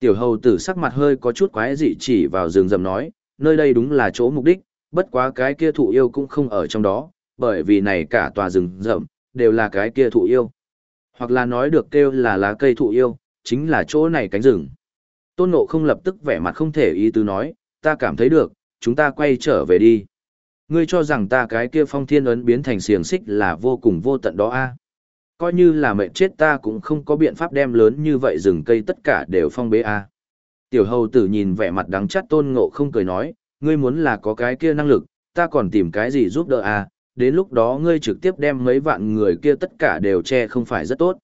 Tiểu hầu tử sắc mặt hơi có chút quái dị chỉ vào rừng rậm nói, nơi đây đúng là chỗ mục đích, bất quá cái kia thụ yêu cũng không ở trong đó, bởi vì này cả tòa rừng rậm, đều là cái kia thụ yêu. Hoặc là nói được kêu là lá cây thụ yêu, chính là chỗ này cánh rừng. Tôn Ngộ không lập tức vẻ mặt không thể ý tứ nói, ta cảm thấy được, chúng ta quay trở về đi. Ngươi cho rằng ta cái kia phong thiên ấn biến thành xiềng xích là vô cùng vô tận đó a Coi như là mệnh chết ta cũng không có biện pháp đem lớn như vậy rừng cây tất cả đều phong bế a Tiểu hầu tử nhìn vẻ mặt đắng chắt tôn ngộ không cười nói, ngươi muốn là có cái kia năng lực, ta còn tìm cái gì giúp đỡ a đến lúc đó ngươi trực tiếp đem mấy vạn người kia tất cả đều che không phải rất tốt.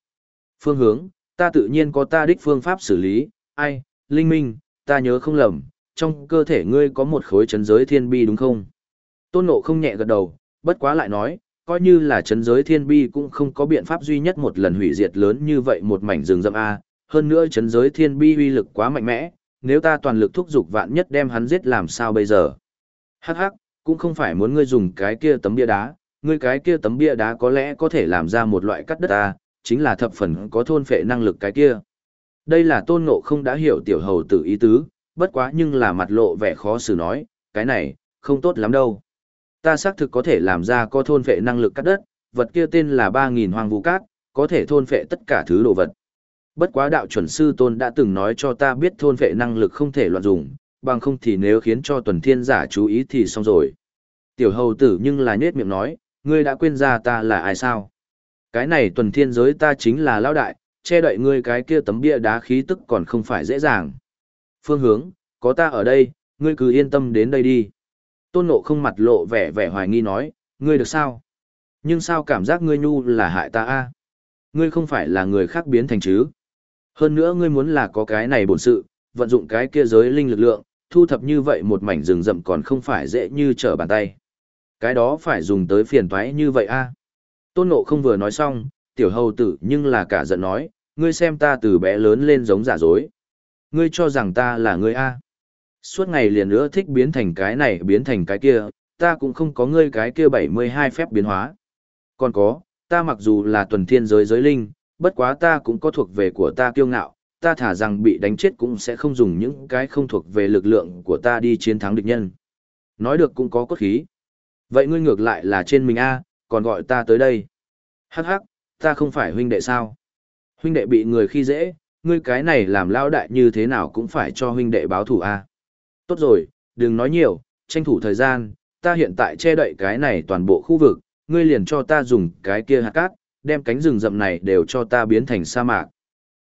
Phương hướng, ta tự nhiên có ta đích phương pháp xử lý, ai, linh minh, ta nhớ không lầm, trong cơ thể ngươi có một khối chấn giới thiên bi đúng không? Tôn nộ không nhẹ gật đầu, bất quá lại nói, coi như là chấn giới thiên bi cũng không có biện pháp duy nhất một lần hủy diệt lớn như vậy một mảnh rừng rậm A, hơn nữa chấn giới thiên bi uy lực quá mạnh mẽ, nếu ta toàn lực thúc giục vạn nhất đem hắn giết làm sao bây giờ? Hắc hắc, cũng không phải muốn ngươi dùng cái kia tấm bia đá, ngươi cái kia tấm bia đá có lẽ có thể làm ra một loại cắt đất ta, chính là thập phần có thôn phệ năng lực cái kia. Đây là tôn ngộ không đã hiểu tiểu hầu tử ý tứ, bất quá nhưng là mặt lộ vẻ khó xử nói, cái này, không tốt lắm đâu. Ta xác thực có thể làm ra có thôn phệ năng lực cắt đất, vật kia tên là 3.000 hoàng vũ cát, có thể thôn phệ tất cả thứ đồ vật. Bất quá đạo chuẩn sư tôn đã từng nói cho ta biết thôn phệ năng lực không thể loạn dùng, bằng không thì nếu khiến cho tuần thiên giả chú ý thì xong rồi. Tiểu hầu tử nhưng là nhết miệng nói, ngươi đã quên ra ta là ai sao? Cái này tuần thiên giới ta chính là lão đại, che đậy ngươi cái kia tấm bia đá khí tức còn không phải dễ dàng. Phương hướng, có ta ở đây, ngươi cứ yên tâm đến đây đi. Tôn nộ không mặt lộ vẻ vẻ hoài nghi nói, ngươi được sao? Nhưng sao cảm giác ngươi nhu là hại ta a? Ngươi không phải là người khác biến thành chứ? Hơn nữa ngươi muốn là có cái này bổn sự, vận dụng cái kia giới linh lực lượng, thu thập như vậy một mảnh rừng rậm còn không phải dễ như trở bàn tay. Cái đó phải dùng tới phiền toái như vậy a. Tôn nộ không vừa nói xong, tiểu hầu tử nhưng là cả giận nói, ngươi xem ta từ bé lớn lên giống giả dối. Ngươi cho rằng ta là ngươi a. Suốt ngày liền nữa thích biến thành cái này biến thành cái kia, ta cũng không có ngươi cái kia 72 phép biến hóa. Còn có, ta mặc dù là tuần thiên giới giới linh, bất quá ta cũng có thuộc về của ta kiêu ngạo, ta thả rằng bị đánh chết cũng sẽ không dùng những cái không thuộc về lực lượng của ta đi chiến thắng địch nhân. Nói được cũng có cốt khí. Vậy ngươi ngược lại là trên mình A, còn gọi ta tới đây. Hắc hắc, ta không phải huynh đệ sao? Huynh đệ bị người khi dễ, ngươi cái này làm lao đại như thế nào cũng phải cho huynh đệ báo thủ A. Tốt rồi, đừng nói nhiều, tranh thủ thời gian, ta hiện tại che đậy cái này toàn bộ khu vực, ngươi liền cho ta dùng cái kia hạt cát, đem cánh rừng rậm này đều cho ta biến thành sa mạc.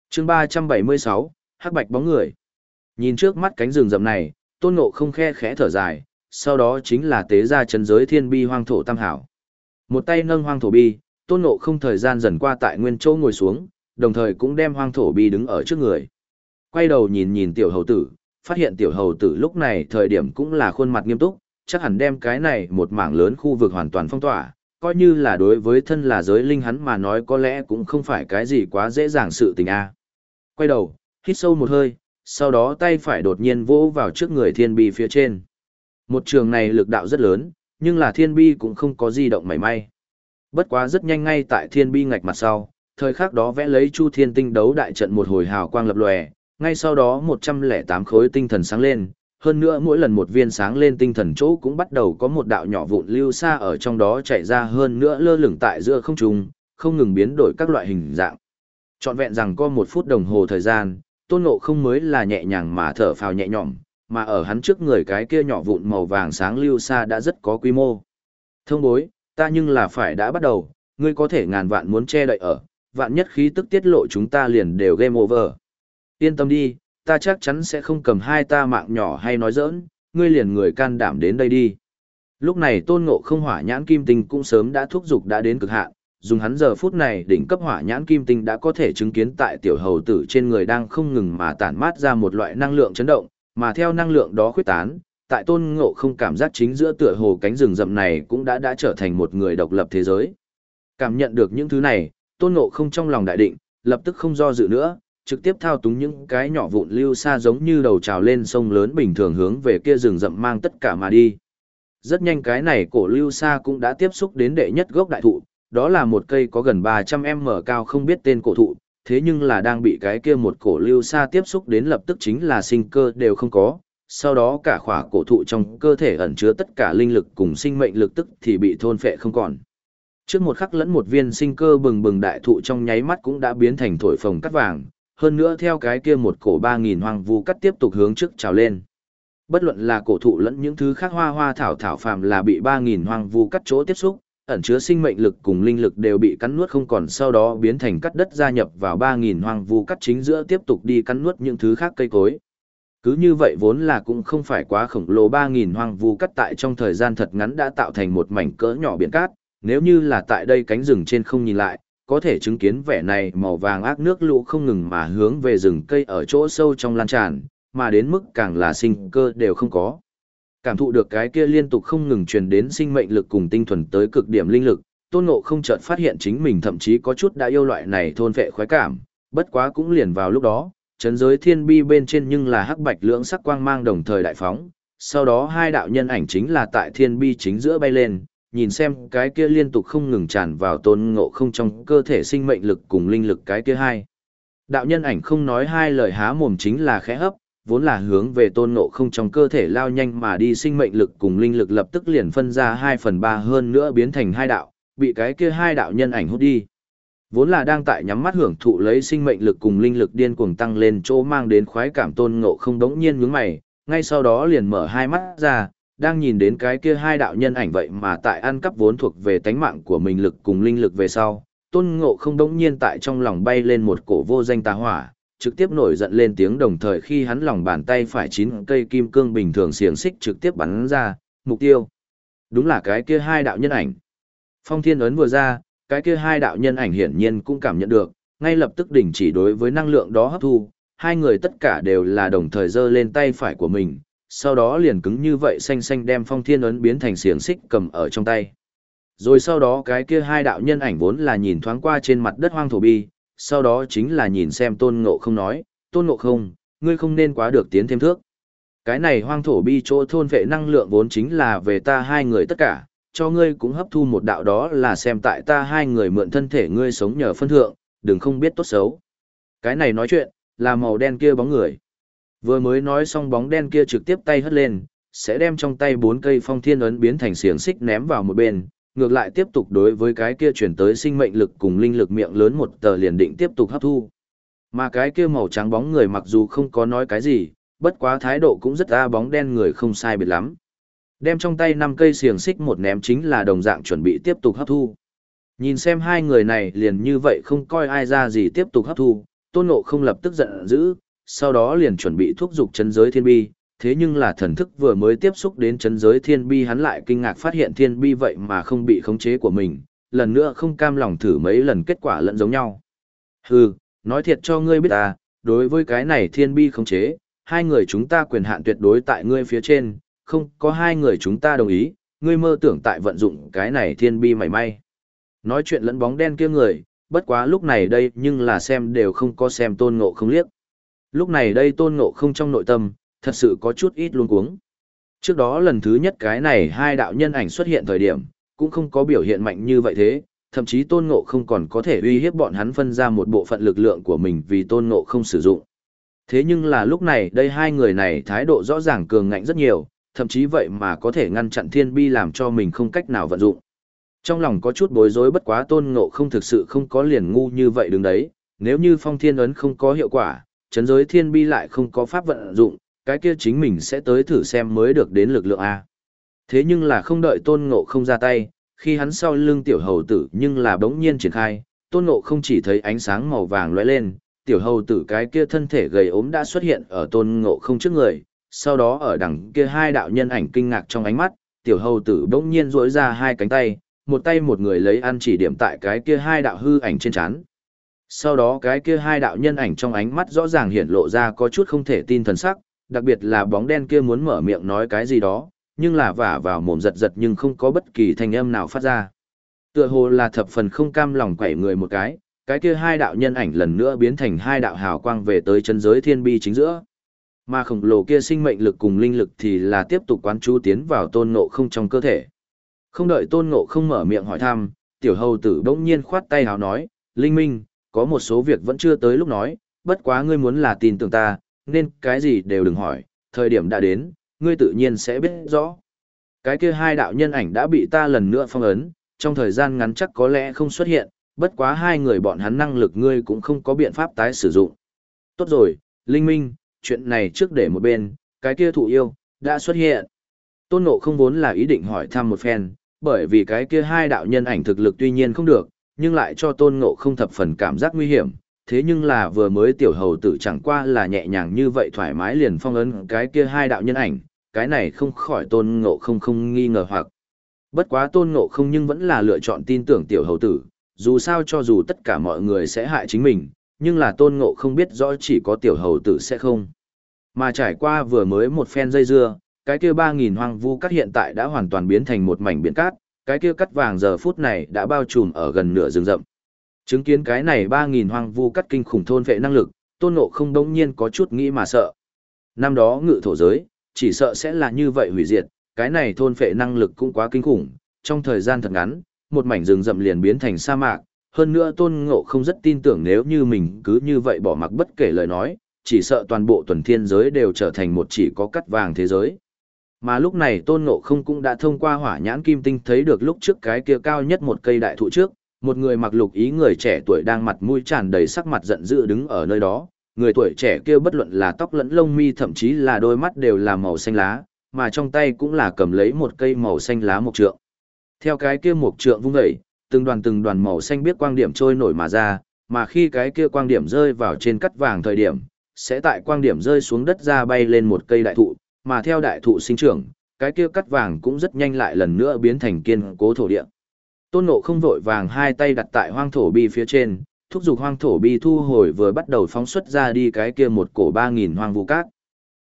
chương 376, hắc bạch bóng người. Nhìn trước mắt cánh rừng rậm này, tôn ngộ không khe khẽ thở dài, sau đó chính là tế ra chân giới thiên bi hoang thổ tam hảo. Một tay nâng hoang thổ bi, tôn ngộ không thời gian dần qua tại nguyên châu ngồi xuống, đồng thời cũng đem hoang thổ bi đứng ở trước người. Quay đầu nhìn nhìn tiểu hầu tử, phát hiện tiểu hầu tử lúc này thời điểm cũng là khuôn mặt nghiêm túc, chắc hẳn đem cái này một mảng lớn khu vực hoàn toàn phong tỏa, coi như là đối với thân là giới linh hắn mà nói có lẽ cũng không phải cái gì quá dễ dàng sự tình a. Quay đầu, hít sâu một hơi, sau đó tay phải đột nhiên vỗ vào trước người thiên bi phía trên. Một trường này lực đạo rất lớn, nhưng là thiên bi cũng không có di động mảy may. Bất quá rất nhanh ngay tại thiên bi ngạch mặt sau, thời khắc đó vẽ lấy chu thiên tinh đấu đại trận một hồi hào quang lập lòe, ngay sau đó 108 khối tinh thần sáng lên, hơn nữa mỗi lần một viên sáng lên tinh thần chỗ cũng bắt đầu có một đạo nhỏ vụn lưu xa ở trong đó chạy ra hơn nữa lơ lửng tại giữa không trung, không ngừng biến đổi các loại hình dạng. Chọn vẹn rằng có một phút đồng hồ thời gian, tôn ngộ không mới là nhẹ nhàng mà thở phào nhẹ nhõm, mà ở hắn trước người cái kia nhỏ vụn màu vàng sáng lưu xa đã rất có quy mô. Thông bối, ta nhưng là phải đã bắt đầu, ngươi có thể ngàn vạn muốn che đậy ở, vạn nhất khí tức tiết lộ chúng ta liền đều game over. Yên tâm đi, ta chắc chắn sẽ không cầm hai ta mạng nhỏ hay nói giỡn, ngươi liền người can đảm đến đây đi. Lúc này tôn ngộ không hỏa nhãn kim tinh cũng sớm đã thúc giục đã đến cực hạn, dùng hắn giờ phút này đỉnh cấp hỏa nhãn kim tinh đã có thể chứng kiến tại tiểu hầu tử trên người đang không ngừng mà tản mát ra một loại năng lượng chấn động, mà theo năng lượng đó khuyết tán, tại tôn ngộ không cảm giác chính giữa tựa hồ cánh rừng rậm này cũng đã đã trở thành một người độc lập thế giới. Cảm nhận được những thứ này, tôn ngộ không trong lòng đại định, lập tức không do dự nữa, trực tiếp thao túng những cái nhỏ vụn lưu xa giống như đầu trào lên sông lớn bình thường hướng về kia rừng rậm mang tất cả mà đi. Rất nhanh cái này cổ lưu xa cũng đã tiếp xúc đến đệ nhất gốc đại thụ, đó là một cây có gần 300m cao không biết tên cổ thụ, thế nhưng là đang bị cái kia một cổ lưu xa tiếp xúc đến lập tức chính là sinh cơ đều không có, sau đó cả khỏa cổ thụ trong cơ thể ẩn chứa tất cả linh lực cùng sinh mệnh lực tức thì bị thôn phệ không còn. Trước một khắc lẫn một viên sinh cơ bừng bừng đại thụ trong nháy mắt cũng đã biến thành thổi phồng cắt vàng, hơn nữa theo cái kia một cổ ba nghìn hoang vu cắt tiếp tục hướng trước trào lên. Bất luận là cổ thụ lẫn những thứ khác hoa hoa thảo thảo phàm là bị ba nghìn hoang vu cắt chỗ tiếp xúc, ẩn chứa sinh mệnh lực cùng linh lực đều bị cắn nuốt không còn sau đó biến thành cắt đất gia nhập vào ba nghìn hoang vu cắt chính giữa tiếp tục đi cắn nuốt những thứ khác cây cối. Cứ như vậy vốn là cũng không phải quá khổng lồ ba nghìn hoang vu cắt tại trong thời gian thật ngắn đã tạo thành một mảnh cỡ nhỏ biển cát, nếu như là tại đây cánh rừng trên không nhìn lại, có thể chứng kiến vẻ này màu vàng ác nước lũ không ngừng mà hướng về rừng cây ở chỗ sâu trong lan tràn, mà đến mức càng là sinh cơ đều không có. Cảm thụ được cái kia liên tục không ngừng truyền đến sinh mệnh lực cùng tinh thuần tới cực điểm linh lực, Tôn Ngộ không chợt phát hiện chính mình thậm chí có chút đã yêu loại này thôn vệ khoái cảm, bất quá cũng liền vào lúc đó, chấn giới thiên bi bên trên nhưng là hắc bạch lưỡng sắc quang mang đồng thời đại phóng, sau đó hai đạo nhân ảnh chính là tại thiên bi chính giữa bay lên, nhìn xem cái kia liên tục không ngừng tràn vào tôn ngộ không trong cơ thể sinh mệnh lực cùng linh lực cái kia hai. Đạo nhân ảnh không nói hai lời há mồm chính là khẽ hấp, vốn là hướng về tôn ngộ không trong cơ thể lao nhanh mà đi sinh mệnh lực cùng linh lực lập tức liền phân ra hai phần ba hơn nữa biến thành hai đạo, bị cái kia hai đạo nhân ảnh hút đi. Vốn là đang tại nhắm mắt hưởng thụ lấy sinh mệnh lực cùng linh lực điên cuồng tăng lên chỗ mang đến khoái cảm tôn ngộ không đống nhiên nhướng mày, ngay sau đó liền mở hai mắt ra, đang nhìn đến cái kia hai đạo nhân ảnh vậy mà tại ăn cắp vốn thuộc về tánh mạng của mình lực cùng linh lực về sau, tôn ngộ không đống nhiên tại trong lòng bay lên một cổ vô danh tà hỏa, trực tiếp nổi giận lên tiếng đồng thời khi hắn lòng bàn tay phải chín cây kim cương bình thường xiềng xích trực tiếp bắn ra, mục tiêu. Đúng là cái kia hai đạo nhân ảnh. Phong thiên ấn vừa ra, cái kia hai đạo nhân ảnh hiển nhiên cũng cảm nhận được, ngay lập tức đình chỉ đối với năng lượng đó hấp thu, hai người tất cả đều là đồng thời giơ lên tay phải của mình, sau đó liền cứng như vậy xanh xanh đem phong thiên ấn biến thành xiềng xích cầm ở trong tay. Rồi sau đó cái kia hai đạo nhân ảnh vốn là nhìn thoáng qua trên mặt đất hoang thổ bi, sau đó chính là nhìn xem tôn ngộ không nói, tôn ngộ không, ngươi không nên quá được tiến thêm thước. Cái này hoang thổ bi chỗ thôn vệ năng lượng vốn chính là về ta hai người tất cả, cho ngươi cũng hấp thu một đạo đó là xem tại ta hai người mượn thân thể ngươi sống nhờ phân thượng, đừng không biết tốt xấu. Cái này nói chuyện, là màu đen kia bóng người. Vừa mới nói xong bóng đen kia trực tiếp tay hất lên, sẽ đem trong tay bốn cây phong thiên ấn biến thành xiềng xích ném vào một bên, ngược lại tiếp tục đối với cái kia chuyển tới sinh mệnh lực cùng linh lực miệng lớn một tờ liền định tiếp tục hấp thu. Mà cái kia màu trắng bóng người mặc dù không có nói cái gì, bất quá thái độ cũng rất ra bóng đen người không sai biệt lắm. Đem trong tay năm cây xiềng xích một ném chính là đồng dạng chuẩn bị tiếp tục hấp thu. Nhìn xem hai người này liền như vậy không coi ai ra gì tiếp tục hấp thu, tôn ngộ không lập tức giận dữ, sau đó liền chuẩn bị thúc giục chân giới thiên bi, thế nhưng là thần thức vừa mới tiếp xúc đến chân giới thiên bi hắn lại kinh ngạc phát hiện thiên bi vậy mà không bị khống chế của mình, lần nữa không cam lòng thử mấy lần kết quả lẫn giống nhau. Hừ, nói thiệt cho ngươi biết ta, đối với cái này thiên bi khống chế, hai người chúng ta quyền hạn tuyệt đối tại ngươi phía trên, không có hai người chúng ta đồng ý, ngươi mơ tưởng tại vận dụng cái này thiên bi mảy may. Nói chuyện lẫn bóng đen kia người, bất quá lúc này đây nhưng là xem đều không có xem tôn ngộ không liếc. Lúc này đây tôn ngộ không trong nội tâm, thật sự có chút ít luôn cuống. Trước đó lần thứ nhất cái này hai đạo nhân ảnh xuất hiện thời điểm, cũng không có biểu hiện mạnh như vậy thế, thậm chí tôn ngộ không còn có thể uy hiếp bọn hắn phân ra một bộ phận lực lượng của mình vì tôn ngộ không sử dụng. Thế nhưng là lúc này đây hai người này thái độ rõ ràng cường ngạnh rất nhiều, thậm chí vậy mà có thể ngăn chặn thiên bi làm cho mình không cách nào vận dụng. Trong lòng có chút bối rối bất quá tôn ngộ không thực sự không có liền ngu như vậy đứng đấy, nếu như phong thiên ấn không có hiệu quả, chấn giới thiên bi lại không có pháp vận dụng, cái kia chính mình sẽ tới thử xem mới được đến lực lượng A. Thế nhưng là không đợi tôn ngộ không ra tay, khi hắn sau lưng tiểu hầu tử nhưng là bỗng nhiên triển khai, tôn ngộ không chỉ thấy ánh sáng màu vàng lóe lên, tiểu hầu tử cái kia thân thể gầy ốm đã xuất hiện ở tôn ngộ không trước người, sau đó ở đằng kia hai đạo nhân ảnh kinh ngạc trong ánh mắt, tiểu hầu tử bỗng nhiên duỗi ra hai cánh tay, một tay một người lấy ăn chỉ điểm tại cái kia hai đạo hư ảnh trên chán. Sau đó cái kia hai đạo nhân ảnh trong ánh mắt rõ ràng hiện lộ ra có chút không thể tin thần sắc, đặc biệt là bóng đen kia muốn mở miệng nói cái gì đó, nhưng là vả vào mồm giật giật nhưng không có bất kỳ thanh âm nào phát ra. Tựa hồ là thập phần không cam lòng quẩy người một cái, cái kia hai đạo nhân ảnh lần nữa biến thành hai đạo hào quang về tới chân giới thiên bi chính giữa. Mà khổng lồ kia sinh mệnh lực cùng linh lực thì là tiếp tục quán chú tiến vào tôn ngộ không trong cơ thể. Không đợi tôn ngộ không mở miệng hỏi thăm, tiểu hầu tử bỗng nhiên khoát tay hào nói, Linh Minh, có một số việc vẫn chưa tới lúc nói, bất quá ngươi muốn là tin tưởng ta, nên cái gì đều đừng hỏi, thời điểm đã đến, ngươi tự nhiên sẽ biết rõ. Cái kia hai đạo nhân ảnh đã bị ta lần nữa phong ấn, trong thời gian ngắn chắc có lẽ không xuất hiện, bất quá hai người bọn hắn năng lực ngươi cũng không có biện pháp tái sử dụng. Tốt rồi, Linh Minh, chuyện này trước để một bên, cái kia thụ yêu, đã xuất hiện. Tôn Ngộ không vốn là ý định hỏi thăm một phen, bởi vì cái kia hai đạo nhân ảnh thực lực tuy nhiên không được, nhưng lại cho Tôn Ngộ không thập phần cảm giác nguy hiểm. Thế nhưng là vừa mới tiểu hầu tử chẳng qua là nhẹ nhàng như vậy thoải mái liền phong ấn cái kia hai đạo nhân ảnh, cái này không khỏi Tôn Ngộ không không nghi ngờ hoặc. Bất quá Tôn Ngộ không nhưng vẫn là lựa chọn tin tưởng tiểu hầu tử, dù sao cho dù tất cả mọi người sẽ hại chính mình, nhưng là Tôn Ngộ không biết rõ chỉ có tiểu hầu tử sẽ không. Mà trải qua vừa mới một phen dây dưa, cái kia ba nghìn hoang vu cắt hiện tại đã hoàn toàn biến thành một mảnh biển cát, cái kia cắt vàng giờ phút này đã bao trùm ở gần nửa rừng rậm. Chứng kiến cái này 3.000 hoang vu cắt kinh khủng thôn vệ năng lực, tôn ngộ không đống nhiên có chút nghĩ mà sợ. Năm đó ngự thổ giới, chỉ sợ sẽ là như vậy hủy diệt, cái này thôn vệ năng lực cũng quá kinh khủng, trong thời gian thật ngắn, một mảnh rừng rậm liền biến thành sa mạc, hơn nữa tôn ngộ không rất tin tưởng nếu như mình cứ như vậy bỏ mặc bất kể lời nói, chỉ sợ toàn bộ tuần thiên giới đều trở thành một chỉ có cắt vàng thế giới. Mà lúc này tôn ngộ không cũng đã thông qua hỏa nhãn kim tinh thấy được lúc trước cái kia cao nhất một cây đại thụ trước, một người mặc lục ý người trẻ tuổi đang mặt mũi tràn đầy sắc mặt giận dữ đứng ở nơi đó, người tuổi trẻ kia bất luận là tóc lẫn lông mi thậm chí là đôi mắt đều là màu xanh lá, mà trong tay cũng là cầm lấy một cây màu xanh lá mộc trượng. Theo cái kia mộc trượng vung dậy, từng đoàn từng đoàn màu xanh biết quang điểm trôi nổi mà ra, mà khi cái kia quang điểm rơi vào trên cắt vàng thời điểm, sẽ tại quang điểm rơi xuống đất ra bay lên một cây đại thụ, mà theo đại thụ sinh trưởng, cái kia cắt vàng cũng rất nhanh lại lần nữa biến thành kiên cố thổ địa. Tôn Ngộ không vội vàng hai tay đặt tại hoang thổ bi phía trên, thúc giục hoang thổ bi thu hồi vừa bắt đầu phóng xuất ra đi cái kia một cổ ba nghìn hoang vu cát.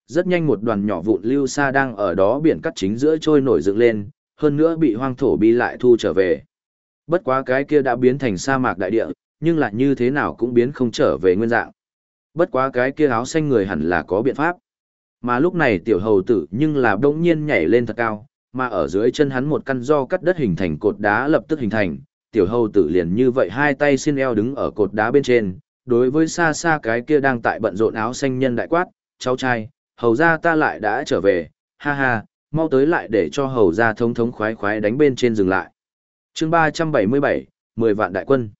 Rất nhanh một đoàn nhỏ vụn lưu sa đang ở đó biển cắt chính giữa trôi nổi dựng lên, hơn nữa bị hoang thổ bi lại thu trở về. Bất quá cái kia đã biến thành sa mạc đại địa, nhưng lại như thế nào cũng biến không trở về nguyên dạng. Bất quá cái kia áo xanh người hẳn là có biện pháp. Mà lúc này tiểu hầu tử nhưng là đông nhiên nhảy lên thật cao, mà ở dưới chân hắn một căn do cắt đất hình thành cột đá lập tức hình thành, tiểu hầu tử liền như vậy hai tay xin eo đứng ở cột đá bên trên, đối với xa xa cái kia đang tại bận rộn áo xanh nhân đại quát, cháu trai, hầu ra ta lại đã trở về, ha ha, mau tới lại để cho hầu ra thống thống khoái khoái đánh bên trên dừng lại. chương ba trăm bảy mươi bảy mười vạn đại quân.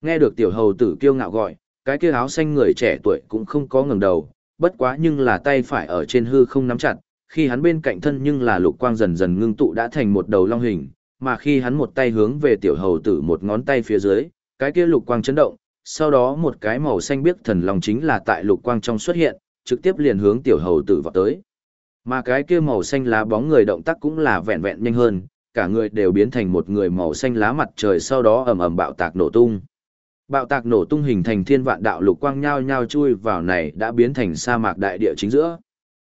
Nghe được tiểu hầu tử kiêu ngạo gọi, cái kia áo xanh người trẻ tuổi cũng không có ngừng đầu, bất quá nhưng là tay phải ở trên hư không nắm chặt, khi hắn bên cạnh thân nhưng là lục quang dần dần ngưng tụ đã thành một đầu long hình, mà khi hắn một tay hướng về tiểu hầu tử một ngón tay phía dưới, cái kia lục quang chấn động, sau đó một cái màu xanh biếc thần long chính là tại lục quang trong xuất hiện, trực tiếp liền hướng tiểu hầu tử vào tới. Mà cái kia màu xanh lá bóng người động tác cũng là vẹn vẹn nhanh hơn, cả người đều biến thành một người màu xanh lá mặt trời sau đó ầm ầm bạo tạc nổ tung. Bạo tạc nổ tung hình thành thiên vạn đạo lục quang nhao nhao chui vào này đã biến thành sa mạc đại địa chính giữa.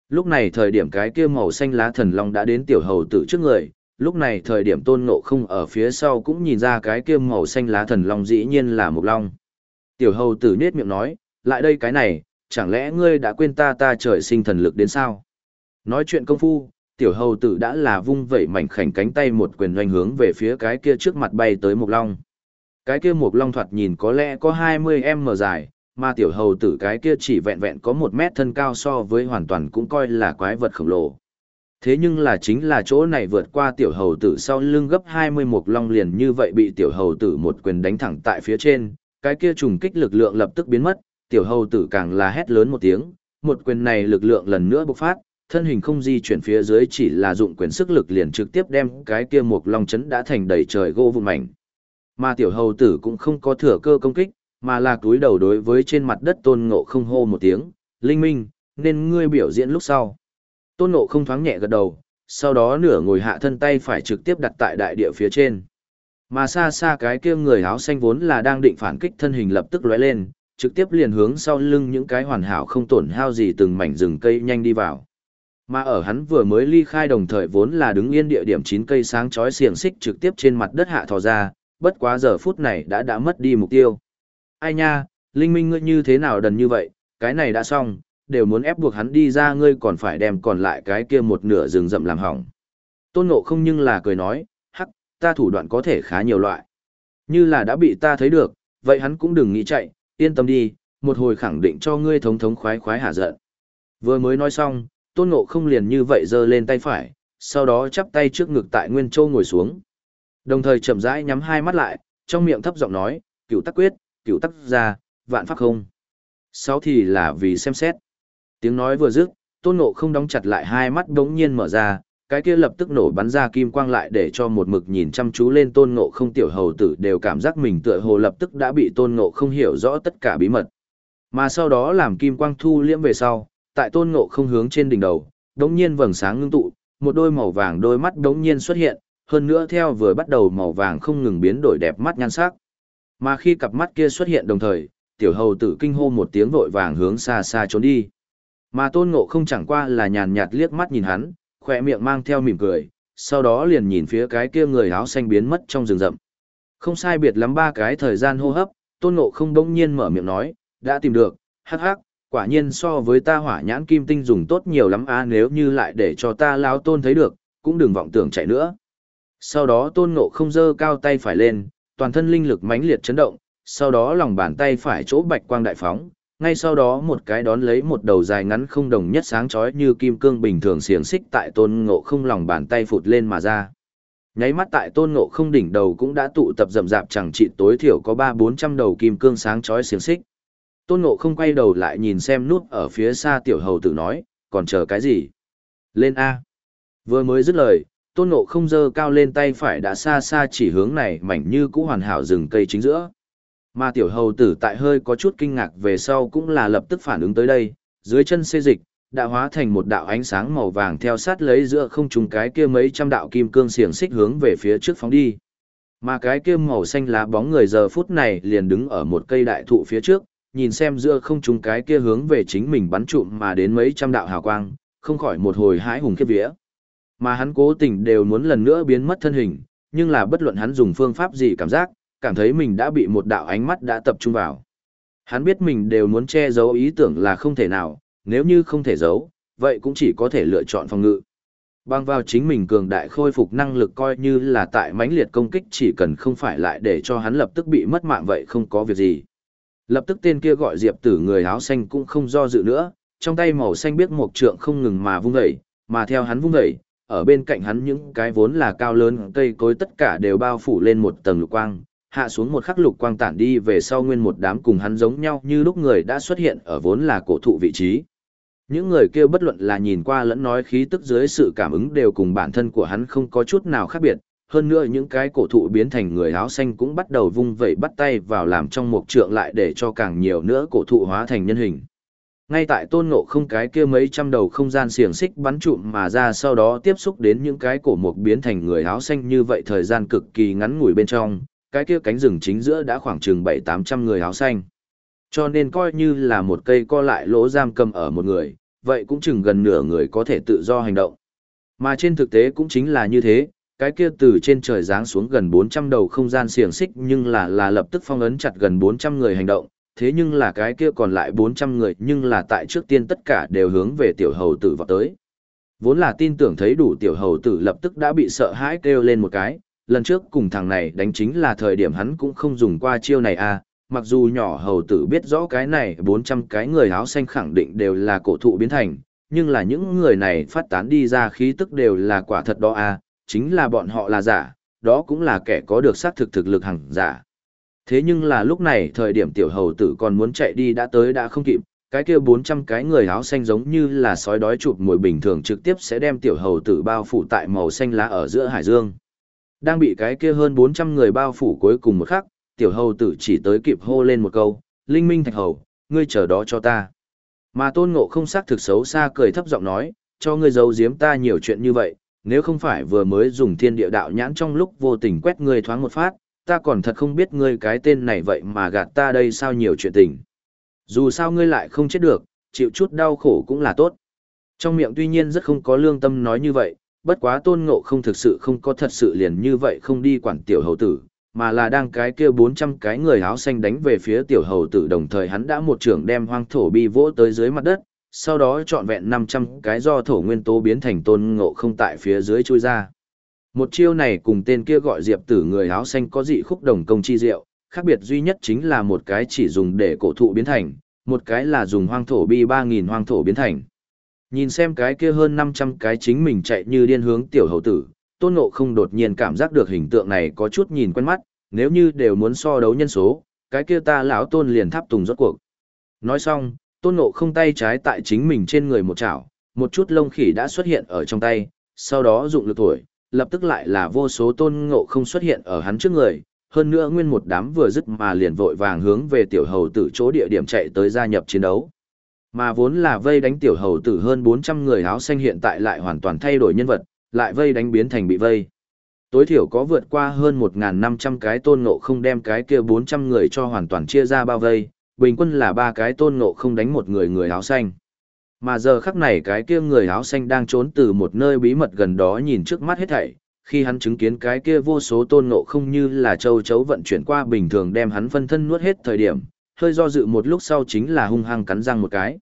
Lúc này thời điểm cái kia màu xanh lá thần long đã đến tiểu hầu tử trước người, lúc này thời điểm tôn ngộ không ở phía sau cũng nhìn ra cái kia màu xanh lá thần long dĩ nhiên là mục long. Tiểu hầu tử nết miệng nói, lại đây cái này, chẳng lẽ ngươi đã quên ta ta trời sinh thần lực đến sao? Nói chuyện công phu, tiểu hầu tử đã là vung vẩy mảnh khảnh cánh tay một quyền doanh hướng về phía cái kia trước mặt bay tới mục long. Cái kia một long thoạt nhìn có lẽ có 20m dài, mà tiểu hầu tử cái kia chỉ vẹn vẹn có một mét thân cao so với hoàn toàn cũng coi là quái vật khổng lồ. Thế nhưng là chính là chỗ này vượt qua tiểu hầu tử sau lưng gấp 20 một long liền như vậy bị tiểu hầu tử một quyền đánh thẳng tại phía trên, cái kia trùng kích lực lượng lập tức biến mất, tiểu hầu tử càng là hét lớn một tiếng, một quyền này lực lượng lần nữa bộc phát, thân hình không di chuyển phía dưới chỉ là dụng quyền sức lực liền trực tiếp đem cái kia một long chấn đã thành đầy trời gỗ vụn mảnh. Mà tiểu hầu tử cũng không có thừa cơ công kích, mà là túi đầu đối với trên mặt đất tôn ngộ không hô một tiếng, linh minh, nên ngươi biểu diễn lúc sau. Tôn ngộ không thoáng nhẹ gật đầu, sau đó nửa ngồi hạ thân tay phải trực tiếp đặt tại đại địa phía trên. Mà xa xa cái kia người áo xanh vốn là đang định phản kích thân hình lập tức lóe lên, trực tiếp liền hướng sau lưng những cái hoàn hảo không tổn hao gì từng mảnh rừng cây nhanh đi vào. Mà ở hắn vừa mới ly khai đồng thời vốn là đứng yên địa điểm chín cây sáng chói xiềng xích trực tiếp trên mặt đất hạ thò ra, bất quá giờ phút này đã đã mất đi mục tiêu. Ai nha, Linh Minh ngươi như thế nào đần như vậy, cái này đã xong, đều muốn ép buộc hắn đi ra ngươi còn phải đem còn lại cái kia một nửa rừng rậm làm hỏng. Tôn Ngộ không nhưng là cười nói, hắc, ta thủ đoạn có thể khá nhiều loại. Như là đã bị ta thấy được, vậy hắn cũng đừng nghĩ chạy, yên tâm đi, một hồi khẳng định cho ngươi thống thống khoái khoái hạ giận. Vừa mới nói xong, tôn ngộ không liền như vậy giơ lên tay phải, sau đó chắp tay trước ngực tại Nguyên Châu ngồi xuống. Đồng thời chậm rãi nhắm hai mắt lại, trong miệng thấp giọng nói, cửu tắc quyết, cửu tắc ra, vạn pháp không. Sáu thì là vì xem xét. Tiếng nói vừa dứt, tôn ngộ không đóng chặt lại hai mắt đống nhiên mở ra, cái kia lập tức nổ bắn ra kim quang lại để cho một mực nhìn chăm chú lên tôn ngộ không tiểu hầu tử đều cảm giác mình tựa hồ lập tức đã bị tôn ngộ không hiểu rõ tất cả bí mật. Mà sau đó làm kim quang thu liễm về sau, tại tôn ngộ không hướng trên đỉnh đầu, đống nhiên vầng sáng ngưng tụ, một đôi màu vàng đôi mắt đống nhiên xuất hiện, hơn nữa theo vừa bắt đầu màu vàng không ngừng biến đổi đẹp mắt nhan sắc. Mà khi cặp mắt kia xuất hiện đồng thời, tiểu hầu tử kinh hô một tiếng vội vàng hướng xa xa trốn đi. Mà tôn ngộ không chẳng qua là nhàn nhạt liếc mắt nhìn hắn, khỏe miệng mang theo mỉm cười, sau đó liền nhìn phía cái kia người áo xanh biến mất trong rừng rậm. Không sai biệt lắm ba cái thời gian hô hấp, tôn ngộ không đông nhiên mở miệng nói, đã tìm được, hắc hắc, quả nhiên so với ta hỏa nhãn kim tinh dùng tốt nhiều lắm a nếu như lại để cho ta lao tôn thấy được, cũng đừng vọng tưởng chạy nữa. Sau đó tôn ngộ không dơ cao tay phải lên, toàn thân linh lực mãnh liệt chấn động, sau đó lòng bàn tay phải chỗ bạch quang đại phóng, ngay sau đó một cái đón lấy một đầu dài ngắn không đồng nhất sáng chói như kim cương bình thường xiềng xích tại tôn ngộ không lòng bàn tay phụt lên mà ra. Nháy mắt tại tôn ngộ không đỉnh đầu cũng đã tụ tập rậm rạp chẳng trị tối thiểu có ba bốn trăm đầu kim cương sáng chói xiềng xích. Tôn ngộ không quay đầu lại nhìn xem nút ở phía xa tiểu hầu tử nói, còn chờ cái gì? Lên A. Vừa mới dứt lời, tôn nộ không dơ cao lên tay phải đã xa xa chỉ hướng này mảnh như cũ hoàn hảo rừng cây chính giữa. Mà tiểu hầu tử tại hơi có chút kinh ngạc về sau cũng là lập tức phản ứng tới đây, dưới chân xê dịch, đã hóa thành một đạo ánh sáng màu vàng theo sát lấy giữa không trùng cái kia mấy trăm đạo kim cương xiềng xích hướng về phía trước phóng đi. Mà cái kia màu xanh lá bóng người giờ phút này liền đứng ở một cây đại thụ phía trước, nhìn xem giữa không trùng cái kia hướng về chính mình bắn trụm mà đến mấy trăm đạo hào quang, không khỏi một hồi hãi hùng khiếp vía. Mà hắn cố tình đều muốn lần nữa biến mất thân hình, nhưng là bất luận hắn dùng phương pháp gì cảm giác, cảm thấy mình đã bị một đạo ánh mắt đã tập trung vào. Hắn biết mình đều muốn che giấu ý tưởng là không thể nào, nếu như không thể giấu, vậy cũng chỉ có thể lựa chọn phòng ngự. Bang vào chính mình cường đại khôi phục năng lực coi như là tại mãnh liệt công kích chỉ cần không phải lại để cho hắn lập tức bị mất mạng vậy không có việc gì. Lập tức tên kia gọi Diệp tử người áo xanh cũng không do dự nữa, trong tay màu xanh biết một trượng không ngừng mà vung dậy, mà theo hắn vung dậy, ở bên cạnh hắn những cái vốn là cao lớn cây cối tất cả đều bao phủ lên một tầng lục quang, hạ xuống một khắc lục quang tản đi về sau nguyên một đám cùng hắn giống nhau như lúc người đã xuất hiện ở vốn là cổ thụ vị trí. Những người kia bất luận là nhìn qua lẫn nói khí tức dưới sự cảm ứng đều cùng bản thân của hắn không có chút nào khác biệt, hơn nữa những cái cổ thụ biến thành người áo xanh cũng bắt đầu vung vẩy bắt tay vào làm trong một trượng lại để cho càng nhiều nữa cổ thụ hóa thành nhân hình. Ngay tại tôn ngộ không cái kia mấy trăm đầu không gian xiềng xích bắn trụm mà ra sau đó tiếp xúc đến những cái cổ mục biến thành người áo xanh như vậy thời gian cực kỳ ngắn ngủi bên trong, cái kia cánh rừng chính giữa đã khoảng chừng bảy tám trăm người áo xanh. Cho nên coi như là một cây co lại lỗ giam cầm ở một người, vậy cũng chừng gần nửa người có thể tự do hành động. Mà trên thực tế cũng chính là như thế, cái kia từ trên trời giáng xuống gần 400 đầu không gian xiềng xích nhưng là là lập tức phong ấn chặt gần 400 người hành động, thế nhưng là cái kia còn lại 400 người nhưng là tại trước tiên tất cả đều hướng về tiểu hầu tử vào tới. Vốn là tin tưởng thấy đủ tiểu hầu tử lập tức đã bị sợ hãi kêu lên một cái, lần trước cùng thằng này đánh chính là thời điểm hắn cũng không dùng qua chiêu này à, mặc dù nhỏ hầu tử biết rõ cái này 400 cái người áo xanh khẳng định đều là cổ thụ biến thành, nhưng là những người này phát tán đi ra khí tức đều là quả thật đó à, chính là bọn họ là giả, đó cũng là kẻ có được xác thực thực lực hằng giả. Thế nhưng là lúc này thời điểm tiểu hầu tử còn muốn chạy đi đã tới đã không kịp, cái kia 400 cái người áo xanh giống như là sói đói chụp mùi bình thường trực tiếp sẽ đem tiểu hầu tử bao phủ tại màu xanh lá ở giữa hải dương. Đang bị cái kia hơn 400 người bao phủ cuối cùng một khắc, tiểu hầu tử chỉ tới kịp hô lên một câu, linh minh thạch hầu, ngươi chờ đó cho ta. Mà tôn ngộ không xác thực xấu xa cười thấp giọng nói, cho ngươi giấu giếm ta nhiều chuyện như vậy, nếu không phải vừa mới dùng thiên địa đạo nhãn trong lúc vô tình quét ngươi thoáng một phát, ta còn thật không biết ngươi cái tên này vậy mà gạt ta đây sao nhiều chuyện tình. Dù sao ngươi lại không chết được, chịu chút đau khổ cũng là tốt. Trong miệng tuy nhiên rất không có lương tâm nói như vậy, bất quá tôn ngộ không thực sự không có thật sự liền như vậy không đi quản tiểu hầu tử, mà là đang cái kia 400 cái người áo xanh đánh về phía tiểu hầu tử đồng thời hắn đã một trưởng đem hoang thổ bi vỗ tới dưới mặt đất, sau đó trọn vẹn 500 cái do thổ nguyên tố biến thành tôn ngộ không tại phía dưới chui ra. Một chiêu này cùng tên kia gọi diệp tử người áo xanh có dị khúc đồng công chi diệu, khác biệt duy nhất chính là một cái chỉ dùng để cổ thụ biến thành, một cái là dùng hoang thổ bi ba nghìn hoang thổ biến thành. Nhìn xem cái kia hơn 500 cái chính mình chạy như điên hướng tiểu hầu tử, tôn ngộ không đột nhiên cảm giác được hình tượng này có chút nhìn quen mắt, nếu như đều muốn so đấu nhân số, cái kia ta lão tôn liền tháp tùng rốt cuộc. Nói xong, tôn ngộ không tay trái tại chính mình trên người một chảo, một chút lông khỉ đã xuất hiện ở trong tay, sau đó dụng lực thổi, lập tức lại là vô số tôn ngộ không xuất hiện ở hắn trước người, hơn nữa nguyên một đám vừa dứt mà liền vội vàng hướng về tiểu hầu tử chỗ địa điểm chạy tới gia nhập chiến đấu. Mà vốn là vây đánh tiểu hầu tử hơn 400 người áo xanh hiện tại lại hoàn toàn thay đổi nhân vật, lại vây đánh biến thành bị vây. Tối thiểu có vượt qua hơn 1.500 cái tôn ngộ không đem cái kia 400 người cho hoàn toàn chia ra bao vây, bình quân là ba cái tôn ngộ không đánh một người người áo xanh. Mà giờ khắc này cái kia người áo xanh đang trốn từ một nơi bí mật gần đó nhìn trước mắt hết thảy, khi hắn chứng kiến cái kia vô số tôn ngộ không như là châu chấu vận chuyển qua bình thường đem hắn phân thân nuốt hết thời điểm, hơi do dự một lúc sau chính là hung hăng cắn răng một cái.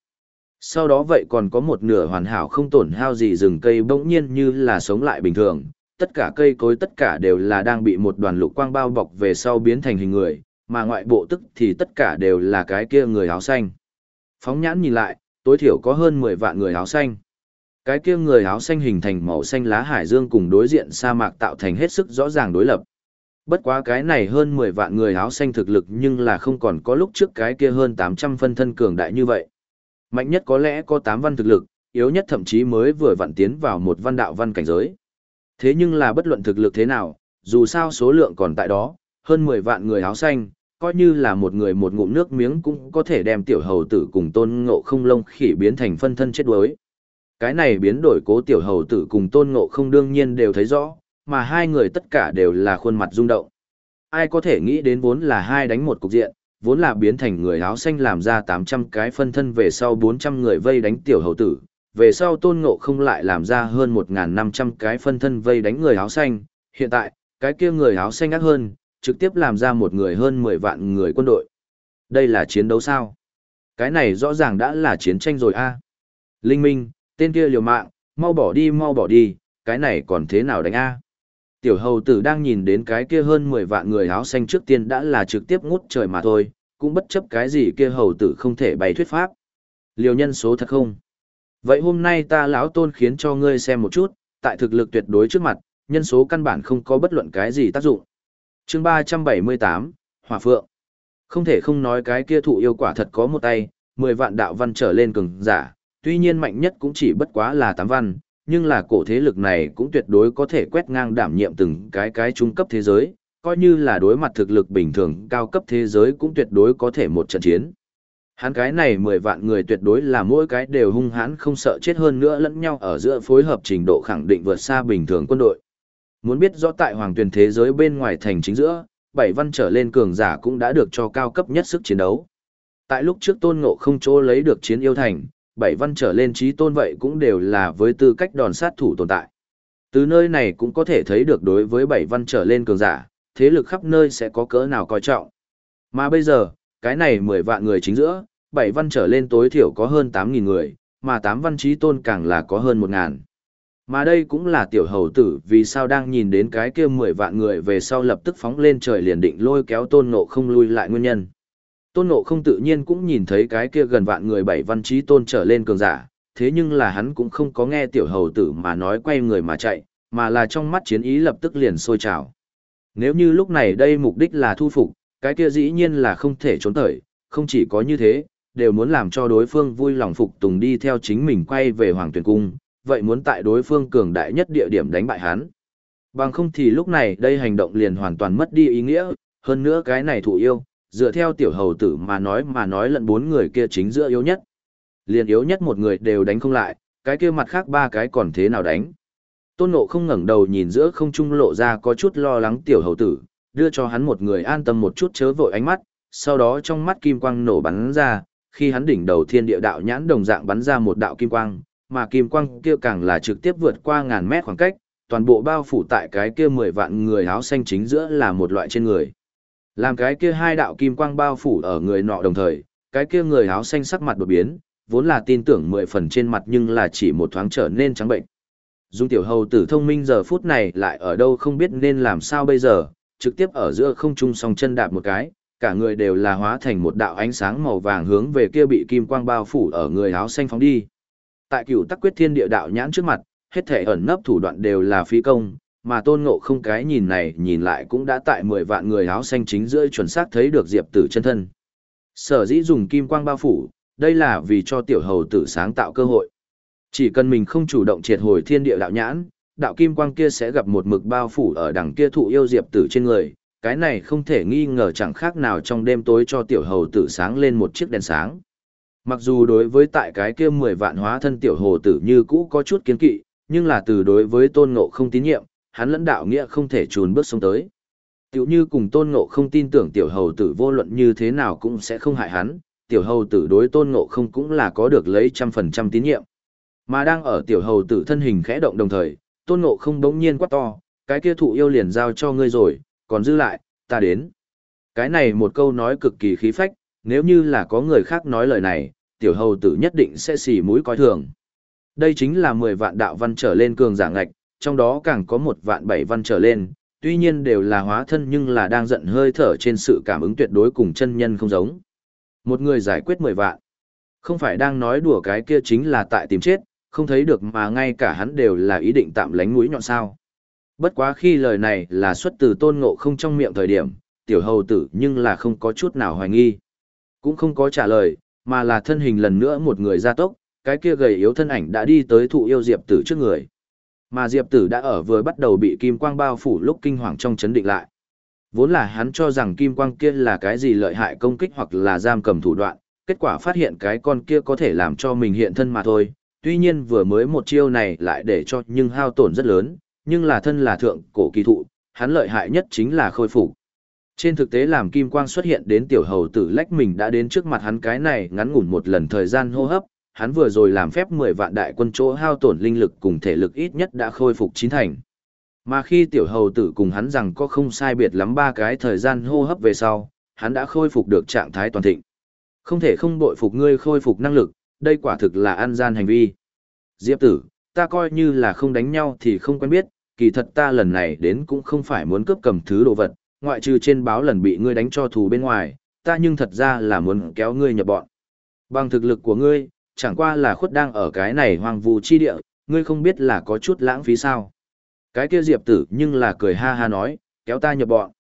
Sau đó vậy còn có một nửa hoàn hảo không tổn hao gì rừng cây bỗng nhiên như là sống lại bình thường, tất cả cây cối tất cả đều là đang bị một đoàn lục quang bao bọc về sau biến thành hình người, mà ngoại bộ tức thì tất cả đều là cái kia người áo xanh. Phóng nhãn nhìn lại, tối thiểu có hơn 10 vạn người áo xanh. Cái kia người áo xanh hình thành màu xanh lá hải dương cùng đối diện sa mạc tạo thành hết sức rõ ràng đối lập. Bất quá cái này hơn 10 vạn người áo xanh thực lực nhưng là không còn có lúc trước cái kia hơn 800 phân thân cường đại như vậy. Mạnh nhất có lẽ có 8 văn thực lực, yếu nhất thậm chí mới vừa vặn tiến vào một văn đạo văn cảnh giới. Thế nhưng là bất luận thực lực thế nào, dù sao số lượng còn tại đó, hơn 10 vạn người áo xanh, coi như là một người một ngụm nước miếng cũng có thể đem tiểu hầu tử cùng tôn ngộ không lông khỉ biến thành phân thân chết đuối. Cái này biến đổi cố tiểu hầu tử cùng tôn ngộ không đương nhiên đều thấy rõ, mà hai người tất cả đều là khuôn mặt rung động. Ai có thể nghĩ đến vốn là hai đánh một cục diện, vốn là biến thành người áo xanh làm ra 800 cái phân thân về sau 400 người vây đánh tiểu hầu tử, về sau tôn ngộ không lại làm ra hơn 1.500 cái phân thân vây đánh người áo xanh, hiện tại, cái kia người áo xanh ác hơn, trực tiếp làm ra một người hơn 10 vạn người quân đội. Đây là chiến đấu sao? Cái này rõ ràng đã là chiến tranh rồi a. Linh Minh, tên kia liều mạng, mau bỏ đi mau bỏ đi, cái này còn thế nào đánh a? Tiểu hầu tử đang nhìn đến cái kia hơn 10 vạn người áo xanh trước tiên đã là trực tiếp ngút trời mà thôi, cũng bất chấp cái gì kia hầu tử không thể bày thuyết pháp. Liều nhân số thật không? Vậy hôm nay ta lão tôn khiến cho ngươi xem một chút, tại thực lực tuyệt đối trước mặt, nhân số căn bản không có bất luận cái gì tác dụng chương 378, Hỏa Phượng. Không thể không nói cái kia thụ yêu quả thật có một tay, 10 vạn đạo văn trở lên cường giả, tuy nhiên mạnh nhất cũng chỉ bất quá là tám văn, nhưng là cổ thế lực này cũng tuyệt đối có thể quét ngang đảm nhiệm từng cái cái trung cấp thế giới, coi như là đối mặt thực lực bình thường cao cấp thế giới cũng tuyệt đối có thể một trận chiến. Hắn cái này 10 vạn người tuyệt đối là mỗi cái đều hung hãn không sợ chết hơn nữa lẫn nhau ở giữa phối hợp trình độ khẳng định vượt xa bình thường quân đội. Muốn biết rõ tại hoàng tuyển thế giới bên ngoài thành chính giữa, bảy văn trở lên cường giả cũng đã được cho cao cấp nhất sức chiến đấu. Tại lúc trước tôn ngộ không chỗ lấy được chiến yêu thành, bảy văn trở lên trí tôn vậy cũng đều là với tư cách đòn sát thủ tồn tại. Từ nơi này cũng có thể thấy được đối với bảy văn trở lên cường giả, thế lực khắp nơi sẽ có cỡ nào coi trọng. Mà bây giờ, cái này 10 vạn người chính giữa, bảy văn trở lên tối thiểu có hơn 8.000 người, mà 8 văn trí tôn càng là có hơn 1.000. Mà đây cũng là tiểu hầu tử vì sao đang nhìn đến cái kia 10 vạn người về sau lập tức phóng lên trời liền định lôi kéo tôn ngộ không lui lại nguyên nhân. Tôn ngộ không tự nhiên cũng nhìn thấy cái kia gần vạn người bảy văn trí tôn trở lên cường giả, thế nhưng là hắn cũng không có nghe tiểu hầu tử mà nói quay người mà chạy, mà là trong mắt chiến ý lập tức liền sôi trào. Nếu như lúc này đây mục đích là thu phục, cái kia dĩ nhiên là không thể trốn tởi, không chỉ có như thế, đều muốn làm cho đối phương vui lòng phục tùng đi theo chính mình quay về Hoàng Tuyền Cung, vậy muốn tại đối phương cường đại nhất địa điểm đánh bại hắn. Bằng không thì lúc này đây hành động liền hoàn toàn mất đi ý nghĩa, hơn nữa cái này thụ yêu, dựa theo tiểu hầu tử mà nói mà nói lận bốn người kia chính giữa yếu nhất. Liền yếu nhất một người đều đánh không lại, cái kia mặt khác ba cái còn thế nào đánh. Tôn Ngộ không ngẩng đầu nhìn giữa không trung lộ ra có chút lo lắng tiểu hầu tử, đưa cho hắn một người an tâm một chút chớ vội ánh mắt, sau đó trong mắt kim quang nổ bắn ra, khi hắn đỉnh đầu thiên địa đạo nhãn đồng dạng bắn ra một đạo kim quang, mà kim quang kia càng là trực tiếp vượt qua ngàn mét khoảng cách, toàn bộ bao phủ tại cái kia mười vạn người áo xanh chính giữa là một loại trên người. Làm cái kia hai đạo kim quang bao phủ ở người nọ đồng thời, cái kia người áo xanh sắc mặt đột biến, vốn là tin tưởng mười phần trên mặt nhưng là chỉ một thoáng trở nên trắng bệnh. Dung tiểu hầu tử thông minh giờ phút này lại ở đâu không biết nên làm sao bây giờ, trực tiếp ở giữa không trung song chân đạp một cái, cả người đều là hóa thành một đạo ánh sáng màu vàng hướng về kia bị kim quang bao phủ ở người áo xanh phóng đi. Tại cựu tắc quyết thiên địa đạo nhãn trước mặt, hết thể ẩn nấp thủ đoạn đều là phi công, mà tôn ngộ không cái nhìn này nhìn lại cũng đã tại 10 vạn người áo xanh chính giữa chuẩn xác thấy được diệp tử chân thân. Sở dĩ dùng kim quang bao phủ, đây là vì cho tiểu hầu tử sáng tạo cơ hội. Chỉ cần mình không chủ động triệt hồi thiên địa đạo nhãn, đạo kim quang kia sẽ gặp một mực bao phủ ở đằng kia thụ yêu diệp tử trên người, cái này không thể nghi ngờ chẳng khác nào trong đêm tối cho tiểu hầu tử sáng lên một chiếc đèn sáng. Mặc dù đối với tại cái kia 10 vạn hóa thân tiểu hồ tử như cũ có chút kiến kỵ, nhưng là từ đối với tôn ngộ không tín nhiệm, hắn lẫn đạo nghĩa không thể trùn bước xuống tới. Tiểu như cùng tôn ngộ không tin tưởng tiểu hầu tử vô luận như thế nào cũng sẽ không hại hắn, tiểu hầu tử đối tôn ngộ không cũng là có được lấy trăm phần trăm tín nhiệm. Mà đang ở tiểu hầu tử thân hình khẽ động đồng thời, tôn ngộ không đống nhiên quát to, cái kia thụ yêu liền giao cho ngươi rồi, còn dư lại, ta đến. Cái này một câu nói cực kỳ khí phách, nếu như là có người khác nói lời này, tiểu hầu tử nhất định sẽ xì mũi coi thường. Đây chính là 10 vạn đạo văn trở lên cường giả ngạch, trong đó càng có một vạn bảy văn trở lên, tuy nhiên đều là hóa thân nhưng là đang giận hơi thở trên sự cảm ứng tuyệt đối cùng chân nhân không giống. Một người giải quyết 10 vạn. Không phải đang nói đùa cái kia chính là tại tìm chết, không thấy được mà ngay cả hắn đều là ý định tạm lánh mũi nhọn sao. Bất quá khi lời này là xuất từ tôn ngộ không trong miệng thời điểm, tiểu hầu tử nhưng là không có chút nào hoài nghi. Cũng không có trả lời, mà là thân hình lần nữa một người ra tốc, cái kia gầy yếu thân ảnh đã đi tới thụ yêu diệp tử trước người. Mà diệp tử đã ở vừa bắt đầu bị kim quang bao phủ lúc kinh hoàng trong chấn định lại. Vốn là hắn cho rằng kim quang kia là cái gì lợi hại công kích hoặc là giam cầm thủ đoạn, kết quả phát hiện cái con kia có thể làm cho mình hiện thân mà thôi. Tuy nhiên vừa mới một chiêu này lại để cho nhưng hao tổn rất lớn, nhưng là thân là thượng cổ kỳ thụ, hắn lợi hại nhất chính là khôi phục. Trên thực tế làm kim quang xuất hiện đến tiểu hầu tử lách mình đã đến trước mặt hắn cái này ngắn ngủn một lần thời gian hô hấp, hắn vừa rồi làm phép 10 vạn đại quân chỗ hao tổn linh lực cùng thể lực ít nhất đã khôi phục chín thành. Mà khi tiểu hầu tử cùng hắn rằng có không sai biệt lắm ba cái thời gian hô hấp về sau, hắn đã khôi phục được trạng thái toàn thịnh. Không thể không bội phục ngươi khôi phục năng lực, đây quả thực là ăn gian hành vi. Diệp tử, ta coi như là không đánh nhau thì không quen biết, kỳ thật ta lần này đến cũng không phải muốn cướp cầm thứ đồ vật, ngoại trừ trên báo lần bị ngươi đánh cho thù bên ngoài, ta nhưng thật ra là muốn kéo ngươi nhập bọn. Bằng thực lực của ngươi, chẳng qua là khuất đang ở cái này hoang vu chi địa, ngươi không biết là có chút lãng phí sao. Cái kia diệp tử nhưng là cười ha ha nói, kéo ta nhập bọn.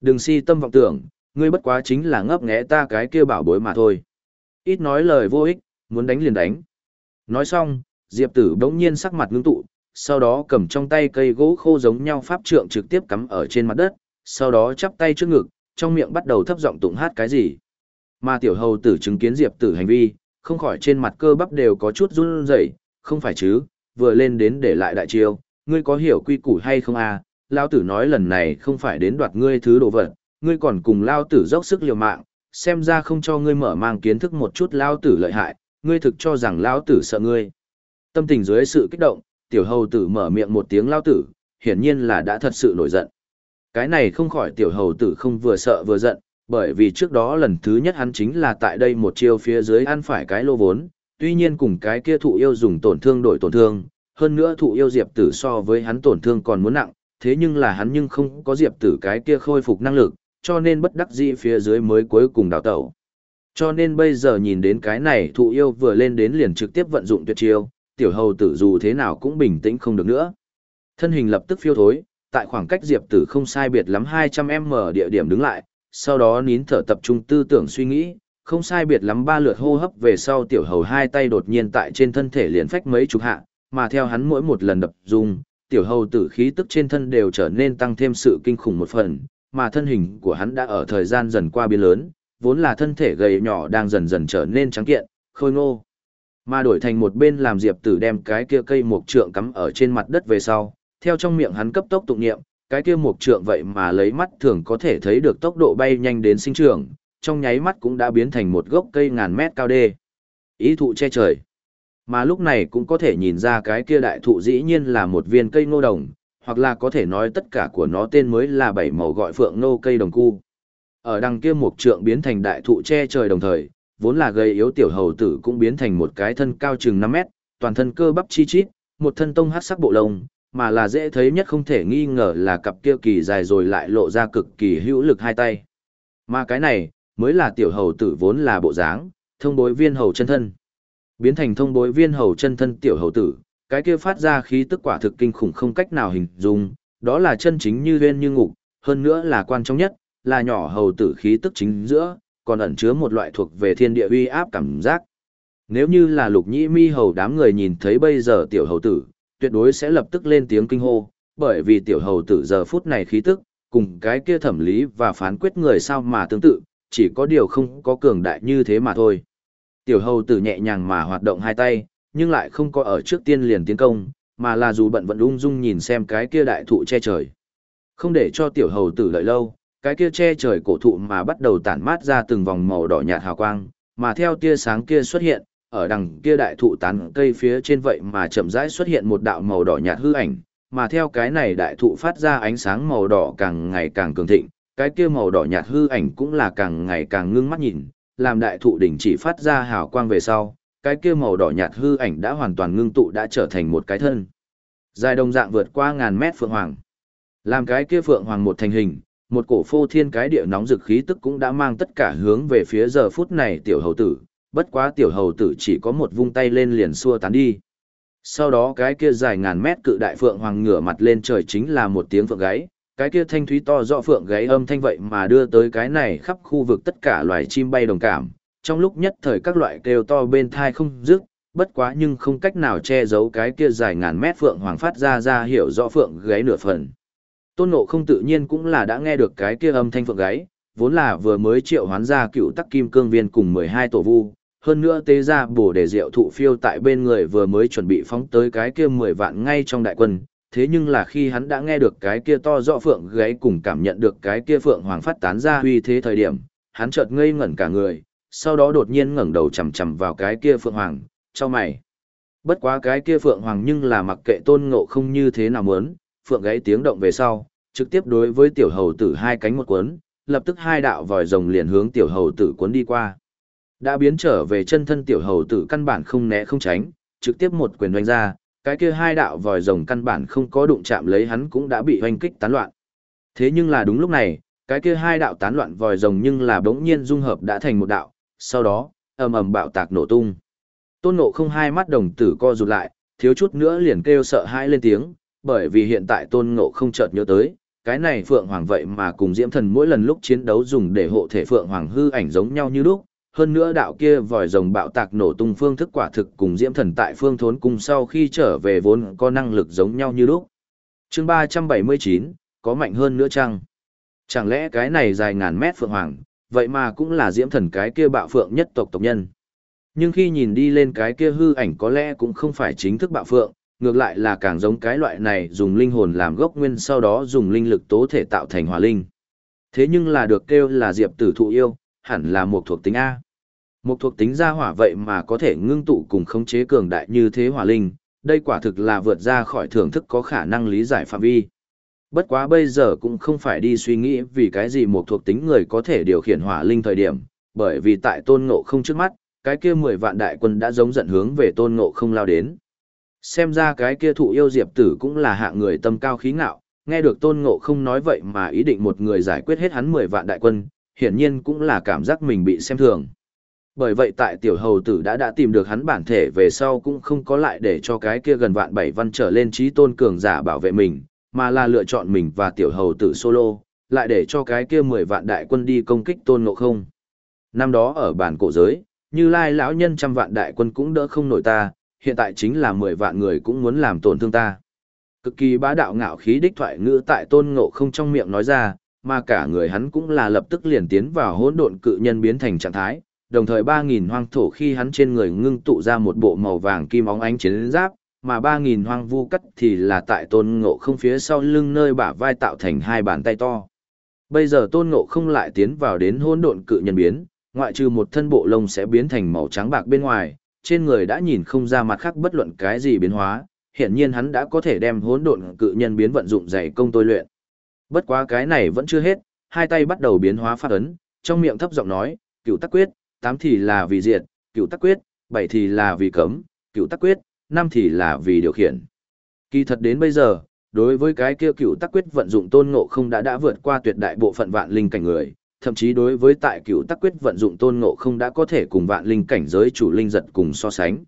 Đừng si tâm vọng tưởng, ngươi bất quá chính là ngấp nghé ta cái kia bảo bối mà thôi. Ít nói lời vô ích, muốn đánh liền đánh. Nói xong, diệp tử bỗng nhiên sắc mặt ngưng tụ, sau đó cầm trong tay cây gỗ khô giống nhau pháp trượng trực tiếp cắm ở trên mặt đất, sau đó chắp tay trước ngực, trong miệng bắt đầu thấp giọng tụng hát cái gì. Mà tiểu hầu tử chứng kiến diệp tử hành vi, không khỏi trên mặt cơ bắp đều có chút run rẩy, không phải chứ, vừa lên đến để lại đại chiêu, ngươi có hiểu quy củ hay không à, lao tử nói lần này không phải đến đoạt ngươi thứ đồ vật, ngươi còn cùng lao tử dốc sức liều mạng, xem ra không cho ngươi mở mang kiến thức một chút lao tử lợi hại, ngươi thực cho rằng lao tử sợ ngươi. Tâm tình dưới sự kích động, tiểu hầu tử mở miệng một tiếng lao tử, hiển nhiên là đã thật sự nổi giận. Cái này không khỏi tiểu hầu tử không vừa sợ vừa giận, bởi vì trước đó lần thứ nhất hắn chính là tại đây một chiêu phía dưới ăn phải cái lô vốn, tuy nhiên cùng cái kia thụ yêu dùng tổn thương đổi tổn thương, hơn nữa thụ yêu diệp tử so với hắn tổn thương còn muốn nặng, thế nhưng là hắn nhưng không có diệp tử cái kia khôi phục năng lực, cho nên bất đắc dĩ phía dưới mới cuối cùng đào tẩu. Cho nên bây giờ nhìn đến cái này thụ yêu vừa lên đến liền trực tiếp vận dụng tuyệt chiêu, tiểu hầu tử dù thế nào cũng bình tĩnh không được nữa. Thân hình lập tức phiêu thối, tại khoảng cách diệp tử không sai biệt lắm 200m địa điểm đứng lại, sau đó nín thở tập trung tư tưởng suy nghĩ, không sai biệt lắm ba lượt hô hấp về sau tiểu hầu hai tay đột nhiên tại trên thân thể liền phách mấy chục hạ, mà theo hắn mỗi một lần đập dung, tiểu hầu tử khí tức trên thân đều trở nên tăng thêm sự kinh khủng một phần, mà thân hình của hắn đã ở thời gian dần qua biến lớn, vốn là thân thể gầy nhỏ đang dần dần trở nên trắng kiện, khôi ngô. Mà đổi thành một bên làm Diệp Tử đem cái kia cây mục trượng cắm ở trên mặt đất về sau, theo trong miệng hắn cấp tốc tụng niệm, cái kia mục trượng vậy mà lấy mắt thường có thể thấy được tốc độ bay nhanh đến sinh trưởng, trong nháy mắt cũng đã biến thành một gốc cây ngàn mét cao đê. Ý thụ che trời. Mà lúc này cũng có thể nhìn ra cái kia đại thụ dĩ nhiên là một viên cây ngô đồng, hoặc là có thể nói tất cả của nó tên mới là bảy màu gọi phượng nô cây đồng cu. Ở đằng kia mục trượng biến thành đại thụ che trời đồng thời, vốn là gây yếu tiểu hầu tử cũng biến thành một cái thân cao chừng 5 mét, toàn thân cơ bắp chi chít, một thân tông hát sắc bộ lông, mà là dễ thấy nhất không thể nghi ngờ là cặp kia kỳ dài rồi lại lộ ra cực kỳ hữu lực hai tay. Mà cái này, mới là tiểu hầu tử vốn là bộ dáng, thông bối viên hầu chân thân. Biến thành thông bối viên hầu chân thân tiểu hầu tử, cái kia phát ra khí tức quả thực kinh khủng không cách nào hình dung, đó là chân chính như viên như ngục, hơn nữa là quan trọng nhất, là nhỏ hầu tử khí tức chính giữa, còn ẩn chứa một loại thuộc về thiên địa uy áp cảm giác. Nếu như là lục nhĩ mi hầu đám người nhìn thấy bây giờ tiểu hầu tử, tuyệt đối sẽ lập tức lên tiếng kinh hô, bởi vì tiểu hầu tử giờ phút này khí tức, cùng cái kia thẩm lý và phán quyết người sao mà tương tự, chỉ có điều không có cường đại như thế mà thôi. Tiểu hầu tử nhẹ nhàng mà hoạt động hai tay, nhưng lại không có ở trước tiên liền tiến công, mà là dù bận vận ung dung nhìn xem cái kia đại thụ che trời. Không để cho tiểu hầu tử đợi lâu, cái kia che trời cổ thụ mà bắt đầu tản mát ra từng vòng màu đỏ nhạt hào quang, mà theo tia sáng kia xuất hiện, ở đằng kia đại thụ tán cây phía trên vậy mà chậm rãi xuất hiện một đạo màu đỏ nhạt hư ảnh, mà theo cái này đại thụ phát ra ánh sáng màu đỏ càng ngày càng cường thịnh, cái kia màu đỏ nhạt hư ảnh cũng là càng ngày càng ngưng mắt nhìn, làm đại thụ đỉnh chỉ phát ra hào quang về sau, cái kia màu đỏ nhạt hư ảnh đã hoàn toàn ngưng tụ đã trở thành một cái thân. Dài đồng dạng vượt qua ngàn mét phượng hoàng. Làm cái kia phượng hoàng một thành hình, một cổ phô thiên cái địa nóng dực khí tức cũng đã mang tất cả hướng về phía giờ phút này tiểu hầu tử, bất quá tiểu hầu tử chỉ có một vung tay lên liền xua tán đi. Sau đó cái kia dài ngàn mét cự đại phượng hoàng ngửa mặt lên trời chính là một tiếng phượng gáy, cái kia thanh thúy to rõ phượng gáy âm thanh vậy mà đưa tới cái này khắp khu vực tất cả loài chim bay đồng cảm. Trong lúc nhất thời các loại kêu to bên thai không dứt, bất quá nhưng không cách nào che giấu cái kia dài ngàn mét phượng hoàng phát ra ra hiểu rõ phượng gáy nửa phần. Tôn Ngộ không tự nhiên cũng là đã nghe được cái kia âm thanh phượng gáy, vốn là vừa mới triệu hoán ra cựu tắc kim cương viên cùng 12 tổ vu, hơn nữa tế ra bổ để rượu thụ phiêu tại bên người vừa mới chuẩn bị phóng tới cái kia 10 vạn ngay trong đại quân, thế nhưng là khi hắn đã nghe được cái kia to rõ phượng gáy cùng cảm nhận được cái kia phượng hoàng phát tán ra uy thế thời điểm, hắn chợt ngây ngẩn cả người, sau đó đột nhiên ngẩng đầu chằm chằm vào cái kia phượng hoàng, cho mày. Bất quá cái kia phượng hoàng nhưng là mặc kệ tôn ngộ không như thế nào muốn, phượng gáy tiếng động về sau, trực tiếp đối với tiểu hầu tử hai cánh một cuốn, lập tức hai đạo vòi rồng liền hướng tiểu hầu tử cuốn đi qua. Đã biến trở về chân thân tiểu hầu tử căn bản không né không tránh, trực tiếp một quyền đánh ra, cái kia hai đạo vòi rồng căn bản không có đụng chạm lấy hắn cũng đã bị hoanh kích tán loạn. Thế nhưng là đúng lúc này, cái kia hai đạo tán loạn vòi rồng nhưng là bỗng nhiên dung hợp đã thành một đạo, sau đó, ầm ầm bạo tạc nổ tung. Tôn Ngộ không hai mắt đồng tử co rụt lại, thiếu chút nữa liền kêu sợ hãi lên tiếng, bởi vì hiện tại Tôn Ngộ không chợt nhớ tới, cái này Phượng Hoàng vậy mà cùng Diễm Thần mỗi lần lúc chiến đấu dùng để hộ thể Phượng Hoàng hư ảnh giống nhau như lúc, hơn nữa đạo kia vòi rồng bạo tạc nổ tung phương thức quả thực cùng diễm thần tại phương thốn cung sau khi trở về vốn có năng lực giống nhau như lúc. chương ba trăm bảy mươi chín có mạnh hơn nữa chăng? Chẳng lẽ cái này dài ngàn mét phượng hoàng, vậy mà cũng là diễm thần cái kia bạo phượng nhất tộc tộc nhân. Nhưng khi nhìn đi lên cái kia hư ảnh có lẽ cũng không phải chính thức bạo phượng, ngược lại là càng giống cái loại này dùng linh hồn làm gốc nguyên sau đó dùng linh lực tố thể tạo thành hỏa linh. Thế nhưng là được kêu là diệp tử thụ yêu, hẳn là một thuộc tính A. Một thuộc tính ra hỏa vậy mà có thể ngưng tụ cùng khống chế cường đại như thế hỏa linh, đây quả thực là vượt ra khỏi thưởng thức có khả năng lý giải phạm vi. Bất quá bây giờ cũng không phải đi suy nghĩ vì cái gì một thuộc tính người có thể điều khiển hỏa linh thời điểm, bởi vì tại tôn ngộ không trước mắt, cái kia mười vạn đại quân đã giống giận hướng về tôn ngộ không lao đến. Xem ra cái kia thụ yêu diệp tử cũng là hạng người tâm cao khí ngạo, nghe được tôn ngộ không nói vậy mà ý định một người giải quyết hết hắn mười vạn đại quân, hiển nhiên cũng là cảm giác mình bị xem thường. Bởi vậy tại tiểu hầu tử đã đã tìm được hắn bản thể về sau cũng không có lại để cho cái kia gần vạn bảy văn trở lên trí tôn cường giả bảo vệ mình, mà là lựa chọn mình và tiểu hầu tử solo, lại để cho cái kia mười vạn đại quân đi công kích tôn ngộ không. Năm đó ở bản cổ giới, như lai lão nhân trăm vạn đại quân cũng đỡ không nổi ta, hiện tại chính là mười vạn người cũng muốn làm tổn thương ta. Cực kỳ bá đạo ngạo khí đích thoại ngữ tại tôn ngộ không trong miệng nói ra, mà cả người hắn cũng là lập tức liền tiến vào hỗn độn cự nhân biến thành trạng thái, đồng thời 3000 hoang thổ khi hắn trên người ngưng tụ ra một bộ màu vàng kim óng ánh chiến giáp, mà 3000 hoang vu cắt thì là tại tôn ngộ không phía sau lưng nơi bả vai tạo thành hai bàn tay to. Bây giờ tôn ngộ không lại tiến vào đến hỗn độn cự nhân biến, ngoại trừ một thân bộ lông sẽ biến thành màu trắng bạc bên ngoài, trên người đã nhìn không ra mặt khác bất luận cái gì biến hóa, hiện nhiên hắn đã có thể đem hỗn độn cự nhân biến vận dụng dày công tôi luyện. Bất quá cái này vẫn chưa hết, hai tay bắt đầu biến hóa phát ấn, trong miệng thấp giọng nói, cựu tắc quyết, tám thì là vì diệt, cựu tắc quyết, bảy thì là vì cấm, cựu tắc quyết, năm thì là vì điều khiển. Kỳ thật đến bây giờ, đối với cái kia cựu tắc quyết vận dụng tôn ngộ không đã đã vượt qua tuyệt đại bộ phận vạn linh cảnh người, thậm chí đối với tại cựu tắc quyết vận dụng tôn ngộ không đã có thể cùng vạn linh cảnh giới chủ linh giật cùng so sánh.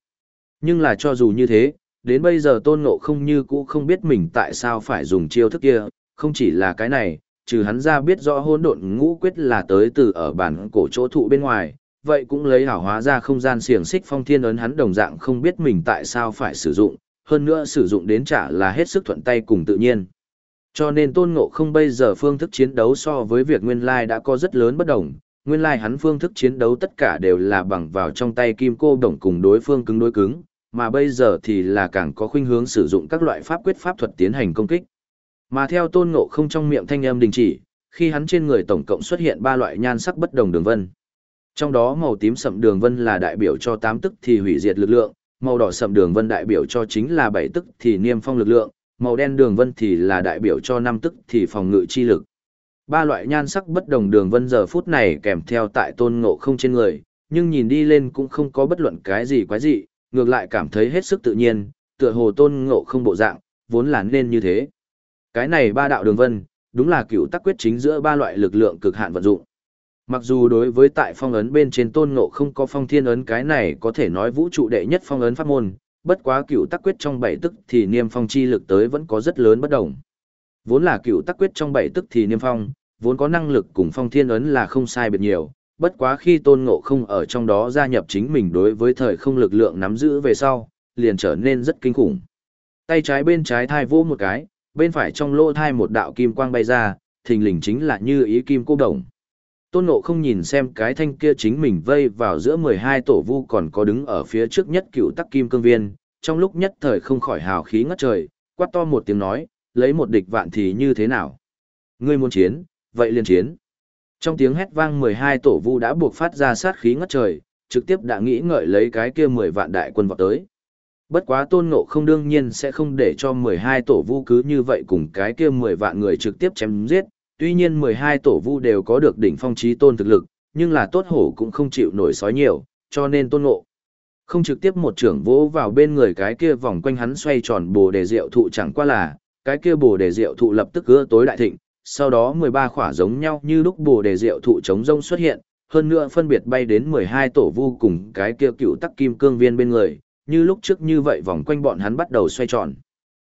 Nhưng là cho dù như thế, đến bây giờ tôn ngộ không như cũ không biết mình tại sao phải dùng chiêu thức kia, không chỉ là cái này, trừ hắn ra biết rõ hôn độn ngũ quyết là tới từ ở bản cổ chỗ thụ bên ngoài, vậy cũng lấy hảo hóa ra không gian xiềng xích phong thiên ấn hắn đồng dạng không biết mình tại sao phải sử dụng, hơn nữa sử dụng đến trả là hết sức thuận tay cùng tự nhiên. Cho nên tôn ngộ không bây giờ phương thức chiến đấu so với việc nguyên lai đã có rất lớn bất đồng, nguyên lai hắn phương thức chiến đấu tất cả đều là bằng vào trong tay kim cô đồng cùng đối phương cứng đối cứng, mà bây giờ thì là càng có khuynh hướng sử dụng các loại pháp quyết pháp thuật tiến hành công kích. Mà theo tôn ngộ không trong miệng thanh âm đình chỉ, khi hắn trên người tổng cộng xuất hiện ba loại nhan sắc bất đồng đường vân. Trong đó màu tím sậm đường vân là đại biểu cho tám tức thì hủy diệt lực lượng, màu đỏ sậm đường vân đại biểu cho chính là bảy tức thì niêm phong lực lượng, màu đen đường vân thì là đại biểu cho năm tức thì phòng ngự chi lực. Ba loại nhan sắc bất đồng đường vân giờ phút này kèm theo tại tôn ngộ không trên người, nhưng nhìn đi lên cũng không có bất luận cái gì quái dị, ngược lại cảm thấy hết sức tự nhiên, tựa hồ tôn ngộ không bộ dạng, vốn là nên như thế. Cái này ba đạo đường vân, đúng là cựu tắc quyết chính giữa ba loại lực lượng cực hạn vận dụng. Mặc dù đối với tại phong ấn bên trên tôn ngộ không có phong thiên ấn cái này có thể nói vũ trụ đệ nhất phong ấn pháp môn, bất quá cựu tắc quyết trong bảy tức thì niêm phong chi lực tới vẫn có rất lớn bất đồng. Vốn là cựu tắc quyết trong bảy tức thì niêm phong, vốn có năng lực cùng phong thiên ấn là không sai biệt nhiều, bất quá khi tôn ngộ không ở trong đó gia nhập chính mình đối với thời không lực lượng nắm giữ về sau, liền trở nên rất kinh khủng. Tay trái bên trái thai vô một cái, bên phải trong lỗ thai một đạo kim quang bay ra, thình lình chính là như ý kim cô đồng. Tôn Ngộ không nhìn xem cái thanh kia chính mình vây vào giữa 12 tổ vu còn có đứng ở phía trước nhất cựu tắc kim cương viên, trong lúc nhất thời không khỏi hào khí ngất trời, quát to một tiếng nói, lấy một địch vạn thì như thế nào? Ngươi muốn chiến, vậy liền chiến. Trong tiếng hét vang 12 tổ vu đã buộc phát ra sát khí ngất trời, trực tiếp đã nghĩ ngợi lấy cái kia 10 vạn đại quân vào tới. Bất quá tôn ngộ không đương nhiên sẽ không để cho 12 tổ vu cứ như vậy cùng cái kia 10 vạn người trực tiếp chém giết, tuy nhiên 12 tổ vu đều có được đỉnh phong trí tôn thực lực, nhưng là tốt hổ cũng không chịu nổi sói nhiều, cho nên tôn ngộ. Không trực tiếp một trưởng vỗ vào bên người cái kia vòng quanh hắn xoay tròn bồ đề rượu thụ chẳng qua là, cái kia bồ đề rượu thụ lập tức cưa tối đại thịnh, sau đó 13 khỏa giống nhau như lúc bồ đề rượu thụ chống rông xuất hiện, hơn nữa phân biệt bay đến 12 tổ vu cùng cái kia cựu tắc kim cương viên bên người, như lúc trước như vậy vòng quanh bọn hắn bắt đầu xoay tròn.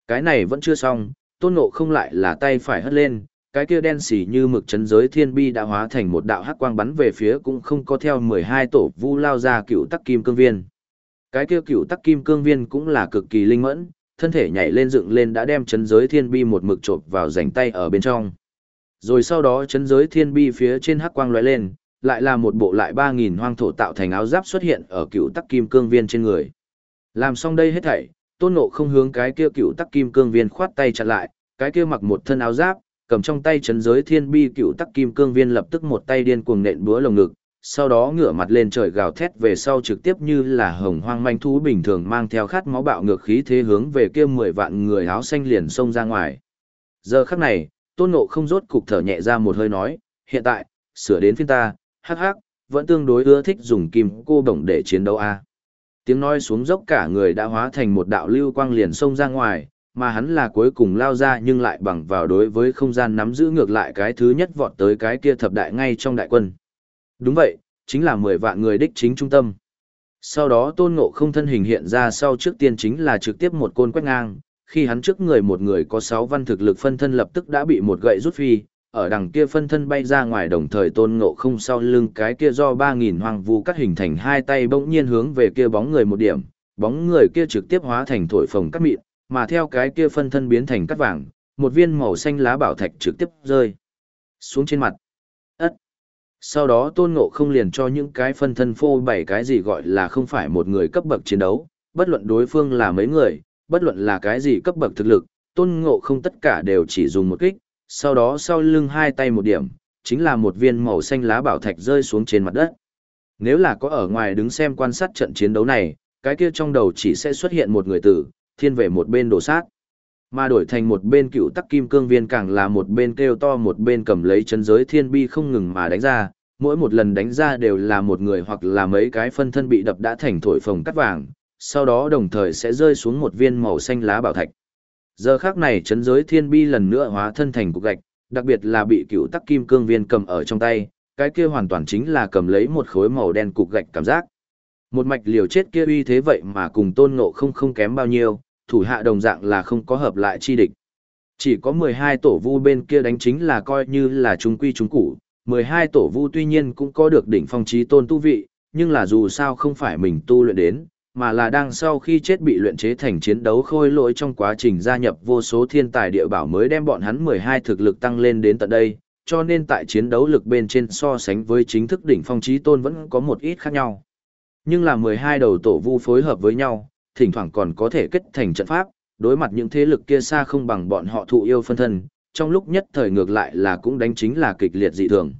Cái này vẫn chưa xong, tôn ngộ không lại là tay phải hất lên, cái kia đen xỉ như mực chấn giới thiên bi đã hóa thành một đạo hắc quang bắn về phía cũng không có theo 12 tổ vu lao ra cựu tắc kim cương viên. Cái kia cựu tắc kim cương viên cũng là cực kỳ linh mẫn, thân thể nhảy lên dựng lên đã đem chấn giới thiên bi một mực chộp vào rảnh tay ở bên trong. Rồi sau đó chấn giới thiên bi phía trên hắc quang lóe lên, lại là một bộ lại 3.000 hoang thổ tạo thành áo giáp xuất hiện ở cựu tắc kim cương viên trên người. Làm xong đây hết thảy, tôn nộ không hướng cái kia cựu tắc kim cương viên khoát tay chặn lại, cái kia mặc một thân áo giáp, cầm trong tay chấn giới thiên bi cựu tắc kim cương viên lập tức một tay điên cuồng nện búa lồng ngực, sau đó ngửa mặt lên trời gào thét về sau trực tiếp như là hồng hoang manh thú bình thường mang theo khát máu bạo ngược khí thế hướng về kia mười vạn người áo xanh liền xông ra ngoài. Giờ khắc này, tôn ngộ không rốt cục thở nhẹ ra một hơi nói, hiện tại, sửa đến phiên ta, hắc hắc, vẫn tương đối ưa thích dùng kim cô bổng để chiến đấu a. Tiếng nói xuống dốc cả người đã hóa thành một đạo lưu quang liền xông ra ngoài, mà hắn là cuối cùng lao ra nhưng lại bằng vào đối với không gian nắm giữ ngược lại cái thứ nhất vọt tới cái kia thập đại ngay trong đại quân. Đúng vậy, chính là 10 vạn người đích chính trung tâm. Sau đó tôn ngộ không thân hình hiện ra sau trước tiên chính là trực tiếp một côn quét ngang, khi hắn trước người một người có 6 văn thực lực phân thân lập tức đã bị một gậy rút phi, ở đằng kia phân thân bay ra ngoài đồng thời tôn ngộ không sau lưng cái kia do 3.000 hoàng vu cắt hình thành hai tay bỗng nhiên hướng về kia bóng người một điểm, bóng người kia trực tiếp hóa thành thổi phồng cắt mịn, mà theo cái kia phân thân biến thành cắt vàng, một viên màu xanh lá bảo thạch trực tiếp rơi xuống trên mặt. Ất. Sau đó tôn ngộ không liền cho những cái phân thân phô bảy cái gì gọi là không phải một người cấp bậc chiến đấu, bất luận đối phương là mấy người, bất luận là cái gì cấp bậc thực lực, tôn ngộ không tất cả đều chỉ dùng một kích, sau đó sau lưng hai tay một điểm, chính là một viên màu xanh lá bảo thạch rơi xuống trên mặt đất. Nếu là có ở ngoài đứng xem quan sát trận chiến đấu này, cái kia trong đầu chỉ sẽ xuất hiện một người tử, thiên về một bên đổ sát. Mà đổi thành một bên cựu tắc kim cương viên càng là một bên kêu to một bên cầm lấy chân giới thiên bi không ngừng mà đánh ra, mỗi một lần đánh ra đều là một người hoặc là mấy cái phân thân bị đập đã thành thổi phồng cắt vàng, sau đó đồng thời sẽ rơi xuống một viên màu xanh lá bảo thạch. Giờ khác này chấn giới thiên bi lần nữa hóa thân thành cục gạch, đặc biệt là bị cựu tắc kim cương viên cầm ở trong tay, cái kia hoàn toàn chính là cầm lấy một khối màu đen cục gạch cảm giác. Một mạch liều chết kia uy thế vậy mà cùng tôn ngộ không không kém bao nhiêu, thủ hạ đồng dạng là không có hợp lại chi địch. Chỉ có 12 tổ vu bên kia đánh chính là coi như là chúng quy trung củ, 12 tổ vu tuy nhiên cũng có được đỉnh phong trí tôn tu vị, nhưng là dù sao không phải mình tu luyện đến, mà là đang sau khi chết bị luyện chế thành chiến đấu khôi lỗi trong quá trình gia nhập vô số thiên tài địa bảo mới đem bọn hắn 12 thực lực tăng lên đến tận đây, cho nên tại chiến đấu lực bên trên so sánh với chính thức đỉnh phong trí tôn vẫn có một ít khác nhau. Nhưng là 12 đầu tổ vu phối hợp với nhau, thỉnh thoảng còn có thể kết thành trận pháp, đối mặt những thế lực kia xa không bằng bọn họ thụ yêu phân thân, trong lúc nhất thời ngược lại là cũng đánh chính là kịch liệt dị thường.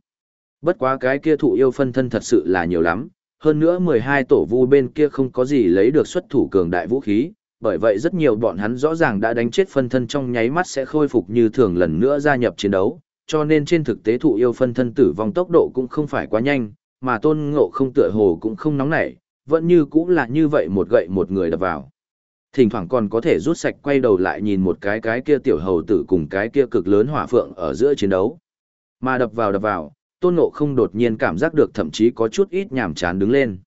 Bất quá cái kia thụ yêu phân thân thật sự là nhiều lắm, hơn nữa 12 tổ vu bên kia không có gì lấy được xuất thủ cường đại vũ khí, bởi vậy rất nhiều bọn hắn rõ ràng đã đánh chết phân thân trong nháy mắt sẽ khôi phục như thường lần nữa gia nhập chiến đấu, cho nên trên thực tế thụ yêu phân thân tử vong tốc độ cũng không phải quá nhanh, mà tôn ngộ không tựa hồ cũng không nóng nảy, vẫn như cũng là như vậy một gậy một người đập vào. Thỉnh thoảng còn có thể rút sạch quay đầu lại nhìn một cái cái kia tiểu hầu tử cùng cái kia cực lớn hỏa phượng ở giữa chiến đấu. Mà đập vào đập vào, tôn ngộ không đột nhiên cảm giác được thậm chí có chút ít nhàm chán đứng lên.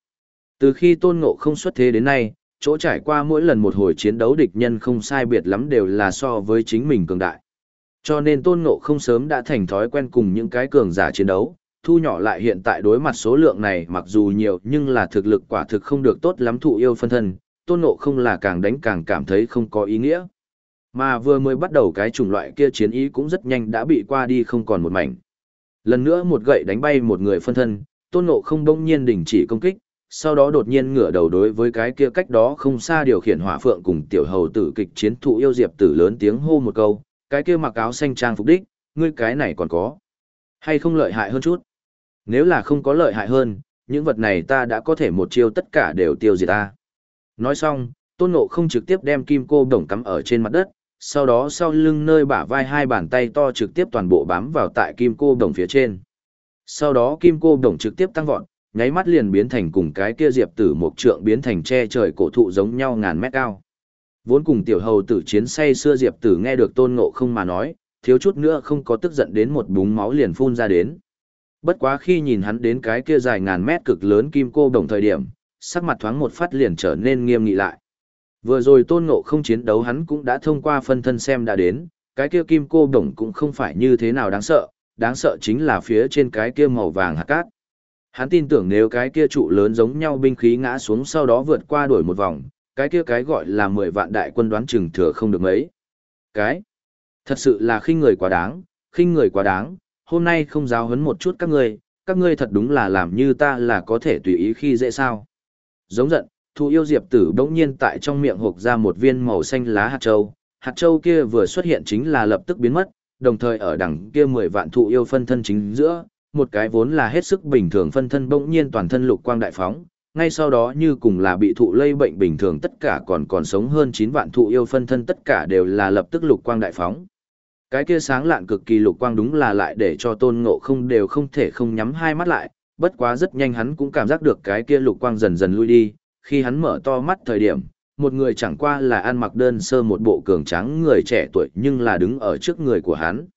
Từ khi tôn ngộ không xuất thế đến nay, chỗ trải qua mỗi lần một hồi chiến đấu địch nhân không sai biệt lắm đều là so với chính mình cường đại. Cho nên tôn ngộ không sớm đã thành thói quen cùng những cái cường giả chiến đấu, thu nhỏ lại hiện tại đối mặt số lượng này mặc dù nhiều nhưng là thực lực quả thực không được tốt lắm thụ yêu phân thân, tôn ngộ không là càng đánh càng cảm thấy không có ý nghĩa. Mà vừa mới bắt đầu cái chủng loại kia chiến ý cũng rất nhanh đã bị qua đi không còn một mảnh. Lần nữa một gậy đánh bay một người phân thân, tôn ngộ không đông nhiên đình chỉ công kích, sau đó đột nhiên ngửa đầu đối với cái kia cách đó không xa điều khiển hỏa phượng cùng tiểu hầu tử kịch chiến thụ yêu diệp tử lớn tiếng hô một câu, cái kia mặc áo xanh trang phục đích, ngươi cái này còn có. Hay không lợi hại hơn chút? Nếu là không có lợi hại hơn, những vật này ta đã có thể một chiêu tất cả đều tiêu diệt ta. Nói xong, tôn ngộ không trực tiếp đem kim cô đồng cắm ở trên mặt đất, sau đó sau lưng nơi bả vai hai bàn tay to trực tiếp toàn bộ bám vào tại kim cô đồng phía trên. Sau đó kim cô đồng trực tiếp tăng vọt, nháy mắt liền biến thành cùng cái kia diệp tử một trượng biến thành che trời cổ thụ giống nhau ngàn mét cao. Vốn cùng tiểu hầu tử chiến say xưa diệp tử nghe được tôn ngộ không mà nói, thiếu chút nữa không có tức giận đến một búng máu liền phun ra đến. Bất quá khi nhìn hắn đến cái kia dài ngàn mét cực lớn kim cô đồng thời điểm, sắc mặt thoáng một phát liền trở nên nghiêm nghị lại. Vừa rồi tôn ngộ không chiến đấu hắn cũng đã thông qua phân thân xem đã đến, cái kia kim cô đồng cũng không phải như thế nào đáng sợ, đáng sợ chính là phía trên cái kia màu vàng hạt cát. Hắn tin tưởng nếu cái kia trụ lớn giống nhau binh khí ngã xuống sau đó vượt qua đuổi một vòng, cái kia cái gọi là 10 vạn đại quân đoán chừng thừa không được mấy. Cái, thật sự là khinh người quá đáng, khinh người quá đáng, hôm nay không giáo huấn một chút các ngươi, các ngươi thật đúng là làm như ta là có thể tùy ý khi dễ sao. Giống giận, Thu yêu diệp tử bỗng nhiên tại trong miệng hộp ra một viên màu xanh lá hạt châu, hạt châu kia vừa xuất hiện chính là lập tức biến mất, đồng thời ở đằng kia mười vạn thụ yêu phân thân chính giữa, một cái vốn là hết sức bình thường phân thân bỗng nhiên toàn thân lục quang đại phóng, ngay sau đó như cùng là bị thụ lây bệnh bình thường tất cả còn còn sống hơn 9 vạn thụ yêu phân thân tất cả đều là lập tức lục quang đại phóng. Cái kia sáng lạn cực kỳ lục quang đúng là lại để cho tôn ngộ không đều không thể không nhắm hai mắt lại, bất quá rất nhanh hắn cũng cảm giác được cái kia lục quang dần dần lui đi, khi hắn mở to mắt thời điểm, một người chẳng qua là ăn mặc đơn sơ một bộ cường trắng người trẻ tuổi nhưng là đứng ở trước người của hắn.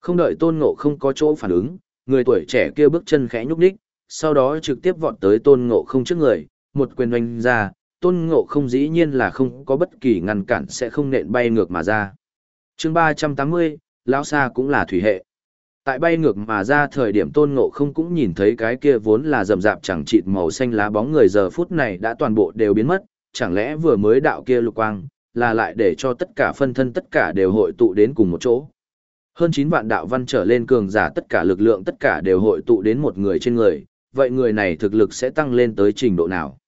Không đợi tôn ngộ không có chỗ phản ứng, người tuổi trẻ kia bước chân khẽ nhúc nhích, sau đó trực tiếp vọt tới tôn ngộ không trước người, một quyền oanh ra, tôn ngộ không dĩ nhiên là không có bất kỳ ngăn cản sẽ không nện bay ngược mà ra. chương ba trăm tám mươi lão Sa cũng là thủy hệ. Tại bay ngược mà ra thời điểm tôn ngộ không cũng nhìn thấy cái kia vốn là rầm rạp chẳng chịt màu xanh lá bóng người giờ phút này đã toàn bộ đều biến mất, chẳng lẽ vừa mới đạo kia lục quang, là lại để cho tất cả phân thân tất cả đều hội tụ đến cùng một chỗ. Hơn chín vạn đạo văn trở lên cường giả tất cả lực lượng tất cả đều hội tụ đến một người trên người, vậy người này thực lực sẽ tăng lên tới trình độ nào?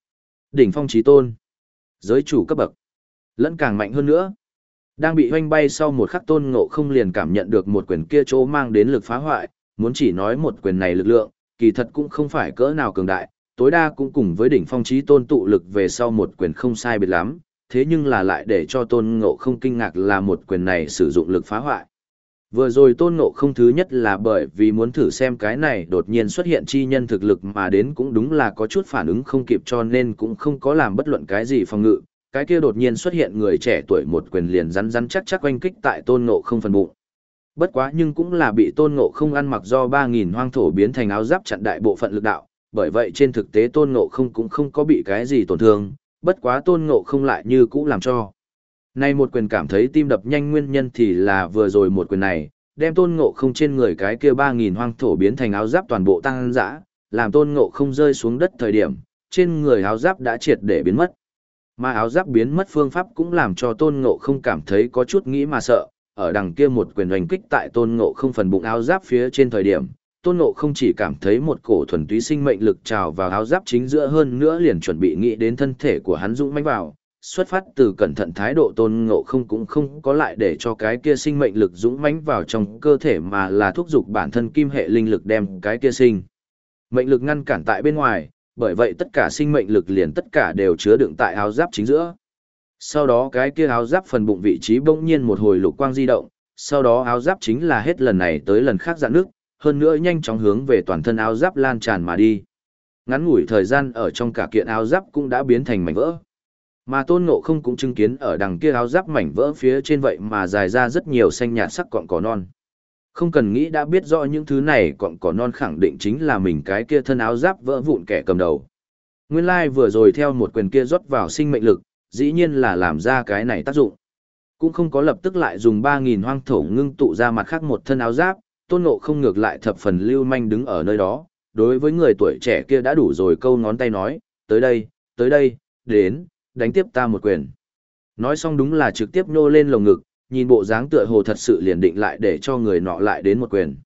Đỉnh phong trí tôn, giới chủ cấp bậc, lẫn càng mạnh hơn nữa. Đang bị hoanh bay sau một khắc tôn ngộ không liền cảm nhận được một quyền kia chỗ mang đến lực phá hoại, muốn chỉ nói một quyền này lực lượng, kỳ thật cũng không phải cỡ nào cường đại, tối đa cũng cùng với đỉnh phong trí tôn tụ lực về sau một quyền không sai biệt lắm, thế nhưng là lại để cho tôn ngộ không kinh ngạc là một quyền này sử dụng lực phá hoại. Vừa rồi tôn ngộ không thứ nhất là bởi vì muốn thử xem cái này đột nhiên xuất hiện chi nhân thực lực mà đến cũng đúng là có chút phản ứng không kịp cho nên cũng không có làm bất luận cái gì phòng ngự, cái kia đột nhiên xuất hiện người trẻ tuổi một quyền liền rắn rắn chắc chắc oanh kích tại tôn ngộ không phần bụng. Bất quá nhưng cũng là bị tôn ngộ không ăn mặc do 3.000 hoang thổ biến thành áo giáp chặn đại bộ phận lực đạo, bởi vậy trên thực tế tôn ngộ không cũng không có bị cái gì tổn thương, bất quá tôn ngộ không lại như cũ làm cho. Nay một quyền cảm thấy tim đập nhanh nguyên nhân thì là vừa rồi một quyền này, đem tôn ngộ không trên người cái kia 3.000 hoang thổ biến thành áo giáp toàn bộ tăng dã, làm tôn ngộ không rơi xuống đất thời điểm, trên người áo giáp đã triệt để biến mất. Mà áo giáp biến mất phương pháp cũng làm cho tôn ngộ không cảm thấy có chút nghĩ mà sợ, ở đằng kia một quyền oanh kích tại tôn ngộ không phần bụng áo giáp phía trên thời điểm, tôn ngộ không chỉ cảm thấy một cổ thuần túy sinh mệnh lực trào vào áo giáp chính giữa hơn nữa liền chuẩn bị nghĩ đến thân thể của hắn dũng mãnh vào, xuất phát từ cẩn thận thái độ tôn ngộ không cũng không có lại để cho cái kia sinh mệnh lực dũng mãnh vào trong cơ thể mà là thúc giục bản thân kim hệ linh lực đem cái kia sinh. Mệnh lực ngăn cản tại bên ngoài, bởi vậy tất cả sinh mệnh lực liền tất cả đều chứa đựng tại áo giáp chính giữa. Sau đó cái kia áo giáp phần bụng vị trí bỗng nhiên một hồi lục quang di động, sau đó áo giáp chính là hết lần này tới lần khác dạn nước, hơn nữa nhanh chóng hướng về toàn thân áo giáp lan tràn mà đi. Ngắn ngủi thời gian ở trong cả kiện áo giáp cũng đã biến thành mảnh vỡ. Mà tôn ngộ không cũng chứng kiến ở đằng kia áo giáp mảnh vỡ phía trên vậy mà dài ra rất nhiều xanh nhạt sắc cọng cỏ non. Không cần nghĩ đã biết rõ những thứ này cọng có non khẳng định chính là mình cái kia thân áo giáp vỡ vụn kẻ cầm đầu. Nguyên lai like vừa rồi theo một quyền kia rót vào sinh mệnh lực, dĩ nhiên là làm ra cái này tác dụng. Cũng không có lập tức lại dùng 3.000 hoang thổ ngưng tụ ra mặt khác một thân áo giáp, tôn ngộ không ngược lại thập phần lưu manh đứng ở nơi đó. Đối với người tuổi trẻ kia đã đủ rồi câu ngón tay nói, tới đây, tới đây, đến, đánh tiếp ta một quyền. Nói xong đúng là trực tiếp nô lên lồng ngực, nhìn bộ dáng tựa hồ thật sự liền định lại để cho người nọ lại đến một quyền.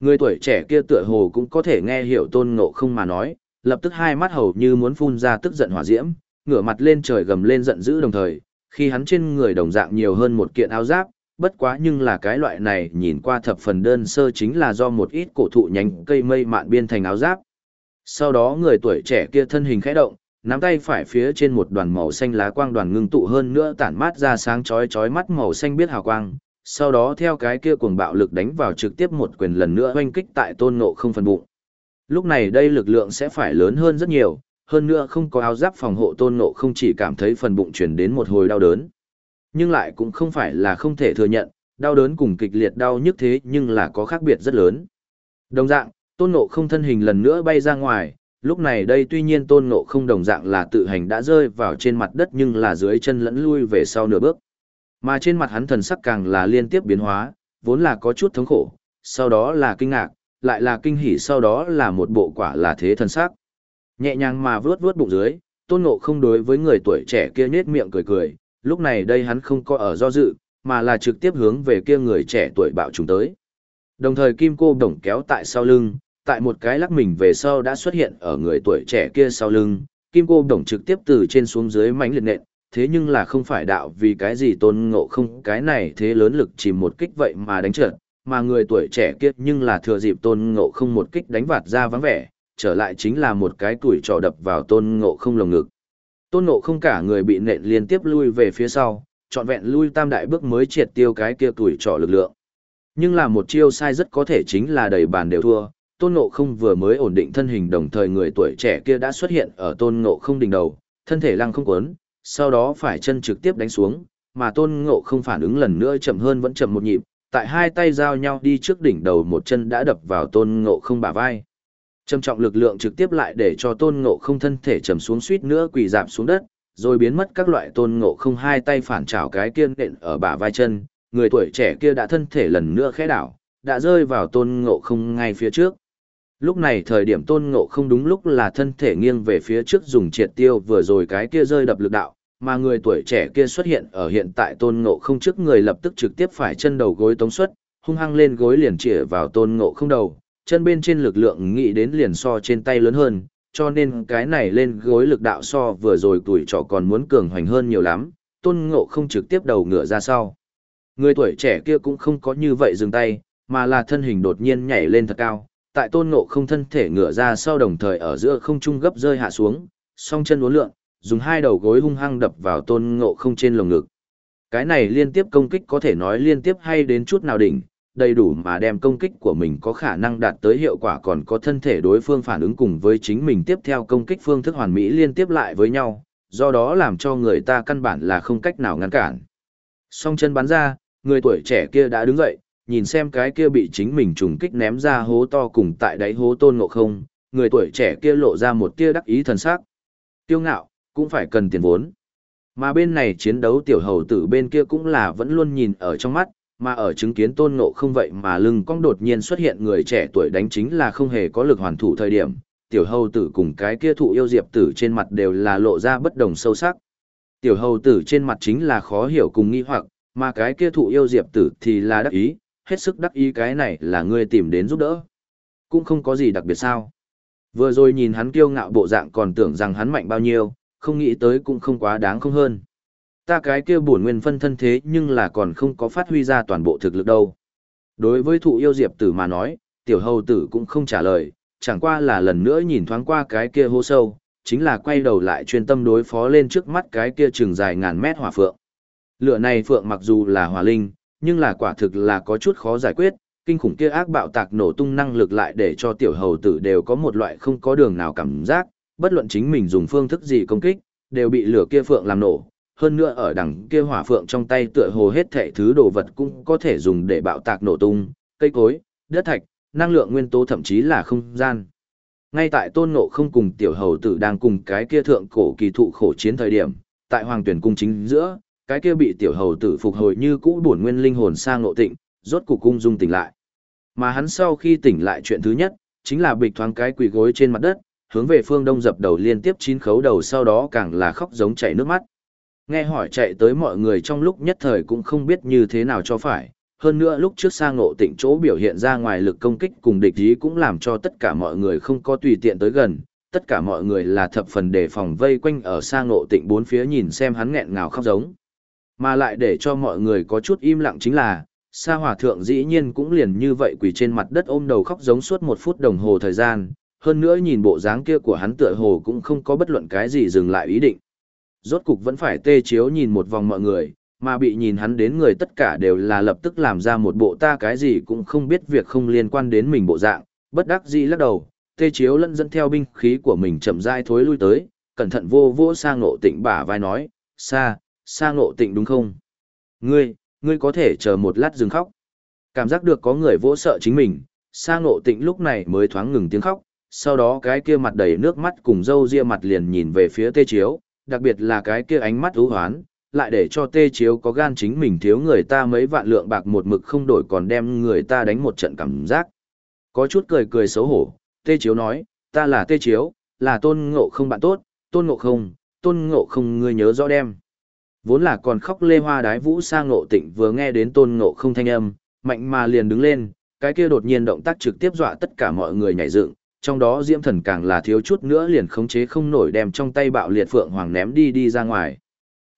Người tuổi trẻ kia tựa hồ cũng có thể nghe hiểu tôn ngộ không mà nói, lập tức hai mắt hầu như muốn phun ra tức giận hỏa diễm, ngửa mặt lên trời gầm lên giận dữ đồng thời, khi hắn trên người đồng dạng nhiều hơn một kiện áo giáp, bất quá nhưng là cái loại này nhìn qua thập phần đơn sơ chính là do một ít cổ thụ nhánh cây mây mạn biên thành áo giáp. Sau đó người tuổi trẻ kia thân hình khẽ động, nắm tay phải phía trên một đoàn màu xanh lá quang đoàn ngưng tụ hơn nữa tản mát ra sáng chói chói mắt màu xanh biết hào quang, sau đó theo cái kia cuồng bạo lực đánh vào trực tiếp một quyền lần nữa oanh kích tại tôn ngộ không phần bụng. Lúc này đây lực lượng sẽ phải lớn hơn rất nhiều, hơn nữa không có áo giáp phòng hộ tôn ngộ không chỉ cảm thấy phần bụng chuyển đến một hồi đau đớn. Nhưng lại cũng không phải là không thể thừa nhận, đau đớn cùng kịch liệt đau nhức thế nhưng là có khác biệt rất lớn. Đồng dạng, tôn ngộ không thân hình lần nữa bay ra ngoài, lúc này đây tuy nhiên tôn ngộ không đồng dạng là tự hành đã rơi vào trên mặt đất nhưng là dưới chân lẫn lui về sau nửa bước. Mà trên mặt hắn thần sắc càng là liên tiếp biến hóa, vốn là có chút thống khổ, sau đó là kinh ngạc, lại là kinh hỉ sau đó là một bộ quả là thế thần sắc. Nhẹ nhàng mà vướt vướt bụng dưới, tôn ngộ không đối với người tuổi trẻ kia nết miệng cười cười, lúc này đây hắn không có ở do dự, mà là trực tiếp hướng về kia người trẻ tuổi bạo chúng tới. Đồng thời kim cô đồng kéo tại sau lưng, tại một cái lắc mình về sau đã xuất hiện ở người tuổi trẻ kia sau lưng, kim cô đồng trực tiếp từ trên xuống dưới mánh liệt nện, thế nhưng là không phải đạo vì cái gì tôn ngộ không cái này thế lớn lực chỉ một kích vậy mà đánh trượt, mà người tuổi trẻ kia nhưng là thừa dịp tôn ngộ không một kích đánh vạt ra vắng vẻ, trở lại chính là một cái tuổi trò đập vào tôn ngộ không lồng ngực. Tôn ngộ không cả người bị nện liên tiếp lui về phía sau, trọn vẹn lui tam đại bước mới triệt tiêu cái kia tuổi trò lực lượng. Nhưng là một chiêu sai rất có thể chính là đầy bàn đều thua, tôn ngộ không vừa mới ổn định thân hình đồng thời người tuổi trẻ kia đã xuất hiện ở tôn ngộ không đỉnh đầu, thân thể lăng không quấn, sau đó phải chân trực tiếp đánh xuống, mà tôn ngộ không phản ứng lần nữa chậm hơn vẫn chậm một nhịp, tại hai tay giao nhau đi trước đỉnh đầu một chân đã đập vào tôn ngộ không bả vai. Trầm trọng lực lượng trực tiếp lại để cho tôn ngộ không thân thể trầm xuống suýt nữa quỳ dạp xuống đất, rồi biến mất các loại tôn ngộ không hai tay phản trào cái kiên nện ở bả vai chân, người tuổi trẻ kia đã thân thể lần nữa khẽ đảo, đã rơi vào tôn ngộ không ngay phía trước. Lúc này thời điểm tôn ngộ không đúng lúc là thân thể nghiêng về phía trước dùng triệt tiêu vừa rồi cái kia rơi đập lực đạo, mà người tuổi trẻ kia xuất hiện ở hiện tại tôn ngộ không trước người lập tức trực tiếp phải chân đầu gối tống xuất, hung hăng lên gối liền chĩa vào tôn ngộ không đầu, chân bên trên lực lượng nghĩ đến liền so trên tay lớn hơn, cho nên cái này lên gối lực đạo so vừa rồi tuổi trọ còn muốn cường hoành hơn nhiều lắm, tôn ngộ không trực tiếp đầu ngựa ra sau. Người tuổi trẻ kia cũng không có như vậy dừng tay, mà là thân hình đột nhiên nhảy lên thật cao, tại tôn ngộ không thân thể ngửa ra sau đồng thời ở giữa không trung gấp rơi hạ xuống, song chân uốn lượn, dùng hai đầu gối hung hăng đập vào tôn ngộ không trên lồng ngực. Cái này liên tiếp công kích có thể nói liên tiếp hay đến chút nào đỉnh, đầy đủ mà đem công kích của mình có khả năng đạt tới hiệu quả còn có thân thể đối phương phản ứng cùng với chính mình tiếp theo công kích phương thức hoàn mỹ liên tiếp lại với nhau, do đó làm cho người ta căn bản là không cách nào ngăn cản. Song chân bắn ra, người tuổi trẻ kia đã đứng dậy, nhìn xem cái kia bị chính mình trùng kích ném ra hố to cùng tại đáy hố tôn ngộ không, người tuổi trẻ kia lộ ra một tia đắc ý thần sắc. Tiêu ngạo, cũng phải cần tiền vốn. Mà bên này chiến đấu tiểu hầu tử bên kia cũng là vẫn luôn nhìn ở trong mắt, mà ở chứng kiến tôn ngộ không vậy mà lưng cong đột nhiên xuất hiện người trẻ tuổi đánh chính là không hề có lực hoàn thủ thời điểm, tiểu hầu tử cùng cái kia thụ yêu diệp tử trên mặt đều là lộ ra bất đồng sâu sắc. Tiểu hầu tử trên mặt chính là khó hiểu cùng nghi hoặc, mà cái kia thụ yêu diệp tử thì là đắc ý, hết sức đắc ý cái này là ngươi tìm đến giúp đỡ. Cũng không có gì đặc biệt sao. Vừa rồi nhìn hắn kiêu ngạo bộ dạng còn tưởng rằng hắn mạnh bao nhiêu, không nghĩ tới cũng không quá đáng không hơn. Ta cái kia buồn nguyên phân thân thế nhưng là còn không có phát huy ra toàn bộ thực lực đâu. Đối với thụ yêu diệp tử mà nói, tiểu hầu tử cũng không trả lời, chẳng qua là lần nữa nhìn thoáng qua cái kia hô sâu, chính là quay đầu lại chuyên tâm đối phó lên trước mắt cái kia trường dài ngàn mét hỏa phượng. Lửa này phượng mặc dù là hỏa linh, nhưng là quả thực là có chút khó giải quyết, kinh khủng kia ác bạo tạc nổ tung năng lực lại để cho tiểu hầu tử đều có một loại không có đường nào cảm giác, bất luận chính mình dùng phương thức gì công kích, đều bị lửa kia phượng làm nổ. Hơn nữa ở đằng kia hỏa phượng trong tay tựa hồ hết thảy thứ đồ vật cũng có thể dùng để bạo tạc nổ tung, cây cối, đất thạch, năng lượng nguyên tố thậm chí là không gian. Ngay tại tôn ngộ không cùng tiểu hầu tử đang cùng cái kia thượng cổ kỳ thụ khổ chiến thời điểm, tại hoàng tuyển cung chính giữa, cái kia bị tiểu hầu tử phục hồi như cũ bổn nguyên linh hồn sang ngộ tịnh, rốt cục cung dung tỉnh lại. Mà hắn sau khi tỉnh lại chuyện thứ nhất, chính là bịch thoáng cái quỳ gối trên mặt đất, hướng về phương đông dập đầu liên tiếp chín khấu đầu sau đó càng là khóc giống chảy nước mắt. Nghe hỏi chạy tới mọi người trong lúc nhất thời cũng không biết như thế nào cho phải, hơn nữa lúc trước sang ngộ tịnh chỗ biểu hiện ra ngoài lực công kích cùng địch ý cũng làm cho tất cả mọi người không có tùy tiện tới gần, tất cả mọi người là thập phần đề phòng vây quanh ở sang ngộ tịnh bốn phía nhìn xem hắn nghẹn ngào khóc giống. Mà lại để cho mọi người có chút im lặng chính là, Sa Hòa Thượng dĩ nhiên cũng liền như vậy quỳ trên mặt đất ôm đầu khóc giống suốt một phút đồng hồ thời gian, hơn nữa nhìn bộ dáng kia của hắn tựa hồ cũng không có bất luận cái gì dừng lại ý định. Rốt cục vẫn phải tê chiếu nhìn một vòng mọi người, mà bị nhìn hắn đến người tất cả đều là lập tức làm ra một bộ ta cái gì cũng không biết việc không liên quan đến mình bộ dạng, bất đắc dĩ lắc đầu, tê chiếu lẫn dẫn theo binh khí của mình chậm rãi thối lui tới, cẩn thận vô vô sang ngộ tịnh bả vai nói, xa, sa ngộ tịnh đúng không? Ngươi, ngươi có thể chờ một lát dừng khóc. Cảm giác được có người vỗ sợ chính mình, sa ngộ tịnh lúc này mới thoáng ngừng tiếng khóc, sau đó cái kia mặt đầy nước mắt cùng râu ria mặt liền nhìn về phía tê chiếu, đặc biệt là cái kia ánh mắt ưu hoán, lại để cho tê chiếu có gan chính mình thiếu người ta mấy vạn lượng bạc một mực không đổi còn đem người ta đánh một trận cảm giác. Có chút cười cười xấu hổ, tê chiếu nói, ta là tê chiếu, là tôn ngộ không bạn tốt, tôn ngộ không, tôn ngộ không ngươi nhớ rõ đem. Vốn là còn khóc lê hoa đái vũ sang ngộ tịnh vừa nghe đến tôn ngộ không thanh âm, mạnh mà liền đứng lên, cái kia đột nhiên động tác trực tiếp dọa tất cả mọi người nhảy dựng, trong đó diễm thần càng là thiếu chút nữa liền khống chế không nổi đem trong tay bạo liệt phượng hoàng ném đi đi ra ngoài.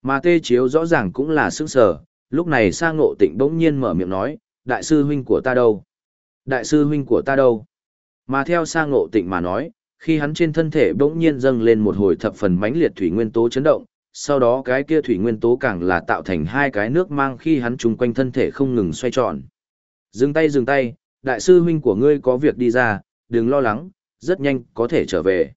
Mà tê chiếu rõ ràng cũng là sức sở, lúc này sang ngộ tịnh bỗng nhiên mở miệng nói, đại sư huynh của ta đâu? Đại sư huynh của ta đâu? Mà theo sang ngộ tịnh mà nói, khi hắn trên thân thể bỗng nhiên dâng lên một hồi thập phần mãnh liệt thủy nguyên tố chấn động, sau đó cái kia thủy nguyên tố càng là tạo thành hai cái nước mang khi hắn chung quanh thân thể không ngừng xoay tròn. Dừng tay dừng tay, đại sư huynh của ngươi có việc đi ra, đừng lo lắng, rất nhanh có thể trở về.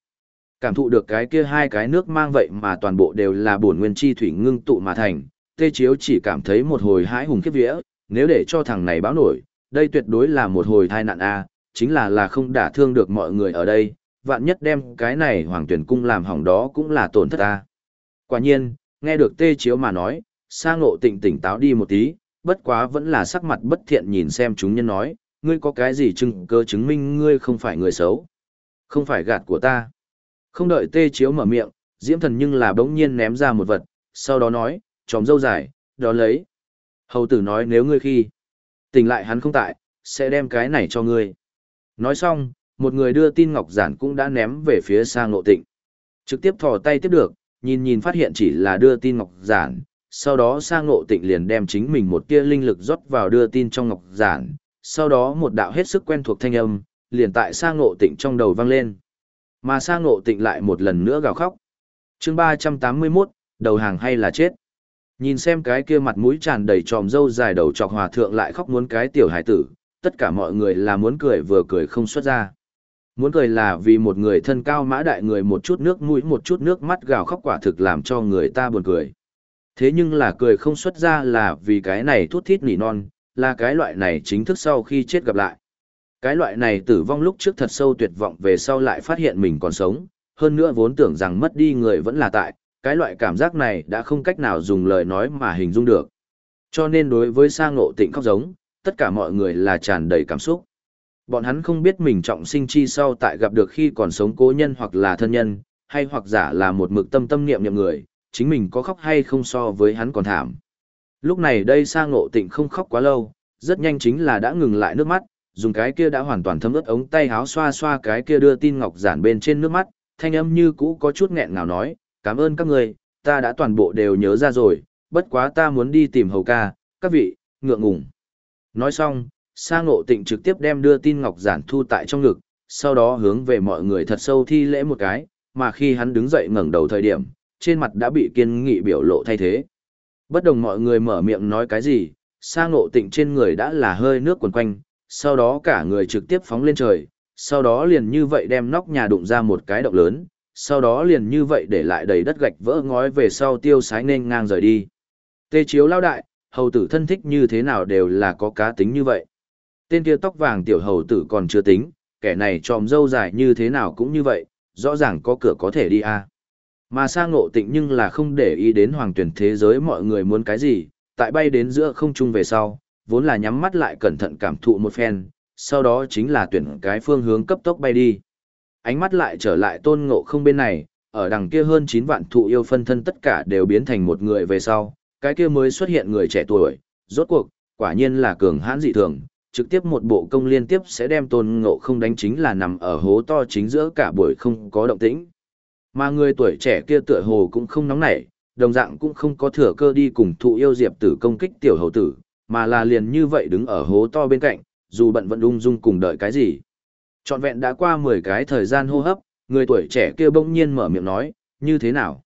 Cảm thụ được cái kia hai cái nước mang vậy mà toàn bộ đều là bổn nguyên chi thủy ngưng tụ mà thành, tê chiếu chỉ cảm thấy một hồi hãi hùng khiếp vía, nếu để cho thằng này báo nổi, đây tuyệt đối là một hồi tai nạn a, chính là là không đả thương được mọi người ở đây, vạn nhất đem cái này hoàng tuyển cung làm hỏng đó cũng là tổn thất a. Quả nhiên, nghe được tê chiếu mà nói, sa ngộ tịnh tỉnh táo đi một tí, bất quá vẫn là sắc mặt bất thiện nhìn xem chúng nhân nói, ngươi có cái gì chứng cơ chứng minh ngươi không phải người xấu. Không phải gạt của ta. Không đợi tê chiếu mở miệng, diễm thần nhưng là bỗng nhiên ném ra một vật, sau đó nói, tròm dâu dài, đó lấy. Hầu tử nói nếu ngươi khi tỉnh lại hắn không tại, sẽ đem cái này cho ngươi. Nói xong, một người đưa tin ngọc giản cũng đã ném về phía sang ngộ tịnh. Trực tiếp thò tay tiếp được, nhìn nhìn phát hiện chỉ là đưa tin ngọc giản, sau đó sang ngộ tịnh liền đem chính mình một tia linh lực rót vào đưa tin trong ngọc giản, sau đó một đạo hết sức quen thuộc thanh âm, liền tại sang ngộ tịnh trong đầu vang lên. Mà sang ngộ tịnh lại một lần nữa gào khóc. chương 381, đầu hàng hay là chết? Nhìn xem cái kia mặt mũi tràn đầy tròm dâu dài đầu trọc hòa thượng lại khóc muốn cái tiểu hải tử, tất cả mọi người là muốn cười vừa cười không xuất ra. Muốn cười là vì một người thân cao mã đại người một chút nước mũi một chút nước mắt gào khóc quả thực làm cho người ta buồn cười. Thế nhưng là cười không xuất ra là vì cái này thút thít nỉ non, là cái loại này chính thức sau khi chết gặp lại. Cái loại này tử vong lúc trước thật sâu tuyệt vọng về sau lại phát hiện mình còn sống, hơn nữa vốn tưởng rằng mất đi người vẫn là tại, cái loại cảm giác này đã không cách nào dùng lời nói mà hình dung được. Cho nên đối với sang ngộ tịnh khóc giống, tất cả mọi người là tràn đầy cảm xúc. Bọn hắn không biết mình trọng sinh chi sau tại gặp được khi còn sống cố nhân hoặc là thân nhân, hay hoặc giả là một mực tâm tâm niệm niệm người, chính mình có khóc hay không so với hắn còn thảm. Lúc này đây sang ngộ tịnh không khóc quá lâu, rất nhanh chính là đã ngừng lại nước mắt, dùng cái kia đã hoàn toàn thấm ướt ống tay háo xoa xoa cái kia đưa tin ngọc giản bên trên nước mắt, thanh âm như cũ có chút nghẹn ngào nói, cảm ơn các người, ta đã toàn bộ đều nhớ ra rồi, bất quá ta muốn đi tìm hầu ca, các vị, ngượng ngùng. Nói xong, sa ngộ tịnh trực tiếp đem đưa tin ngọc giản thu tại trong ngực, sau đó hướng về mọi người thật sâu thi lễ một cái, mà khi hắn đứng dậy ngẩng đầu thời điểm, trên mặt đã bị kiên nghị biểu lộ thay thế. Bất đồng mọi người mở miệng nói cái gì, sa ngộ tịnh trên người đã là hơi nước quần quanh, sau đó cả người trực tiếp phóng lên trời, sau đó liền như vậy đem nóc nhà đụng ra một cái động lớn, sau đó liền như vậy để lại đầy đất gạch vỡ ngói về sau tiêu sái nên ngang rời đi. Tê chiếu lao đại, hầu tử thân thích như thế nào đều là có cá tính như vậy. Tên kia tóc vàng tiểu hầu tử còn chưa tính, kẻ này tròm dâu dài như thế nào cũng như vậy, rõ ràng có cửa có thể đi à. Mà sang ngộ tịnh nhưng là không để ý đến hoàng tuyển thế giới mọi người muốn cái gì, tại bay đến giữa không trung về sau, vốn là nhắm mắt lại cẩn thận cảm thụ một phen, sau đó chính là tuyển cái phương hướng cấp tốc bay đi. Ánh mắt lại trở lại tôn ngộ không bên này, ở đằng kia hơn 9 vạn thụ yêu phân thân tất cả đều biến thành một người về sau, cái kia mới xuất hiện người trẻ tuổi, rốt cuộc, quả nhiên là cường hãn dị thường, trực tiếp một bộ công liên tiếp sẽ đem tôn ngộ không đánh chính là nằm ở hố to chính giữa cả buổi không có động tĩnh. Mà người tuổi trẻ kia tựa hồ cũng không nóng nảy, đồng dạng cũng không có thừa cơ đi cùng thụ yêu diệp tử công kích tiểu hầu tử, mà là liền như vậy đứng ở hố to bên cạnh, dù bận vẫn ung dung cùng đợi cái gì. Trọn vẹn đã qua 10 cái thời gian hô hấp, người tuổi trẻ kia bỗng nhiên mở miệng nói, như thế nào?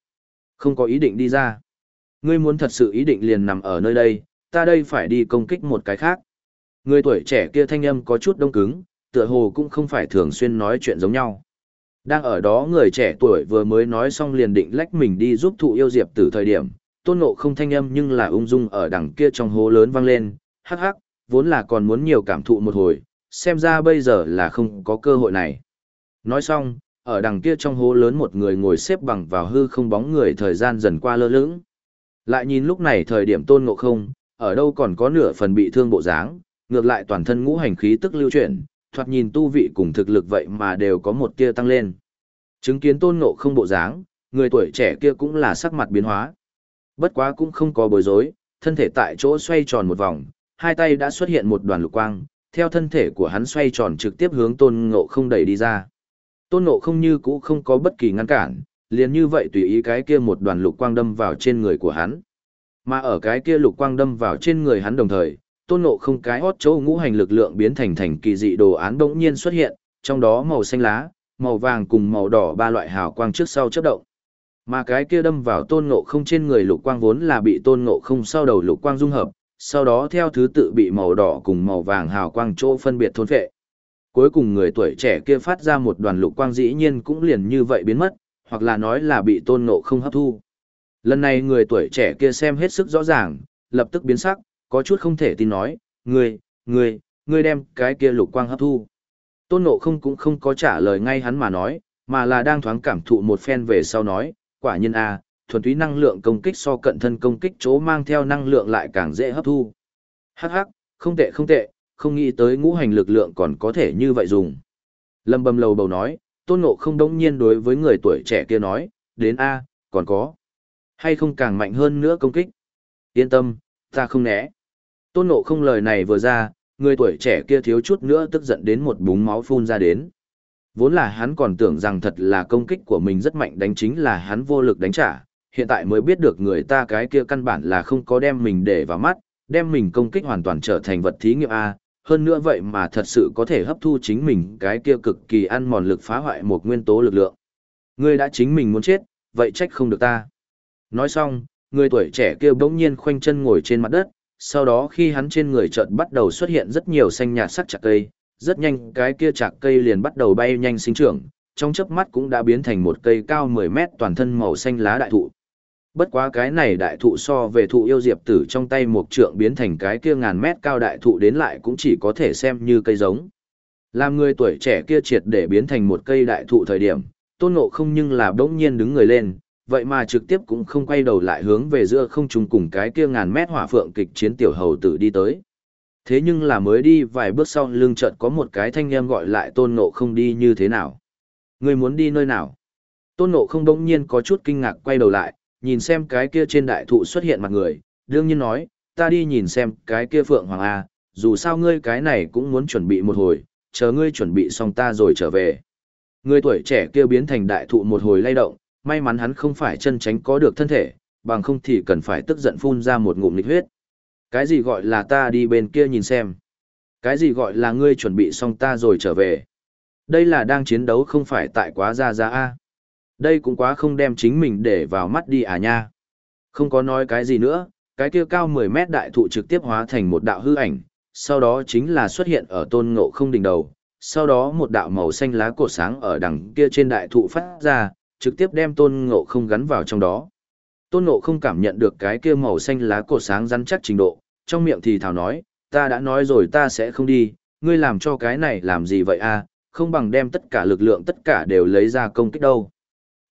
Không có ý định đi ra. Ngươi muốn thật sự ý định liền nằm ở nơi đây, ta đây phải đi công kích một cái khác. Người tuổi trẻ kia thanh âm có chút đông cứng, tựa hồ cũng không phải thường xuyên nói chuyện giống nhau. Đang ở đó người trẻ tuổi vừa mới nói xong liền định lách mình đi giúp thụ yêu diệp từ thời điểm, tôn ngộ không thanh âm nhưng là ung dung ở đằng kia trong hố lớn vang lên, hắc hắc, vốn là còn muốn nhiều cảm thụ một hồi, xem ra bây giờ là không có cơ hội này. Nói xong, ở đằng kia trong hố lớn một người ngồi xếp bằng vào hư không bóng người thời gian dần qua lơ lưỡng. Lại nhìn lúc này thời điểm tôn ngộ không, ở đâu còn có nửa phần bị thương bộ dáng, ngược lại toàn thân ngũ hành khí tức lưu chuyển, thoạt nhìn tu vị cùng thực lực vậy mà đều có một tia tăng lên. Chứng kiến tôn ngộ không bộ dáng, người tuổi trẻ kia cũng là sắc mặt biến hóa. Bất quá cũng không có bối rối, thân thể tại chỗ xoay tròn một vòng, hai tay đã xuất hiện một đoàn lục quang, theo thân thể của hắn xoay tròn trực tiếp hướng tôn ngộ không đẩy đi ra. Tôn ngộ không như cũ không có bất kỳ ngăn cản, liền như vậy tùy ý cái kia một đoàn lục quang đâm vào trên người của hắn. Mà ở cái kia lục quang đâm vào trên người hắn đồng thời, tôn ngộ không cái hót chỗ ngũ hành lực lượng biến thành thành kỳ dị đồ án bỗng nhiên xuất hiện, trong đó màu xanh lá, màu vàng cùng màu đỏ ba loại hào quang trước sau chớp động. Mà cái kia đâm vào tôn ngộ không trên người lục quang vốn là bị tôn ngộ không sau đầu lục quang dung hợp, sau đó theo thứ tự bị màu đỏ cùng màu vàng hào quang chỗ phân biệt thôn phệ. Cuối cùng người tuổi trẻ kia phát ra một đoàn lục quang dĩ nhiên cũng liền như vậy biến mất, hoặc là nói là bị tôn ngộ không hấp thu. Lần này người tuổi trẻ kia xem hết sức rõ ràng, lập tức biến sắc, có chút không thể tin nói, ngươi, ngươi, ngươi đem cái kia lục quang hấp thu. Tôn ngộ không cũng không có trả lời ngay hắn mà nói, mà là đang thoáng cảm thụ một phen về sau nói, quả nhiên a thuần túy năng lượng công kích so cận thân công kích chỗ mang theo năng lượng lại càng dễ hấp thu. Hắc hắc, không tệ không tệ, không nghĩ tới ngũ hành lực lượng còn có thể như vậy dùng. Lâm bầm lầu bầu nói, tôn ngộ không đống nhiên đối với người tuổi trẻ kia nói, đến A, còn có. Hay không càng mạnh hơn nữa công kích. Yên tâm, ta không né. Tôn ngộ không lời này vừa ra, người tuổi trẻ kia thiếu chút nữa tức giận đến một búng máu phun ra đến. Vốn là hắn còn tưởng rằng thật là công kích của mình rất mạnh đánh chính là hắn vô lực đánh trả, hiện tại mới biết được người ta cái kia căn bản là không có đem mình để vào mắt, đem mình công kích hoàn toàn trở thành vật thí nghiệm A, hơn nữa vậy mà thật sự có thể hấp thu chính mình cái kia cực kỳ ăn mòn lực phá hoại một nguyên tố lực lượng. Ngươi đã chính mình muốn chết, vậy trách không được ta. Nói xong, người tuổi trẻ kia bỗng nhiên khoanh chân ngồi trên mặt đất, sau đó khi hắn trên người chợt bắt đầu xuất hiện rất nhiều xanh nhạt sắc chạc cây, rất nhanh cái kia chạc cây liền bắt đầu bay nhanh sinh trưởng, trong chớp mắt cũng đã biến thành một cây cao 10 mét toàn thân màu xanh lá đại thụ. Bất quá cái này đại thụ so về thụ yêu diệp tử trong tay một trượng biến thành cái kia ngàn mét cao đại thụ đến lại cũng chỉ có thể xem như cây giống. Làm người tuổi trẻ kia triệt để biến thành một cây đại thụ thời điểm, tôn ngộ không nhưng là bỗng nhiên đứng người lên, vậy mà trực tiếp cũng không quay đầu lại hướng về giữa không trung cùng cái kia ngàn mét hỏa phượng kịch chiến tiểu hầu tử đi tới. Thế nhưng là mới đi vài bước sau lưng chợt có một cái thanh em gọi lại tôn ngộ không đi như thế nào. Người muốn đi nơi nào? Tôn ngộ không đống nhiên có chút kinh ngạc quay đầu lại, nhìn xem cái kia trên đại thụ xuất hiện mặt người, đương nhiên nói, ta đi nhìn xem cái kia phượng hoàng A, dù sao ngươi cái này cũng muốn chuẩn bị một hồi, chờ ngươi chuẩn bị xong ta rồi trở về. Người tuổi trẻ kia biến thành đại thụ một hồi lay động, may mắn hắn không phải chân tránh có được thân thể, bằng không thì cần phải tức giận phun ra một ngụm nghịch huyết. Cái gì gọi là ta đi bên kia nhìn xem? Cái gì gọi là ngươi chuẩn bị xong ta rồi trở về? Đây là đang chiến đấu không phải tại quá ra ra A. Đây cũng quá không đem chính mình để vào mắt đi à nha. Không có nói cái gì nữa, cái kia cao 10 mét đại thụ trực tiếp hóa thành một đạo hư ảnh, sau đó chính là xuất hiện ở tôn ngộ không đỉnh đầu, sau đó một đạo màu xanh lá cổ sáng ở đằng kia trên đại thụ phát ra, trực tiếp đem tôn ngộ không gắn vào trong đó. Tôn ngộ không cảm nhận được cái kia màu xanh lá cột sáng rắn chắc trình độ, trong miệng thì thảo nói, ta đã nói rồi ta sẽ không đi, ngươi làm cho cái này làm gì vậy a? À? không bằng đem tất cả lực lượng tất cả đều lấy ra công kích đâu.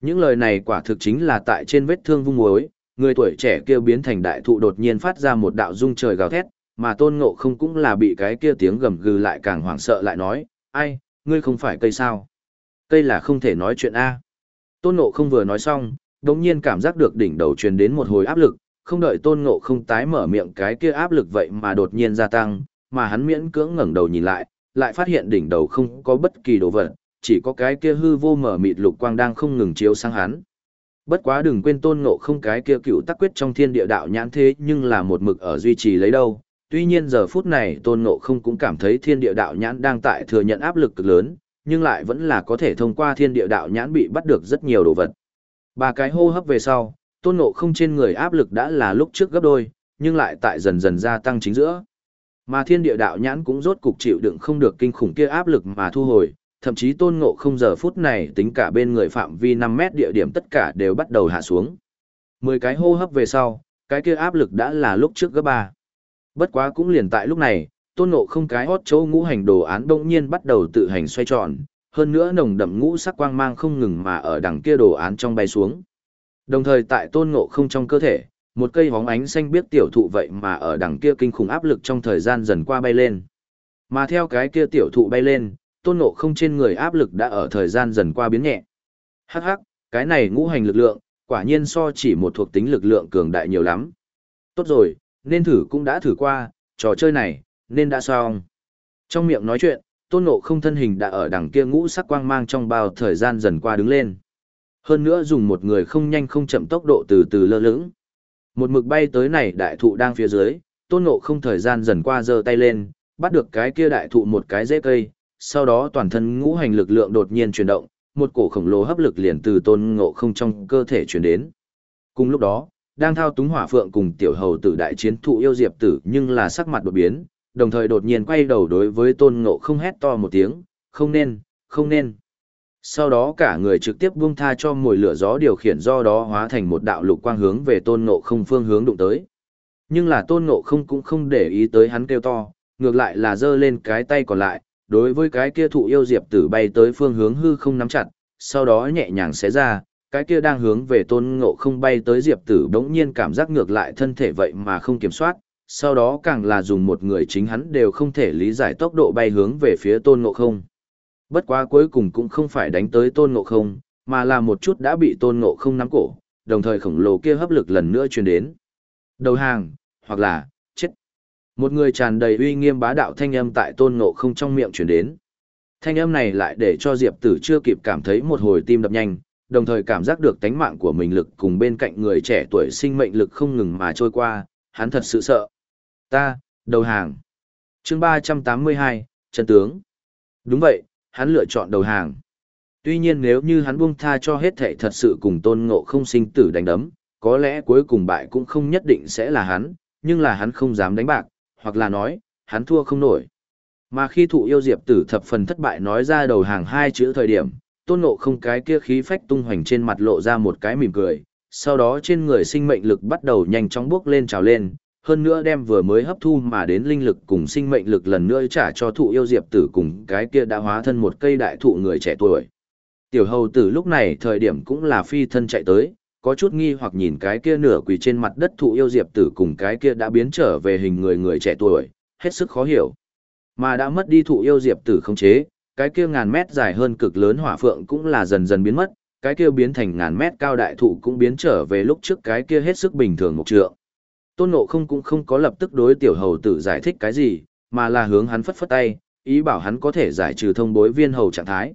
Những lời này quả thực chính là tại trên vết thương vung muối, người tuổi trẻ kia biến thành đại thụ đột nhiên phát ra một đạo rung trời gào thét, mà tôn ngộ không cũng là bị cái kia tiếng gầm gừ lại càng hoảng sợ lại nói, ai, ngươi không phải cây sao? Cây là không thể nói chuyện A. Tôn ngộ không vừa nói xong, đột nhiên cảm giác được đỉnh đầu truyền đến một hồi áp lực, không đợi tôn ngộ không tái mở miệng cái kia áp lực vậy mà đột nhiên gia tăng, mà hắn miễn cưỡng ngẩng đầu nhìn lại, lại phát hiện đỉnh đầu không có bất kỳ đồ vật, chỉ có cái kia hư vô mở mịt lục quang đang không ngừng chiếu sang hắn. Bất quá đừng quên tôn ngộ không cái kia cựu tắc quyết trong thiên địa đạo nhãn thế nhưng là một mực ở duy trì lấy đâu. Tuy nhiên giờ phút này tôn ngộ không cũng cảm thấy thiên địa đạo nhãn đang tại thừa nhận áp lực cực lớn, nhưng lại vẫn là có thể thông qua thiên địa đạo nhãn bị bắt được rất nhiều đồ vật. Ba cái hô hấp về sau, tôn ngộ không trên người áp lực đã là lúc trước gấp đôi, nhưng lại tại dần dần gia tăng chính giữa. Mà thiên địa đạo nhãn cũng rốt cục chịu đựng không được kinh khủng kia áp lực mà thu hồi, thậm chí tôn ngộ không giờ phút này tính cả bên người phạm vi 5 mét địa điểm tất cả đều bắt đầu hạ xuống. 10 cái hô hấp về sau, cái kia áp lực đã là lúc trước gấp ba. Bất quá cũng liền tại lúc này, tôn ngộ không cái hót chỗ ngũ hành đồ án bỗng nhiên bắt đầu tự hành xoay tròn, hơn nữa nồng đậm ngũ sắc quang mang không ngừng mà ở đằng kia đồ án trong bay xuống. Đồng thời tại tôn ngộ không trong cơ thể, một cây hóng ánh xanh biết tiểu thụ vậy mà ở đằng kia kinh khủng áp lực trong thời gian dần qua bay lên. Mà theo cái kia tiểu thụ bay lên, tôn ngộ không trên người áp lực đã ở thời gian dần qua biến nhẹ. Hắc hắc, cái này ngũ hành lực lượng, quả nhiên so chỉ một thuộc tính lực lượng cường đại nhiều lắm. Tốt rồi, nên thử cũng đã thử qua, trò chơi này, nên đã xong. Trong miệng nói chuyện, tôn ngộ không thân hình đã ở đằng kia ngũ sắc quang mang trong bao thời gian dần qua đứng lên. Hơn nữa dùng một người không nhanh không chậm tốc độ từ từ lơ lửng. Một mực bay tới này đại thụ đang phía dưới, tôn ngộ không thời gian dần qua giơ tay lên, bắt được cái kia đại thụ một cái dễ cây, sau đó toàn thân ngũ hành lực lượng đột nhiên chuyển động, một cổ khổng lồ hấp lực liền từ tôn ngộ không trong cơ thể chuyển đến. Cùng lúc đó, đang thao túng hỏa phượng cùng tiểu hầu tử đại chiến thụ yêu diệp tử nhưng là sắc mặt đột biến, đồng thời đột nhiên quay đầu đối với tôn ngộ không hét to một tiếng, không nên, không nên. Sau đó cả người trực tiếp buông tha cho mùi lửa gió điều khiển do đó hóa thành một đạo lục quang hướng về tôn ngộ không phương hướng đụng tới. Nhưng là tôn ngộ không cũng không để ý tới hắn kêu to, ngược lại là giơ lên cái tay còn lại, đối với cái kia thụ yêu diệp tử bay tới phương hướng hư không nắm chặt, sau đó nhẹ nhàng xé ra, cái kia đang hướng về tôn ngộ không bay tới diệp tử đống nhiên cảm giác ngược lại thân thể vậy mà không kiểm soát, sau đó càng là dùng một người chính hắn đều không thể lý giải tốc độ bay hướng về phía tôn ngộ không. Bất quá cuối cùng cũng không phải đánh tới tôn ngộ không, mà là một chút đã bị tôn ngộ không nắm cổ, đồng thời khổng lồ kia hấp lực lần nữa truyền đến. Đầu hàng, hoặc là, chết. một người tràn đầy uy nghiêm bá đạo thanh âm tại tôn ngộ không trong miệng truyền đến. Thanh âm này lại để cho Diệp Tử chưa kịp cảm thấy một hồi tim đập nhanh, đồng thời cảm giác được tánh mạng của mình lực cùng bên cạnh người trẻ tuổi sinh mệnh lực không ngừng mà trôi qua, hắn thật sự sợ. Ta, đầu hàng. chương ba trăm tám mươi hai chân tướng. Đúng vậy, hắn lựa chọn đầu hàng. Tuy nhiên nếu như hắn buông tha cho hết thảy thật sự cùng tôn ngộ không sinh tử đánh đấm, có lẽ cuối cùng bại cũng không nhất định sẽ là hắn, nhưng là hắn không dám đánh bạc, hoặc là nói, hắn thua không nổi. Mà khi thụ yêu diệp tử thập phần thất bại nói ra đầu hàng hai chữ thời điểm, tôn ngộ không cái kia khí phách tung hoành trên mặt lộ ra một cái mỉm cười, sau đó trên người sinh mệnh lực bắt đầu nhanh chóng bước lên trào lên, hơn nữa đem vừa mới hấp thu mà đến linh lực cùng sinh mệnh lực lần nữa trả cho thụ yêu diệp tử cùng cái kia đã hóa thân một cây đại thụ người trẻ tuổi. Tiểu hầu tử lúc này thời điểm cũng là phi thân chạy tới, có chút nghi hoặc nhìn cái kia nửa quỳ trên mặt đất thụ yêu diệp tử cùng cái kia đã biến trở về hình người người trẻ tuổi, hết sức khó hiểu. Mà đã mất đi thụ yêu diệp tử không chế, cái kia ngàn mét dài hơn cực lớn hỏa phượng cũng là dần dần biến mất, cái kia biến thành ngàn mét cao đại thụ cũng biến trở về lúc trước cái kia hết sức bình thường một trượng. Tôn Ngộ không cũng không có lập tức đối tiểu hầu tử giải thích cái gì, mà là hướng hắn phất phất tay, ý bảo hắn có thể giải trừ thông bối viên hầu trạng thái.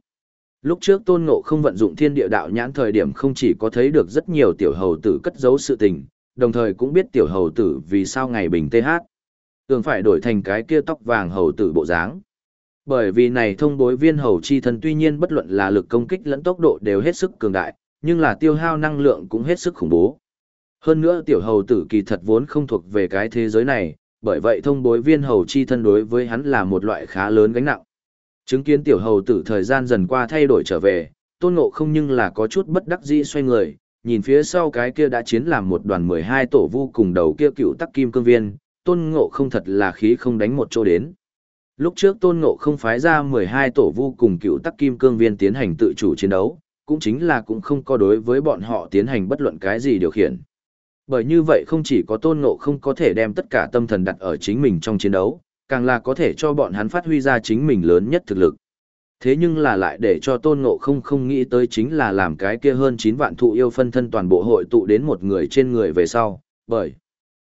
Lúc trước Tôn Ngộ không vận dụng thiên địa đạo nhãn thời điểm không chỉ có thấy được rất nhiều tiểu hầu tử cất giấu sự tình, đồng thời cũng biết tiểu hầu tử vì sao ngày bình tê hát. Tưởng phải đổi thành cái kia tóc vàng hầu tử bộ dáng. Bởi vì này thông bối viên hầu chi thân tuy nhiên bất luận là lực công kích lẫn tốc độ đều hết sức cường đại, nhưng là tiêu hao năng lượng cũng hết sức khủng bố. Hơn nữa tiểu hầu tử kỳ thật vốn không thuộc về cái thế giới này, bởi vậy thông bối viên hầu chi thân đối với hắn là một loại khá lớn gánh nặng. Chứng kiến tiểu hầu tử thời gian dần qua thay đổi trở về, tôn ngộ không nhưng là có chút bất đắc dĩ xoay người, nhìn phía sau cái kia đã chiến làm một đoàn 12 tổ vu cùng đầu kia cựu tắc kim cương viên, tôn ngộ không thật là khí không đánh một chỗ đến. Lúc trước tôn ngộ không phái ra 12 tổ vu cùng cựu tắc kim cương viên tiến hành tự chủ chiến đấu, cũng chính là cũng không có đối với bọn họ tiến hành bất luận cái gì điều khiển. Bởi như vậy không chỉ có tôn ngộ không có thể đem tất cả tâm thần đặt ở chính mình trong chiến đấu, càng là có thể cho bọn hắn phát huy ra chính mình lớn nhất thực lực. Thế nhưng là lại để cho tôn ngộ không không nghĩ tới chính là làm cái kia hơn 9 vạn thụ yêu phân thân toàn bộ hội tụ đến một người trên người về sau, bởi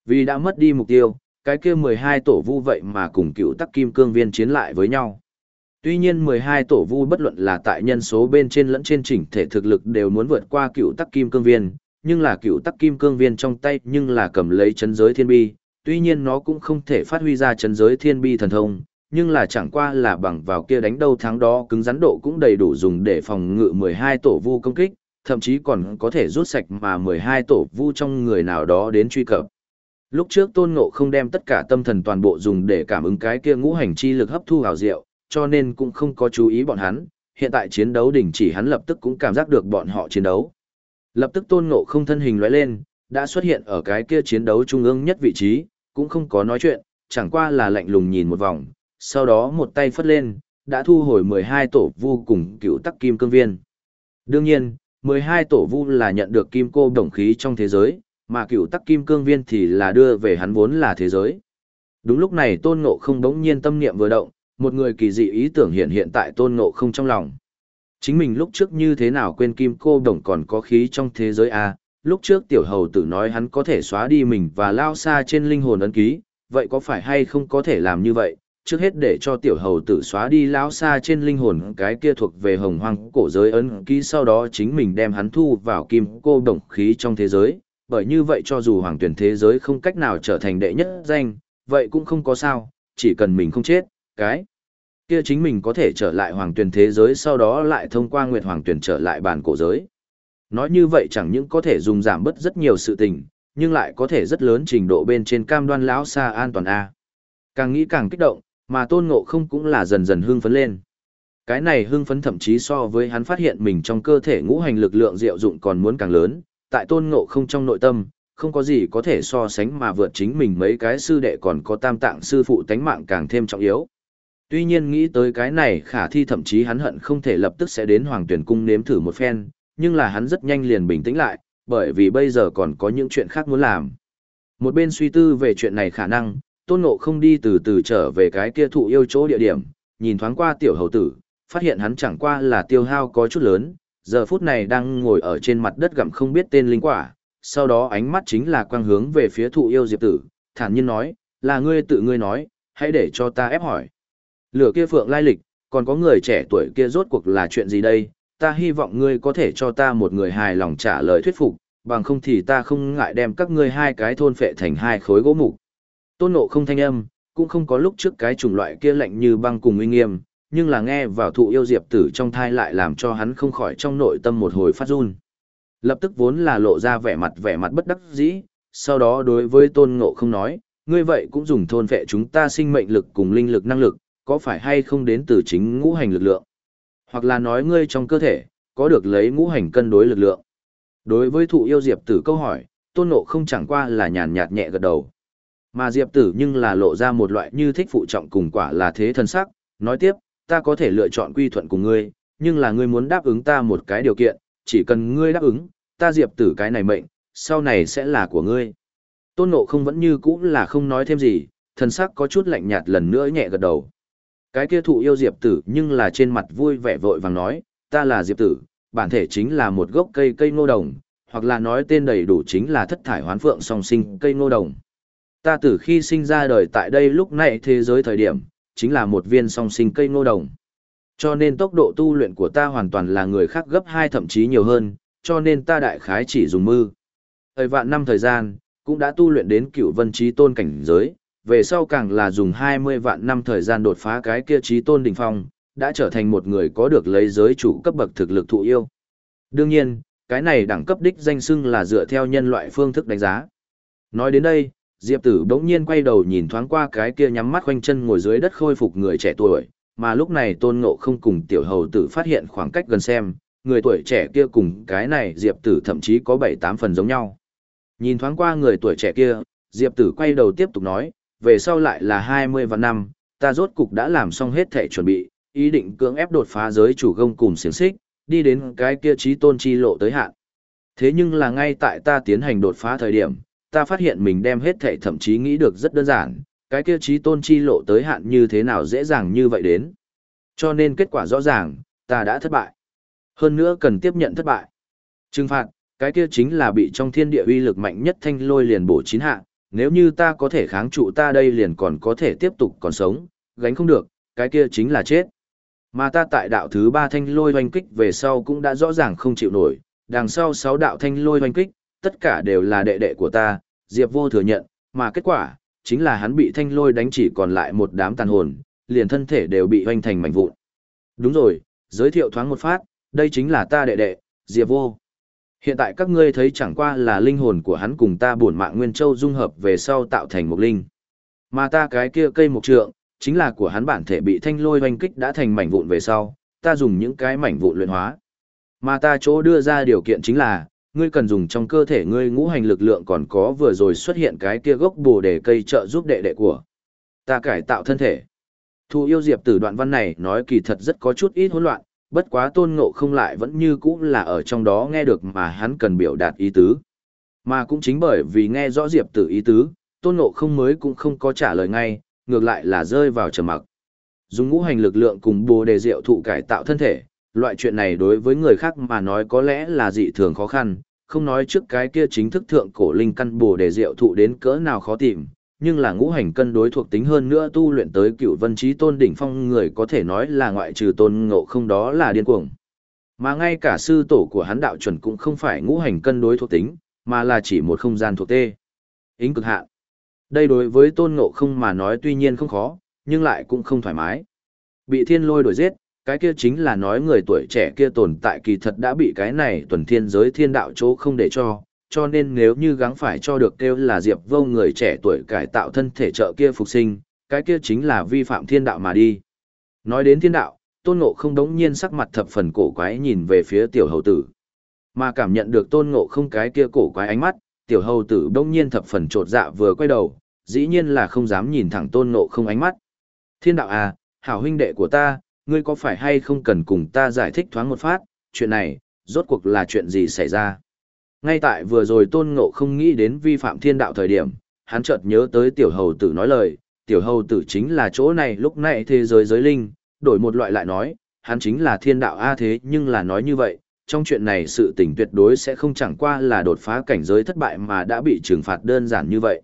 vì đã mất đi mục tiêu, cái kia 12 tổ vu vậy mà cùng cựu tắc kim cương viên chiến lại với nhau. Tuy nhiên 12 tổ vu bất luận là tại nhân số bên trên lẫn trên chỉnh thể thực lực đều muốn vượt qua cựu tắc kim cương viên, nhưng là cựu tắc kim cương viên trong tay nhưng là cầm lấy chấn giới thiên bi, tuy nhiên nó cũng không thể phát huy ra chấn giới thiên bi thần thông, nhưng là chẳng qua là bằng vào kia đánh đâu thắng đó cứng rắn độ cũng đầy đủ dùng để phòng ngự 12 tổ vu công kích, thậm chí còn có thể rút sạch mà 12 tổ vu trong người nào đó đến truy cập. Lúc trước Tôn Ngộ không đem tất cả tâm thần toàn bộ dùng để cảm ứng cái kia ngũ hành chi lực hấp thu hào diệu, cho nên cũng không có chú ý bọn hắn, hiện tại chiến đấu đình chỉ hắn lập tức cũng cảm giác được bọn họ chiến đấu. Lập tức Tôn Ngộ không thân hình lóe lên, đã xuất hiện ở cái kia chiến đấu trung ương nhất vị trí, cũng không có nói chuyện, chẳng qua là lạnh lùng nhìn một vòng, sau đó một tay phất lên, đã thu hồi 12 tổ vu cùng cựu tắc kim cương viên. Đương nhiên, 12 tổ vu là nhận được kim cô đồng khí trong thế giới, mà cựu tắc kim cương viên thì là đưa về hắn vốn là thế giới. Đúng lúc này tôn ngộ không đống nhiên tâm niệm vừa động, một người kỳ dị ý tưởng hiện hiện tại tôn ngộ không trong lòng. Chính mình lúc trước như thế nào quên kim cô đồng còn có khí trong thế giới A, lúc trước tiểu hầu tử nói hắn có thể xóa đi mình và lao xa trên linh hồn ấn ký, vậy có phải hay không có thể làm như vậy? Trước hết để cho tiểu hầu tử xóa đi lao xa trên linh hồn cái kia thuộc về hồng hoang cổ giới ấn ký sau đó chính mình đem hắn thu vào kim cô đồng khí trong thế giới, bởi như vậy cho dù hoàng tuyển thế giới không cách nào trở thành đệ nhất danh, vậy cũng không có sao, chỉ cần mình không chết, cái kia chính mình có thể trở lại hoàng tuyển thế giới sau đó lại thông qua nguyệt hoàng tuyển trở lại bản cổ giới. Nói như vậy chẳng những có thể dùng giảm bớt rất nhiều sự tình, nhưng lại có thể rất lớn trình độ bên trên cam đoan lão xa an toàn A. Càng nghĩ càng kích động, mà tôn ngộ không cũng là dần dần hưng phấn lên. Cái này hưng phấn thậm chí so với hắn phát hiện mình trong cơ thể ngũ hành lực lượng diệu dụng còn muốn càng lớn, tại tôn ngộ không trong nội tâm, không có gì có thể so sánh mà vượt chính mình mấy cái sư đệ còn có tam tạng sư phụ tánh mạng càng thêm trọng yếu. Tuy nhiên nghĩ tới cái này khả thi thậm chí hắn hận không thể lập tức sẽ đến hoàng tuyển cung nếm thử một phen, nhưng là hắn rất nhanh liền bình tĩnh lại, bởi vì bây giờ còn có những chuyện khác muốn làm. Một bên suy tư về chuyện này khả năng, tôn ngộ không đi từ từ trở về cái kia thụ yêu chỗ địa điểm, nhìn thoáng qua tiểu hầu tử, phát hiện hắn chẳng qua là tiêu hao có chút lớn, giờ phút này đang ngồi ở trên mặt đất gặm không biết tên linh quả, sau đó ánh mắt chính là quang hướng về phía thụ yêu diệp tử, thản nhiên nói, là ngươi tự ngươi nói, hãy để cho ta ép hỏi. Lửa kia phượng lai lịch, còn có người trẻ tuổi kia rốt cuộc là chuyện gì đây, ta hy vọng ngươi có thể cho ta một người hài lòng trả lời thuyết phục, bằng không thì ta không ngại đem các ngươi hai cái thôn phệ thành hai khối gỗ mục. Tôn nộ không thanh âm, cũng không có lúc trước cái chủng loại kia lạnh như băng cùng uy nghiêm, nhưng là nghe vào thụ yêu diệp tử trong thai lại làm cho hắn không khỏi trong nội tâm một hồi phát run. Lập tức vốn là lộ ra vẻ mặt vẻ mặt bất đắc dĩ, sau đó đối với tôn ngộ không nói, ngươi vậy cũng dùng thôn vệ chúng ta sinh mệnh lực cùng linh lực năng lực, có phải hay không đến từ chính ngũ hành lực lượng? Hoặc là nói ngươi trong cơ thể, có được lấy ngũ hành cân đối lực lượng. Đối với thụ yêu Diệp Tử câu hỏi, tôn ngộ không chẳng qua là nhàn nhạt nhẹ gật đầu. Mà Diệp Tử nhưng là lộ ra một loại như thích phụ trọng cùng quả là thế thân sắc, nói tiếp, ta có thể lựa chọn quy thuận cùng ngươi, nhưng là ngươi muốn đáp ứng ta một cái điều kiện, chỉ cần ngươi đáp ứng, ta Diệp Tử cái này mệnh, sau này sẽ là của ngươi. Tôn Ngộ không vẫn như cũ là không nói thêm gì, thần sắc có chút lạnh nhạt lần nữa nhẹ gật đầu. Cái kia thụ yêu Diệp Tử nhưng là trên mặt vui vẻ vội vàng nói, ta là Diệp Tử, bản thể chính là một gốc cây cây ngô đồng, hoặc là nói tên đầy đủ chính là thất thải hoán phượng song sinh cây ngô đồng. Ta từ khi sinh ra đời tại đây lúc này thế giới thời điểm, chính là một viên song sinh cây ngô đồng. Cho nên tốc độ tu luyện của ta hoàn toàn là người khác gấp hai thậm chí nhiều hơn, cho nên ta đại khái chỉ dùng mư. Thời vạn năm thời gian, cũng đã tu luyện đến cựu vân trí tôn cảnh giới, về sau càng là dùng 20 vạn năm thời gian đột phá cái kia trí tôn đỉnh phong, đã trở thành một người có được lấy giới chủ cấp bậc thực lực thụ yêu. Đương nhiên, cái này đẳng cấp đích danh xưng là dựa theo nhân loại phương thức đánh giá. Nói đến đây, Diệp Tử bỗng nhiên quay đầu nhìn thoáng qua cái kia nhắm mắt quanh chân ngồi dưới đất khôi phục người trẻ tuổi, mà lúc này Tôn Ngộ không cùng tiểu hầu tử phát hiện khoảng cách gần xem, người tuổi trẻ kia cùng cái này Diệp Tử thậm chí có 7-8 phần giống nhau. Nhìn thoáng qua người tuổi trẻ kia, Diệp Tử quay đầu tiếp tục nói, về sau lại là 20 và năm, ta rốt cục đã làm xong hết thể chuẩn bị, ý định cưỡng ép đột phá giới chủ gông cùng xiềng xích, đi đến cái kia trí tôn chi lộ tới hạn. Thế nhưng là ngay tại ta tiến hành đột phá thời điểm, ta phát hiện mình đem hết thể thậm chí nghĩ được rất đơn giản, cái kia trí tôn chi lộ tới hạn như thế nào dễ dàng như vậy đến. Cho nên kết quả rõ ràng, ta đã thất bại. Hơn nữa cần tiếp nhận thất bại. Trừng phạt, cái kia chính là bị trong thiên địa uy lực mạnh nhất thanh lôi liền bổ chín hạ, nếu như ta có thể kháng trụ ta đây liền còn có thể tiếp tục còn sống, gánh không được, cái kia chính là chết. Mà ta tại đạo thứ ba thanh lôi hoanh kích về sau cũng đã rõ ràng không chịu nổi, đằng sau sáu đạo thanh lôi hoanh kích, tất cả đều là đệ đệ của ta, Diệp vô thừa nhận, mà kết quả, chính là hắn bị thanh lôi đánh chỉ còn lại một đám tàn hồn, liền thân thể đều bị hoanh thành mảnh vụn. Đúng rồi, giới thiệu thoáng một phát, đây chính là ta đệ đệ, Diệp vô. Hiện tại các ngươi thấy chẳng qua là linh hồn của hắn cùng ta bổn mạng Nguyên Châu dung hợp về sau tạo thành một linh. Mà ta cái kia cây mục trượng, chính là của hắn bản thể bị thanh lôi hoành kích đã thành mảnh vụn về sau, ta dùng những cái mảnh vụn luyện hóa. Mà ta chỗ đưa ra điều kiện chính là, ngươi cần dùng trong cơ thể ngươi ngũ hành lực lượng còn có vừa rồi xuất hiện cái kia gốc bồ đề cây trợ giúp đệ đệ của. Ta cải tạo thân thể. Thu yêu diệp tử đoạn văn này nói kỳ thật rất có chút ít hỗn loạn, bất quá tôn ngộ không lại vẫn như cũ là ở trong đó nghe được mà hắn cần biểu đạt ý tứ. Mà cũng chính bởi vì nghe rõ diệp tử ý tứ, tôn ngộ không mới cũng không có trả lời ngay, ngược lại là rơi vào trầm mặc. Dùng ngũ hành lực lượng cùng bồ đề diệu thụ cải tạo thân thể, loại chuyện này đối với người khác mà nói có lẽ là dị thường khó khăn, không nói trước cái kia chính thức thượng cổ linh căn bồ đề diệu thụ đến cỡ nào khó tìm, nhưng là ngũ hành cân đối thuộc tính hơn nữa tu luyện tới cựu vân trí tôn đỉnh phong người có thể nói là ngoại trừ tôn ngộ không đó là điên cuồng. Mà ngay cả sư tổ của hắn đạo chuẩn cũng không phải ngũ hành cân đối thuộc tính, mà là chỉ một không gian thuộc tê. Ính cực hạn. Đây đối với tôn ngộ không mà nói tuy nhiên không khó, nhưng lại cũng không thoải mái. Bị thiên lôi đuổi giết, cái kia chính là nói người tuổi trẻ kia tồn tại kỳ thật đã bị cái này tuần thiên giới thiên đạo chỗ không để cho, cho nên nếu như gắng phải cho được kêu là diệp vô người trẻ tuổi cải tạo thân thể trợ kia phục sinh, cái kia chính là vi phạm thiên đạo mà đi. Nói đến thiên đạo, tôn ngộ không đống nhiên sắc mặt thập phần cổ quái nhìn về phía tiểu hầu tử. Mà cảm nhận được tôn ngộ không cái kia cổ quái ánh mắt, tiểu hầu tử đống nhiên thập phần trột dạ vừa quay đầu, dĩ nhiên là không dám nhìn thẳng tôn ngộ không ánh mắt. Thiên đạo à, hảo huynh đệ của ta, ngươi có phải hay không cần cùng ta giải thích thoáng một phát, chuyện này, rốt cuộc là chuyện gì xảy ra. Ngay tại vừa rồi tôn ngộ không nghĩ đến vi phạm thiên đạo thời điểm, hắn chợt nhớ tới tiểu hầu tử nói lời, tiểu hầu tử chính là chỗ này lúc này thế giới giới linh, đổi một loại lại nói, hắn chính là thiên đạo A thế nhưng là nói như vậy, trong chuyện này sự tình tuyệt đối sẽ không chẳng qua là đột phá cảnh giới thất bại mà đã bị trừng phạt đơn giản như vậy.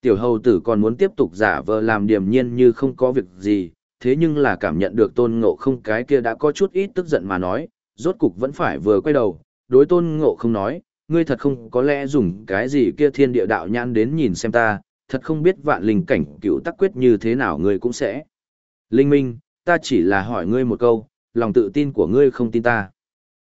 Tiểu hầu tử còn muốn tiếp tục giả vờ làm điềm nhiên như không có việc gì, thế nhưng là cảm nhận được tôn ngộ không cái kia đã có chút ít tức giận mà nói, rốt cục vẫn phải vừa quay đầu, đối tôn ngộ không nói, ngươi thật không có lẽ dùng cái gì kia thiên địa đạo nhãn đến nhìn xem ta, thật không biết vạn linh cảnh cựu tắc quyết như thế nào ngươi cũng sẽ. Linh minh, ta chỉ là hỏi ngươi một câu, lòng tự tin của ngươi không tin ta.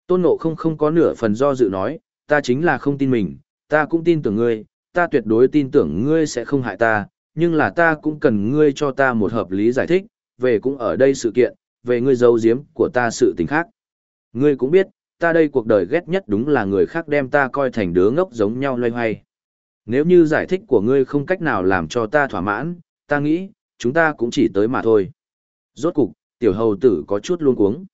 Tôn Nộ không không có nửa phần do dự nói, ta chính là không tin mình, ta cũng tin tưởng ngươi, ta tuyệt đối tin tưởng ngươi sẽ không hại ta, nhưng là ta cũng cần ngươi cho ta một hợp lý giải thích, về cũng ở đây sự kiện, về ngươi giấu giếm của ta sự tình khác. Ngươi cũng biết, ta đây cuộc đời ghét nhất đúng là người khác đem ta coi thành đứa ngốc giống nhau loay hoay. Nếu như giải thích của ngươi không cách nào làm cho ta thỏa mãn, ta nghĩ, chúng ta cũng chỉ tới mà thôi. Rốt cục, tiểu hầu tử có chút luống cuống.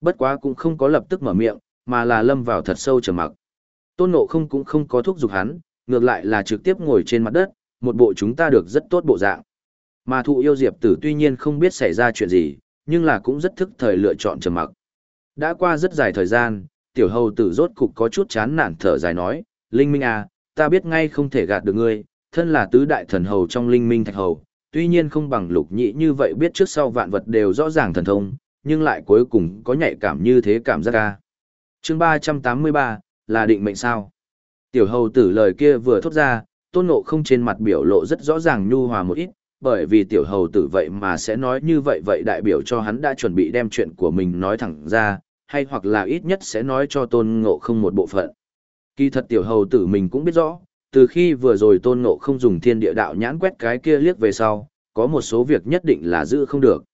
Bất quá cũng không có lập tức mở miệng, mà là lâm vào thật sâu trầm mặc. Tôn Ngộ không cũng không có thúc giục hắn, ngược lại là trực tiếp ngồi trên mặt đất, một bộ chúng ta được rất tốt bộ dạng. Mà thụ yêu diệp tử tuy nhiên không biết xảy ra chuyện gì, nhưng là cũng rất thức thời lựa chọn trầm mặc. Đã qua rất dài thời gian, tiểu hầu tử rốt cục có chút chán nản thở dài nói, Linh Minh à, ta biết ngay không thể gạt được ngươi, thân là tứ đại thần hầu trong Linh Minh thạch hầu, tuy nhiên không bằng lục nhị như vậy biết trước sau vạn vật đều rõ ràng thần thông, nhưng lại cuối cùng có nhạy cảm như thế cảm giác ca. chương 383, là định mệnh sao? Tiểu hầu tử lời kia vừa thốt ra, tôn ngộ không trên mặt biểu lộ rất rõ ràng nhu hòa một ít, bởi vì tiểu hầu tử vậy mà sẽ nói như vậy vậy đại biểu cho hắn đã chuẩn bị đem chuyện của mình nói thẳng ra, hay hoặc là ít nhất sẽ nói cho tôn ngộ không một bộ phận. Kỳ thật tiểu hầu tử mình cũng biết rõ, từ khi vừa rồi tôn ngộ không dùng thiên địa đạo nhãn quét cái kia liếc về sau, có một số việc nhất định là giữ không được.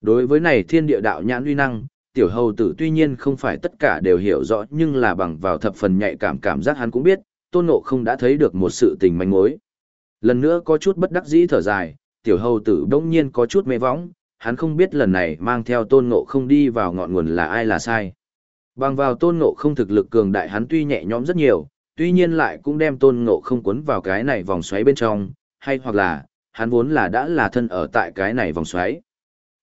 Đối với này thiên địa đạo nhãn uy năng, tiểu hầu tử tuy nhiên không phải tất cả đều hiểu rõ nhưng là bằng vào thập phần nhạy cảm cảm giác hắn cũng biết, tôn ngộ không đã thấy được một sự tình manh mối. Lần nữa có chút bất đắc dĩ thở dài, tiểu hầu tử đông nhiên có chút mê võng, hắn không biết lần này mang theo tôn ngộ không đi vào ngọn nguồn là ai là sai. Bằng vào tôn ngộ không thực lực cường đại hắn tuy nhẹ nhõm rất nhiều, tuy nhiên lại cũng đem tôn ngộ không cuốn vào cái này vòng xoáy bên trong, hay hoặc là, hắn vốn là đã là thân ở tại cái này vòng xoáy.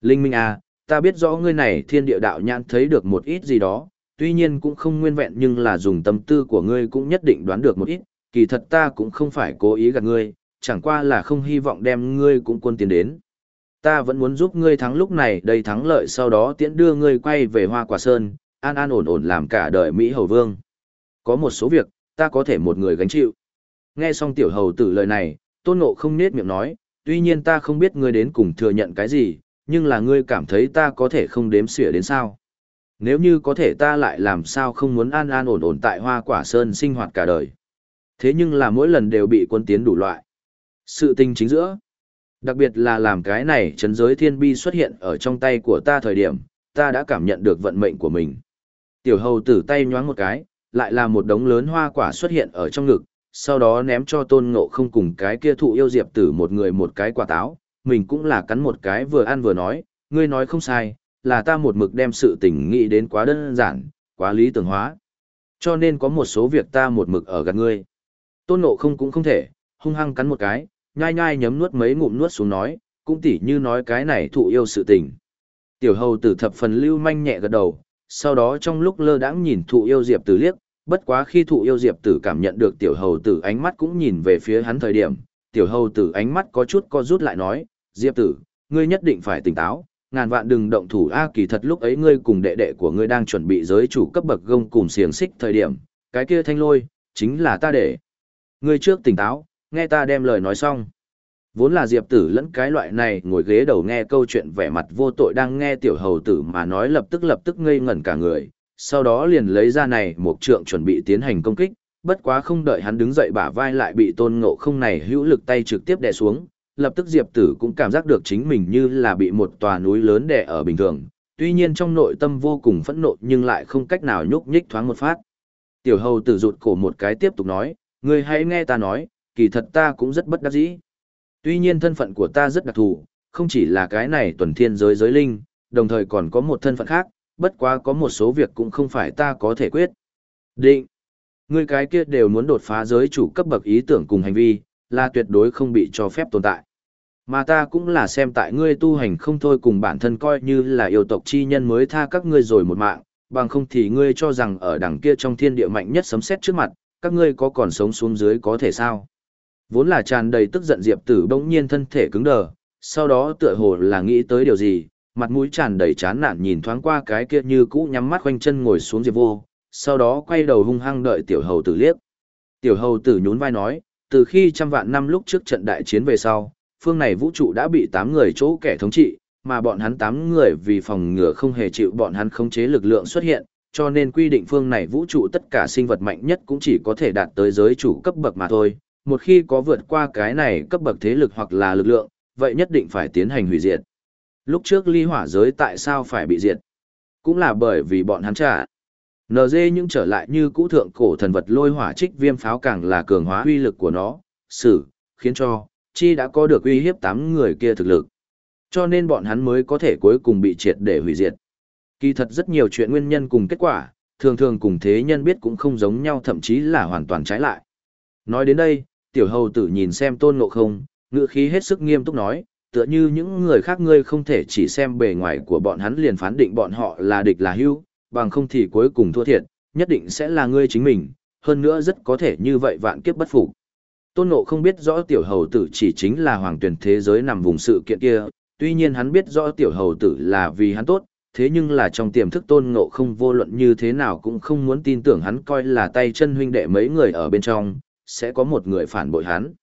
Linh Minh à, ta biết rõ ngươi này thiên địa đạo nhãn thấy được một ít gì đó, tuy nhiên cũng không nguyên vẹn nhưng là dùng tâm tư của ngươi cũng nhất định đoán được một ít, kỳ thật ta cũng không phải cố ý gạt ngươi, chẳng qua là không hy vọng đem ngươi cũng quân tiến đến. Ta vẫn muốn giúp ngươi thắng lúc này đầy thắng lợi sau đó tiễn đưa ngươi quay về Hoa Quả Sơn, an an ổn ổn làm cả đời Mỹ Hầu Vương. Có một số việc, ta có thể một người gánh chịu. Nghe xong tiểu hầu tử lời này, tôn ngộ không nết miệng nói, tuy nhiên ta không biết ngươi đến cùng thừa nhận cái gì, nhưng là ngươi cảm thấy ta có thể không đếm xỉa đến sao. Nếu như có thể ta lại làm sao không muốn an an ổn ổn tại hoa quả sơn sinh hoạt cả đời. Thế nhưng là mỗi lần đều bị quân tiến đủ loại. Sự tình chính giữa. Đặc biệt là làm cái này chấn giới thiên bi xuất hiện ở trong tay của ta thời điểm, ta đã cảm nhận được vận mệnh của mình. Tiểu hầu tử tay nhoáng một cái, lại là một đống lớn hoa quả xuất hiện ở trong ngực, sau đó ném cho tôn ngộ không cùng cái kia thụ yêu diệp tử một người một cái quả táo, mình cũng là cắn một cái vừa ăn vừa nói, ngươi nói không sai, là ta một mực đem sự tình nghĩ đến quá đơn giản, quá lý tưởng hóa. Cho nên có một số việc ta một mực ở gần ngươi. Tôn ngộ không cũng không thể, hung hăng cắn một cái, nhai nhai nhấm nuốt mấy ngụm nuốt xuống nói, cũng tỉ như nói cái này thụ yêu sự tình. Tiểu hầu tử thập phần lưu manh nhẹ gật đầu, sau đó trong lúc lơ đãng nhìn thụ yêu diệp tử liếc, bất quá khi thụ yêu diệp tử cảm nhận được tiểu hầu tử ánh mắt cũng nhìn về phía hắn thời điểm, tiểu hầu tử ánh mắt có chút co rút lại nói, diệp tử, ngươi nhất định phải tỉnh táo, ngàn vạn đừng động thủ a kỳ thật lúc ấy ngươi cùng đệ đệ của ngươi đang chuẩn bị giới chủ cấp bậc gông cùng xiềng xích thời điểm, cái kia thanh lôi, chính là ta để. Ngươi trước tỉnh táo, nghe ta đem lời nói xong. Vốn là Diệp Tử lẫn cái loại này ngồi ghế đầu nghe câu chuyện vẻ mặt vô tội đang nghe tiểu hầu tử mà nói lập tức lập tức ngây ngẩn cả người, sau đó liền lấy ra này một trượng chuẩn bị tiến hành công kích, bất quá không đợi hắn đứng dậy bả vai lại bị tôn ngộ không này hữu lực tay trực tiếp đè xuống, lập tức Diệp Tử cũng cảm giác được chính mình như là bị một tòa núi lớn đè ở bình thường, tuy nhiên trong nội tâm vô cùng phẫn nộ nhưng lại không cách nào nhúc nhích thoáng một phát. Tiểu hầu tử rụt cổ một cái tiếp tục nói, ngươi hãy nghe ta nói, kỳ thật ta cũng rất bất đắc dĩ. Tuy nhiên thân phận của ta rất đặc thù, không chỉ là cái này tuần thiên giới giới linh, đồng thời còn có một thân phận khác, bất quá có một số việc cũng không phải ta có thể quyết. Định. Ngươi cái kia đều muốn đột phá giới chủ cấp bậc ý tưởng cùng hành vi, là tuyệt đối không bị cho phép tồn tại. Mà ta cũng là xem tại ngươi tu hành không thôi cùng bản thân coi như là yêu tộc chi nhân mới tha các ngươi rồi một mạng, bằng không thì ngươi cho rằng ở đằng kia trong thiên địa mạnh nhất sấm xét trước mặt, các ngươi có còn sống xuống dưới có thể sao? Vốn là tràn đầy tức giận Diệp Tử bỗng nhiên thân thể cứng đờ, sau đó tựa hồ là nghĩ tới điều gì, mặt mũi tràn đầy chán nản nhìn thoáng qua cái kia như cũ nhắm mắt quanh chân ngồi xuống Diệp Vô, sau đó quay đầu hung hăng đợi tiểu hầu tử liếc. Tiểu hầu tử nhún vai nói, từ khi trăm vạn năm lúc trước trận đại chiến về sau, phương này vũ trụ đã bị tám người chỗ kẻ thống trị, mà bọn hắn tám người vì phòng ngừa không hề chịu bọn hắn khống chế lực lượng xuất hiện, cho nên quy định phương này vũ trụ tất cả sinh vật mạnh nhất cũng chỉ có thể đạt tới giới chủ cấp bậc mà thôi, một khi có vượt qua cái này cấp bậc thế lực hoặc là lực lượng, vậy nhất định phải tiến hành hủy diệt. Lúc trước ly hỏa giới tại sao phải bị diệt? Cũng là bởi vì bọn hắn trả. NG nhưng trở lại như cũ thượng cổ thần vật lôi hỏa trích viêm pháo càng là cường hóa uy lực của nó, xử, khiến cho, chi đã có được uy hiếp tám người kia thực lực. Cho nên bọn hắn mới có thể cuối cùng bị triệt để hủy diệt. Kỳ thật rất nhiều chuyện nguyên nhân cùng kết quả, thường thường cùng thế nhân biết cũng không giống nhau thậm chí là hoàn toàn trái lại. Nói đến đây, tiểu hầu tử nhìn xem tôn ngộ không, ngữ khí hết sức nghiêm túc nói, tựa như những người khác ngươi không thể chỉ xem bề ngoài của bọn hắn liền phán định bọn họ là địch là hưu, bằng không thì cuối cùng thua thiệt, nhất định sẽ là ngươi chính mình, hơn nữa rất có thể như vậy vạn kiếp bất phục. Tôn Ngộ không biết rõ tiểu hầu tử chỉ chính là hoàng tuyển thế giới nằm vùng sự kiện kia, tuy nhiên hắn biết rõ tiểu hầu tử là vì hắn tốt, thế nhưng là trong tiềm thức Tôn Ngộ không vô luận như thế nào cũng không muốn tin tưởng hắn coi là tay chân huynh đệ mấy người ở bên trong, sẽ có một người phản bội hắn.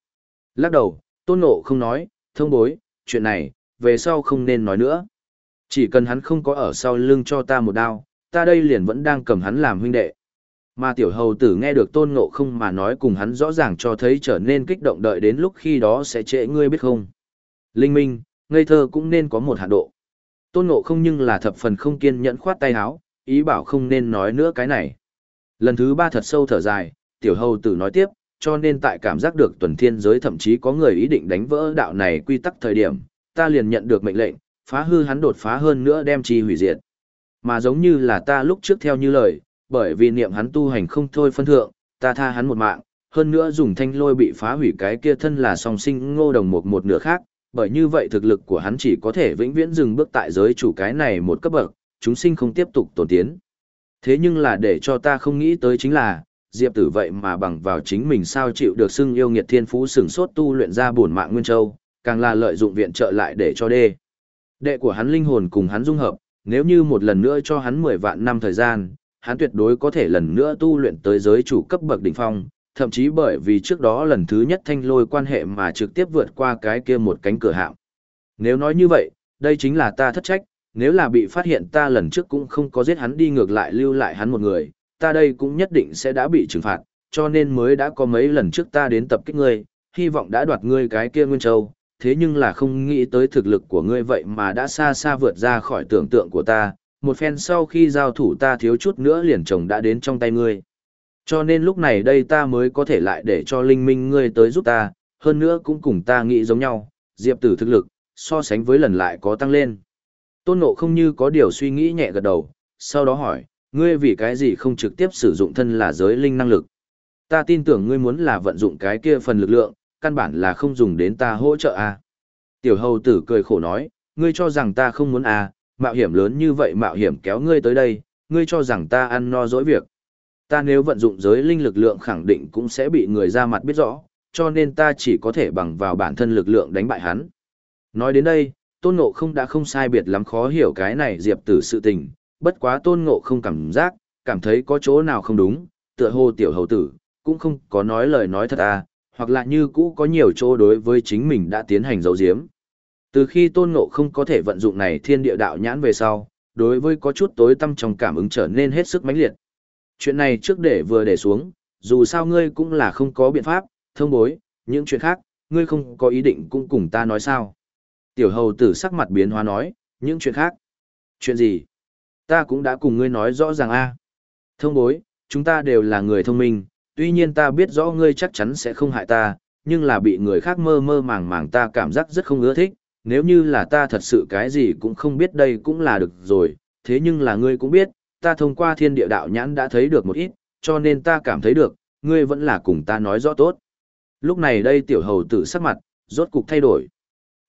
Lắc đầu, Tôn Ngộ không nói, thông bối, chuyện này, về sau không nên nói nữa. Chỉ cần hắn không có ở sau lưng cho ta một đao, ta đây liền vẫn đang cầm hắn làm huynh đệ. Mà tiểu hầu tử nghe được tôn ngộ không mà nói cùng hắn rõ ràng cho thấy trở nên kích động đợi đến lúc khi đó sẽ trễ ngươi biết không. Linh minh, ngây thơ cũng nên có một hạn độ. Tôn ngộ không nhưng là thập phần không kiên nhẫn khoát tay áo, ý bảo không nên nói nữa cái này. Lần thứ ba thật sâu thở dài, tiểu hầu tử nói tiếp, cho nên tại cảm giác được tuần thiên giới thậm chí có người ý định đánh vỡ đạo này quy tắc thời điểm, ta liền nhận được mệnh lệnh, phá hư hắn đột phá hơn nữa đem chi hủy diệt. Mà giống như là ta lúc trước theo như lời, bởi vì niệm hắn tu hành không thôi phân thượng, ta tha hắn một mạng, hơn nữa dùng thanh lôi bị phá hủy cái kia thân là song sinh ngô đồng một một nửa khác, bởi như vậy thực lực của hắn chỉ có thể vĩnh viễn dừng bước tại giới chủ cái này một cấp bậc, chúng sinh không tiếp tục tổn tiến. Thế nhưng là để cho ta không nghĩ tới chính là, Diệp Tử vậy mà bằng vào chính mình sao chịu được xưng yêu nghiệt thiên phú sừng sốt tu luyện ra bổn mạng nguyên châu, càng là lợi dụng viện trợ lại để cho đê. Đệ của hắn linh hồn cùng hắn dung hợp, nếu như một lần nữa cho hắn 10 vạn năm thời gian, hắn tuyệt đối có thể lần nữa tu luyện tới giới chủ cấp bậc đỉnh phong, thậm chí bởi vì trước đó lần thứ nhất thanh lôi quan hệ mà trực tiếp vượt qua cái kia một cánh cửa hạm. Nếu nói như vậy, đây chính là ta thất trách, nếu là bị phát hiện ta lần trước cũng không có giết hắn đi ngược lại lưu lại hắn một người, ta đây cũng nhất định sẽ đã bị trừng phạt, cho nên mới đã có mấy lần trước ta đến tập kích ngươi, hy vọng đã đoạt ngươi cái kia Nguyên Châu, thế nhưng là không nghĩ tới thực lực của ngươi vậy mà đã xa xa vượt ra khỏi tưởng tượng của ta, một phen sau khi giao thủ ta thiếu chút nữa liền chồng đã đến trong tay ngươi. Cho nên lúc này đây ta mới có thể lại để cho linh minh ngươi tới giúp ta, hơn nữa cũng cùng ta nghĩ giống nhau, diệp tử thực lực, so sánh với lần lại có tăng lên. Tôn nộ không như có điều suy nghĩ nhẹ gật đầu, sau đó hỏi, ngươi vì cái gì không trực tiếp sử dụng thân là giới linh năng lực. Ta tin tưởng ngươi muốn là vận dụng cái kia phần lực lượng, căn bản là không dùng đến ta hỗ trợ à. Tiểu hầu tử cười khổ nói, ngươi cho rằng ta không muốn à, mạo hiểm lớn như vậy mạo hiểm kéo ngươi tới đây, ngươi cho rằng ta ăn no dỗi việc. Ta nếu vận dụng giới linh lực lượng khẳng định cũng sẽ bị người ra mặt biết rõ, cho nên ta chỉ có thể bằng vào bản thân lực lượng đánh bại hắn. Nói đến đây, tôn ngộ không đã không sai biệt lắm khó hiểu cái này diệp tử sự tình, bất quá tôn ngộ không cảm giác, cảm thấy có chỗ nào không đúng, tựa hồ tiểu hầu tử, cũng không có nói lời nói thật à, hoặc là như cũ có nhiều chỗ đối với chính mình đã tiến hành dấu diếm. Từ khi tôn ngộ không có thể vận dụng này thiên địa đạo nhãn về sau, đối với có chút tối tâm trong cảm ứng trở nên hết sức mãnh liệt. Chuyện này trước để vừa để xuống, dù sao ngươi cũng là không có biện pháp, thông bối, những chuyện khác, ngươi không có ý định cũng cùng ta nói sao. Tiểu hầu tử sắc mặt biến hóa nói, những chuyện khác. Chuyện gì? Ta cũng đã cùng ngươi nói rõ ràng a. Thông bối, chúng ta đều là người thông minh, tuy nhiên ta biết rõ ngươi chắc chắn sẽ không hại ta, nhưng là bị người khác mơ mơ màng màng ta cảm giác rất không ưa thích, nếu như là ta thật sự cái gì cũng không biết đây cũng là được rồi, thế nhưng là ngươi cũng biết, ta thông qua thiên địa đạo nhãn đã thấy được một ít, cho nên ta cảm thấy được, ngươi vẫn là cùng ta nói rõ tốt. Lúc này đây tiểu hầu tử sắc mặt, rốt cục thay đổi.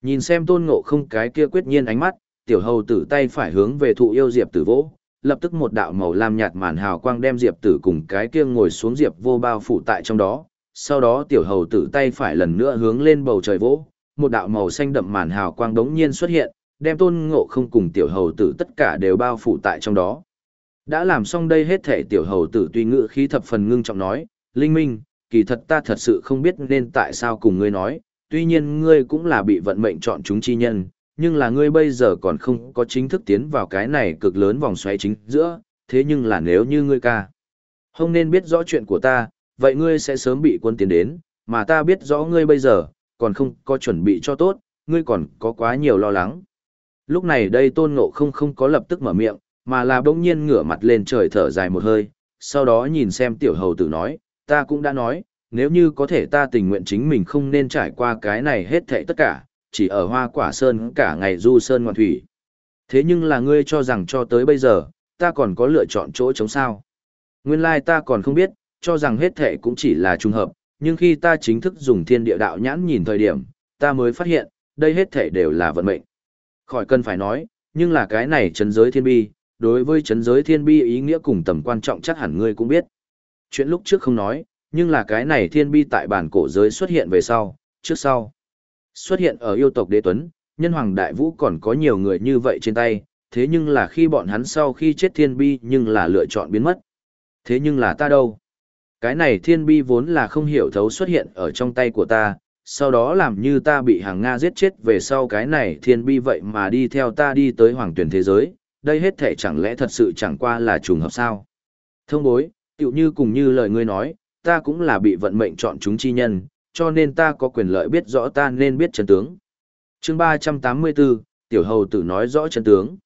Nhìn xem tôn ngộ không cái kia quyết nhiên ánh mắt, tiểu hầu tử tay phải hướng về thụ yêu diệp tử vỗ, lập tức một đạo màu lam nhạt màn hào quang đem diệp tử cùng cái kia ngồi xuống diệp vô bao phủ tại trong đó. Sau đó tiểu hầu tử tay phải lần nữa hướng lên bầu trời vỗ, một đạo màu xanh đậm màn hào quang đống nhiên xuất hiện, đem tôn ngộ không cùng tiểu hầu tử tất cả đều bao phủ tại trong đó. Đã làm xong đây hết thể tiểu hầu tử tuy ngự khí thập phần ngưng trọng nói, Linh Minh, kỳ thật ta thật sự không biết nên tại sao cùng ngươi nói, tuy nhiên ngươi cũng là bị vận mệnh chọn chúng chi nhân, nhưng là ngươi bây giờ còn không có chính thức tiến vào cái này cực lớn vòng xoáy chính giữa, thế nhưng là nếu như ngươi ca. Không nên biết rõ chuyện của ta, vậy ngươi sẽ sớm bị quân tiến đến, mà ta biết rõ ngươi bây giờ, còn không có chuẩn bị cho tốt, ngươi còn có quá nhiều lo lắng. Lúc này đây tôn ngộ không không có lập tức mở miệng, mà là bỗng nhiên ngửa mặt lên trời thở dài một hơi, sau đó nhìn xem tiểu hầu tử nói, ta cũng đã nói, nếu như có thể ta tình nguyện chính mình không nên trải qua cái này hết thảy tất cả, chỉ ở hoa quả sơn cả ngày du sơn ngoạn thủy. Thế nhưng là ngươi cho rằng cho tới bây giờ, ta còn có lựa chọn chỗ chống sao. Nguyên lai ta còn không biết, cho rằng hết thảy cũng chỉ là trùng hợp, nhưng khi ta chính thức dùng thiên địa đạo nhãn nhìn thời điểm, ta mới phát hiện, đây hết thảy đều là vận mệnh. Khỏi cần phải nói, nhưng là cái này chấn giới thiên bi, đối với chấn giới thiên bi ý nghĩa cùng tầm quan trọng chắc hẳn ngươi cũng biết. Chuyện lúc trước không nói, nhưng là cái này thiên bi tại bản cổ giới xuất hiện về sau, trước sau. Xuất hiện ở yêu tộc đế tuấn, nhân hoàng đại vũ còn có nhiều người như vậy trên tay, thế nhưng là khi bọn hắn sau khi chết thiên bi nhưng là lựa chọn biến mất. Thế nhưng là ta đâu? Cái này thiên bi vốn là không hiểu thấu xuất hiện ở trong tay của ta, sau đó làm như ta bị hàng Nga giết chết về sau cái này thiên bi vậy mà đi theo ta đi tới hoàng tuyển thế giới, đây hết thể chẳng lẽ thật sự chẳng qua là trùng hợp sao? Thông bối, tựu như cùng như lời ngươi nói, ta cũng là bị vận mệnh chọn chúng chi nhân, cho nên ta có quyền lợi biết rõ ta nên biết chân tướng. chương 384, tiểu hầu tử nói rõ chân tướng.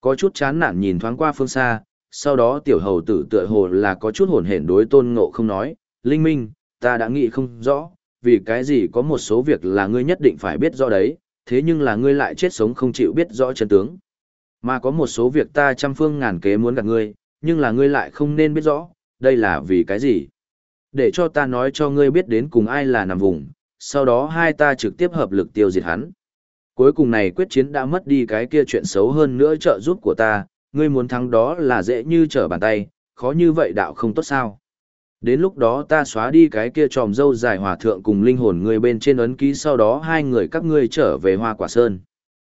Có chút chán nản nhìn thoáng qua phương xa, sau đó tiểu hầu tử tựa hồ là có chút hồn hển đối tôn ngộ không nói, Linh Minh, ta đã nghĩ không rõ, vì cái gì có một số việc là ngươi nhất định phải biết rõ đấy, thế nhưng là ngươi lại chết sống không chịu biết rõ chân tướng. Mà có một số việc ta trăm phương ngàn kế muốn gặp ngươi, nhưng là ngươi lại không nên biết rõ, đây là vì cái gì. Để cho ta nói cho ngươi biết đến cùng ai là nằm vùng, sau đó hai ta trực tiếp hợp lực tiêu diệt hắn. Cuối cùng này quyết chiến đã mất đi cái kia chuyện xấu hơn nữa trợ giúp của ta, ngươi muốn thắng đó là dễ như trở bàn tay, khó như vậy đạo không tốt sao. Đến lúc đó ta xóa đi cái kia tròm dâu dài hòa thượng cùng linh hồn ngươi bên trên ấn ký sau đó hai người các ngươi trở về hoa quả sơn.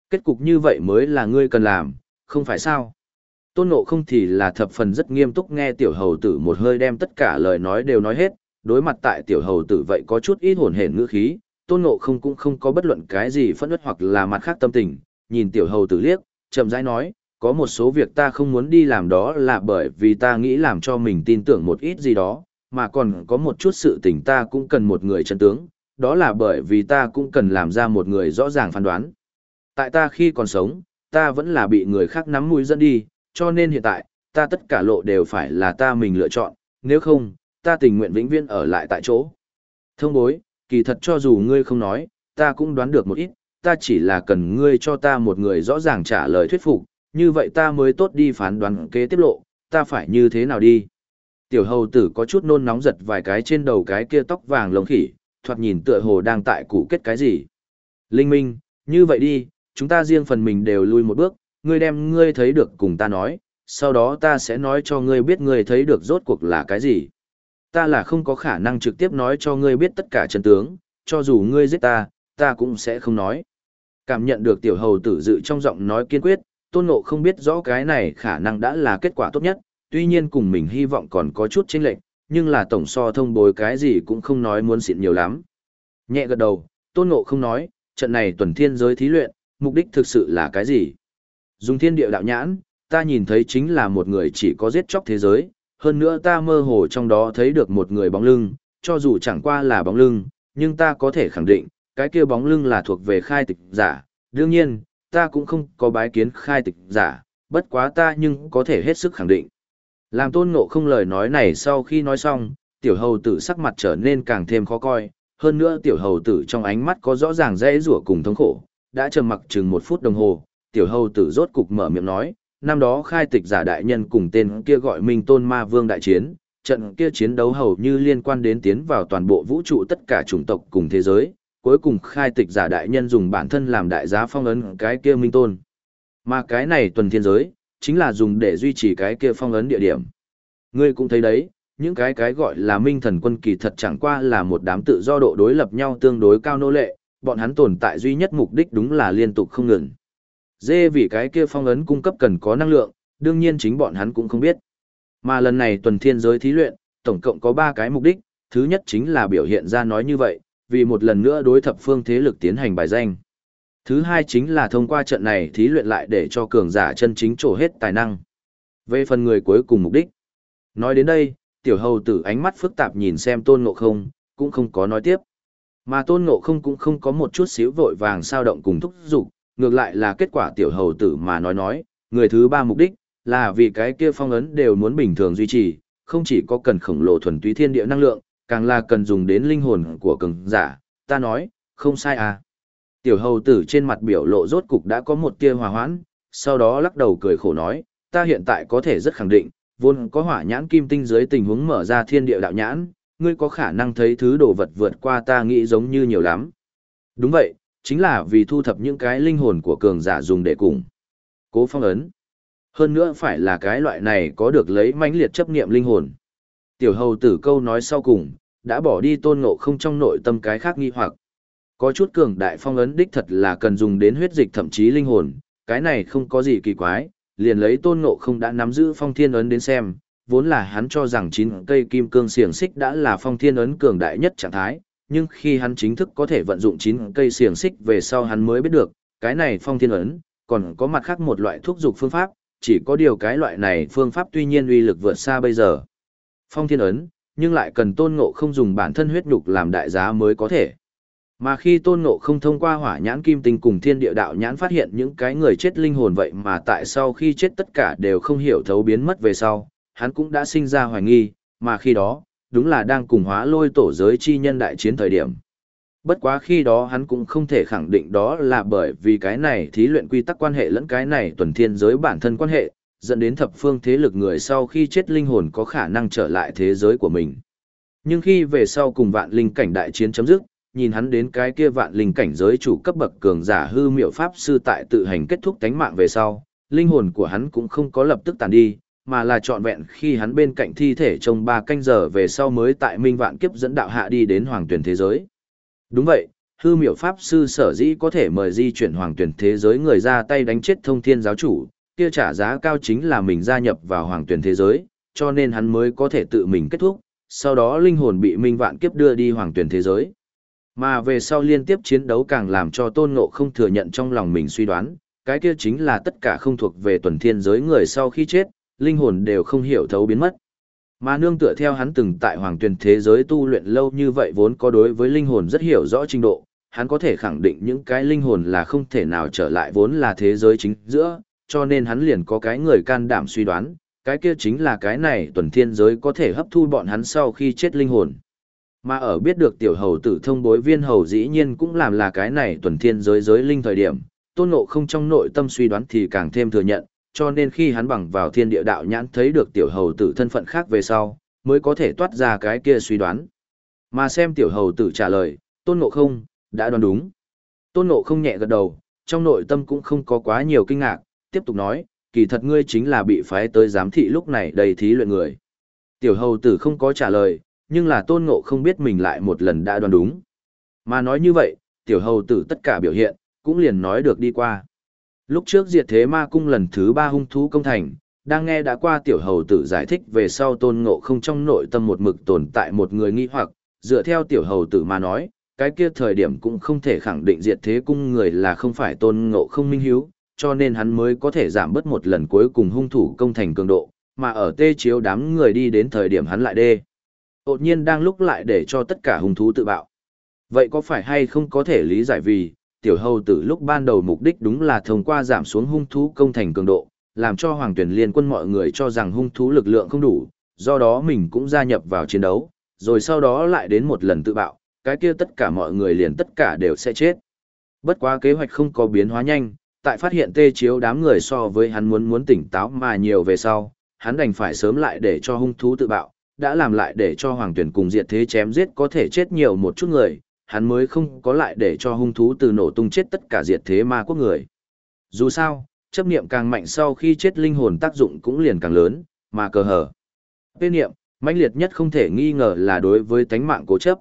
Kết cục như vậy mới là ngươi cần làm, không phải sao? Tôn Ngộ không thì là thập phần rất nghiêm túc nghe tiểu hầu tử một hơi đem tất cả lời nói đều nói hết, đối mặt tại tiểu hầu tử vậy có chút ít hồn hển ngữ khí, Tôn Ngộ không cũng không có bất luận cái gì phẫn nộ hoặc là mặt khác tâm tình, nhìn tiểu hầu tử liếc, chậm rãi nói, có một số việc ta không muốn đi làm đó là bởi vì ta nghĩ làm cho mình tin tưởng một ít gì đó, mà còn có một chút sự tình ta cũng cần một người chân tướng, đó là bởi vì ta cũng cần làm ra một người rõ ràng phán đoán. Tại ta khi còn sống, ta vẫn là bị người khác nắm mũi dẫn đi, cho nên hiện tại, ta tất cả lộ đều phải là ta mình lựa chọn, nếu không, ta tình nguyện vĩnh viễn ở lại tại chỗ. Thông bối, kỳ thật cho dù ngươi không nói, ta cũng đoán được một ít, ta chỉ là cần ngươi cho ta một người rõ ràng trả lời thuyết phục, như vậy ta mới tốt đi phán đoán kế tiếp lộ, ta phải như thế nào đi. Tiểu hầu tử có chút nôn nóng giật vài cái trên đầu cái kia tóc vàng lông khỉ, thoạt nhìn tựa hồ đang tại củ kết cái gì. Linh minh, như vậy đi, chúng ta riêng phần mình đều lui một bước, ngươi đem ngươi thấy được cùng ta nói, sau đó ta sẽ nói cho ngươi biết ngươi thấy được rốt cuộc là cái gì. Ta là không có khả năng trực tiếp nói cho ngươi biết tất cả chân tướng, cho dù ngươi giết ta, ta cũng sẽ không nói. Cảm nhận được tiểu hầu tử dự trong giọng nói kiên quyết, tôn ngộ không biết rõ cái này khả năng đã là kết quả tốt nhất, tuy nhiên cùng mình hy vọng còn có chút chênh lệch, nhưng là tổng so thông bối cái gì cũng không nói muốn xịn nhiều lắm. Nhẹ gật đầu, tôn ngộ không nói, trận này tuần thiên giới thí luyện, mục đích thực sự là cái gì? Dùng thiên địa đạo nhãn, ta nhìn thấy chính là một người chỉ có giết chóc thế giới, hơn nữa ta mơ hồ trong đó thấy được một người bóng lưng, cho dù chẳng qua là bóng lưng, nhưng ta có thể khẳng định, cái kia bóng lưng là thuộc về khai tịch giả. Đương nhiên, ta cũng không có bái kiến khai tịch giả, bất quá ta nhưng có thể hết sức khẳng định. Làm tôn ngộ không lời nói này sau khi nói xong, tiểu hầu tử sắc mặt trở nên càng thêm khó coi, hơn nữa tiểu hầu tử trong ánh mắt có rõ ràng dễ rủa cùng thống khổ, đã trầm mặc chừng một phút đồng hồ, tiểu hầu tử rốt cục mở miệng nói, năm đó khai tịch giả đại nhân cùng tên kia gọi minh tôn ma vương đại chiến, trận kia chiến đấu hầu như liên quan đến tiến vào toàn bộ vũ trụ tất cả chủng tộc cùng thế giới, cuối cùng khai tịch giả đại nhân dùng bản thân làm đại giá phong ấn cái kia minh tôn. Mà cái này tuần thiên giới, chính là dùng để duy trì cái kia phong ấn địa điểm. Ngươi cũng thấy đấy, những cái cái gọi là minh thần quân kỳ thật chẳng qua là một đám tự do độ đối lập nhau tương đối cao nô lệ, bọn hắn tồn tại duy nhất mục đích đúng là liên tục không ngừng. Dê vì cái kia phong ấn cung cấp cần có năng lượng, đương nhiên chính bọn hắn cũng không biết. Mà lần này tuần thiên giới thí luyện, tổng cộng có 3 cái mục đích, thứ nhất chính là biểu hiện ra nói như vậy, vì một lần nữa đối thập phương thế lực tiến hành bài danh. Thứ hai chính là thông qua trận này thí luyện lại để cho cường giả chân chính trổ hết tài năng. Về phần người cuối cùng mục đích. Nói đến đây, tiểu hầu tử ánh mắt phức tạp nhìn xem tôn ngộ không, cũng không có nói tiếp. Mà tôn ngộ không cũng không có một chút xíu vội vàng sao động cùng thúc giục, ngược lại là kết quả tiểu hầu tử mà nói nói, người thứ ba mục đích, là vì cái kia phong ấn đều muốn bình thường duy trì, không chỉ có cần khổng lồ thuần túy thiên địa năng lượng, càng là cần dùng đến linh hồn của cường giả, ta nói, không sai à. Tiểu hầu tử trên mặt biểu lộ rốt cục đã có một tia hòa hoãn, sau đó lắc đầu cười khổ nói, ta hiện tại có thể rất khẳng định, vốn có hỏa nhãn kim tinh dưới tình huống mở ra thiên địa đạo nhãn, ngươi có khả năng thấy thứ đồ vật vượt qua ta nghĩ giống như nhiều lắm. Đúng vậy, chính là vì thu thập những cái linh hồn của cường giả dùng để cùng. Cố phong ấn. Hơn nữa phải là cái loại này có được lấy mãnh liệt chấp niệm linh hồn. Tiểu hầu tử câu nói sau cùng, đã bỏ đi tôn ngộ không trong nội tâm cái khác nghi hoặc. Có chút cường đại phong ấn đích thật là cần dùng đến huyết dịch thậm chí linh hồn, cái này không có gì kỳ quái, liền lấy tôn ngộ không đã nắm giữ phong thiên ấn đến xem, vốn là hắn cho rằng chín cây kim cương xiềng xích đã là phong thiên ấn cường đại nhất trạng thái, nhưng khi hắn chính thức có thể vận dụng chín cây xiềng xích về sau hắn mới biết được, cái này phong thiên ấn, còn có mặt khác một loại thuốc dục phương pháp, chỉ có điều cái loại này phương pháp tuy nhiên uy lực vượt xa bây giờ. Phong thiên ấn, nhưng lại cần tôn ngộ không dùng bản thân huyết nhục làm đại giá mới có thể. Mà khi tôn ngộ không thông qua hỏa nhãn kim tinh cùng thiên địa đạo nhãn phát hiện những cái người chết linh hồn vậy mà tại sau khi chết tất cả đều không hiểu thấu biến mất về sau, hắn cũng đã sinh ra hoài nghi, mà khi đó, đúng là đang cùng hóa lôi tổ giới chi nhân đại chiến thời điểm. Bất quá khi đó hắn cũng không thể khẳng định đó là bởi vì cái này thí luyện quy tắc quan hệ lẫn cái này tuần thiên giới bản thân quan hệ, dẫn đến thập phương thế lực người sau khi chết linh hồn có khả năng trở lại thế giới của mình. Nhưng khi về sau cùng vạn linh cảnh đại chiến chấm dứt, nhìn hắn đến cái kia vạn linh cảnh giới chủ cấp bậc cường giả hư miệu pháp sư tại tự hành kết thúc tánh mạng về sau, linh hồn của hắn cũng không có lập tức tàn đi, mà là trọn vẹn khi hắn bên cạnh thi thể trong ba canh giờ về sau mới tại minh vạn kiếp dẫn đạo hạ đi đến hoàng tuyển thế giới. Đúng vậy, hư miểu pháp sư sở dĩ có thể mời di chuyển hoàng tuyển thế giới người ra tay đánh chết thông thiên giáo chủ, kia trả giá cao chính là mình gia nhập vào hoàng tuyển thế giới, cho nên hắn mới có thể tự mình kết thúc, sau đó linh hồn bị minh vạn kiếp đưa đi hoàng tuyển thế giới. Mà về sau liên tiếp chiến đấu càng làm cho tôn ngộ không thừa nhận trong lòng mình suy đoán, cái kia chính là tất cả không thuộc về tuần thiên giới người sau khi chết, linh hồn đều không hiểu thấu biến mất. Mà nương tựa theo hắn từng tại hoàng tuyển thế giới tu luyện lâu như vậy vốn có đối với linh hồn rất hiểu rõ trình độ, hắn có thể khẳng định những cái linh hồn là không thể nào trở lại vốn là thế giới chính giữa, cho nên hắn liền có cái người can đảm suy đoán, cái kia chính là cái này tuần thiên giới có thể hấp thu bọn hắn sau khi chết linh hồn. Mà ở biết được tiểu hầu tử thông bối viên hầu dĩ nhiên cũng làm là cái này tuần thiên giới giới linh thời điểm, tôn ngộ không trong nội tâm suy đoán thì càng thêm thừa nhận, cho nên khi hắn bằng vào thiên địa đạo nhãn thấy được tiểu hầu tử thân phận khác về sau, mới có thể toát ra cái kia suy đoán. Mà xem tiểu hầu tử trả lời, tôn ngộ không, đã đoán đúng. Tôn ngộ không nhẹ gật đầu, trong nội tâm cũng không có quá nhiều kinh ngạc, tiếp tục nói, kỳ thật ngươi chính là bị phái tới giám thị lúc này đầy thí luyện người. Tiểu hầu tử không có trả lời, nhưng là tôn ngộ không biết mình lại một lần đã đoán đúng. Mà nói như vậy, tiểu hầu tử tất cả biểu hiện, cũng liền nói được đi qua. Lúc trước diệt thế ma cung lần thứ ba hung thú công thành, đang nghe đã qua tiểu hầu tử giải thích về sau tôn ngộ không trong nội tâm một mực tồn tại một người nghi hoặc, dựa theo tiểu hầu tử mà nói, cái kia thời điểm cũng không thể khẳng định diệt thế cung người là không phải tôn ngộ không minh hiếu, cho nên hắn mới có thể giảm bớt một lần cuối cùng hung thủ công thành cường độ, mà ở tê chiếu đám người đi đến thời điểm hắn lại đê. Đột nhiên đang lúc lại để cho tất cả hung thú tự bạo. Vậy có phải hay không có thể lý giải vì, tiểu hầu tử lúc ban đầu mục đích đúng là thông qua giảm xuống hung thú công thành cường độ, làm cho hoàng tuyển liên quân mọi người cho rằng hung thú lực lượng không đủ, do đó mình cũng gia nhập vào chiến đấu, rồi sau đó lại đến một lần tự bạo, cái kia tất cả mọi người liền tất cả đều sẽ chết. Bất quá kế hoạch không có biến hóa nhanh, tại phát hiện tê chiếu đám người so với hắn muốn muốn tỉnh táo mà nhiều về sau, hắn đành phải sớm lại để cho hung thú tự bạo, đã làm lại để cho hoàng tuyển cùng diệt thế chém giết có thể chết nhiều một chút người, hắn mới không có lại để cho hung thú từ nổ tung chết tất cả diệt thế ma quốc người. Dù sao, chấp niệm càng mạnh sau khi chết linh hồn tác dụng cũng liền càng lớn, mà cờ hở. Tên niệm, mãnh liệt nhất không thể nghi ngờ là đối với tánh mạng cố chấp.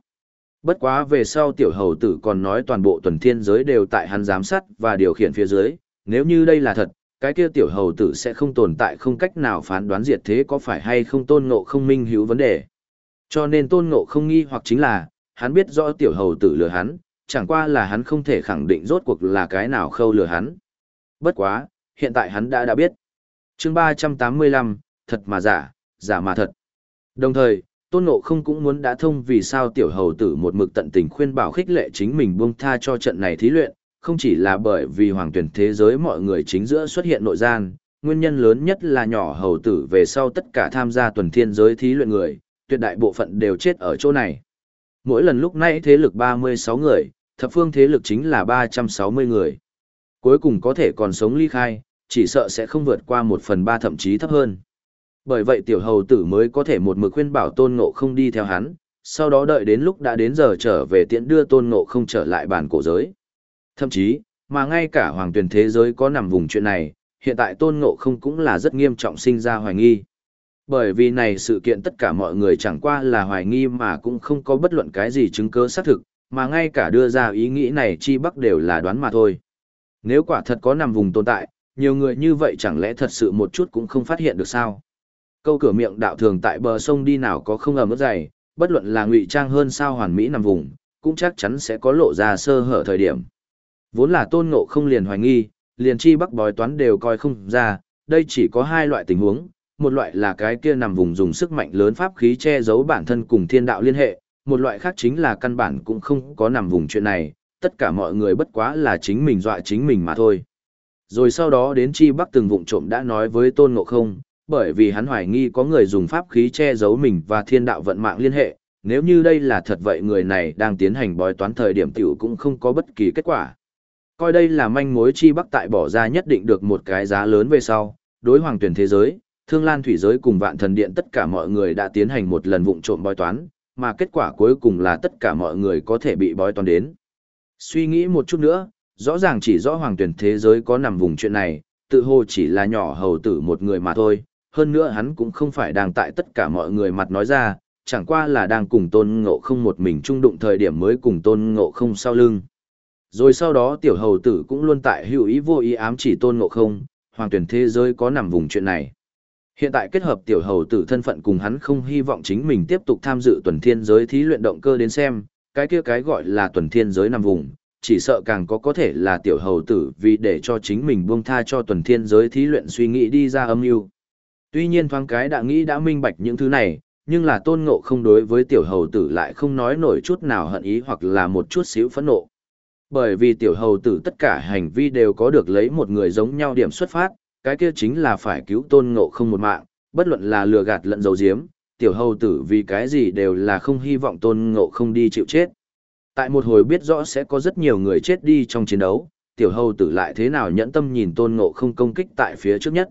Bất quá về sau tiểu hầu tử còn nói toàn bộ tuần thiên giới đều tại hắn giám sát và điều khiển phía dưới, nếu như đây là thật, cái kia tiểu hầu tử sẽ không tồn tại không cách nào phán đoán diệt thế có phải hay không tôn ngộ không minh hữu vấn đề. Cho nên tôn ngộ không nghi hoặc chính là, hắn biết rõ tiểu hầu tử lừa hắn, chẳng qua là hắn không thể khẳng định rốt cuộc là cái nào khâu lừa hắn. Bất quá, hiện tại hắn đã đã biết. chương 385, thật mà giả, giả mà thật. Đồng thời, tôn ngộ không cũng muốn đã thông vì sao tiểu hầu tử một mực tận tình khuyên bảo khích lệ chính mình buông tha cho trận này thí luyện, không chỉ là bởi vì hoàng tuyển thế giới mọi người chính giữa xuất hiện nội gian, nguyên nhân lớn nhất là nhỏ hầu tử về sau tất cả tham gia tuần thiên giới thí luyện người, tuyệt đại bộ phận đều chết ở chỗ này. Mỗi lần lúc nãy thế lực 36 người, thập phương thế lực chính là 360 người. Cuối cùng có thể còn sống ly khai, chỉ sợ sẽ không vượt qua một phần ba thậm chí thấp hơn. Bởi vậy tiểu hầu tử mới có thể một mực khuyên bảo tôn ngộ không đi theo hắn, sau đó đợi đến lúc đã đến giờ trở về tiễn đưa tôn ngộ không trở lại bản cổ giới. Thậm chí, mà ngay cả hoàng tuyển thế giới có nằm vùng chuyện này, hiện tại tôn ngộ không cũng là rất nghiêm trọng sinh ra hoài nghi. Bởi vì này sự kiện tất cả mọi người chẳng qua là hoài nghi mà cũng không có bất luận cái gì chứng cứ xác thực, mà ngay cả đưa ra ý nghĩ này chi bắc đều là đoán mà thôi. Nếu quả thật có nằm vùng tồn tại, nhiều người như vậy chẳng lẽ thật sự một chút cũng không phát hiện được sao? Câu cửa miệng đạo thường tại bờ sông đi nào có không ẩm ướt dày, bất luận là ngụy trang hơn sao hoàn mỹ nằm vùng, cũng chắc chắn sẽ có lộ ra sơ hở thời điểm. Vốn là tôn ngộ không liền hoài nghi, liền chi bắc bói toán đều coi không ra, đây chỉ có hai loại tình huống, một loại là cái kia nằm vùng dùng sức mạnh lớn pháp khí che giấu bản thân cùng thiên đạo liên hệ, một loại khác chính là căn bản cũng không có nằm vùng chuyện này, tất cả mọi người bất quá là chính mình dọa chính mình mà thôi. Rồi sau đó đến chi bắc từng vụng trộm đã nói với tôn ngộ không, bởi vì hắn hoài nghi có người dùng pháp khí che giấu mình và thiên đạo vận mạng liên hệ, nếu như đây là thật vậy người này đang tiến hành bói toán thời điểm tiểu cũng không có bất kỳ kết quả. Coi đây là manh mối chi bắc tại bỏ ra nhất định được một cái giá lớn về sau, đối hoàng tuyển thế giới, thương lan thủy giới cùng vạn thần điện tất cả mọi người đã tiến hành một lần vụng trộm bói toán, mà kết quả cuối cùng là tất cả mọi người có thể bị bói toán đến. Suy nghĩ một chút nữa, rõ ràng chỉ rõ hoàng tuyển thế giới có nằm vùng chuyện này, tự hồ chỉ là nhỏ hầu tử một người mà thôi, hơn nữa hắn cũng không phải đang tại tất cả mọi người mặt nói ra, chẳng qua là đang cùng tôn ngộ không một mình trung đụng thời điểm mới cùng tôn ngộ không sau lưng. Rồi sau đó tiểu hầu tử cũng luôn tại hữu ý vô ý ám chỉ tôn ngộ không, hoàng tuyển thế giới có nằm vùng chuyện này. Hiện tại kết hợp tiểu hầu tử thân phận cùng hắn không hy vọng chính mình tiếp tục tham dự tuần thiên giới thí luyện động cơ đến xem, cái kia cái gọi là tuần thiên giới nằm vùng, chỉ sợ càng có có thể là tiểu hầu tử vì để cho chính mình buông tha cho tuần thiên giới thí luyện suy nghĩ đi ra âm mưu. Tuy nhiên thoáng cái đã nghĩ đã minh bạch những thứ này, nhưng là tôn ngộ không đối với tiểu hầu tử lại không nói nổi chút nào hận ý hoặc là một chút xíu phẫn nộ. Bởi vì tiểu hầu tử tất cả hành vi đều có được lấy một người giống nhau điểm xuất phát, cái kia chính là phải cứu tôn ngộ không một mạng, bất luận là lừa gạt lẫn dấu diếm, tiểu hầu tử vì cái gì đều là không hy vọng tôn ngộ không đi chịu chết. Tại một hồi biết rõ sẽ có rất nhiều người chết đi trong chiến đấu, tiểu hầu tử lại thế nào nhẫn tâm nhìn tôn ngộ không công kích tại phía trước nhất.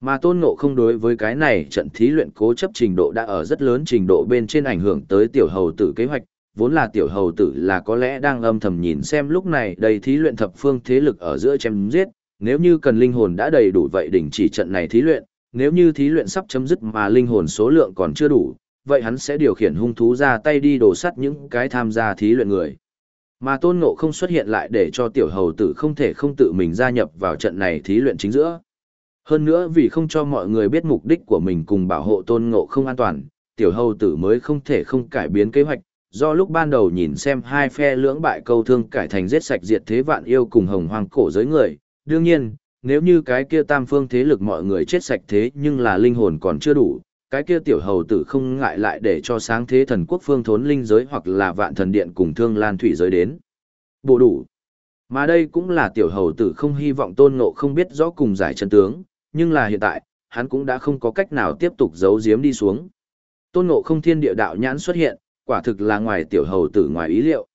Mà tôn ngộ không đối với cái này trận thí luyện cố chấp trình độ đã ở rất lớn trình độ bên trên ảnh hưởng tới tiểu hầu tử kế hoạch, vốn là tiểu hầu tử là có lẽ đang âm thầm nhìn xem lúc này đầy thí luyện thập phương thế lực ở giữa chém giết, nếu như cần linh hồn đã đầy đủ vậy đình chỉ trận này thí luyện, nếu như thí luyện sắp chấm dứt mà linh hồn số lượng còn chưa đủ, vậy hắn sẽ điều khiển hung thú ra tay đi đổ sắt những cái tham gia thí luyện người. Mà tôn ngộ không xuất hiện lại để cho tiểu hầu tử không thể không tự mình gia nhập vào trận này thí luyện chính giữa. Hơn nữa vì không cho mọi người biết mục đích của mình cùng bảo hộ tôn ngộ không an toàn, tiểu hầu tử mới không thể không cải biến kế hoạch, do lúc ban đầu nhìn xem hai phe lưỡng bại câu thương cải thành giết sạch diệt thế vạn yêu cùng hồng hoang cổ giới người, đương nhiên, nếu như cái kia tam phương thế lực mọi người chết sạch thế nhưng là linh hồn còn chưa đủ, cái kia tiểu hầu tử không ngại lại để cho sáng thế thần quốc phương thốn linh giới hoặc là vạn thần điện cùng thương lan thủy giới đến. Bộ đủ. Mà đây cũng là tiểu hầu tử không hy vọng tôn ngộ không biết rõ cùng giải chân tướng, nhưng là hiện tại, hắn cũng đã không có cách nào tiếp tục giấu giếm đi xuống. Tôn ngộ không thiên địa đạo nhãn xuất hiện, quả thực là ngoài tiểu hầu tử ngoài ý liệu.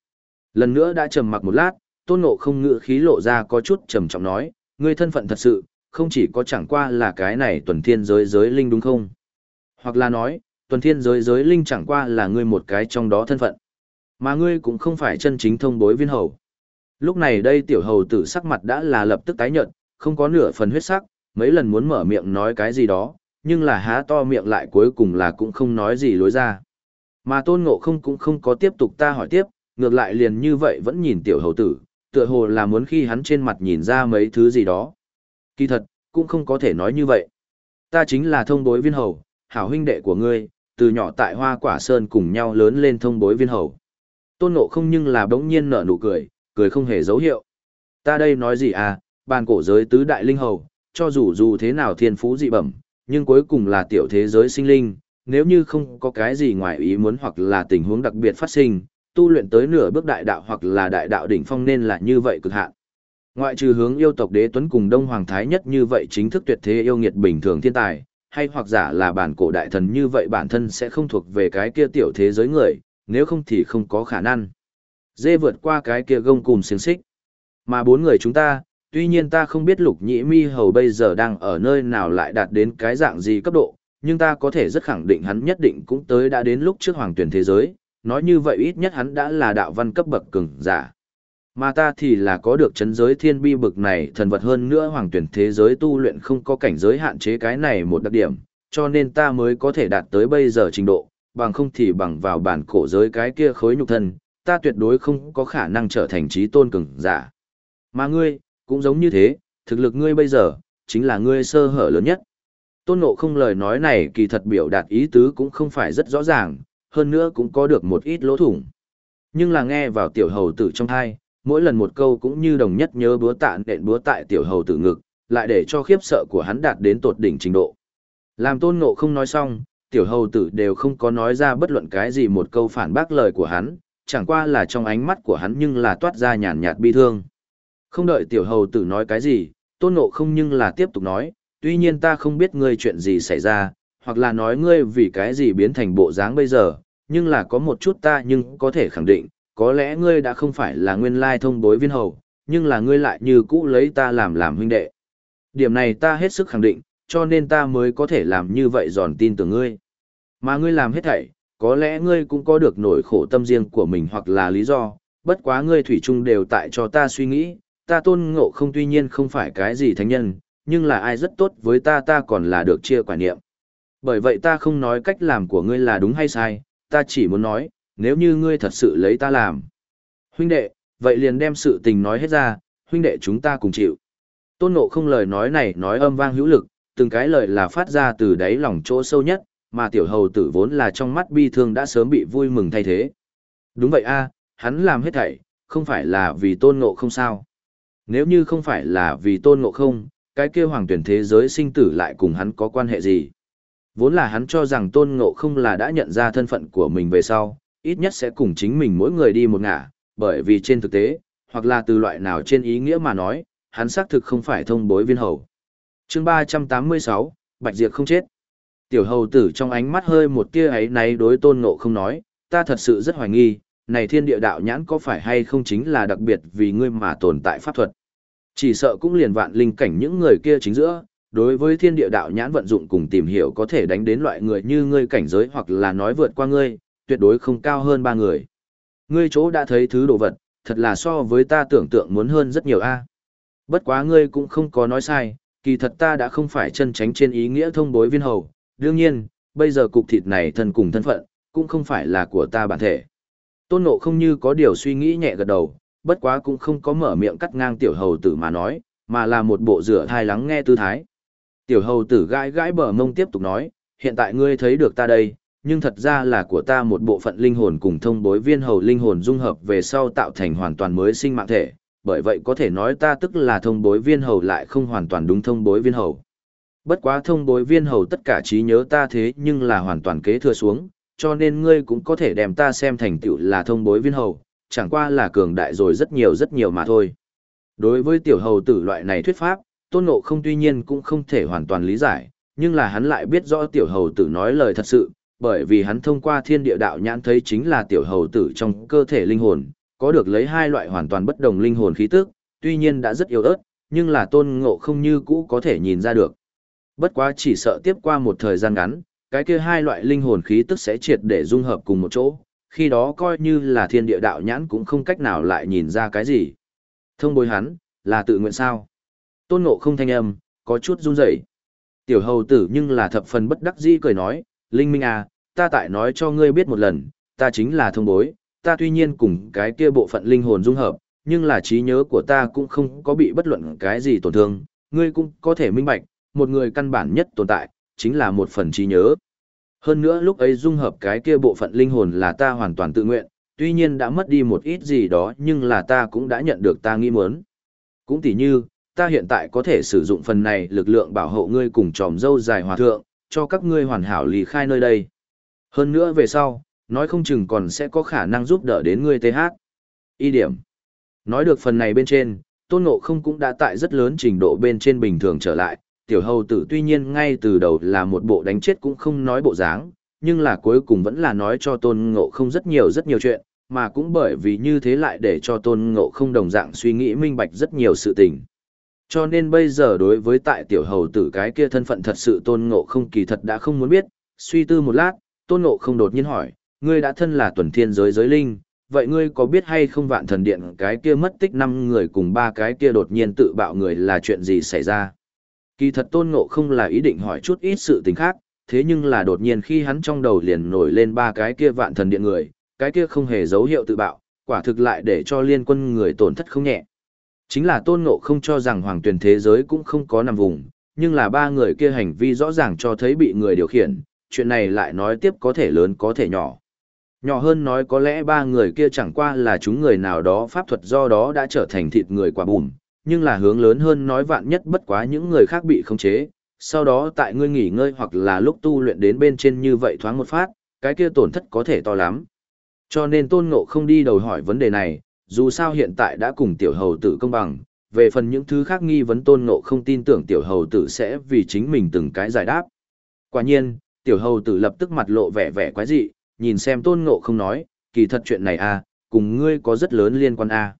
Lần nữa đã trầm mặc một lát, tôn ngộ không ngự khí lộ ra có chút trầm trọng nói, ngươi thân phận thật sự, không chỉ có chẳng qua là cái này tuần thiên giới giới linh đúng không? Hoặc là nói, tuần thiên giới giới linh chẳng qua là ngươi một cái trong đó thân phận. Mà ngươi cũng không phải chân chính thông bối viên hầu. Lúc này đây tiểu hầu tử sắc mặt đã là lập tức tái nhợt, không có nửa phần huyết sắc, mấy lần muốn mở miệng nói cái gì đó, nhưng là há to miệng lại cuối cùng là cũng không nói gì lối ra. Mà tôn ngộ không cũng không có tiếp tục ta hỏi tiếp, ngược lại liền như vậy vẫn nhìn tiểu hầu tử, tựa hồ là muốn khi hắn trên mặt nhìn ra mấy thứ gì đó. Kỳ thật, cũng không có thể nói như vậy. Ta chính là thông bối viên hầu, hảo huynh đệ của ngươi, từ nhỏ tại hoa quả sơn cùng nhau lớn lên thông bối viên hầu. Tôn ngộ không nhưng là bỗng nhiên nở nụ cười, cười không hề dấu hiệu. Ta đây nói gì à, bàn cổ giới tứ đại linh hầu, cho dù dù thế nào thiên phú dị bẩm, nhưng cuối cùng là tiểu thế giới sinh linh, nếu như không có cái gì ngoài ý muốn hoặc là tình huống đặc biệt phát sinh, tu luyện tới nửa bước đại đạo hoặc là đại đạo đỉnh phong nên là như vậy cực hạn. Ngoại trừ hướng yêu tộc đế tuấn cùng Đông Hoàng Thái nhất như vậy chính thức tuyệt thế yêu nghiệt bình thường thiên tài, hay hoặc giả là bản cổ đại thần như vậy bản thân sẽ không thuộc về cái kia tiểu thế giới người, nếu không thì không có khả năng. Dê vượt qua cái kia gông cùng xiềng xích. Mà bốn người chúng ta, tuy nhiên ta không biết lục nhĩ mi hầu bây giờ đang ở nơi nào lại đạt đến cái dạng gì cấp độ, nhưng ta có thể rất khẳng định hắn nhất định cũng tới đã đến lúc trước hoàng tuyển thế giới, nói như vậy ít nhất hắn đã là đạo văn cấp bậc cường giả. Mà ta thì là có được chấn giới thiên bi bực này thần vật hơn nữa hoàng tuyển thế giới tu luyện không có cảnh giới hạn chế cái này một đặc điểm, cho nên ta mới có thể đạt tới bây giờ trình độ, bằng không thì bằng vào bản cổ giới cái kia khối nhục thân, ta tuyệt đối không có khả năng trở thành trí tôn cường giả. Mà ngươi, cũng giống như thế, thực lực ngươi bây giờ, chính là ngươi sơ hở lớn nhất. Tôn ngộ không lời nói này kỳ thật biểu đạt ý tứ cũng không phải rất rõ ràng, hơn nữa cũng có được một ít lỗ thủng. Nhưng là nghe vào tiểu hầu tử trong thai, mỗi lần một câu cũng như đồng nhất nhớ búa tạ nện búa tại tiểu hầu tử ngực, lại để cho khiếp sợ của hắn đạt đến tột đỉnh trình độ. Làm tôn ngộ không nói xong, tiểu hầu tử đều không có nói ra bất luận cái gì một câu phản bác lời của hắn, chẳng qua là trong ánh mắt của hắn nhưng là toát ra nhàn nhạt bi thương. Không đợi tiểu hầu tử nói cái gì, tôn ngộ không nhưng là tiếp tục nói, tuy nhiên ta không biết ngươi chuyện gì xảy ra, hoặc là nói ngươi vì cái gì biến thành bộ dáng bây giờ, nhưng là có một chút ta nhưng có thể khẳng định, có lẽ ngươi đã không phải là nguyên lai thông bối viên hầu, nhưng là ngươi lại như cũ lấy ta làm làm huynh đệ. Điểm này ta hết sức khẳng định, cho nên ta mới có thể làm như vậy giòn tin tưởng ngươi. Mà ngươi làm hết thảy, có lẽ ngươi cũng có được nỗi khổ tâm riêng của mình hoặc là lý do, bất quá ngươi thủy chung đều tại cho ta suy nghĩ, ta tôn ngộ không tuy nhiên không phải cái gì thánh nhân, nhưng là ai rất tốt với ta ta còn là được chia quả niệm. Bởi vậy ta không nói cách làm của ngươi là đúng hay sai, ta chỉ muốn nói, nếu như ngươi thật sự lấy ta làm. Huynh đệ, vậy liền đem sự tình nói hết ra, huynh đệ chúng ta cùng chịu. Tôn ngộ không lời nói này nói âm vang hữu lực, từng cái lời là phát ra từ đáy lòng chỗ sâu nhất, mà tiểu hầu tử vốn là trong mắt bi thương đã sớm bị vui mừng thay thế. Đúng vậy a, hắn làm hết thảy, không phải là vì tôn ngộ không sao. Nếu như không phải là vì tôn ngộ không, cái kia hoàng tuyển thế giới sinh tử lại cùng hắn có quan hệ gì. Vốn là hắn cho rằng tôn ngộ không là đã nhận ra thân phận của mình về sau, ít nhất sẽ cùng chính mình mỗi người đi một ngả, bởi vì trên thực tế, hoặc là từ loại nào trên ý nghĩa mà nói, hắn xác thực không phải thông bối viên hầu. chương 386, Bạch Diệp không chết. Tiểu hầu tử trong ánh mắt hơi một tia ấy náy đối tôn ngộ không nói, ta thật sự rất hoài nghi, này thiên địa đạo nhãn có phải hay không chính là đặc biệt vì ngươi mà tồn tại pháp thuật. Chỉ sợ cũng liền vạn linh cảnh những người kia chính giữa, đối với thiên địa đạo nhãn vận dụng cùng tìm hiểu có thể đánh đến loại người như ngươi cảnh giới hoặc là nói vượt qua ngươi, tuyệt đối không cao hơn ba người. Ngươi chỗ đã thấy thứ đồ vật, thật là so với ta tưởng tượng muốn hơn rất nhiều a. Bất quá ngươi cũng không có nói sai, kỳ thật ta đã không phải chân tránh trên ý nghĩa thông bối viên hầu, đương nhiên, bây giờ cục thịt này thân cùng thân phận, cũng không phải là của ta bản thể. Tôn nộ không như có điều suy nghĩ nhẹ gật đầu, bất quá cũng không có mở miệng cắt ngang tiểu hầu tử mà nói, mà là một bộ rửa thai lắng nghe tư thái. Tiểu hầu tử gãi gãi bờ mông tiếp tục nói, hiện tại ngươi thấy được ta đây, nhưng thật ra là của ta một bộ phận linh hồn cùng thông bối viên hầu linh hồn dung hợp về sau tạo thành hoàn toàn mới sinh mạng thể, bởi vậy có thể nói ta tức là thông bối viên hầu lại không hoàn toàn đúng thông bối viên hầu. Bất quá thông bối viên hầu tất cả trí nhớ ta thế nhưng là hoàn toàn kế thừa xuống, cho nên ngươi cũng có thể đem ta xem thành tựu là thông bối viên hầu, chẳng qua là cường đại rồi rất nhiều rất nhiều mà thôi. Đối với tiểu hầu tử loại này thuyết pháp, tôn ngộ không tuy nhiên cũng không thể hoàn toàn lý giải, nhưng là hắn lại biết rõ tiểu hầu tử nói lời thật sự, bởi vì hắn thông qua thiên địa đạo nhãn thấy chính là tiểu hầu tử trong cơ thể linh hồn, có được lấy hai loại hoàn toàn bất đồng linh hồn khí tức, tuy nhiên đã rất yếu ớt, nhưng là tôn ngộ không như cũ có thể nhìn ra được. Bất quá chỉ sợ tiếp qua một thời gian ngắn, cái kia hai loại linh hồn khí tức sẽ triệt để dung hợp cùng một chỗ, khi đó coi như là thiên địa đạo nhãn cũng không cách nào lại nhìn ra cái gì. Thông bối hắn, là tự nguyện sao? Tôn ngộ không thanh âm, có chút run rẩy. Tiểu hầu tử nhưng là thập phần bất đắc dĩ cười nói, Linh Minh à, ta tại nói cho ngươi biết một lần, ta chính là thông bối, ta tuy nhiên cùng cái kia bộ phận linh hồn dung hợp, nhưng là trí nhớ của ta cũng không có bị bất luận cái gì tổn thương, ngươi cũng có thể minh bạch, một người căn bản nhất tồn tại, chính là một phần trí nhớ. Hơn nữa lúc ấy dung hợp cái kia bộ phận linh hồn là ta hoàn toàn tự nguyện, tuy nhiên đã mất đi một ít gì đó nhưng là ta cũng đã nhận được ta nghĩ muốn. Cũng tỉ như, ta hiện tại có thể sử dụng phần này lực lượng bảo hộ ngươi cùng tròm dâu dài hòa thượng, cho các ngươi hoàn hảo lì khai nơi đây. Hơn nữa về sau, nói không chừng còn sẽ có khả năng giúp đỡ đến ngươi TH. Y điểm. Nói được phần này bên trên, tôn ngộ không cũng đã tại rất lớn trình độ bên trên bình thường trở lại, tiểu hầu tử tuy nhiên ngay từ đầu là một bộ đánh chết cũng không nói bộ dáng, nhưng là cuối cùng vẫn là nói cho tôn ngộ không rất nhiều rất nhiều chuyện, mà cũng bởi vì như thế lại để cho tôn ngộ không đồng dạng suy nghĩ minh bạch rất nhiều sự tình. Cho nên bây giờ đối với tại tiểu hầu tử cái kia thân phận thật sự tôn ngộ không kỳ thật đã không muốn biết, suy tư một lát, tôn ngộ không đột nhiên hỏi, ngươi đã thân là tuần thiên giới giới linh, vậy ngươi có biết hay không vạn thần điện cái kia mất tích năm người cùng ba cái kia đột nhiên tự bạo người là chuyện gì xảy ra? Kỳ thật tôn ngộ không là ý định hỏi chút ít sự tình khác, thế nhưng là đột nhiên khi hắn trong đầu liền nổi lên ba cái kia vạn thần điện người, cái kia không hề dấu hiệu tự bạo, quả thực lại để cho liên quân người tổn thất không nhẹ. Chính là tôn ngộ không cho rằng hoàng tuyển thế giới cũng không có nằm vùng, nhưng là ba người kia hành vi rõ ràng cho thấy bị người điều khiển, chuyện này lại nói tiếp có thể lớn có thể nhỏ. Nhỏ hơn nói có lẽ ba người kia chẳng qua là chúng người nào đó pháp thuật do đó đã trở thành thịt người quả bùm, nhưng là hướng lớn hơn nói vạn nhất bất quá những người khác bị khống chế, sau đó tại ngươi nghỉ ngơi hoặc là lúc tu luyện đến bên trên như vậy thoáng một phát, cái kia tổn thất có thể to lắm. Cho nên tôn ngộ không đi đầu hỏi vấn đề này, dù sao hiện tại đã cùng tiểu hầu tử công bằng, về phần những thứ khác nghi vấn tôn ngộ không tin tưởng tiểu hầu tử sẽ vì chính mình từng cái giải đáp. Quả nhiên, tiểu hầu tử lập tức mặt lộ vẻ vẻ quái dị, nhìn xem tôn ngộ không nói, kỳ thật chuyện này à, cùng ngươi có rất lớn liên quan à.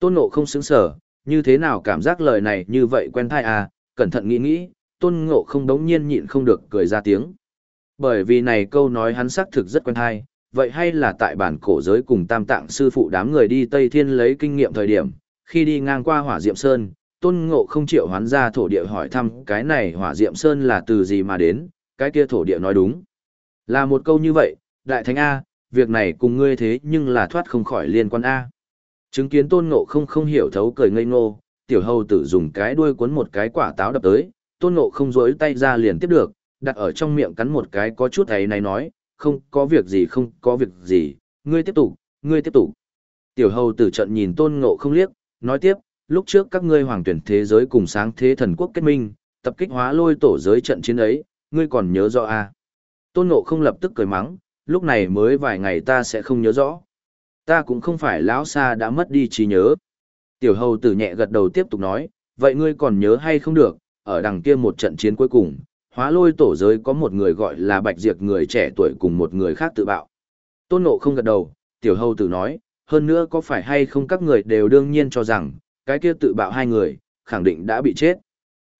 Tôn ngộ không xứng sở, như thế nào cảm giác lời này như vậy quen thai à, cẩn thận nghĩ nghĩ, tôn ngộ không đống nhiên nhịn không được cười ra tiếng. Bởi vì này câu nói hắn xác thực rất quen thai, vậy hay là tại bản cổ giới cùng tam tạng sư phụ đám người đi Tây Thiên lấy kinh nghiệm thời điểm, khi đi ngang qua hỏa diệm sơn, tôn ngộ không chịu hoán ra thổ địa hỏi thăm cái này hỏa diệm sơn là từ gì mà đến, cái kia thổ địa nói đúng. Là một câu như vậy, đại thánh A, việc này cùng ngươi thế nhưng là thoát không khỏi liên quan A. Chứng kiến tôn ngộ không không hiểu thấu cười ngây ngô, tiểu hầu tử dùng cái đuôi cuốn một cái quả táo đập tới, tôn ngộ không rối tay ra liền tiếp được, đặt ở trong miệng cắn một cái có chút ấy này nói, không có việc gì không có việc gì, ngươi tiếp tục, ngươi tiếp tục. Tiểu hầu tử trận nhìn tôn ngộ không liếc, nói tiếp, lúc trước các ngươi hoàng tuyển thế giới cùng sáng thế thần quốc kết minh, tập kích hóa lôi tổ giới trận chiến ấy, ngươi còn nhớ rõ à? Tôn ngộ không lập tức cười mắng, lúc này mới vài ngày ta sẽ không nhớ rõ. Ta cũng không phải lão xa đã mất đi trí nhớ. Tiểu hầu tử nhẹ gật đầu tiếp tục nói, vậy ngươi còn nhớ hay không được, ở đằng kia một trận chiến cuối cùng, hóa lôi tổ giới có một người gọi là bạch diệt người trẻ tuổi cùng một người khác tự bạo. Tôn nộ không gật đầu, tiểu hầu tử nói, hơn nữa có phải hay không các người đều đương nhiên cho rằng, cái kia tự bạo hai người, khẳng định đã bị chết.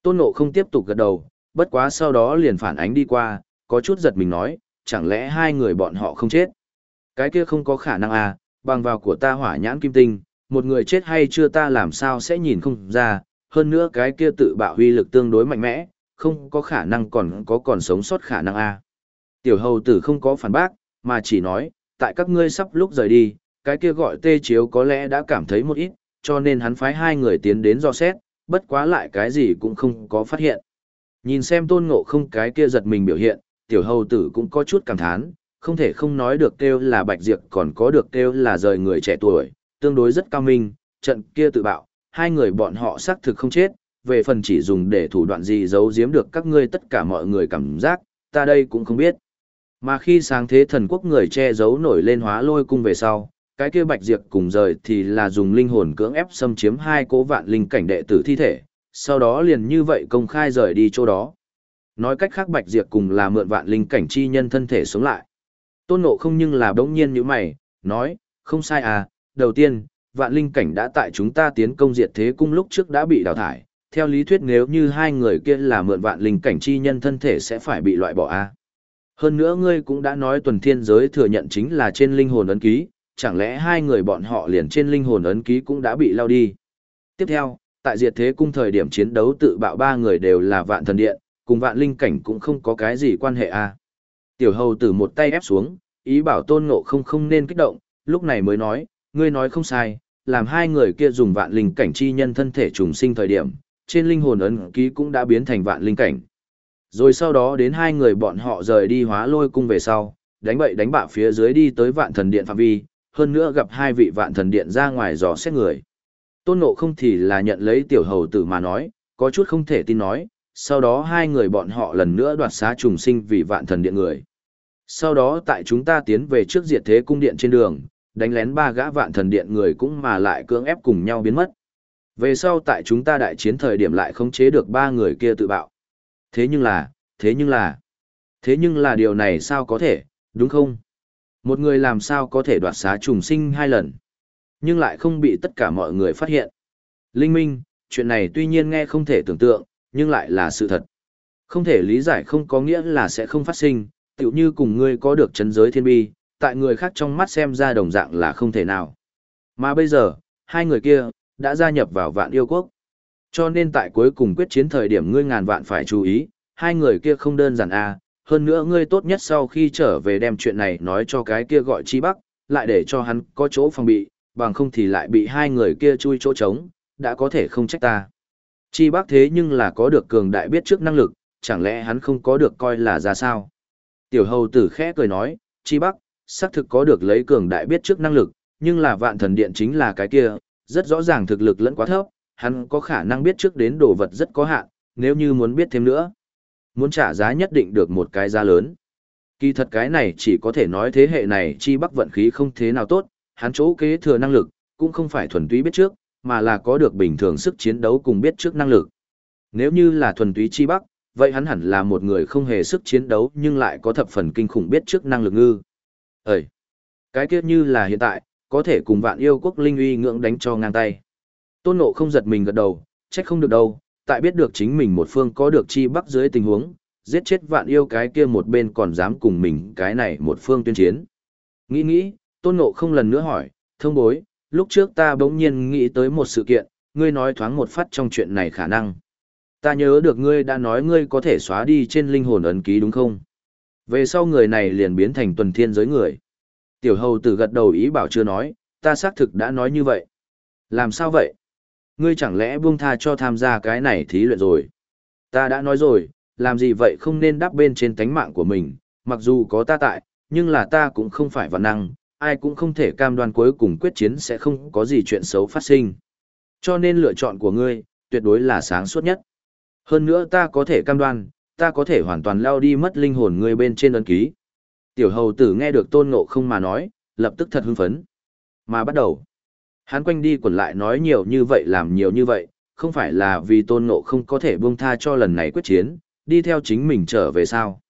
Tôn nộ không tiếp tục gật đầu, bất quá sau đó liền phản ánh đi qua, có chút giật mình nói, chẳng lẽ hai người bọn họ không chết? Cái kia không có khả năng à, bằng vào của ta hỏa nhãn kim tinh, một người chết hay chưa ta làm sao sẽ nhìn không ra, hơn nữa cái kia tự bạo huy lực tương đối mạnh mẽ, không có khả năng còn có còn sống sót khả năng a. Tiểu hầu tử không có phản bác, mà chỉ nói, tại các ngươi sắp lúc rời đi, cái kia gọi tê chiếu có lẽ đã cảm thấy một ít, cho nên hắn phái hai người tiến đến do xét, bất quá lại cái gì cũng không có phát hiện. Nhìn xem tôn ngộ không cái kia giật mình biểu hiện, tiểu hầu tử cũng có chút cảm thán, không thể không nói được kêu là bạch diệp còn có được kêu là rời người trẻ tuổi, tương đối rất cao minh, trận kia tự bạo, hai người bọn họ xác thực không chết, về phần chỉ dùng để thủ đoạn gì giấu giếm được các ngươi tất cả mọi người cảm giác, ta đây cũng không biết. Mà khi sáng thế thần quốc người che giấu nổi lên hóa lôi cung về sau, cái kia bạch diệp cùng rời thì là dùng linh hồn cưỡng ép xâm chiếm hai cố vạn linh cảnh đệ tử thi thể, sau đó liền như vậy công khai rời đi chỗ đó. Nói cách khác bạch diệp cùng là mượn vạn linh cảnh chi nhân thân thể sống lại. Tôn nộ không nhưng là đống nhiên như mày, nói, không sai à, đầu tiên, vạn linh cảnh đã tại chúng ta tiến công diệt thế cung lúc trước đã bị đào thải, theo lý thuyết nếu như hai người kia là mượn vạn linh cảnh chi nhân thân thể sẽ phải bị loại bỏ a. Hơn nữa ngươi cũng đã nói tuần thiên giới thừa nhận chính là trên linh hồn ấn ký, chẳng lẽ hai người bọn họ liền trên linh hồn ấn ký cũng đã bị lao đi. Tiếp theo, tại diệt thế cung thời điểm chiến đấu tự bạo ba người đều là vạn thần điện, cùng vạn linh cảnh cũng không có cái gì quan hệ a. Tiểu hầu từ một tay ép xuống, ý bảo tôn ngộ không không nên kích động, lúc này mới nói, ngươi nói không sai, làm hai người kia dùng vạn linh cảnh chi nhân thân thể trùng sinh thời điểm, trên linh hồn ấn ký cũng đã biến thành vạn linh cảnh. Rồi sau đó đến hai người bọn họ rời đi hóa lôi cung về sau, đánh bậy đánh bạ phía dưới đi tới vạn thần điện phạm vi, hơn nữa gặp hai vị vạn thần điện ra ngoài dò xét người. Tôn ngộ không thì là nhận lấy tiểu hầu tử mà nói, có chút không thể tin nói, sau đó hai người bọn họ lần nữa đoạt xá trùng sinh vì vạn thần điện người. Sau đó tại chúng ta tiến về trước diệt thế cung điện trên đường, đánh lén ba gã vạn thần điện người cũng mà lại cưỡng ép cùng nhau biến mất. Về sau tại chúng ta đại chiến thời điểm lại khống chế được ba người kia tự bạo. Thế nhưng là, thế nhưng là, thế nhưng là điều này sao có thể, đúng không? Một người làm sao có thể đoạt xá trùng sinh hai lần, nhưng lại không bị tất cả mọi người phát hiện. Linh minh, chuyện này tuy nhiên nghe không thể tưởng tượng, nhưng lại là sự thật. Không thể lý giải không có nghĩa là sẽ không phát sinh, tựu như cùng ngươi có được chấn giới thiên bi, tại người khác trong mắt xem ra đồng dạng là không thể nào. Mà bây giờ, hai người kia, đã gia nhập vào vạn yêu quốc. Cho nên tại cuối cùng quyết chiến thời điểm ngươi ngàn vạn phải chú ý, hai người kia không đơn giản à, hơn nữa ngươi tốt nhất sau khi trở về đem chuyện này nói cho cái kia gọi chi bắc, lại để cho hắn có chỗ phòng bị, bằng không thì lại bị hai người kia chui chỗ trống, đã có thể không trách ta. Chi bắc thế nhưng là có được cường đại biết trước năng lực, chẳng lẽ hắn không có được coi là ra sao? Tiểu hầu tử khẽ cười nói, chi bắc, xác thực có được lấy cường đại biết trước năng lực, nhưng là vạn thần điện chính là cái kia, rất rõ ràng thực lực lẫn quá thấp, hắn có khả năng biết trước đến đồ vật rất có hạn, nếu như muốn biết thêm nữa. Muốn trả giá nhất định được một cái giá lớn. Kỳ thật cái này chỉ có thể nói thế hệ này chi bắc vận khí không thế nào tốt, hắn chỗ kế thừa năng lực, cũng không phải thuần túy biết trước, mà là có được bình thường sức chiến đấu cùng biết trước năng lực. Nếu như là thuần túy chi bắc, vậy hắn hẳn là một người không hề sức chiến đấu nhưng lại có thập phần kinh khủng biết trước năng lực ngư. Ơi! Cái kia như là hiện tại, có thể cùng vạn yêu quốc linh uy ngưỡng đánh cho ngang tay. Tôn nộ không giật mình gật đầu, trách không được đâu, tại biết được chính mình một phương có được chi bắc dưới tình huống, giết chết vạn yêu cái kia một bên còn dám cùng mình cái này một phương tuyên chiến. Nghĩ nghĩ, tôn nộ không lần nữa hỏi, thông bối, lúc trước ta bỗng nhiên nghĩ tới một sự kiện, ngươi nói thoáng một phát trong chuyện này khả năng. Ta nhớ được ngươi đã nói ngươi có thể xóa đi trên linh hồn ấn ký đúng không? Về sau người này liền biến thành tuần thiên giới người. Tiểu hầu tử gật đầu ý bảo chưa nói, ta xác thực đã nói như vậy. Làm sao vậy? Ngươi chẳng lẽ buông tha cho tham gia cái này thí luyện rồi? Ta đã nói rồi, làm gì vậy không nên đáp bên trên tánh mạng của mình, mặc dù có ta tại, nhưng là ta cũng không phải vận năng, ai cũng không thể cam đoan cuối cùng quyết chiến sẽ không có gì chuyện xấu phát sinh. Cho nên lựa chọn của ngươi, tuyệt đối là sáng suốt nhất. Hơn nữa ta có thể cam đoan, ta có thể hoàn toàn lao đi mất linh hồn ngươi bên trên ấn ký. Tiểu hầu tử nghe được tôn ngộ không mà nói, lập tức thật hưng phấn. Mà bắt đầu, hắn quanh đi quẩn lại nói nhiều như vậy làm nhiều như vậy, không phải là vì tôn ngộ không có thể buông tha cho lần này quyết chiến, đi theo chính mình trở về sao.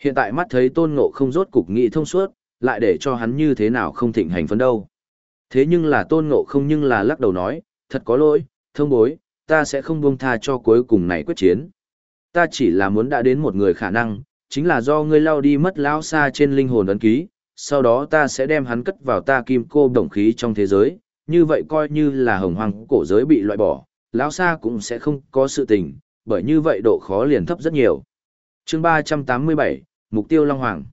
Hiện tại mắt thấy tôn ngộ không rốt cục nghị thông suốt, lại để cho hắn như thế nào không thịnh hành phấn đâu. Thế nhưng là tôn ngộ không nhưng là lắc đầu nói, thật có lỗi, thông bối, ta sẽ không buông tha cho cuối cùng này quyết chiến. Ta chỉ là muốn đã đến một người khả năng, chính là do ngươi lao đi mất lão xa trên linh hồn ấn ký, sau đó ta sẽ đem hắn cất vào ta kim cô đồng khí trong thế giới, như vậy coi như là hồng hoàng cổ giới bị loại bỏ, lão xa cũng sẽ không có sự tình, bởi như vậy độ khó liền thấp rất nhiều. chương 387, Mục tiêu Long Hoàng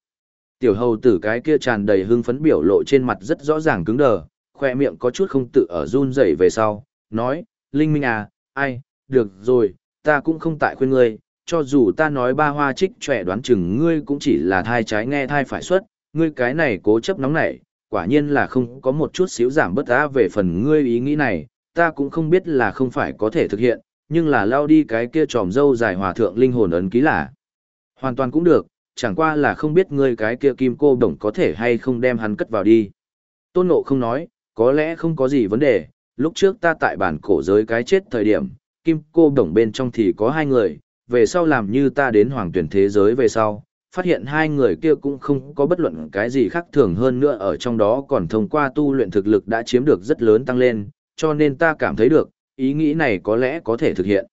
Tiểu hầu tử cái kia tràn đầy hưng phấn biểu lộ trên mặt rất rõ ràng cứng đờ, khoe miệng có chút không tự ở run rẩy về sau, nói, Linh Minh à, ai, được rồi, ta cũng không tại khuyên ngươi, cho dù ta nói ba hoa trích trẻ đoán chừng ngươi cũng chỉ là thai trái nghe thai phải xuất, ngươi cái này cố chấp nóng nảy, quả nhiên là không có một chút xíu giảm bất á về phần ngươi ý nghĩ này, ta cũng không biết là không phải có thể thực hiện, nhưng là lao đi cái kia tròm dâu dài hòa thượng linh hồn ấn ký là. Hoàn toàn cũng được, chẳng qua là không biết ngươi cái kia kim cô đồng có thể hay không đem hắn cất vào đi. Tôn nộ không nói, có lẽ không có gì vấn đề, lúc trước ta tại bản cổ giới cái chết thời điểm, kim cô đồng bên trong thì có hai người, về sau làm như ta đến hoàng tuyển thế giới về sau, phát hiện hai người kia cũng không có bất luận cái gì khác thường hơn nữa ở trong đó còn thông qua tu luyện thực lực đã chiếm được rất lớn tăng lên, cho nên ta cảm thấy được, ý nghĩ này có lẽ có thể thực hiện.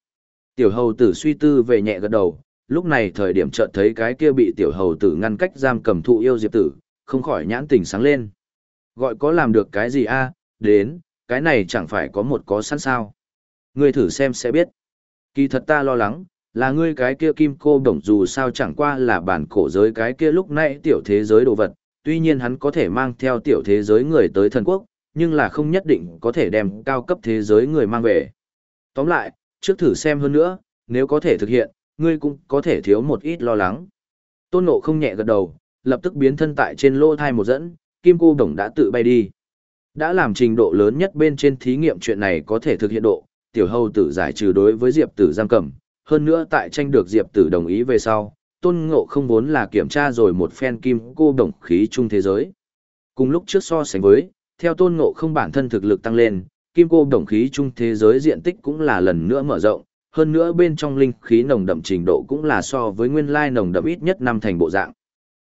Tiểu hầu tử suy tư về nhẹ gật đầu, lúc này thời điểm chợt thấy cái kia bị tiểu hầu tử ngăn cách giam cầm thụ yêu diệp tử, không khỏi nhãn tình sáng lên. Gọi có làm được cái gì a? À, đến, cái này chẳng phải có một có sẵn sao. Ngươi thử xem sẽ biết. Kỳ thật ta lo lắng, là ngươi cái kia kim cô đồng dù sao chẳng qua là bản cổ giới cái kia lúc nãy tiểu thế giới đồ vật, tuy nhiên hắn có thể mang theo tiểu thế giới người tới thần quốc, nhưng là không nhất định có thể đem cao cấp thế giới người mang về. Tóm lại, trước thử xem hơn nữa, nếu có thể thực hiện, ngươi cũng có thể thiếu một ít lo lắng. Tôn nộ không nhẹ gật đầu, lập tức biến thân tại trên lô thai một dẫn, kim cô đồng đã tự bay đi. Đã làm trình độ lớn nhất bên trên thí nghiệm chuyện này có thể thực hiện độ, tiểu hầu tử giải trừ đối với diệp tử giam cầm, hơn nữa tại tranh được diệp tử đồng ý về sau, tôn ngộ không vốn là kiểm tra rồi một phen kim cô đồng khí chung thế giới. Cùng lúc trước so sánh với, theo tôn ngộ không bản thân thực lực tăng lên, kim cô đồng khí trung thế giới diện tích cũng là lần nữa mở rộng, hơn nữa bên trong linh khí nồng đậm trình độ cũng là so với nguyên lai nồng đậm ít nhất năm thành bộ dạng.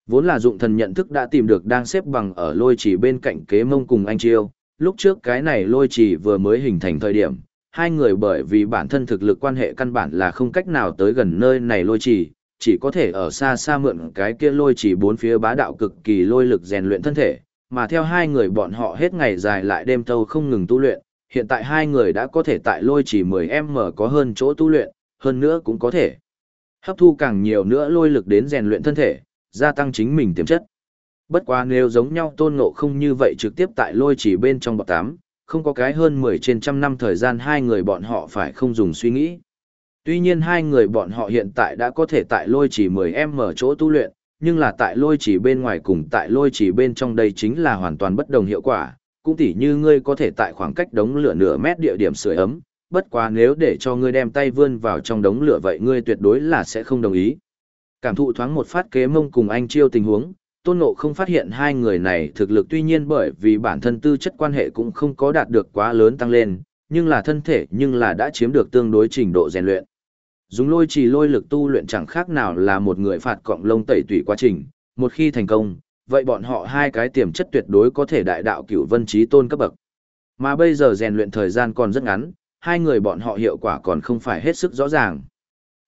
Vốn là dụng thần nhận thức đã tìm được đang xếp bằng ở lôi chỉ bên cạnh kế mông cùng anh chiêu, lúc trước cái này lôi chỉ vừa mới hình thành thời điểm, hai người bởi vì bản thân thực lực quan hệ căn bản là không cách nào tới gần nơi này lôi trì, chỉ có thể ở xa xa mượn cái kia lôi trì bốn phía bá đạo cực kỳ lôi lực rèn luyện thân thể, mà theo hai người bọn họ hết ngày dài lại đêm thâu không ngừng tu luyện, hiện tại hai người đã có thể tại lôi trì 10M có hơn chỗ tu luyện, hơn nữa cũng có thể hấp thu càng nhiều nữa lôi lực đến rèn luyện thân thể, gia tăng chính mình tiềm chất. Bất quá nếu giống nhau tôn ngộ không như vậy trực tiếp tại lôi chỉ bên trong bọc tám, không có cái hơn 10 trên trăm năm thời gian hai người bọn họ phải không dùng suy nghĩ. Tuy nhiên hai người bọn họ hiện tại đã có thể tại lôi chỉ 10M ở chỗ tu luyện, nhưng là tại lôi chỉ bên ngoài cùng tại lôi chỉ bên trong đây chính là hoàn toàn bất đồng hiệu quả, cũng tỉ như ngươi có thể tại khoảng cách đống lửa nửa mét địa điểm sưởi ấm, bất quá nếu để cho ngươi đem tay vươn vào trong đống lửa vậy ngươi tuyệt đối là sẽ không đồng ý. Cảm thụ thoáng một phát kế mông cùng anh chiêu tình huống, tôn ngộ không phát hiện hai người này thực lực tuy nhiên bởi vì bản thân tư chất quan hệ cũng không có đạt được quá lớn tăng lên, nhưng là thân thể nhưng là đã chiếm được tương đối trình độ rèn luyện. Dùng lôi trì lôi lực tu luyện chẳng khác nào là một người phạt cọng lông tẩy tủy quá trình, một khi thành công, vậy bọn họ hai cái tiềm chất tuyệt đối có thể đại đạo cửu vân trí tôn cấp bậc. Mà bây giờ rèn luyện thời gian còn rất ngắn, hai người bọn họ hiệu quả còn không phải hết sức rõ ràng.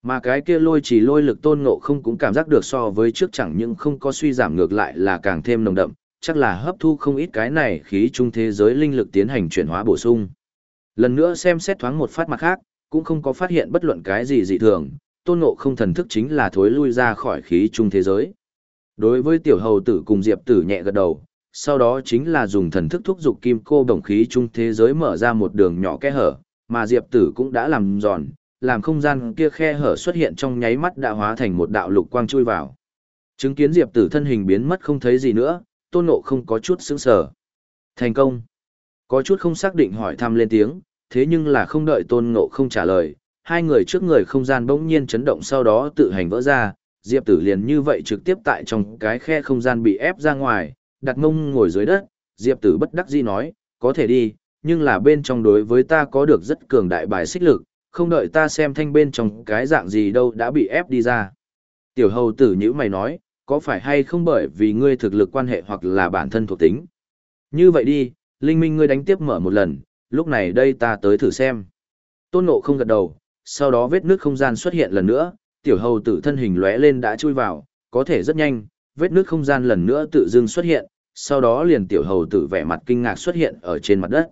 Mà cái kia lôi chỉ lôi lực tôn ngộ không cũng cảm giác được so với trước chẳng những không có suy giảm ngược lại là càng thêm nồng đậm, chắc là hấp thu không ít cái này khí trung thế giới linh lực tiến hành chuyển hóa bổ sung. Lần nữa xem xét thoáng một phát mặt khác, cũng không có phát hiện bất luận cái gì dị thường, tôn ngộ không thần thức chính là thối lui ra khỏi khí trung thế giới. Đối với tiểu hầu tử cùng diệp tử nhẹ gật đầu, sau đó chính là dùng thần thức thúc dục kim cô đồng khí trung thế giới mở ra một đường nhỏ kẽ hở, mà diệp tử cũng đã làm giòn, làm không gian kia khe hở xuất hiện trong nháy mắt đã hóa thành một đạo lục quang chui vào. Chứng kiến diệp tử thân hình biến mất không thấy gì nữa, tôn ngộ không có chút sững sờ. Thành công. Có chút không xác định hỏi thăm lên tiếng, thế nhưng là không đợi tôn ngộ không trả lời, hai người trước người không gian bỗng nhiên chấn động sau đó tự hành vỡ ra, Diệp Tử liền như vậy trực tiếp tại trong cái khe không gian bị ép ra ngoài, đặt mông ngồi dưới đất, Diệp Tử bất đắc dĩ nói, có thể đi, nhưng là bên trong đối với ta có được rất cường đại bài xích lực, không đợi ta xem thanh bên trong cái dạng gì đâu đã bị ép đi ra. Tiểu hầu tử nhữ mày nói, có phải hay không bởi vì ngươi thực lực quan hệ hoặc là bản thân thuộc tính. Như vậy đi, linh minh ngươi đánh tiếp mở một lần, lúc này đây ta tới thử xem. Tôn nộ không gật đầu, sau đó vết nước không gian xuất hiện lần nữa, tiểu hầu tử thân hình lóe lên đã chui vào, có thể rất nhanh, vết nước không gian lần nữa tự dưng xuất hiện, sau đó liền tiểu hầu tử vẻ mặt kinh ngạc xuất hiện ở trên mặt đất.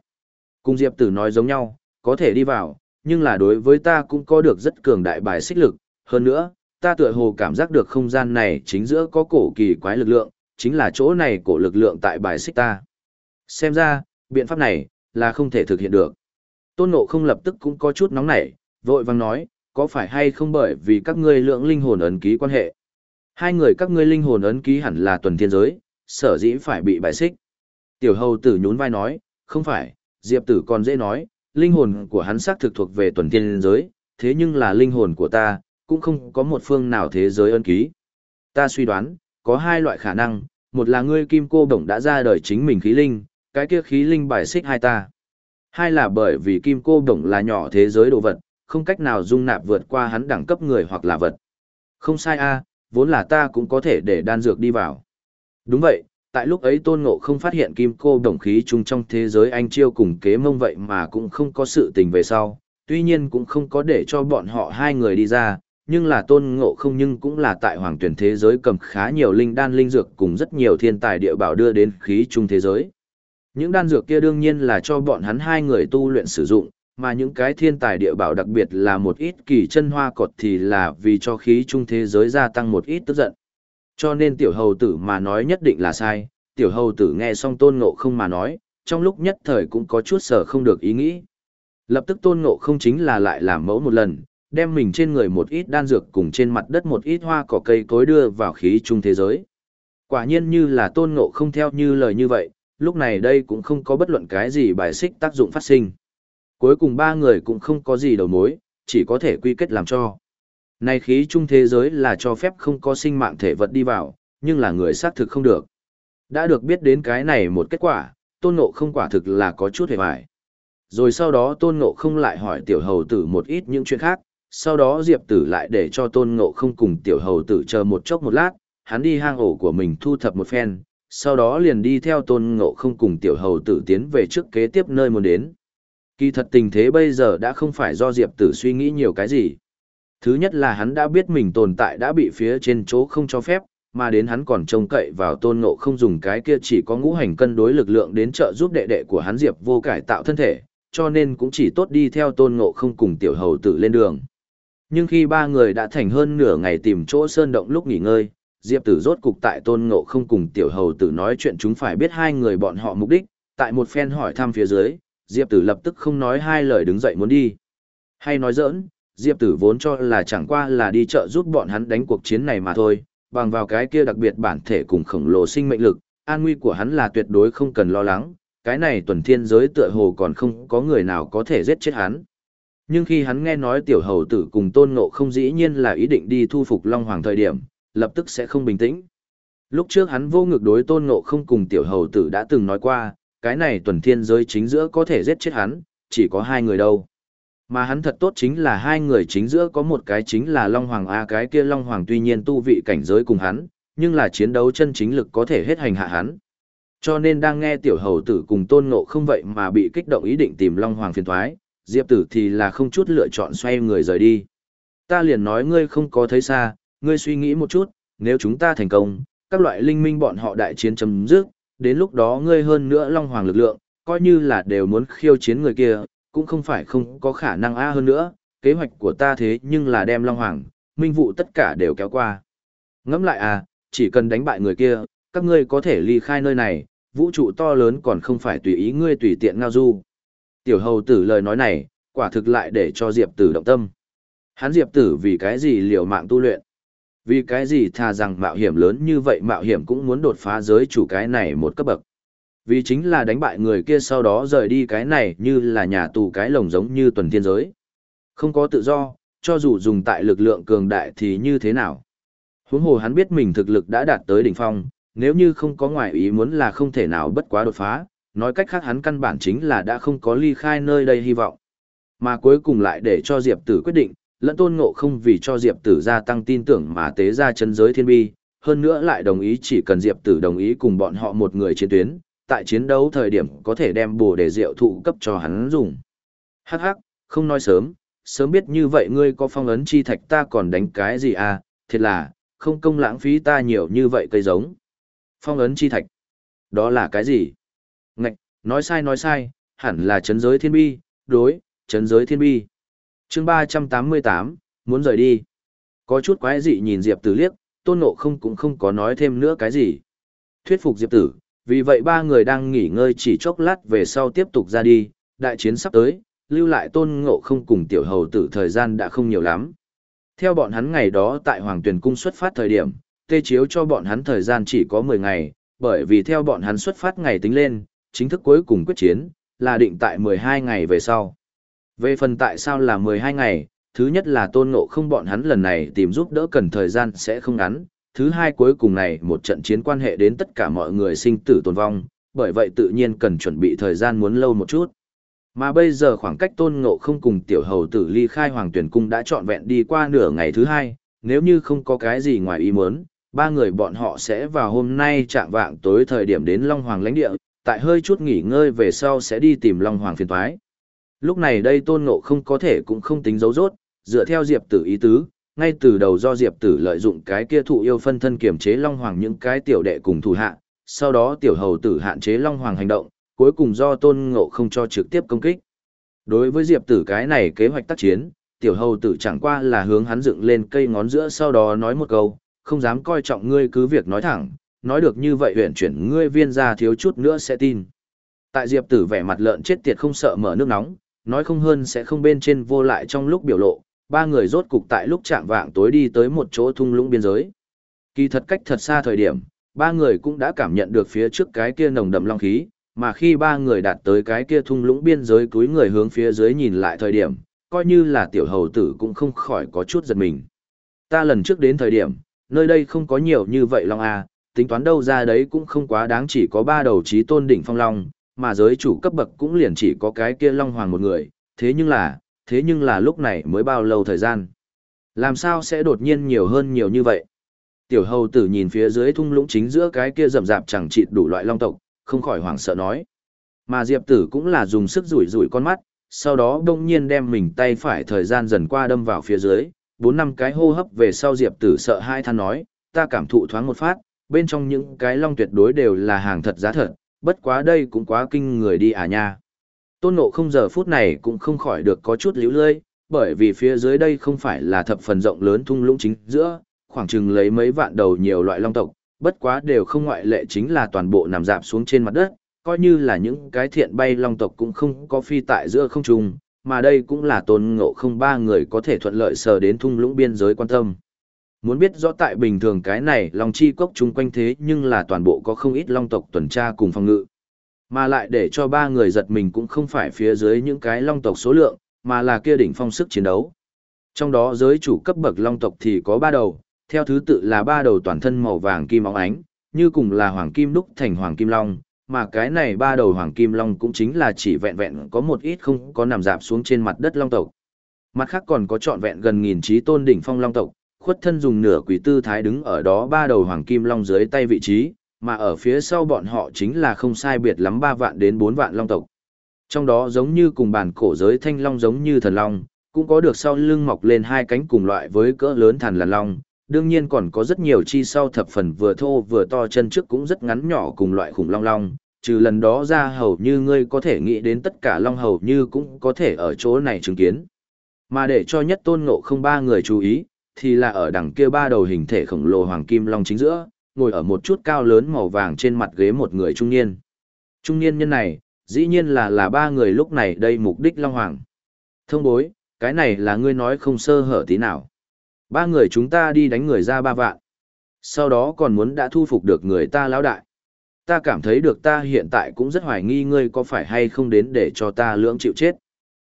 Cung Diệp tử nói giống nhau, có thể đi vào, nhưng là đối với ta cũng có được rất cường đại bài xích lực, hơn nữa, ta tựa hồ cảm giác được không gian này chính giữa có cổ kỳ quái lực lượng, chính là chỗ này cổ lực lượng tại bài xích ta. Xem ra, biện pháp này, là không thể thực hiện được. Tôn Ngộ không lập tức cũng có chút nóng nảy, vội vàng nói, có phải hay không bởi vì các ngươi lượng linh hồn ấn ký quan hệ. Hai người các ngươi linh hồn ấn ký hẳn là tuần thiên giới, sở dĩ phải bị bài xích. Tiểu hầu tử nhún vai nói, không phải, diệp tử còn dễ nói, linh hồn của hắn xác thực thuộc về tuần thiên giới, thế nhưng là linh hồn của ta, cũng không có một phương nào thế giới ân ký. Ta suy đoán, có hai loại khả năng, một là ngươi kim cô đồng đã ra đời chính mình khí linh, cái kia khí linh bài xích hai ta. Hai là bởi vì kim cô đồng là nhỏ thế giới đồ vật, không cách nào dung nạp vượt qua hắn đẳng cấp người hoặc là vật. Không sai a, vốn là ta cũng có thể để đan dược đi vào. Đúng vậy, tại lúc ấy tôn ngộ không phát hiện kim cô đồng khí chung trong thế giới anh chiêu cùng kế mông vậy mà cũng không có sự tình về sau, tuy nhiên cũng không có để cho bọn họ hai người đi ra, nhưng là tôn ngộ không nhưng cũng là tại hoàng tuyển thế giới cầm khá nhiều linh đan linh dược cùng rất nhiều thiên tài địa bảo đưa đến khí chung thế giới. Những đan dược kia đương nhiên là cho bọn hắn hai người tu luyện sử dụng, mà những cái thiên tài địa bảo đặc biệt là một ít kỳ chân hoa cột thì là vì cho khí chung thế giới gia tăng một ít tức giận. Cho nên tiểu hầu tử mà nói nhất định là sai, tiểu hầu tử nghe xong tôn ngộ không mà nói, trong lúc nhất thời cũng có chút sở không được ý nghĩ. Lập tức tôn ngộ không chính là lại làm mẫu một lần, đem mình trên người một ít đan dược cùng trên mặt đất một ít hoa cỏ cây cối đưa vào khí trung thế giới. Quả nhiên như là tôn ngộ không theo như lời như vậy, lúc này đây cũng không có bất luận cái gì bài xích tác dụng phát sinh. Cuối cùng ba người cũng không có gì đầu mối, chỉ có thể quy kết làm cho. Này khí trung thế giới là cho phép không có sinh mạng thể vật đi vào, nhưng là người xác thực không được. Đã được biết đến cái này một kết quả, tôn ngộ không quả thực là có chút hề hoài. Rồi sau đó tôn ngộ không lại hỏi tiểu hầu tử một ít những chuyện khác, sau đó diệp tử lại để cho tôn ngộ không cùng tiểu hầu tử chờ một chốc một lát, hắn đi hang ổ của mình thu thập một phen, sau đó liền đi theo tôn ngộ không cùng tiểu hầu tử tiến về trước kế tiếp nơi muốn đến. Kỳ thật tình thế bây giờ đã không phải do diệp tử suy nghĩ nhiều cái gì. Thứ nhất là hắn đã biết mình tồn tại đã bị phía trên chỗ không cho phép, mà đến hắn còn trông cậy vào tôn ngộ không dùng cái kia chỉ có ngũ hành cân đối lực lượng đến trợ giúp đệ đệ của hắn diệp vô cải tạo thân thể, cho nên cũng chỉ tốt đi theo tôn ngộ không cùng tiểu hầu tử lên đường. Nhưng khi ba người đã thành hơn nửa ngày tìm chỗ sơn động lúc nghỉ ngơi, Diệp Tử rốt cục tại Tôn Ngộ không cùng Tiểu Hầu Tử nói chuyện chúng phải biết hai người bọn họ mục đích, tại một phen hỏi thăm phía dưới, Diệp Tử lập tức không nói hai lời đứng dậy muốn đi. Hay nói giỡn, Diệp Tử vốn cho là chẳng qua là đi chợ giúp bọn hắn đánh cuộc chiến này mà thôi, bằng vào cái kia đặc biệt bản thể cùng khổng lồ sinh mệnh lực, an nguy của hắn là tuyệt đối không cần lo lắng, cái này tuần thiên giới tựa hồ còn không có người nào có thể giết chết hắn. Nhưng khi hắn nghe nói tiểu hầu tử cùng tôn ngộ không dĩ nhiên là ý định đi thu phục Long Hoàng thời điểm, lập tức sẽ không bình tĩnh. Lúc trước hắn vô ngược đối tôn ngộ không cùng tiểu hầu tử đã từng nói qua, cái này tuần thiên giới chính giữa có thể giết chết hắn, chỉ có hai người đâu. Mà hắn thật tốt chính là hai người chính giữa có một cái chính là Long Hoàng A cái kia Long Hoàng tuy nhiên tu vị cảnh giới cùng hắn, nhưng là chiến đấu chân chính lực có thể hết hành hạ hắn. Cho nên đang nghe tiểu hầu tử cùng tôn ngộ không vậy mà bị kích động ý định tìm Long Hoàng phiền thoái, Diệp tử thì là không chút lựa chọn xoay người rời đi. Ta liền nói ngươi không có thấy xa, ngươi suy nghĩ một chút, nếu chúng ta thành công, các loại linh minh bọn họ đại chiến chấm dứt, đến lúc đó ngươi hơn nữa Long Hoàng lực lượng, coi như là đều muốn khiêu chiến người kia, cũng không phải không có khả năng a hơn nữa, kế hoạch của ta thế nhưng là đem Long Hoàng, minh vụ tất cả đều kéo qua. Ngẫm lại à, chỉ cần đánh bại người kia, các ngươi có thể ly khai nơi này, vũ trụ to lớn còn không phải tùy ý ngươi tùy tiện ngao du. Tiểu hầu tử lời nói này, quả thực lại để cho Diệp tử động tâm. Hắn Diệp tử vì cái gì liều mạng tu luyện? Vì cái gì thà rằng mạo hiểm lớn như vậy mạo hiểm cũng muốn đột phá giới chủ cái này một cấp bậc. Vì chính là đánh bại người kia sau đó rời đi cái này như là nhà tù cái lồng giống như tuần thiên giới. Không có tự do, cho dù dùng tại lực lượng cường đại thì như thế nào. Huống hồ hắn biết mình thực lực đã đạt tới đỉnh phong, nếu như không có ngoại ý muốn là không thể nào bất quá đột phá, nói cách khác hắn căn bản chính là đã không có ly khai nơi đây hy vọng. Mà cuối cùng lại để cho Diệp Tử quyết định, lẫn tôn ngộ không vì cho Diệp Tử gia tăng tin tưởng mà tế ra chân giới thiên bi, hơn nữa lại đồng ý chỉ cần Diệp Tử đồng ý cùng bọn họ một người chiến tuyến, tại chiến đấu thời điểm có thể đem bồ đề rượu thụ cấp cho hắn dùng. Hắc hắc, không nói sớm, sớm biết như vậy ngươi có phong ấn chi thạch ta còn đánh cái gì à, thiệt là, không công lãng phí ta nhiều như vậy cây giống. Phong ấn chi thạch, đó là cái gì? Ngạch, nói sai nói sai, hẳn là chấn giới thiên bi, đối, chấn giới thiên bi. chương ba trăm tám mươi tám muốn rời đi. Có chút quái dị nhìn Diệp Tử liếc, tôn ngộ không cũng không có nói thêm nữa cái gì. Thuyết phục Diệp Tử, vì vậy ba người đang nghỉ ngơi chỉ chốc lát về sau tiếp tục ra đi, đại chiến sắp tới, lưu lại tôn ngộ không cùng tiểu hầu tử thời gian đã không nhiều lắm. Theo bọn hắn ngày đó tại Hoàng Tuyền Cung xuất phát thời điểm, tê chiếu cho bọn hắn thời gian chỉ có mười ngày, bởi vì theo bọn hắn xuất phát ngày tính lên, chính thức cuối cùng quyết chiến, là định tại 12 ngày về sau. Về phần tại sao là 12 ngày, thứ nhất là tôn ngộ không bọn hắn lần này tìm giúp đỡ cần thời gian sẽ không ngắn, thứ hai cuối cùng này một trận chiến quan hệ đến tất cả mọi người sinh tử tồn vong, bởi vậy tự nhiên cần chuẩn bị thời gian muốn lâu một chút. Mà bây giờ khoảng cách tôn ngộ không cùng tiểu hầu tử ly khai hoàng tuyển cung đã trọn vẹn đi qua nửa ngày thứ hai, nếu như không có cái gì ngoài ý muốn, ba người bọn họ sẽ vào hôm nay chạm vạng tối thời điểm đến Long Hoàng lãnh địa, tại hơi chút nghỉ ngơi về sau sẽ đi tìm Long Hoàng phiền toái. Lúc này đây tôn ngộ không có thể cũng không tính dấu rốt, dựa theo Diệp tử ý tứ, ngay từ đầu do Diệp tử lợi dụng cái kia thụ yêu phân thân kiểm chế Long Hoàng những cái tiểu đệ cùng thủ hạ, sau đó tiểu hầu tử hạn chế Long Hoàng hành động, cuối cùng do tôn ngộ không cho trực tiếp công kích. Đối với Diệp tử cái này kế hoạch tác chiến, tiểu hầu tử chẳng qua là hướng hắn dựng lên cây ngón giữa sau đó nói một câu, không dám coi trọng ngươi cứ việc nói thẳng, nói được như vậy huyện chuyển ngươi viên ra thiếu chút nữa sẽ tin. Tại Diệp Tử vẻ mặt lợn chết tiệt không sợ mở nước nóng, nói không hơn sẽ không bên trên vô lại trong lúc biểu lộ, ba người rốt cục tại lúc chạm vạng tối đi tới một chỗ thung lũng biên giới. Kỳ thật cách thật xa thời điểm, ba người cũng đã cảm nhận được phía trước cái kia nồng đậm long khí, mà khi ba người đạt tới cái kia thung lũng biên giới cúi người hướng phía dưới nhìn lại thời điểm, coi như là tiểu hầu tử cũng không khỏi có chút giật mình. Ta lần trước đến thời điểm, nơi đây không có nhiều như vậy long a, tính toán đâu ra đấy cũng không quá đáng chỉ có ba đầu trí tôn đỉnh phong long, mà giới chủ cấp bậc cũng liền chỉ có cái kia Long Hoàng một người, thế nhưng là, thế nhưng là lúc này mới bao lâu thời gian. Làm sao sẽ đột nhiên nhiều hơn nhiều như vậy? Tiểu hầu tử nhìn phía dưới thung lũng chính giữa cái kia rậm rạp chẳng chịt đủ loại long tộc, không khỏi hoảng sợ nói. Mà Diệp tử cũng là dùng sức rủi rủi con mắt, sau đó đông nhiên đem mình tay phải thời gian dần qua đâm vào phía dưới, bốn năm cái hô hấp về sau Diệp tử sợ hai than nói, ta cảm thụ thoáng một phát, bên trong những cái long tuyệt đối đều là hàng thật giá thật, bất quá đây cũng quá kinh người đi à nha. Tôn nộ không giờ phút này cũng không khỏi được có chút liễu lơi, bởi vì phía dưới đây không phải là thập phần rộng lớn thung lũng chính giữa, khoảng chừng lấy mấy vạn đầu nhiều loại long tộc, bất quá đều không ngoại lệ chính là toàn bộ nằm dạp xuống trên mặt đất, coi như là những cái thiện bay long tộc cũng không có phi tại giữa không trung, mà đây cũng là tôn ngộ không ba người có thể thuận lợi sờ đến thung lũng biên giới quan tâm. Muốn biết rõ tại bình thường cái này long chi cốc chung quanh thế nhưng là toàn bộ có không ít long tộc tuần tra cùng phòng ngự. Mà lại để cho ba người giật mình cũng không phải phía dưới những cái long tộc số lượng, mà là kia đỉnh phong sức chiến đấu. Trong đó giới chủ cấp bậc long tộc thì có ba đầu, theo thứ tự là ba đầu toàn thân màu vàng kim óng ánh, như cùng là hoàng kim đúc thành hoàng kim long, mà cái này ba đầu hoàng kim long cũng chính là chỉ vẹn vẹn có một ít không có nằm dạp xuống trên mặt đất long tộc. Mặt khác còn có trọn vẹn gần nghìn trí tôn đỉnh phong long tộc, khuất thân dùng nửa quỷ tư thái đứng ở đó ba đầu hoàng kim long dưới tay vị trí, mà ở phía sau bọn họ chính là không sai biệt lắm ba vạn đến bốn vạn long tộc. Trong đó giống như cùng bản cổ giới thanh long giống như thần long, cũng có được sau lưng mọc lên hai cánh cùng loại với cỡ lớn thần là long, đương nhiên còn có rất nhiều chi sau thập phần vừa thô vừa to chân trước cũng rất ngắn nhỏ cùng loại khủng long long, trừ lần đó ra hầu như ngươi có thể nghĩ đến tất cả long hầu như cũng có thể ở chỗ này chứng kiến. Mà để cho nhất tôn ngộ không ba người chú ý, thì là ở đằng kia ba đầu hình thể khổng lồ hoàng kim long chính giữa, ngồi ở một chút cao lớn màu vàng trên mặt ghế một người trung niên. Trung niên nhân này, dĩ nhiên là là ba người lúc này đây mục đích long hoàng. Thông bối, cái này là ngươi nói không sơ hở tí nào. Ba người chúng ta đi đánh người ra ba vạn. Sau đó còn muốn đã thu phục được người ta lão đại. Ta cảm thấy được ta hiện tại cũng rất hoài nghi ngươi có phải hay không đến để cho ta lưỡng chịu chết.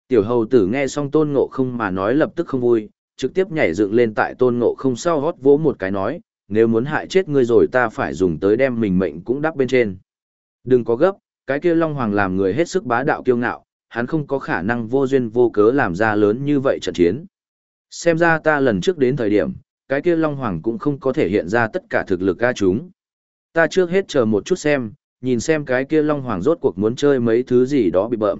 Tiểu hầu tử nghe xong tôn ngộ không mà nói lập tức không vui, trực tiếp nhảy dựng lên tại tôn ngộ không sau hót vỗ một cái nói, nếu muốn hại chết ngươi rồi ta phải dùng tới đem mình mệnh cũng đắp bên trên. Đừng có gấp, cái kia Long Hoàng làm người hết sức bá đạo kiêu ngạo, hắn không có khả năng vô duyên vô cớ làm ra lớn như vậy trận chiến. Xem ra ta lần trước đến thời điểm, cái kia Long Hoàng cũng không có thể hiện ra tất cả thực lực ca chúng. Ta trước hết chờ một chút xem, nhìn xem cái kia Long Hoàng rốt cuộc muốn chơi mấy thứ gì đó bị bợm.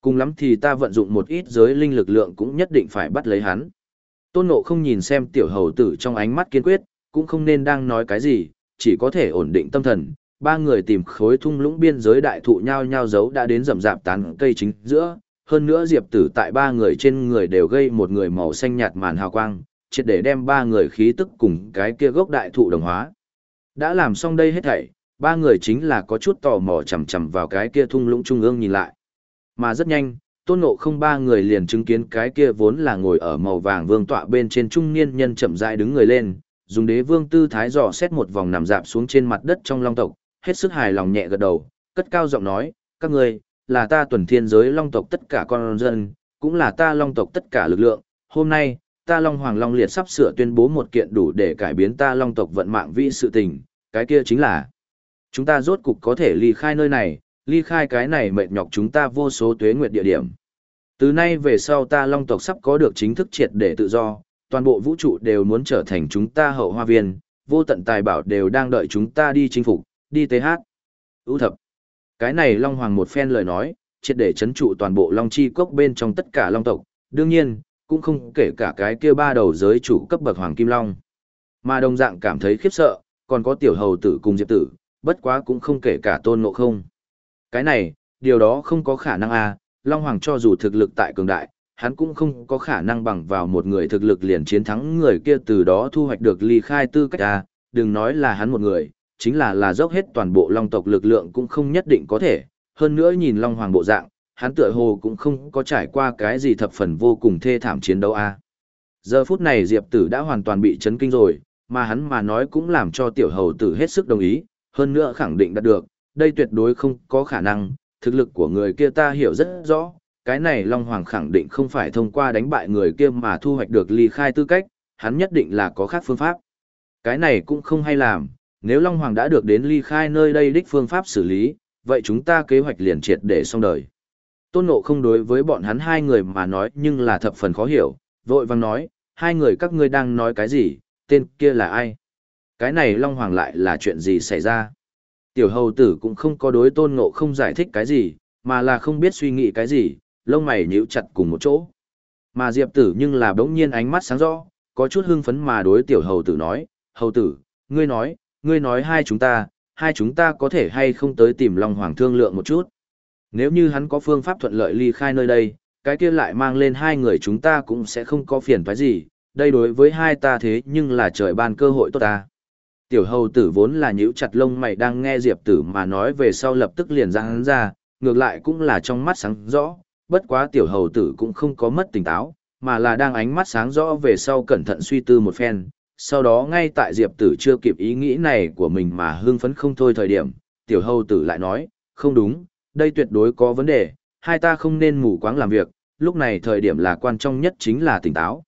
Cùng lắm thì ta vận dụng một ít giới linh lực lượng cũng nhất định phải bắt lấy hắn. Tôn Ngộ không nhìn xem tiểu hầu tử trong ánh mắt kiên quyết, cũng không nên đang nói cái gì, chỉ có thể ổn định tâm thần. Ba người tìm khối thung lũng biên giới đại thụ nhau nhau giấu đã đến rậm rạp tán cây chính giữa, hơn nữa diệp tử tại ba người trên người đều gây một người màu xanh nhạt màn hào quang, triệt để đem ba người khí tức cùng cái kia gốc đại thụ đồng hóa. Đã làm xong đây hết thảy, ba người chính là có chút tò mò chầm chầm vào cái kia thung lũng trung ương nhìn lại. Mà rất nhanh, tôn ngộ không ba người liền chứng kiến cái kia vốn là ngồi ở màu vàng vương tọa bên trên trung niên nhân chậm rãi đứng người lên, dùng đế vương tư thái dò xét một vòng nằm dạp xuống trên mặt đất trong long tộc, hết sức hài lòng nhẹ gật đầu, cất cao giọng nói, các ngươi là ta tuần thiên giới long tộc tất cả con dân, cũng là ta long tộc tất cả lực lượng, hôm nay, ta long hoàng long liệt sắp sửa tuyên bố một kiện đủ để cải biến ta long tộc vận mạng vi sự tình, cái kia chính là, chúng ta rốt cục có thể ly khai nơi này, ly khai cái này mệt nhọc chúng ta vô số tuế nguyệt địa điểm. Từ nay về sau ta long tộc sắp có được chính thức triệt để tự do, toàn bộ vũ trụ đều muốn trở thành chúng ta hậu hoa viên, vô tận tài bảo đều đang đợi chúng ta đi chinh phục, đi tế hát. Ú thập. Cái này Long Hoàng một phen lời nói, triệt để chấn trụ toàn bộ Long Chi Cốc bên trong tất cả Long tộc, đương nhiên, cũng không kể cả cái kia ba đầu giới chủ cấp bậc Hoàng Kim Long. Mà đồng dạng cảm thấy khiếp sợ, còn có tiểu hầu tử cùng diệp tử, bất quá cũng không kể cả tôn ngộ không. Cái này, điều đó không có khả năng à, Long Hoàng cho dù thực lực tại cường đại, hắn cũng không có khả năng bằng vào một người thực lực liền chiến thắng người kia từ đó thu hoạch được ly khai tư cách ta, đừng nói là hắn một người, chính là là dốc hết toàn bộ long tộc lực lượng cũng không nhất định có thể, hơn nữa nhìn long hoàng bộ dạng, hắn tựa hồ cũng không có trải qua cái gì thập phần vô cùng thê thảm chiến đấu a. Giờ phút này Diệp Tử đã hoàn toàn bị chấn kinh rồi, mà hắn mà nói cũng làm cho tiểu hầu tử hết sức đồng ý, hơn nữa khẳng định đạt được, đây tuyệt đối không có khả năng, thực lực của người kia ta hiểu rất rõ, cái này Long Hoàng khẳng định không phải thông qua đánh bại người kia mà thu hoạch được ly khai tư cách, hắn nhất định là có khác phương pháp. Cái này cũng không hay làm, nếu Long Hoàng đã được đến ly khai nơi đây đích phương pháp xử lý, vậy chúng ta kế hoạch liền triệt để xong đời. Tôn Ngộ không đối với bọn hắn hai người mà nói nhưng là thập phần khó hiểu, vội vang nói, hai người các ngươi đang nói cái gì, tên kia là ai? Cái này Long Hoàng lại là chuyện gì xảy ra? Tiểu hầu tử cũng không có đối Tôn Ngộ không giải thích cái gì, mà là không biết suy nghĩ cái gì, lông mày nhíu chặt cùng một chỗ. Mà Diệp tử nhưng là bỗng nhiên ánh mắt sáng rõ, có chút hưng phấn mà đối tiểu hầu tử nói, hầu tử, ngươi nói, ngươi nói hai chúng ta, hai chúng ta có thể hay không tới tìm Long Hoàng thương lượng một chút. Nếu như hắn có phương pháp thuận lợi ly khai nơi đây, cái kia lại mang lên hai người chúng ta cũng sẽ không có phiền phức gì, đây đối với hai ta thế nhưng là trời ban cơ hội tốt ta. Tiểu hầu tử vốn là nhíu chặt lông mày đang nghe Diệp tử mà nói về sau lập tức liền ra hắn ra, ngược lại cũng là trong mắt sáng rõ, bất quá tiểu hầu tử cũng không có mất tỉnh táo, mà là đang ánh mắt sáng rõ về sau cẩn thận suy tư một phen. Sau đó ngay tại Diệp tử chưa kịp ý nghĩ này của mình mà hưng phấn không thôi thời điểm, tiểu hầu tử lại nói, không đúng, đây tuyệt đối có vấn đề, hai ta không nên mù quáng làm việc, lúc này thời điểm là quan trọng nhất chính là tỉnh táo.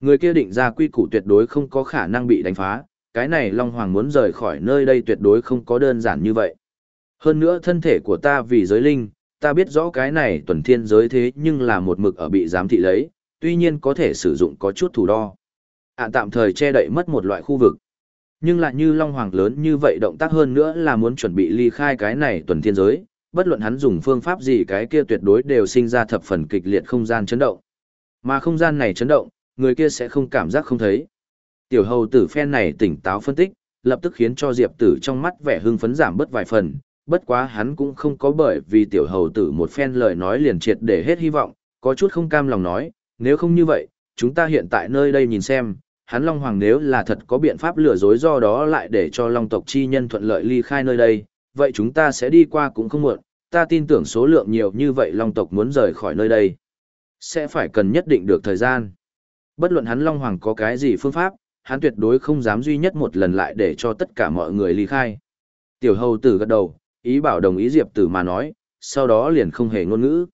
Người kia định ra quy củ tuyệt đối không có khả năng bị đánh phá, cái này Long Hoàng muốn rời khỏi nơi đây tuyệt đối không có đơn giản như vậy. Hơn nữa thân thể của ta vì giới linh, ta biết rõ cái này tuần thiên giới thế nhưng là một mực ở bị giám thị lấy, tuy nhiên có thể sử dụng có chút thủ đo. Ản tạm thời che đậy mất một loại khu vực. Nhưng lại như Long Hoàng lớn như vậy động tác hơn nữa là muốn chuẩn bị ly khai cái này tuần thiên giới, bất luận hắn dùng phương pháp gì cái kia tuyệt đối đều sinh ra thập phần kịch liệt không gian chấn động. Mà không gian này chấn động, người kia sẽ không cảm giác không thấy. Tiểu hầu tử phen này tỉnh táo phân tích, lập tức khiến cho Diệp tử trong mắt vẻ hưng phấn giảm bớt vài phần, bất quá hắn cũng không có bởi vì tiểu hầu tử một phen lời nói liền triệt để hết hy vọng, có chút không cam lòng nói, nếu không như vậy, chúng ta hiện tại nơi đây nhìn xem, hắn Long Hoàng nếu là thật có biện pháp lừa dối do đó lại để cho Long tộc chi nhân thuận lợi ly khai nơi đây, vậy chúng ta sẽ đi qua cũng không muộn, ta tin tưởng số lượng nhiều như vậy Long tộc muốn rời khỏi nơi đây. Sẽ phải cần nhất định được thời gian. Bất luận hắn Long Hoàng có cái gì phương pháp, hắn tuyệt đối không dám duy nhất một lần lại để cho tất cả mọi người ly khai. Tiểu hầu tử gật đầu, ý bảo đồng ý Diệp tử mà nói, sau đó liền không hề ngôn ngữ.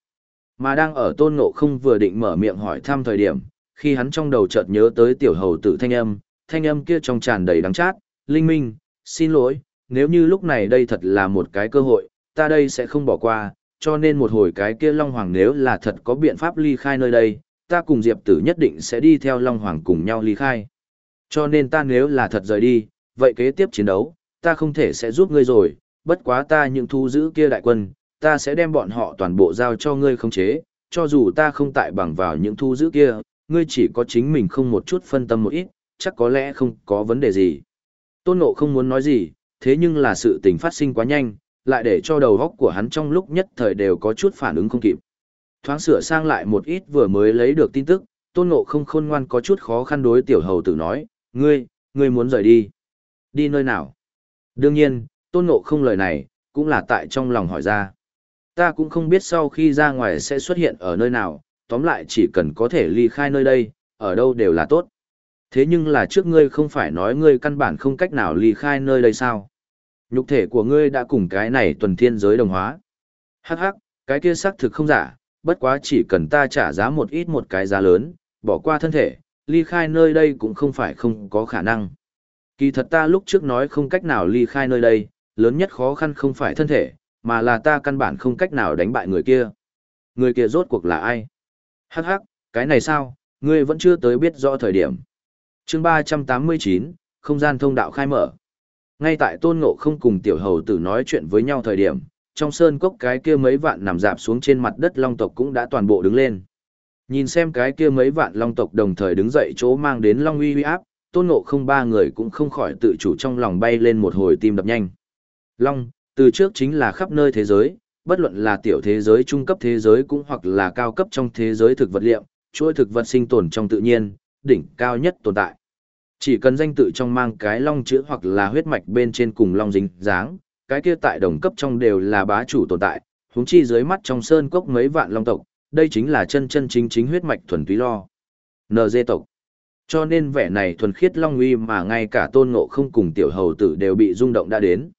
Mà đang ở tôn ngộ không vừa định mở miệng hỏi thăm thời điểm, khi hắn trong đầu chợt nhớ tới tiểu hầu tử thanh âm, thanh âm kia trong tràn đầy đắng chát, linh minh, xin lỗi, nếu như lúc này đây thật là một cái cơ hội, ta đây sẽ không bỏ qua, cho nên một hồi cái kia Long Hoàng nếu là thật có biện pháp ly khai nơi đây, ta cùng Diệp Tử nhất định sẽ đi theo Long Hoàng cùng nhau ly khai. Cho nên ta nếu là thật rời đi, vậy kế tiếp chiến đấu, ta không thể sẽ giúp ngươi rồi, bất quá ta những thu giữ kia đại quân, ta sẽ đem bọn họ toàn bộ giao cho ngươi khống chế, cho dù ta không tại bằng vào những thu giữ kia, ngươi chỉ có chính mình không một chút phân tâm một ít, chắc có lẽ không có vấn đề gì. Tôn Ngộ không muốn nói gì, thế nhưng là sự tình phát sinh quá nhanh, lại để cho đầu góc của hắn trong lúc nhất thời đều có chút phản ứng không kịp. Thoáng sửa sang lại một ít vừa mới lấy được tin tức, Tôn Ngộ không khôn ngoan có chút khó khăn đối tiểu hầu tử nói, ngươi, ngươi muốn rời đi. Đi nơi nào? Đương nhiên, Tôn Ngộ không lời này, cũng là tại trong lòng hỏi ra. Ta cũng không biết sau khi ra ngoài sẽ xuất hiện ở nơi nào, tóm lại chỉ cần có thể ly khai nơi đây, ở đâu đều là tốt. Thế nhưng là trước ngươi không phải nói ngươi căn bản không cách nào ly khai nơi đây sao? Nhục thể của ngươi đã cùng cái này tuần thiên giới đồng hóa. Hắc hắc, cái kia xác thực không giả, bất quá chỉ cần ta trả giá một ít một cái giá lớn, bỏ qua thân thể, ly khai nơi đây cũng không phải không có khả năng. Kỳ thật ta lúc trước nói không cách nào ly khai nơi đây, lớn nhất khó khăn không phải thân thể, mà là ta căn bản không cách nào đánh bại người kia. Người kia rốt cuộc là ai? Hắc hắc, cái này sao, ngươi vẫn chưa tới biết rõ thời điểm. chương 389, không gian thông đạo khai mở. Ngay tại tôn ngộ không cùng tiểu hầu tử nói chuyện với nhau thời điểm, trong sơn cốc cái kia mấy vạn nằm dạp xuống trên mặt đất long tộc cũng đã toàn bộ đứng lên. Nhìn xem cái kia mấy vạn long tộc đồng thời đứng dậy chỗ mang đến long uy uy áp, tôn ngộ không ba người cũng không khỏi tự chủ trong lòng bay lên một hồi tim đập nhanh. Long, từ trước chính là khắp nơi thế giới, bất luận là tiểu thế giới trung cấp thế giới cũng hoặc là cao cấp trong thế giới thực vật liệu, chuỗi thực vật sinh tồn trong tự nhiên, đỉnh cao nhất tồn tại. Chỉ cần danh tự trong mang cái long chữ hoặc là huyết mạch bên trên cùng long dính dáng, cái kia tại đồng cấp trong đều là bá chủ tồn tại, huống chi dưới mắt trong sơn cốc mấy vạn long tộc, đây chính là chân chân chính chính huyết mạch thuần túy lo. NG tộc. Cho nên vẻ này thuần khiết long uy mà ngay cả tôn ngộ không cùng tiểu hầu tử đều bị rung động đã đến.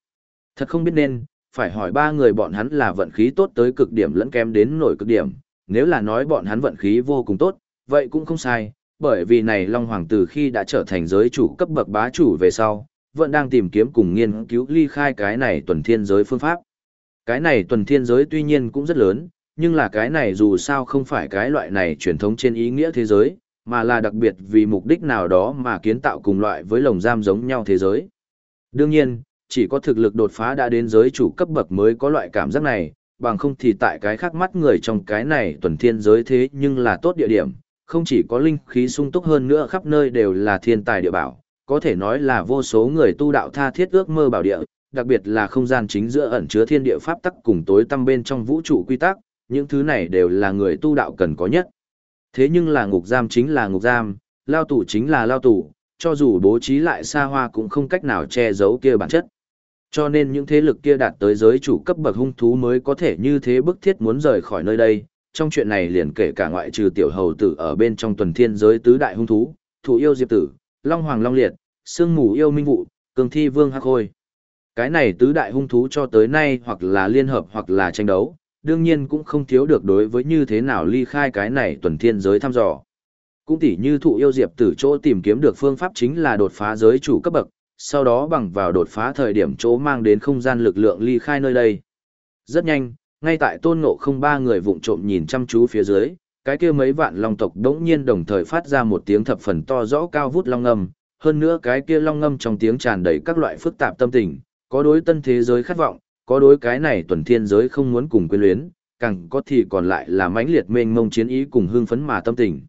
Thật không biết nên, phải hỏi ba người bọn hắn là vận khí tốt tới cực điểm lẫn kém đến nổi cực điểm, nếu là nói bọn hắn vận khí vô cùng tốt, vậy cũng không sai, bởi vì này Long Hoàng từ khi đã trở thành giới chủ cấp bậc bá chủ về sau, vẫn đang tìm kiếm cùng nghiên cứu ly khai cái này tuần thiên giới phương pháp. Cái này tuần thiên giới tuy nhiên cũng rất lớn, nhưng là cái này dù sao không phải cái loại này truyền thống trên ý nghĩa thế giới, mà là đặc biệt vì mục đích nào đó mà kiến tạo cùng loại với lồng giam giống nhau thế giới. Đương nhiên, chỉ có thực lực đột phá đã đến giới chủ cấp bậc mới có loại cảm giác này, bằng không thì tại cái khác mắt người trong cái này tuần thiên giới thế nhưng là tốt địa điểm, không chỉ có linh khí sung túc hơn nữa khắp nơi đều là thiên tài địa bảo, có thể nói là vô số người tu đạo tha thiết ước mơ bảo địa, đặc biệt là không gian chính giữa ẩn chứa thiên địa pháp tắc cùng tối tăm bên trong vũ trụ quy tắc, những thứ này đều là người tu đạo cần có nhất. Thế nhưng là ngục giam chính là ngục giam, lao tù chính là lao tù, cho dù bố trí lại xa hoa cũng không cách nào che giấu kia bản chất. Cho nên những thế lực kia đạt tới giới chủ cấp bậc hung thú mới có thể như thế bức thiết muốn rời khỏi nơi đây. Trong chuyện này liền kể cả ngoại trừ tiểu hầu tử ở bên trong tuần thiên giới tứ đại hung thú, thủ yêu diệp tử, long hoàng long liệt, sương mù yêu minh vụ, cường thi vương hắc khôi. Cái này tứ đại hung thú cho tới nay hoặc là liên hợp hoặc là tranh đấu, đương nhiên cũng không thiếu được đối với như thế nào ly khai cái này tuần thiên giới thăm dò. Cũng tỉ như thụ yêu diệp tử chỗ tìm kiếm được phương pháp chính là đột phá giới chủ cấp bậc, sau đó bằng vào đột phá thời điểm chỗ mang đến không gian lực lượng ly khai nơi đây. Rất nhanh, ngay tại tôn ngộ không ba người vụng trộm nhìn chăm chú phía dưới, cái kia mấy vạn long tộc đống nhiên đồng thời phát ra một tiếng thập phần to rõ cao vút long ngâm, hơn nữa cái kia long ngâm trong tiếng tràn đầy các loại phức tạp tâm tình, có đối tân thế giới khát vọng, có đối cái này tuần thiên giới không muốn cùng quyến luyến, càng có thì còn lại là mãnh liệt mênh mông chiến ý cùng hương phấn mà tâm tình.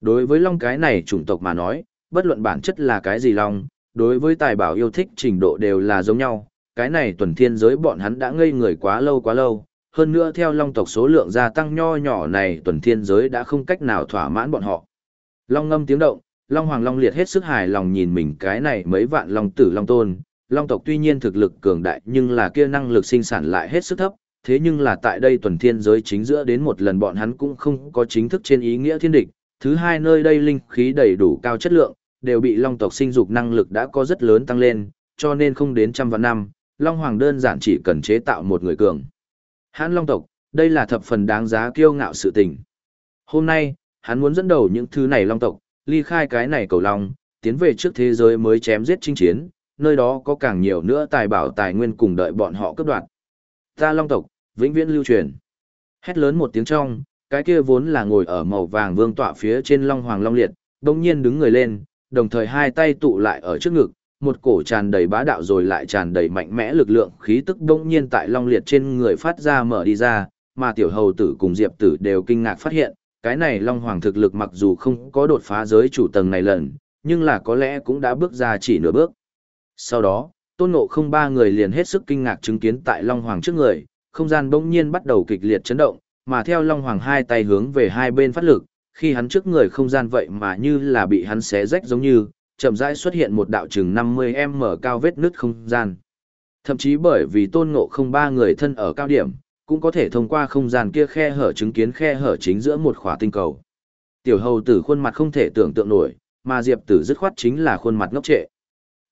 Đối với long cái này chủng tộc mà nói, bất luận bản chất là cái gì long, đối với tài bảo yêu thích trình độ đều là giống nhau, cái này tuần thiên giới bọn hắn đã ngây người quá lâu quá lâu, hơn nữa theo long tộc số lượng gia tăng nho nhỏ này tuần thiên giới đã không cách nào thỏa mãn bọn họ. Long ngâm tiếng động, Long Hoàng Long Liệt hết sức hài lòng nhìn mình cái này mấy vạn long tử long tôn, long tộc tuy nhiên thực lực cường đại nhưng là kia năng lực sinh sản lại hết sức thấp, thế nhưng là tại đây tuần thiên giới chính giữa đến một lần bọn hắn cũng không có chính thức trên ý nghĩa thiên địch, thứ hai nơi đây linh khí đầy đủ cao chất lượng, đều bị long tộc sinh dục năng lực đã có rất lớn tăng lên, cho nên không đến trăm vạn năm, long hoàng đơn giản chỉ cần chế tạo một người cường. Hãn long tộc, đây là thập phần đáng giá kiêu ngạo sự tình. Hôm nay, hắn muốn dẫn đầu những thứ này long tộc, ly khai cái này cầu long, tiến về trước thế giới mới chém giết chinh chiến, nơi đó có càng nhiều nữa tài bảo tài nguyên cùng đợi bọn họ cấp đoạt. Ta long tộc, vĩnh viễn lưu truyền. Hét lớn một tiếng trong, cái kia vốn là ngồi ở màu vàng vương tọa phía trên long hoàng long liệt, đồng nhiên đứng người lên, đồng thời hai tay tụ lại ở trước ngực, một cổ tràn đầy bá đạo rồi lại tràn đầy mạnh mẽ lực lượng khí tức đông nhiên tại long liệt trên người phát ra mở đi ra, mà tiểu hầu tử cùng diệp tử đều kinh ngạc phát hiện, cái này long hoàng thực lực mặc dù không có đột phá giới chủ tầng này lần, nhưng là có lẽ cũng đã bước ra chỉ nửa bước. Sau đó, tôn ngộ không ba người liền hết sức kinh ngạc chứng kiến tại long hoàng trước người, không gian bỗng nhiên bắt đầu kịch liệt chấn động, mà theo long hoàng hai tay hướng về hai bên phát lực, khi hắn trước người không gian vậy mà như là bị hắn xé rách giống như, chậm rãi xuất hiện một đạo chừng 50m cao vết nứt không gian. Thậm chí bởi vì tôn ngộ không ba người thân ở cao điểm, cũng có thể thông qua không gian kia khe hở chứng kiến khe hở chính giữa một khỏa tinh cầu. Tiểu hầu tử khuôn mặt không thể tưởng tượng nổi, mà diệp tử dứt khoát chính là khuôn mặt ngốc trệ.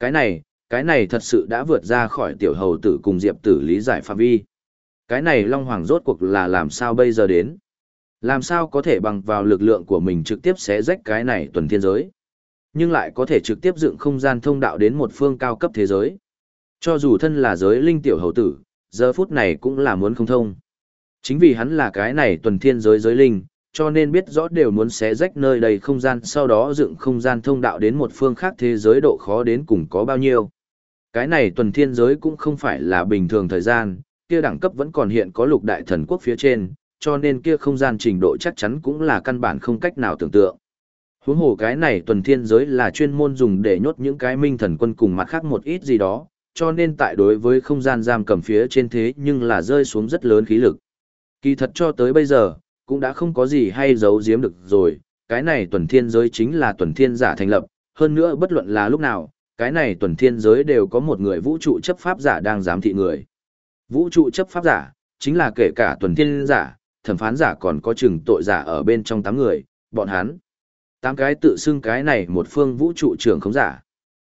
Cái này, cái này thật sự đã vượt ra khỏi tiểu hầu tử cùng diệp tử lý giải phạm vi. Cái này Long Hoàng rốt cuộc là làm sao bây giờ đến? Làm sao có thể bằng vào lực lượng của mình trực tiếp xé rách cái này tuần thiên giới? Nhưng lại có thể trực tiếp dựng không gian thông đạo đến một phương cao cấp thế giới. Cho dù thân là giới linh tiểu hầu tử, giờ phút này cũng là muốn không thông. Chính vì hắn là cái này tuần thiên giới giới linh, cho nên biết rõ đều muốn xé rách nơi đầy không gian sau đó dựng không gian thông đạo đến một phương khác thế giới độ khó đến cùng có bao nhiêu. Cái này tuần thiên giới cũng không phải là bình thường thời gian, kia đẳng cấp vẫn còn hiện có lục đại thần quốc phía trên, cho nên kia không gian trình độ chắc chắn cũng là căn bản không cách nào tưởng tượng. Huống hồ cái này tuần thiên giới là chuyên môn dùng để nhốt những cái minh thần quân cùng mặt khác một ít gì đó, cho nên tại đối với không gian giam cầm phía trên thế nhưng là rơi xuống rất lớn khí lực. Kỳ thật cho tới bây giờ, cũng đã không có gì hay giấu giếm được rồi, cái này tuần thiên giới chính là tuần thiên giả thành lập, hơn nữa bất luận là lúc nào, cái này tuần thiên giới đều có một người vũ trụ chấp pháp giả đang giám thị người. Vũ trụ chấp pháp giả, chính là kể cả tuần thiên giả, thẩm phán giả còn có chừng tội giả ở bên trong tám người, bọn hắn. Tám cái tự xưng cái này một phương vũ trụ trưởng không giả.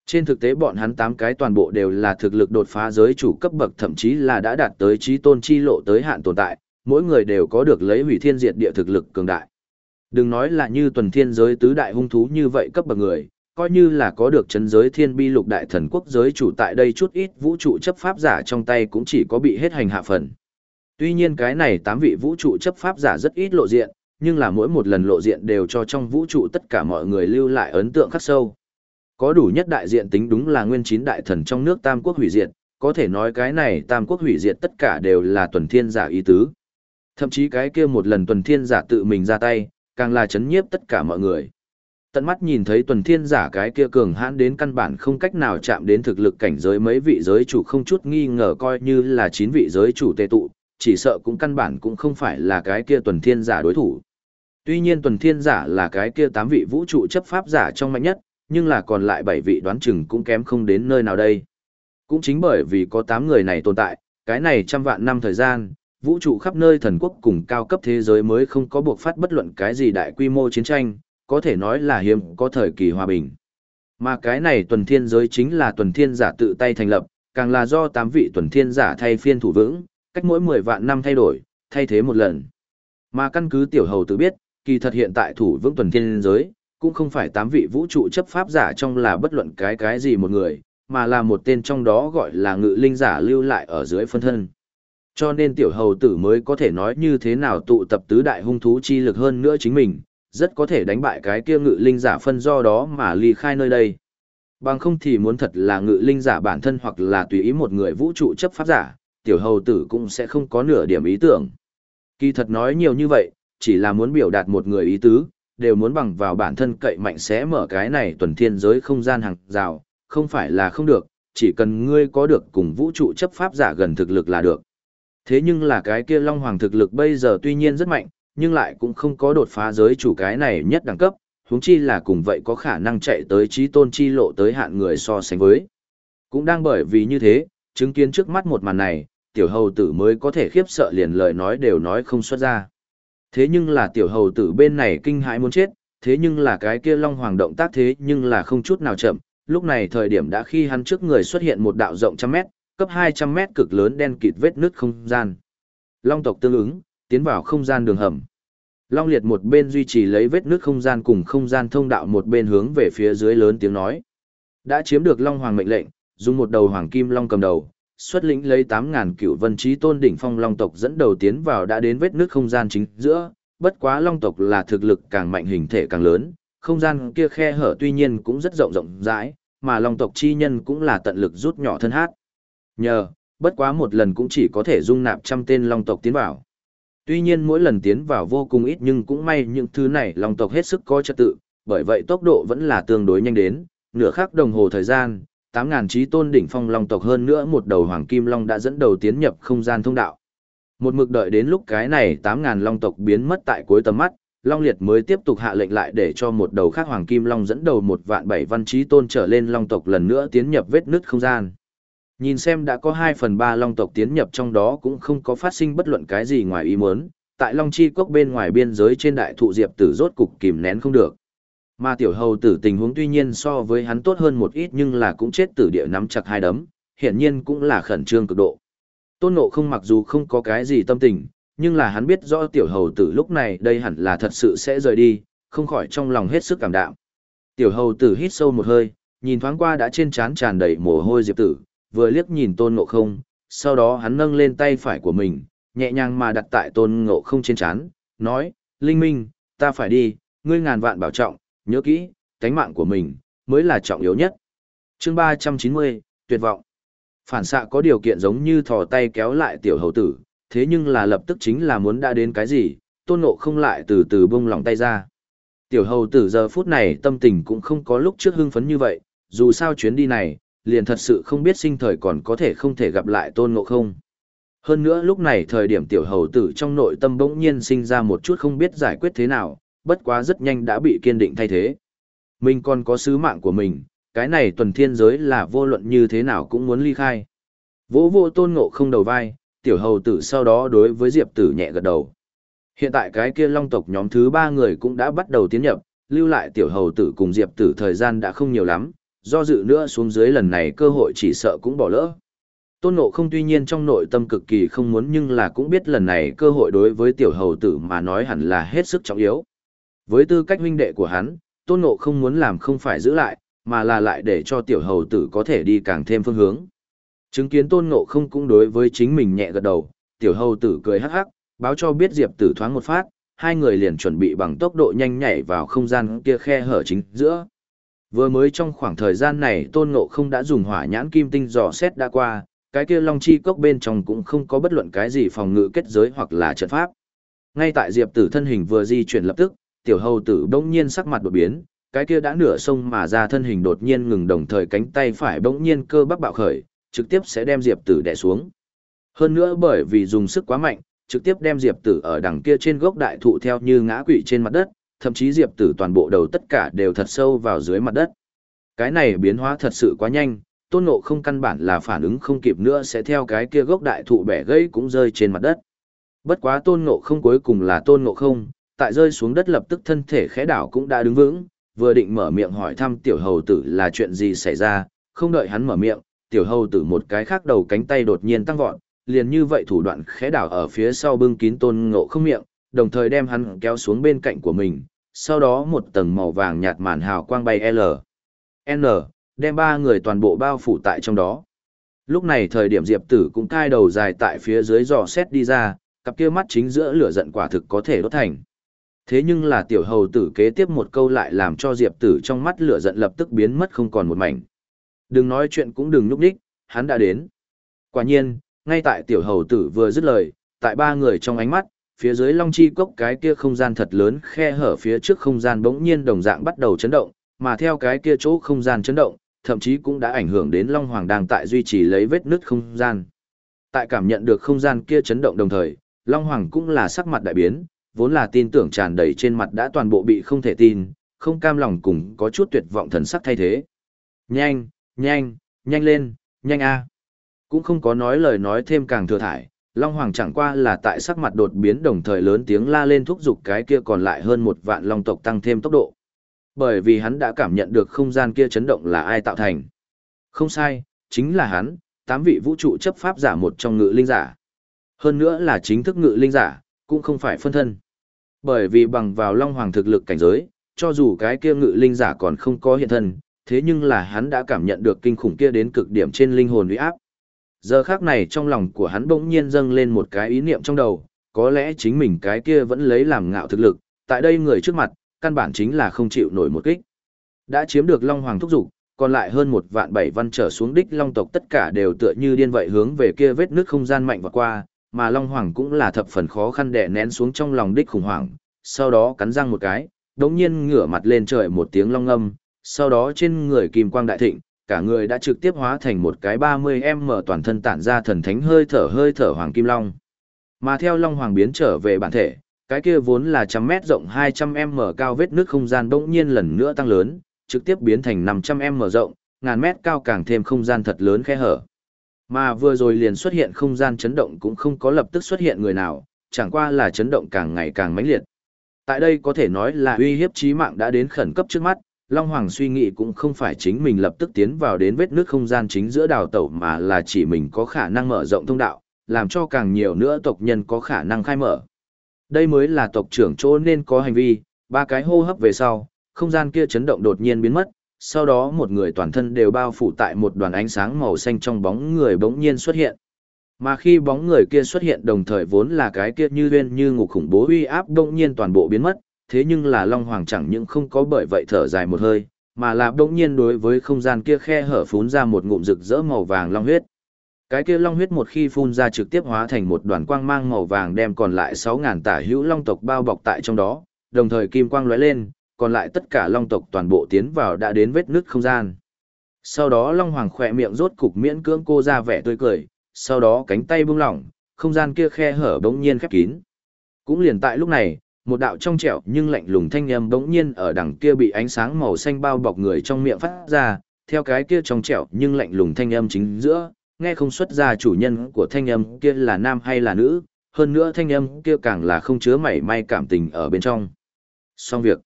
Trên thực tế bọn hắn tám cái toàn bộ đều là thực lực đột phá giới chủ cấp bậc thậm chí là đã đạt tới trí tôn chi lộ tới hạn tồn tại, mỗi người đều có được lấy hủy thiên diệt địa thực lực cường đại. Đừng nói là như tuần thiên giới tứ đại hung thú như vậy cấp bậc người, coi như là có được chấn giới thiên bi lục đại thần quốc giới chủ tại đây chút ít vũ trụ chấp pháp giả trong tay cũng chỉ có bị hết hành hạ phần. Tuy nhiên cái này tám vị vũ trụ chấp pháp giả rất ít lộ diện, nhưng là mỗi một lần lộ diện đều cho trong vũ trụ tất cả mọi người lưu lại ấn tượng khắc sâu. Có đủ nhất đại diện tính đúng là nguyên chín đại thần trong nước Tam Quốc hủy diệt, có thể nói cái này Tam Quốc hủy diệt tất cả đều là tuần thiên giả ý tứ. Thậm chí cái kia một lần tuần thiên giả tự mình ra tay, càng là chấn nhiếp tất cả mọi người. Tận mắt nhìn thấy tuần thiên giả cái kia cường hãn đến căn bản không cách nào chạm đến thực lực cảnh giới mấy vị giới chủ không chút nghi ngờ coi như là chín vị giới chủ tề tụ, chỉ sợ cũng căn bản cũng không phải là cái kia tuần thiên giả đối thủ. Tuy nhiên tuần thiên giả là cái kia tám vị vũ trụ chấp pháp giả trong mạnh nhất, nhưng là còn lại bảy vị đoán chừng cũng kém không đến nơi nào đây. Cũng chính bởi vì có tám người này tồn tại, cái này trăm vạn năm thời gian, vũ trụ khắp nơi thần quốc cùng cao cấp thế giới mới không có buộc phát bất luận cái gì đại quy mô chiến tranh, có thể nói là hiếm có thời kỳ hòa bình. Mà cái này tuần thiên giới chính là tuần thiên giả tự tay thành lập, càng là do tám vị tuần thiên giả thay phiên thủ vững, cách mỗi 10 vạn năm thay đổi, thay thế một lần. Mà căn cứ tiểu hầu tự biết, kỳ thật hiện tại thủ vững tuần thiên giới, cũng không phải tám vị vũ trụ chấp pháp giả trong là bất luận cái cái gì một người, mà là một tên trong đó gọi là ngự linh giả lưu lại ở dưới phân thân. Cho nên tiểu hầu tử mới có thể nói như thế nào tụ tập tứ đại hung thú chi lực hơn nữa chính mình, rất có thể đánh bại cái kia ngự linh giả phân do đó mà ly khai nơi đây. Bằng không thì muốn thật là ngự linh giả bản thân hoặc là tùy ý một người vũ trụ chấp pháp giả, tiểu hầu tử cũng sẽ không có nửa điểm ý tưởng. Kỳ thật nói nhiều như vậy, chỉ là muốn biểu đạt một người ý tứ, đều muốn bằng vào bản thân cậy mạnh sẽ mở cái này tuần thiên giới không gian hàng rào, không phải là không được, chỉ cần ngươi có được cùng vũ trụ chấp pháp giả gần thực lực là được. Thế nhưng là cái kia Long Hoàng thực lực bây giờ tuy nhiên rất mạnh, nhưng lại cũng không có đột phá giới chủ cái này nhất đẳng cấp, huống chi là cùng vậy có khả năng chạy tới trí tôn chi lộ tới hạn người so sánh với. Cũng đang bởi vì như thế, chứng kiến trước mắt một màn này, tiểu hầu tử mới có thể khiếp sợ liền lời nói đều nói không xuất ra. Thế nhưng là tiểu hầu tử bên này kinh hãi muốn chết, thế nhưng là cái kia long hoàng động tác thế nhưng là không chút nào chậm, lúc này thời điểm đã khi hắn trước người xuất hiện một đạo rộng trăm mét, cấp 200 mét cực lớn đen kịt vết nứt không gian. Long tộc tương ứng, tiến vào không gian đường hầm. Long liệt một bên duy trì lấy vết nứt không gian cùng không gian thông đạo một bên hướng về phía dưới lớn tiếng nói. Đã chiếm được Long Hoàng mệnh lệnh, dùng một đầu hoàng kim long cầm đầu, xuất lĩnh lấy 8.000 cựu vân trí tôn đỉnh phong long tộc dẫn đầu tiến vào đã đến vết nước không gian chính giữa, bất quá long tộc là thực lực càng mạnh hình thể càng lớn, không gian kia khe hở tuy nhiên cũng rất rộng rộng rãi, mà long tộc chi nhân cũng là tận lực rút nhỏ thân hát. Nhờ, bất quá một lần cũng chỉ có thể dung nạp trăm tên long tộc tiến vào. Tuy nhiên mỗi lần tiến vào vô cùng ít nhưng cũng may những thứ này long tộc hết sức có trật tự, bởi vậy tốc độ vẫn là tương đối nhanh đến, nửa khắc đồng hồ thời gian, 8.000 trí tôn đỉnh phong long tộc hơn nữa một đầu hoàng kim long đã dẫn đầu tiến nhập không gian thông đạo. Một mực đợi đến lúc cái này 8.000 long tộc biến mất tại cuối tầm mắt, Long Liệt mới tiếp tục hạ lệnh lại để cho một đầu khác hoàng kim long dẫn đầu một vạn bảy văn trí tôn trở lên long tộc lần nữa tiến nhập vết nứt không gian. Nhìn xem đã có 2 phần 3 long tộc tiến nhập trong đó cũng không có phát sinh bất luận cái gì ngoài ý muốn, tại Long Chi Cốc bên ngoài biên giới trên đại thụ diệp tử rốt cục kìm nén không được. Mà tiểu hầu tử tình huống tuy nhiên so với hắn tốt hơn một ít nhưng là cũng chết tử địa nắm chặt hai đấm, hiển nhiên cũng là khẩn trương cực độ. Tôn nộ không mặc dù không có cái gì tâm tình, nhưng là hắn biết rõ tiểu hầu tử lúc này đây hẳn là thật sự sẽ rời đi, không khỏi trong lòng hết sức cảm đạm. Tiểu hầu tử hít sâu một hơi, nhìn thoáng qua đã trên trán tràn đầy mồ hôi diệp tử, vừa liếc nhìn tôn ngộ không, sau đó hắn nâng lên tay phải của mình, nhẹ nhàng mà đặt tại tôn ngộ không trên trán, nói, Linh Minh, ta phải đi, ngươi ngàn vạn bảo trọng, nhớ kỹ, tánh mạng của mình, mới là trọng yếu nhất. chương ba trăm chín mươi tuyệt vọng. Phản xạ có điều kiện giống như thò tay kéo lại tiểu hầu tử, thế nhưng là lập tức chính là muốn đã đến cái gì, tôn ngộ không lại từ từ bông lòng tay ra. Tiểu hầu tử giờ phút này tâm tình cũng không có lúc trước hưng phấn như vậy, dù sao chuyến đi này, liền thật sự không biết sinh thời còn có thể không thể gặp lại tôn ngộ không. Hơn nữa lúc này thời điểm tiểu hầu tử trong nội tâm bỗng nhiên sinh ra một chút không biết giải quyết thế nào, bất quá rất nhanh đã bị kiên định thay thế. Mình còn có sứ mạng của mình, cái này tuần thiên giới là vô luận như thế nào cũng muốn ly khai. Vỗ vô tôn ngộ không đầu vai, tiểu hầu tử sau đó đối với diệp tử nhẹ gật đầu. Hiện tại cái kia long tộc nhóm thứ ba người cũng đã bắt đầu tiến nhập, lưu lại tiểu hầu tử cùng diệp tử thời gian đã không nhiều lắm, do dự nữa xuống dưới lần này cơ hội chỉ sợ cũng bỏ lỡ. Tôn Ngộ không tuy nhiên trong nội tâm cực kỳ không muốn nhưng là cũng biết lần này cơ hội đối với tiểu hầu tử mà nói hẳn là hết sức trọng yếu. Với tư cách huynh đệ của hắn, Tôn Ngộ không muốn làm không phải giữ lại, mà là lại để cho tiểu hầu tử có thể đi càng thêm phương hướng. Chứng kiến Tôn Ngộ không cũng đối với chính mình nhẹ gật đầu, tiểu hầu tử cười hắc hắc, báo cho biết Diệp Tử thoáng một phát, hai người liền chuẩn bị bằng tốc độ nhanh nhảy vào không gian kia khe hở chính giữa. Vừa mới trong khoảng thời gian này Tôn Ngộ không đã dùng hỏa nhãn kim tinh dò xét đã qua, cái kia long chi cốc bên trong cũng không có bất luận cái gì phòng ngự kết giới hoặc là trận pháp. Ngay tại Diệp Tử thân hình vừa di chuyển lập tức, tiểu hầu tử bỗng nhiên sắc mặt đột biến, cái kia đã nửa sông mà ra thân hình đột nhiên ngừng đồng thời cánh tay phải bỗng nhiên cơ bắp bạo khởi, trực tiếp sẽ đem Diệp Tử đè xuống. Hơn nữa bởi vì dùng sức quá mạnh, trực tiếp đem Diệp Tử ở đằng kia trên gốc đại thụ theo như ngã quỵ trên mặt đất, thậm chí Diệp Tử toàn bộ đầu tất cả đều thật sâu vào dưới mặt đất. Cái này biến hóa thật sự quá nhanh, Tôn Ngộ không căn bản là phản ứng không kịp nữa sẽ theo cái kia gốc đại thụ bẻ gãy cũng rơi trên mặt đất. Bất quá Tôn Ngộ không cuối cùng là Tôn Ngộ không, tại rơi xuống đất lập tức thân thể khẽ đảo cũng đã đứng vững, vừa định mở miệng hỏi thăm tiểu hầu tử là chuyện gì xảy ra, không đợi hắn mở miệng, tiểu hầu tử một cái khác đầu cánh tay đột nhiên tăng vọt, liền như vậy thủ đoạn khẽ đảo ở phía sau bưng kín tôn ngộ không miệng, đồng thời đem hắn kéo xuống bên cạnh của mình, sau đó một tầng màu vàng nhạt màn hào quang bay L. N, đem ba người toàn bộ bao phủ tại trong đó. Lúc này thời điểm Diệp Tử cũng cai đầu dài tại phía dưới dò xét đi ra, cặp kia mắt chính giữa lửa giận quả thực có thể đốt thành. Thế nhưng là tiểu hầu tử kế tiếp một câu lại làm cho Diệp Tử trong mắt lửa giận lập tức biến mất không còn một mảnh. Đừng nói chuyện cũng đừng núp đích, hắn đã đến. Quả nhiên, ngay tại tiểu hầu tử vừa dứt lời, tại ba người trong ánh mắt, phía dưới long chi cốc cái kia không gian thật lớn khe hở phía trước không gian bỗng nhiên đồng dạng bắt đầu chấn động, mà theo cái kia chỗ không gian chấn động, thậm chí cũng đã ảnh hưởng đến Long Hoàng đang tại duy trì lấy vết nứt không gian. Tại cảm nhận được không gian kia chấn động đồng thời, Long Hoàng cũng là sắc mặt đại biến, vốn là tin tưởng tràn đầy trên mặt đã toàn bộ bị không thể tin, không cam lòng cùng có chút tuyệt vọng thần sắc thay thế. Nhanh, nhanh, nhanh lên, nhanh a. Cũng không có nói lời nói thêm càng thừa thải, Long Hoàng chẳng qua là tại sắc mặt đột biến đồng thời lớn tiếng la lên thúc giục cái kia còn lại hơn một vạn long tộc tăng thêm tốc độ. Bởi vì hắn đã cảm nhận được không gian kia chấn động là ai tạo thành. Không sai, chính là hắn, tám vị vũ trụ chấp pháp giả một trong ngự linh giả. Hơn nữa là chính thức ngự linh giả, cũng không phải phân thân. Bởi vì bằng vào Long Hoàng thực lực cảnh giới, cho dù cái kia ngự linh giả còn không có hiện thân, thế nhưng là hắn đã cảm nhận được kinh khủng kia đến cực điểm trên linh hồn uy áp. Giờ khác này trong lòng của hắn bỗng nhiên dâng lên một cái ý niệm trong đầu, có lẽ chính mình cái kia vẫn lấy làm ngạo thực lực, tại đây người trước mặt, căn bản chính là không chịu nổi một kích. Đã chiếm được Long Hoàng thúc dục, còn lại hơn một vạn bảy văn trở xuống đích Long tộc tất cả đều tựa như điên vậy hướng về kia vết nước không gian mạnh và qua, mà Long Hoàng cũng là thập phần khó khăn đè nén xuống trong lòng đích khủng hoảng, sau đó cắn răng một cái, đống nhiên ngửa mặt lên trời một tiếng long âm, sau đó trên người kim quang đại thịnh, cả người đã trực tiếp hóa thành một cái 30M toàn thân tản ra thần thánh hơi thở hơi thở hoàng kim long. Mà theo long hoàng biến trở về bản thể, cái kia vốn là trăm mét rộng 200M cao vết nước không gian bỗng nhiên lần nữa tăng lớn, trực tiếp biến thành 500M rộng, ngàn mét cao càng thêm không gian thật lớn khe hở. Mà vừa rồi liền xuất hiện không gian chấn động cũng không có lập tức xuất hiện người nào, chẳng qua là chấn động càng ngày càng mãnh liệt. Tại đây có thể nói là uy hiếp chí mạng đã đến khẩn cấp trước mắt, Long Hoàng suy nghĩ cũng không phải chính mình lập tức tiến vào đến vết nước không gian chính giữa đào tẩu mà là chỉ mình có khả năng mở rộng thông đạo, làm cho càng nhiều nữa tộc nhân có khả năng khai mở. Đây mới là tộc trưởng chỗ nên có hành vi, ba cái hô hấp về sau, không gian kia chấn động đột nhiên biến mất, sau đó một người toàn thân đều bao phủ tại một đoàn ánh sáng màu xanh trong bóng người bỗng nhiên xuất hiện. Mà khi bóng người kia xuất hiện đồng thời vốn là cái kia như uyên như ngục khủng bố uy áp bỗng nhiên toàn bộ biến mất, thế nhưng là Long Hoàng chẳng những không có bởi vậy thở dài một hơi, mà là bỗng nhiên đối với không gian kia khe hở phun ra một ngụm rực rỡ màu vàng long huyết. Cái kia long huyết một khi phun ra trực tiếp hóa thành một đoàn quang mang màu vàng đem còn lại 6000 tả hữu long tộc bao bọc tại trong đó, đồng thời kim quang lóe lên, còn lại tất cả long tộc toàn bộ tiến vào đã đến vết nứt không gian. Sau đó long hoàng khỏe miệng rốt cục miễn cưỡng cô ra vẻ tươi cười, sau đó cánh tay buông lỏng, không gian kia khe hở bỗng nhiên khép kín. Cũng liền tại lúc này, một đạo trong trẻo nhưng lạnh lùng thanh âm bỗng nhiên ở đằng kia bị ánh sáng màu xanh bao bọc người trong miệng phát ra, theo cái kia trong trẻo nhưng lạnh lùng thanh âm chính giữa, nghe không xuất ra chủ nhân của thanh âm kia là nam hay là nữ, hơn nữa thanh âm kia càng là không chứa mảy may cảm tình ở bên trong. Xong việc,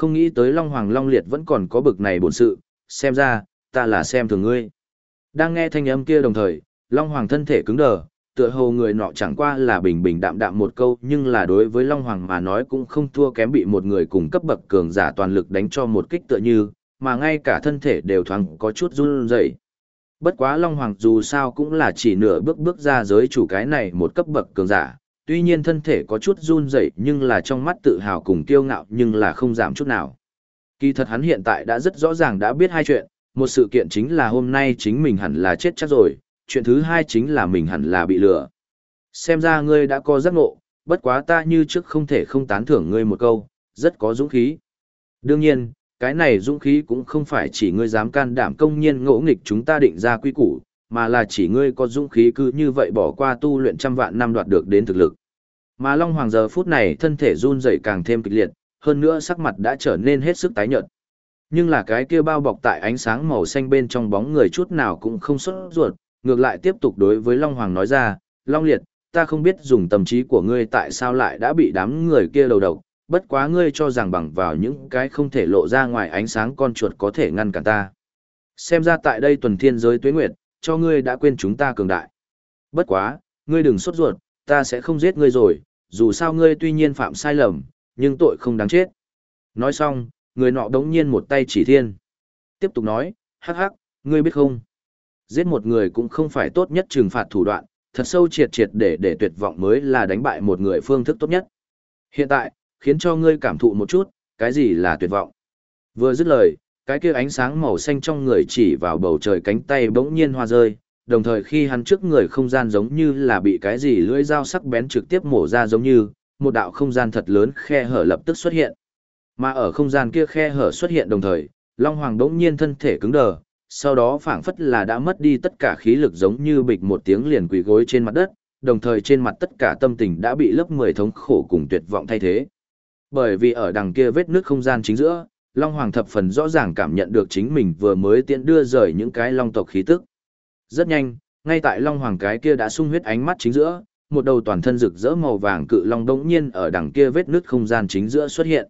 không nghĩ tới Long Hoàng Long Liệt vẫn còn có bực này bổn sự, xem ra, ta là xem thường ngươi. Đang nghe thanh âm kia đồng thời, Long Hoàng thân thể cứng đờ, tựa hồ người nọ chẳng qua là bình bình đạm đạm một câu nhưng là đối với Long Hoàng mà nói cũng không thua kém bị một người cùng cấp bậc cường giả toàn lực đánh cho một kích tựa như, mà ngay cả thân thể đều thoáng có chút run rẩy. Bất quá Long Hoàng dù sao cũng là chỉ nửa bước bước ra giới chủ cái này một cấp bậc cường giả, tuy nhiên thân thể có chút run rẩy nhưng là trong mắt tự hào cùng kiêu ngạo nhưng là không giảm chút nào. Kỳ thật hắn hiện tại đã rất rõ ràng đã biết hai chuyện, một sự kiện chính là hôm nay chính mình hẳn là chết chắc rồi, chuyện thứ hai chính là mình hẳn là bị lừa. Xem ra ngươi đã có giác ngộ, bất quá ta như trước không thể không tán thưởng ngươi một câu, rất có dũng khí. Đương nhiên, cái này dũng khí cũng không phải chỉ ngươi dám can đảm công nhiên ngỗ nghịch chúng ta định ra quy củ, mà là chỉ ngươi có dũng khí cứ như vậy bỏ qua tu luyện trăm vạn năm đoạt được đến thực lực. Mà Long Hoàng giờ phút này thân thể run rẩy càng thêm kịch liệt, hơn nữa sắc mặt đã trở nên hết sức tái nhợt. Nhưng là cái kia bao bọc tại ánh sáng màu xanh bên trong bóng người chút nào cũng không xuất ruột, ngược lại tiếp tục đối với Long Hoàng nói ra, Long Liệt, ta không biết dùng tâm trí của ngươi tại sao lại đã bị đám người kia đầu độc, bất quá ngươi cho rằng bằng vào những cái không thể lộ ra ngoài ánh sáng con chuột có thể ngăn cản ta. Xem ra tại đây tuần thiên giới tuế nguyệt, cho ngươi đã quên chúng ta cường đại. Bất quá, ngươi đừng sốt ruột, ta sẽ không giết ngươi rồi, dù sao ngươi tuy nhiên phạm sai lầm, nhưng tội không đáng chết. Nói xong, người nọ đống nhiên một tay chỉ thiên. Tiếp tục nói, hắc hắc, ngươi biết không? Giết một người cũng không phải tốt nhất trừng phạt thủ đoạn, thật sâu triệt triệt để để tuyệt vọng mới là đánh bại một người phương thức tốt nhất. Hiện tại, khiến cho ngươi cảm thụ một chút, cái gì là tuyệt vọng. Vừa dứt lời, cái kia ánh sáng màu xanh trong người chỉ vào bầu trời cánh tay bỗng nhiên hoa rơi, đồng thời khi hắn trước người không gian giống như là bị cái gì lưỡi dao sắc bén trực tiếp mổ ra giống như, một đạo không gian thật lớn khe hở lập tức xuất hiện. Mà ở không gian kia khe hở xuất hiện đồng thời, Long Hoàng đống nhiên thân thể cứng đờ, sau đó phảng phất là đã mất đi tất cả khí lực giống như bịch một tiếng liền quỳ gối trên mặt đất, đồng thời trên mặt tất cả tâm tình đã bị lớp mười thống khổ cùng tuyệt vọng thay thế. Bởi vì ở đằng kia vết nước không gian chính giữa, Long Hoàng thập phần rõ ràng cảm nhận được chính mình vừa mới tiện đưa rời những cái long tộc khí tức. Rất nhanh, ngay tại Long Hoàng cái kia đã sung huyết ánh mắt chính giữa, một đầu toàn thân rực rỡ màu vàng cự long đống nhiên ở đằng kia vết nứt không gian chính giữa xuất hiện.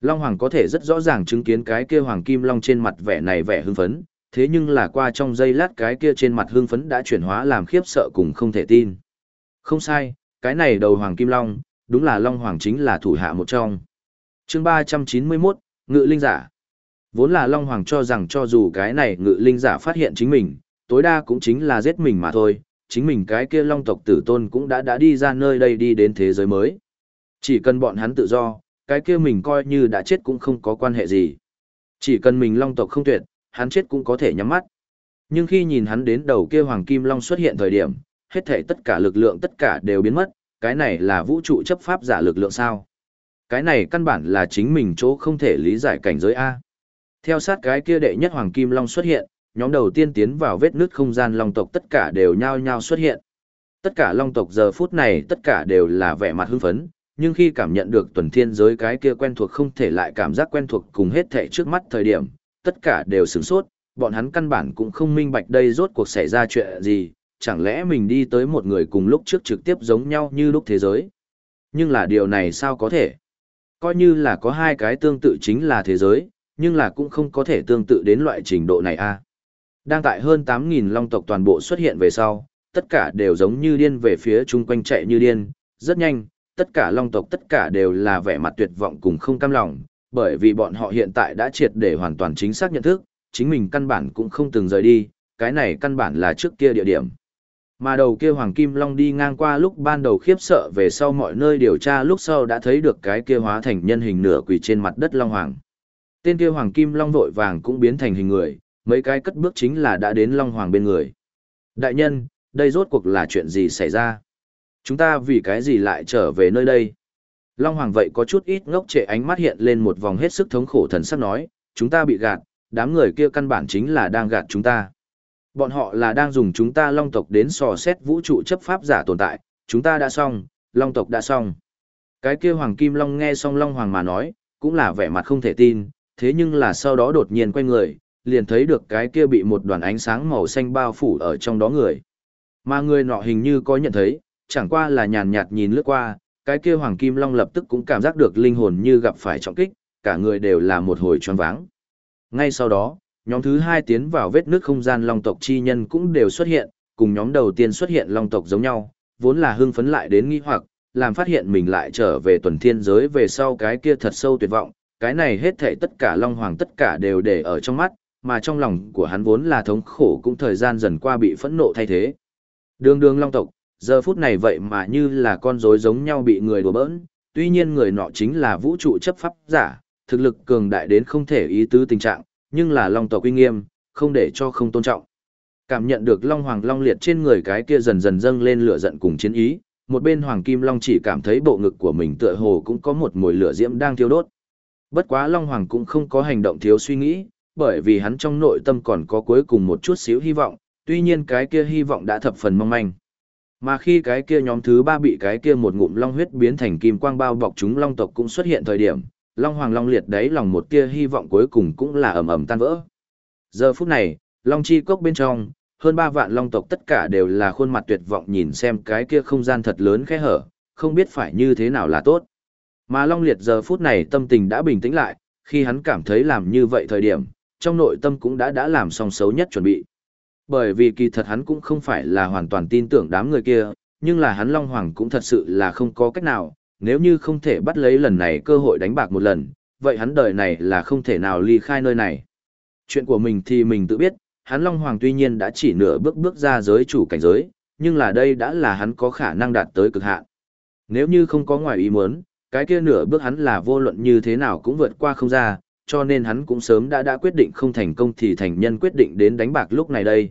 Long Hoàng có thể rất rõ ràng chứng kiến cái kia hoàng kim long trên mặt vẻ này vẻ hưng phấn, thế nhưng là qua trong giây lát cái kia trên mặt hưng phấn đã chuyển hóa làm khiếp sợ cùng không thể tin. Không sai, cái này đầu hoàng kim long, đúng là Long Hoàng chính là thủ hạ một trong. chương 391, Ngự Linh Giả. Vốn là Long Hoàng cho rằng cho dù cái này Ngự Linh Giả phát hiện chính mình, tối đa cũng chính là giết mình mà thôi, chính mình cái kia Long tộc tử tôn cũng đã đã đi ra nơi đây đi đến thế giới mới. Chỉ cần bọn hắn tự do, cái kia mình coi như đã chết cũng không có quan hệ gì. Chỉ cần mình Long tộc không tuyệt, hắn chết cũng có thể nhắm mắt. Nhưng khi nhìn hắn đến đầu kia Hoàng Kim Long xuất hiện thời điểm, hết thể tất cả lực lượng tất cả đều biến mất, cái này là vũ trụ chấp pháp giả lực lượng sao? Cái này căn bản là chính mình chỗ không thể lý giải cảnh giới A. Theo sát cái kia đệ nhất Hoàng Kim Long xuất hiện, nhóm đầu tiên tiến vào vết nứt không gian long tộc tất cả đều nhao nhao xuất hiện. Tất cả long tộc giờ phút này tất cả đều là vẻ mặt hưng phấn, nhưng khi cảm nhận được tuần thiên giới cái kia quen thuộc không thể lại cảm giác quen thuộc cùng hết thảy trước mắt thời điểm, tất cả đều sửng sốt, bọn hắn căn bản cũng không minh bạch đây rốt cuộc xảy ra chuyện gì, chẳng lẽ mình đi tới một người cùng lúc trước trực tiếp giống nhau như lúc thế giới. Nhưng là điều này sao có thể? Coi như là có hai cái tương tự chính là thế giới, nhưng là cũng không có thể tương tự đến loại trình độ này a. Đang tại hơn 8.000 long tộc toàn bộ xuất hiện về sau, tất cả đều giống như điên về phía chung quanh chạy như điên, rất nhanh, tất cả long tộc tất cả đều là vẻ mặt tuyệt vọng cùng không cam lòng, bởi vì bọn họ hiện tại đã triệt để hoàn toàn chính xác nhận thức, chính mình căn bản cũng không từng rời đi, cái này căn bản là trước kia địa điểm. Mà đầu kia Hoàng Kim Long đi ngang qua lúc ban đầu khiếp sợ về sau mọi nơi điều tra lúc sau đã thấy được cái kia hóa thành nhân hình nửa quỳ trên mặt đất Long Hoàng. Tên kia Hoàng Kim Long vội vàng cũng biến thành hình người, mấy cái cất bước chính là đã đến Long Hoàng bên người. Đại nhân, đây rốt cuộc là chuyện gì xảy ra? Chúng ta vì cái gì lại trở về nơi đây? Long Hoàng vậy có chút ít ngốc trệ ánh mắt hiện lên một vòng hết sức thống khổ thần sắc nói, chúng ta bị gạt, đám người kia căn bản chính là đang gạt chúng ta. Bọn họ là đang dùng chúng ta long tộc đến sò xét vũ trụ chấp pháp giả tồn tại, chúng ta đã xong, long tộc đã xong. Cái kia Hoàng Kim Long nghe xong Long Hoàng mà nói, cũng là vẻ mặt không thể tin, thế nhưng là sau đó đột nhiên quay người, liền thấy được cái kia bị một đoàn ánh sáng màu xanh bao phủ ở trong đó người. Mà người nọ hình như có nhận thấy, chẳng qua là nhàn nhạt nhìn lướt qua, cái kia Hoàng Kim Long lập tức cũng cảm giác được linh hồn như gặp phải trọng kích, cả người đều là một hồi choáng váng. Ngay sau đó, nhóm thứ hai tiến vào vết nước không gian long tộc chi nhân cũng đều xuất hiện, cùng nhóm đầu tiên xuất hiện long tộc giống nhau, vốn là hưng phấn lại đến nghi hoặc, làm phát hiện mình lại trở về tuần thiên giới về sau cái kia thật sâu tuyệt vọng, cái này hết thảy tất cả long hoàng tất cả đều để ở trong mắt, mà trong lòng của hắn vốn là thống khổ cũng thời gian dần qua bị phẫn nộ thay thế. Đường đường long tộc, giờ phút này vậy mà như là con rối giống nhau bị người đùa bỡn, tuy nhiên người nọ chính là vũ trụ chấp pháp giả, thực lực cường đại đến không thể ý tứ tình trạng, nhưng là long tộc uy nghiêm, không để cho không tôn trọng. Cảm nhận được long hoàng long liệt trên người cái kia dần dần dâng lên lửa giận cùng chiến ý, một bên hoàng kim long chỉ cảm thấy bộ ngực của mình tựa hồ cũng có một mùi lửa diễm đang thiêu đốt. Bất quá long hoàng cũng không có hành động thiếu suy nghĩ, bởi vì hắn trong nội tâm còn có cuối cùng một chút xíu hy vọng, tuy nhiên cái kia hy vọng đã thập phần mong manh. Mà khi cái kia nhóm thứ ba bị cái kia một ngụm long huyết biến thành kim quang bao bọc chúng long tộc cũng xuất hiện thời điểm, long hoàng long liệt đấy lòng một tia hy vọng cuối cùng cũng là ầm ầm tan vỡ. Giờ phút này, long chi cốc bên trong, hơn ba vạn long tộc tất cả đều là khuôn mặt tuyệt vọng nhìn xem cái kia không gian thật lớn khẽ hở, không biết phải như thế nào là tốt. Mà long liệt giờ phút này tâm tình đã bình tĩnh lại, khi hắn cảm thấy làm như vậy thời điểm, trong nội tâm cũng đã đã làm xong xấu nhất chuẩn bị. Bởi vì kỳ thật hắn cũng không phải là hoàn toàn tin tưởng đám người kia, nhưng là hắn Long Hoàng cũng thật sự là không có cách nào, nếu như không thể bắt lấy lần này cơ hội đánh bạc một lần, vậy hắn đời này là không thể nào ly khai nơi này. Chuyện của mình thì mình tự biết, hắn Long Hoàng tuy nhiên đã chỉ nửa bước bước ra giới chủ cảnh giới, nhưng là đây đã là hắn có khả năng đạt tới cực hạn. Nếu như không có ngoài ý muốn, cái kia nửa bước hắn là vô luận như thế nào cũng vượt qua không ra, cho nên hắn cũng sớm đã đã quyết định không thành công thì thành nhân quyết định đến đánh bạc lúc này đây.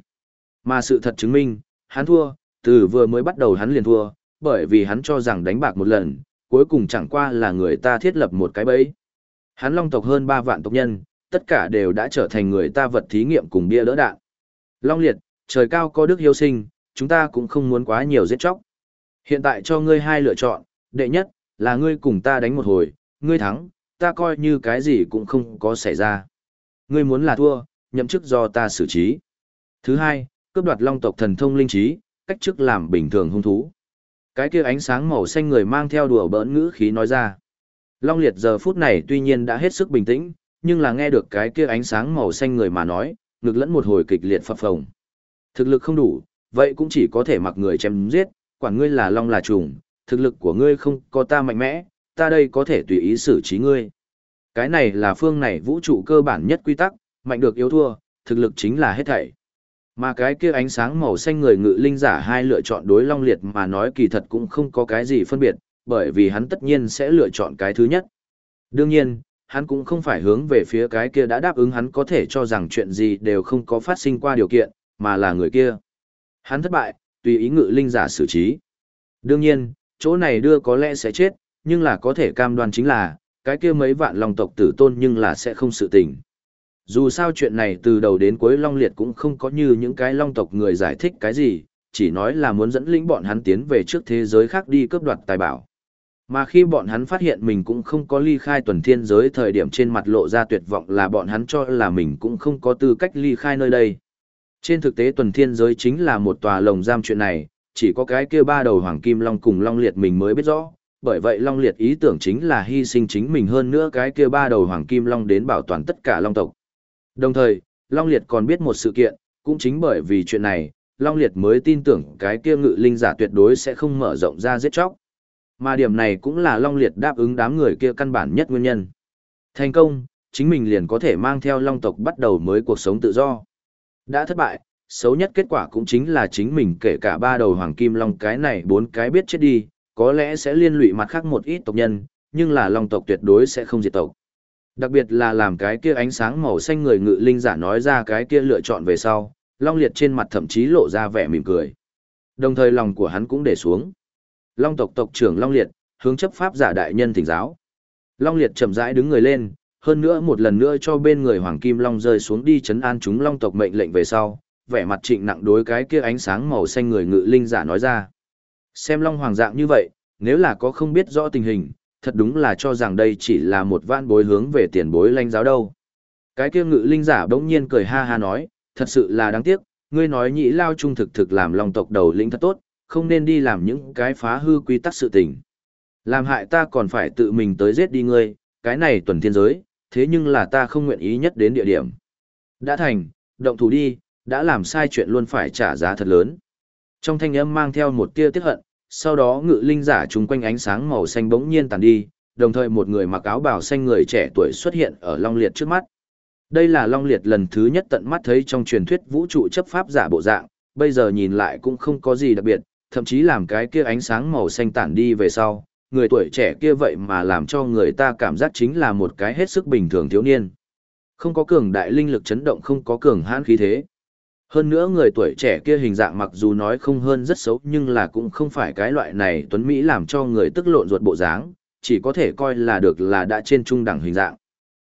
Mà sự thật chứng minh, hắn thua, từ vừa mới bắt đầu hắn liền thua, bởi vì hắn cho rằng đánh bạc một lần, cuối cùng chẳng qua là người ta thiết lập một cái bẫy. Hắn long tộc hơn 3 vạn tộc nhân, tất cả đều đã trở thành người ta vật thí nghiệm cùng bia đỡ đạn. Long liệt, trời cao có đức hiếu sinh, chúng ta cũng không muốn quá nhiều giết chóc. Hiện tại cho ngươi hai lựa chọn, đệ nhất, là ngươi cùng ta đánh một hồi, ngươi thắng, ta coi như cái gì cũng không có xảy ra. Ngươi muốn là thua, nhậm chức do ta xử trí. Thứ hai, cướp đoạt long tộc thần thông linh trí, cách chức làm bình thường hung thú. Cái kia ánh sáng màu xanh người mang theo đùa bỡn ngữ khí nói ra. Long liệt giờ phút này tuy nhiên đã hết sức bình tĩnh, nhưng là nghe được cái kia ánh sáng màu xanh người mà nói, ngực lẫn một hồi kịch liệt phập phồng. Thực lực không đủ, vậy cũng chỉ có thể mặc người chém giết, quản ngươi là long là trùng, thực lực của ngươi không có ta mạnh mẽ, ta đây có thể tùy ý xử trí ngươi. Cái này là phương này vũ trụ cơ bản nhất quy tắc, mạnh được yếu thua, thực lực chính là hết thảy. Mà cái kia ánh sáng màu xanh người ngự linh giả hai lựa chọn đối long liệt mà nói kỳ thật cũng không có cái gì phân biệt, bởi vì hắn tất nhiên sẽ lựa chọn cái thứ nhất. Đương nhiên, hắn cũng không phải hướng về phía cái kia đã đáp ứng hắn có thể cho rằng chuyện gì đều không có phát sinh qua điều kiện, mà là người kia. Hắn thất bại, tùy ý ngự linh giả xử trí. Đương nhiên, chỗ này đưa có lẽ sẽ chết, nhưng là có thể cam đoan chính là, cái kia mấy vạn long tộc tử tôn nhưng là sẽ không sự tình. Dù sao chuyện này từ đầu đến cuối Long Liệt cũng không có như những cái Long tộc người giải thích cái gì, chỉ nói là muốn dẫn lĩnh bọn hắn tiến về trước thế giới khác đi cướp đoạt tài bảo. Mà khi bọn hắn phát hiện mình cũng không có ly khai tuần thiên giới thời điểm trên mặt lộ ra tuyệt vọng là bọn hắn cho là mình cũng không có tư cách ly khai nơi đây. Trên thực tế tuần thiên giới chính là một tòa lồng giam chuyện này, chỉ có cái kia ba đầu hoàng kim long cùng long liệt mình mới biết rõ, bởi vậy long liệt ý tưởng chính là hy sinh chính mình hơn nữa cái kia ba đầu hoàng kim long đến bảo toàn tất cả long tộc. Đồng thời, Long Liệt còn biết một sự kiện, cũng chính bởi vì chuyện này, Long Liệt mới tin tưởng cái kia ngự linh giả tuyệt đối sẽ không mở rộng ra giết chóc. Mà điểm này cũng là Long Liệt đáp ứng đám người kia căn bản nhất nguyên nhân. Thành công, chính mình liền có thể mang theo Long tộc bắt đầu mới cuộc sống tự do. Đã thất bại, xấu nhất kết quả cũng chính là chính mình kể cả ba đầu hoàng kim long cái này bốn cái biết chết đi, có lẽ sẽ liên lụy mặt khác một ít tộc nhân, nhưng là long tộc tuyệt đối sẽ không diệt tộc. Đặc biệt là làm cái kia ánh sáng màu xanh người ngự linh giả nói ra cái kia lựa chọn về sau, Long Liệt trên mặt thậm chí lộ ra vẻ mỉm cười. Đồng thời lòng của hắn cũng để xuống. Long tộc tộc trưởng Long Liệt, hướng chấp pháp giả đại nhân thỉnh giáo. Long Liệt chậm rãi đứng người lên, hơn nữa một lần nữa cho bên người Hoàng Kim Long rơi xuống đi chấn an chúng Long tộc mệnh lệnh về sau, vẻ mặt trịnh nặng đối cái kia ánh sáng màu xanh người ngự linh giả nói ra. Xem Long Hoàng dạng như vậy, nếu là có không biết rõ tình hình, thật đúng là cho rằng đây chỉ là một vạn bối hướng về tiền bối lanh giáo đâu. Cái kia ngự linh giả bỗng nhiên cười ha ha nói, thật sự là đáng tiếc, ngươi nói nhị lao trung thực thực làm lòng tộc đầu lĩnh thật tốt, không nên đi làm những cái phá hư quy tắc sự tình. Làm hại ta còn phải tự mình tới giết đi ngươi, cái này tuần thiên giới, thế nhưng là ta không nguyện ý nhất đến địa điểm. Đã thành, động thủ đi, đã làm sai chuyện luôn phải trả giá thật lớn. Trong thanh âm mang theo một tia tiếc hận, sau đó ngự linh giả chúng quanh ánh sáng màu xanh bỗng nhiên tàn đi, đồng thời một người mặc áo bào xanh người trẻ tuổi xuất hiện ở Long Liệt trước mắt. Đây là Long Liệt lần thứ nhất tận mắt thấy trong truyền thuyết vũ trụ chấp pháp giả bộ dạng, bây giờ nhìn lại cũng không có gì đặc biệt, thậm chí làm cái kia ánh sáng màu xanh tản đi về sau, người tuổi trẻ kia vậy mà làm cho người ta cảm giác chính là một cái hết sức bình thường thiếu niên. Không có cường đại linh lực chấn động không có cường hãn khí thế. Hơn nữa người tuổi trẻ kia hình dạng mặc dù nói không hơn rất xấu nhưng là cũng không phải cái loại này tuấn Mỹ làm cho người tức lộn ruột bộ dáng, chỉ có thể coi là được là đã trên trung đẳng hình dạng.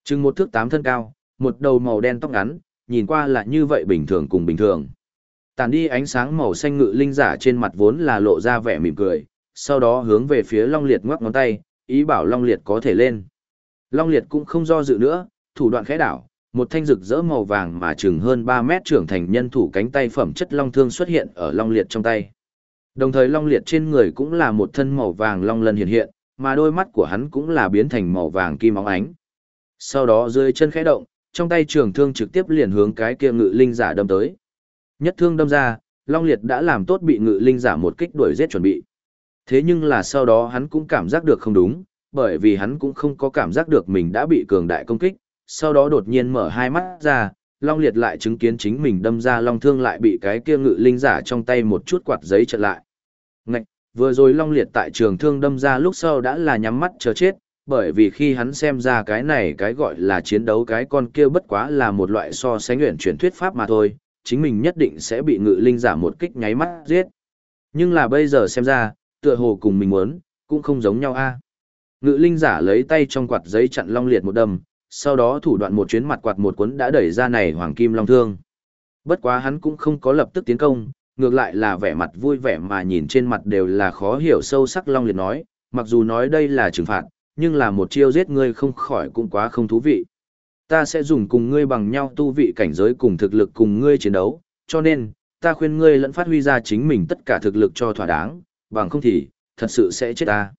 Chừng một thước tám thân cao, một đầu màu đen tóc ngắn, nhìn qua là như vậy bình thường cùng bình thường. Tàn đi ánh sáng màu xanh ngự linh giả trên mặt vốn là lộ ra vẻ mỉm cười, sau đó hướng về phía Long Liệt ngoắc ngón tay, ý bảo Long Liệt có thể lên. Long Liệt cũng không do dự nữa, thủ đoạn khẽ đảo, một thanh rực rỡ màu vàng mà chừng hơn 3 mét trưởng thành nhân thủ cánh tay phẩm chất long thương xuất hiện ở Long Liệt trong tay. Đồng thời Long Liệt trên người cũng là một thân màu vàng long lân hiện hiện, mà đôi mắt của hắn cũng là biến thành màu vàng kim óng ánh. Sau đó dưới chân khẽ động, trong tay trường thương trực tiếp liền hướng cái kia ngự linh giả đâm tới. Nhất thương đâm ra, Long Liệt đã làm tốt bị ngự linh giả một kích đuổi giết chuẩn bị. Thế nhưng là sau đó hắn cũng cảm giác được không đúng, bởi vì hắn cũng không có cảm giác được mình đã bị cường đại công kích, sau đó đột nhiên mở hai mắt ra, Long Liệt lại chứng kiến chính mình đâm ra long thương lại bị cái kia ngự linh giả trong tay một chút quạt giấy chặn lại. Ngạch, vừa rồi Long Liệt tại trường thương đâm ra lúc sau đã là nhắm mắt chờ chết, bởi vì khi hắn xem ra cái này cái gọi là chiến đấu cái con kia bất quá là một loại so sánh luyện chuyển thuyết pháp mà thôi, chính mình nhất định sẽ bị ngự linh giả một kích nháy mắt giết. Nhưng là bây giờ xem ra, tựa hồ cùng mình muốn, cũng không giống nhau a. Ngự linh giả lấy tay trong quạt giấy chặn Long Liệt một đâm, sau đó thủ đoạn một chuyến mặt quạt một cuốn đã đẩy ra này hoàng kim long thương. Bất quá hắn cũng không có lập tức tiến công, ngược lại là vẻ mặt vui vẻ mà nhìn trên mặt đều là khó hiểu sâu sắc long liệt nói, mặc dù nói đây là trừng phạt, nhưng là một chiêu giết ngươi không khỏi cũng quá không thú vị. Ta sẽ dùng cùng ngươi bằng nhau tu vị cảnh giới cùng thực lực cùng ngươi chiến đấu, cho nên, ta khuyên ngươi lẫn phát huy ra chính mình tất cả thực lực cho thỏa đáng, bằng không thì, thật sự sẽ chết ta.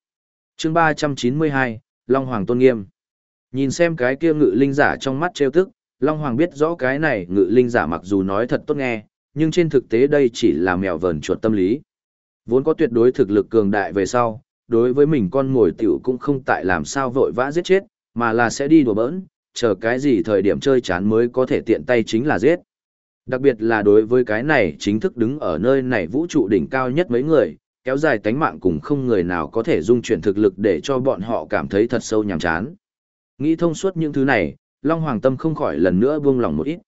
chương 392, Long Hoàng Tôn Nghiêm Nhìn xem cái kia ngự linh giả trong mắt trêu tức, Long Hoàng biết rõ cái này ngự linh giả mặc dù nói thật tốt nghe, nhưng trên thực tế đây chỉ là mèo vờn chuột tâm lý. Vốn có tuyệt đối thực lực cường đại về sau, đối với mình con ngồi tiểu cũng không tại làm sao vội vã giết chết, mà là sẽ đi đùa bỡn, chờ cái gì thời điểm chơi chán mới có thể tiện tay chính là giết. Đặc biệt là đối với cái này chính thức đứng ở nơi này vũ trụ đỉnh cao nhất mấy người, kéo dài tánh mạng cùng không người nào có thể dung chuyển thực lực để cho bọn họ cảm thấy thật sâu nhàm chán. Nghĩ thông suốt những thứ này, Long Hoàng Tâm không khỏi lần nữa buông lòng một ít.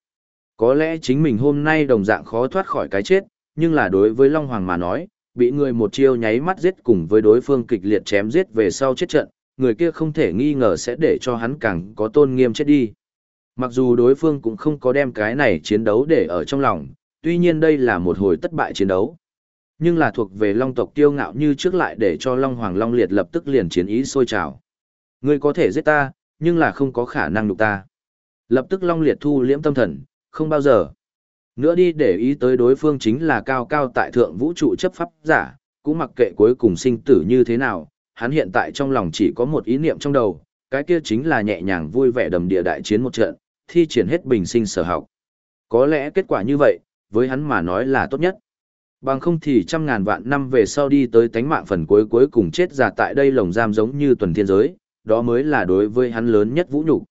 Có lẽ chính mình hôm nay đồng dạng khó thoát khỏi cái chết, nhưng là đối với Long Hoàng mà nói, bị người một chiêu nháy mắt giết cùng với đối phương kịch liệt chém giết về sau chết trận, người kia không thể nghi ngờ sẽ để cho hắn càng có tôn nghiêm chết đi. Mặc dù đối phương cũng không có đem cái này chiến đấu để ở trong lòng, tuy nhiên đây là một hồi thất bại chiến đấu. Nhưng là thuộc về Long tộc tiêu ngạo như trước lại để cho Long Hoàng Long Liệt lập tức liền chiến ý sôi trào. Ngươi có thể giết ta, nhưng là không có khả năng nhục ta. Lập tức Long Liệt thu liễm tâm thần, không bao giờ. Nữa đi để ý tới đối phương chính là cao cao tại thượng vũ trụ chấp pháp giả, cũng mặc kệ cuối cùng sinh tử như thế nào, hắn hiện tại trong lòng chỉ có một ý niệm trong đầu, cái kia chính là nhẹ nhàng vui vẻ đầm địa đại chiến một trận, thi triển hết bình sinh sở học. Có lẽ kết quả như vậy, với hắn mà nói là tốt nhất. Bằng không thì trăm ngàn vạn năm về sau đi tới tánh mạng phần cuối cuối cùng chết giả tại đây lồng giam giống như tuần thiên giới, đó mới là đối với hắn lớn nhất vũ nhục.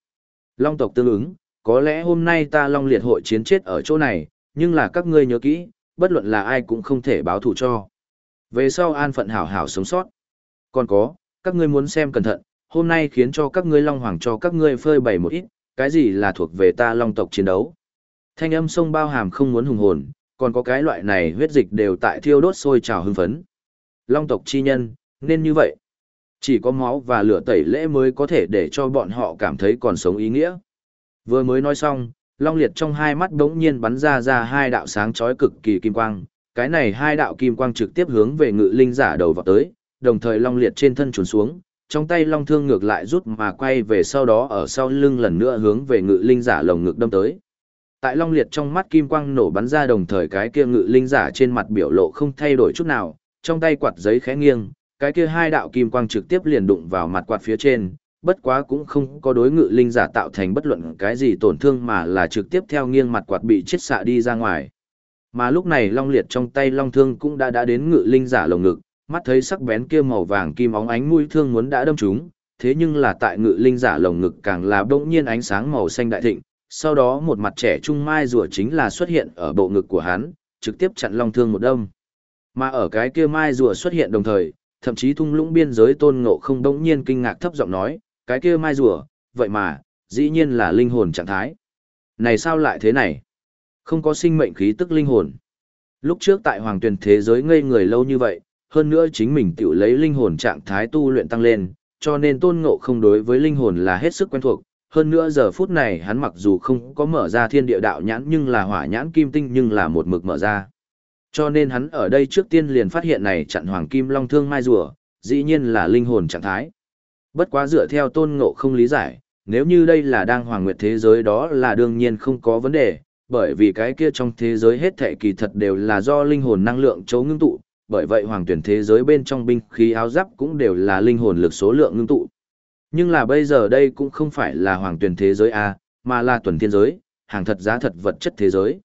Long tộc tương ứng, có lẽ hôm nay ta Long liệt hội chiến chết ở chỗ này, nhưng là các ngươi nhớ kỹ, bất luận là ai cũng không thể báo thù cho. Về sau an phận hảo hảo sống sót. Còn có, các ngươi muốn xem cẩn thận, hôm nay khiến cho các ngươi Long Hoàng cho các ngươi phơi bày một ít, cái gì là thuộc về ta Long tộc chiến đấu. Thanh âm sông bao hàm không muốn hùng hồn, còn có cái loại này huyết dịch đều tại thiêu đốt sôi trào hưng phấn. Long tộc chi nhân, nên như vậy. Chỉ có máu và lửa tẩy lễ mới có thể để cho bọn họ cảm thấy còn sống ý nghĩa. Vừa mới nói xong, Long Liệt trong hai mắt đống nhiên bắn ra ra hai đạo sáng chói cực kỳ kim quang. Cái này hai đạo kim quang trực tiếp hướng về ngự linh giả đầu vào tới, đồng thời Long Liệt trên thân trốn xuống, trong tay Long Thương ngược lại rút mà quay về sau đó ở sau lưng lần nữa hướng về ngự linh giả lồng ngực đâm tới. Tại Long Liệt trong mắt kim quang nổ bắn ra đồng thời cái kia ngự linh giả trên mặt biểu lộ không thay đổi chút nào, trong tay quạt giấy khẽ nghiêng, cái kia hai đạo kim quang trực tiếp liền đụng vào mặt quạt phía trên, bất quá cũng không có đối ngự linh giả tạo thành bất luận cái gì tổn thương mà là trực tiếp theo nghiêng mặt quạt bị chết xạ đi ra ngoài. Mà lúc này long liệt trong tay long thương cũng đã đã đến ngự linh giả lồng ngực, mắt thấy sắc bén kia màu vàng kim óng ánh mũi thương muốn đã đâm trúng, thế nhưng là tại ngự linh giả lồng ngực càng là bỗng nhiên ánh sáng màu xanh đại thịnh, sau đó một mặt trẻ trung mai rùa chính là xuất hiện ở bộ ngực của hắn, trực tiếp chặn long thương một đâm. Mà ở cái kia mai rùa xuất hiện đồng thời, thậm chí thung lũng biên giới tôn ngộ không đống nhiên kinh ngạc thấp giọng nói, cái kia mai rùa, vậy mà, dĩ nhiên là linh hồn trạng thái. Này sao lại thế này? Không có sinh mệnh khí tức linh hồn. Lúc trước tại hoàng tuyển thế giới ngây người lâu như vậy, hơn nữa chính mình tự lấy linh hồn trạng thái tu luyện tăng lên, cho nên tôn ngộ không đối với linh hồn là hết sức quen thuộc. Hơn nữa giờ phút này hắn mặc dù không có mở ra thiên địa đạo nhãn nhưng là hỏa nhãn kim tinh nhưng là một mực mở ra. Cho nên hắn ở đây trước tiên liền phát hiện này chặn hoàng kim long thương mai rùa, dĩ nhiên là linh hồn trạng thái. Bất quá dựa theo tôn ngộ không lý giải, nếu như đây là đang hoàng nguyệt thế giới đó là đương nhiên không có vấn đề, bởi vì cái kia trong thế giới hết thệ kỳ thật đều là do linh hồn năng lượng chấu ngưng tụ, bởi vậy hoàng tuyển thế giới bên trong binh khí áo giáp cũng đều là linh hồn lực số lượng ngưng tụ. Nhưng là bây giờ đây cũng không phải là hoàng tuyển thế giới A, mà là tuần thiên giới, hàng thật giá thật vật chất thế giới.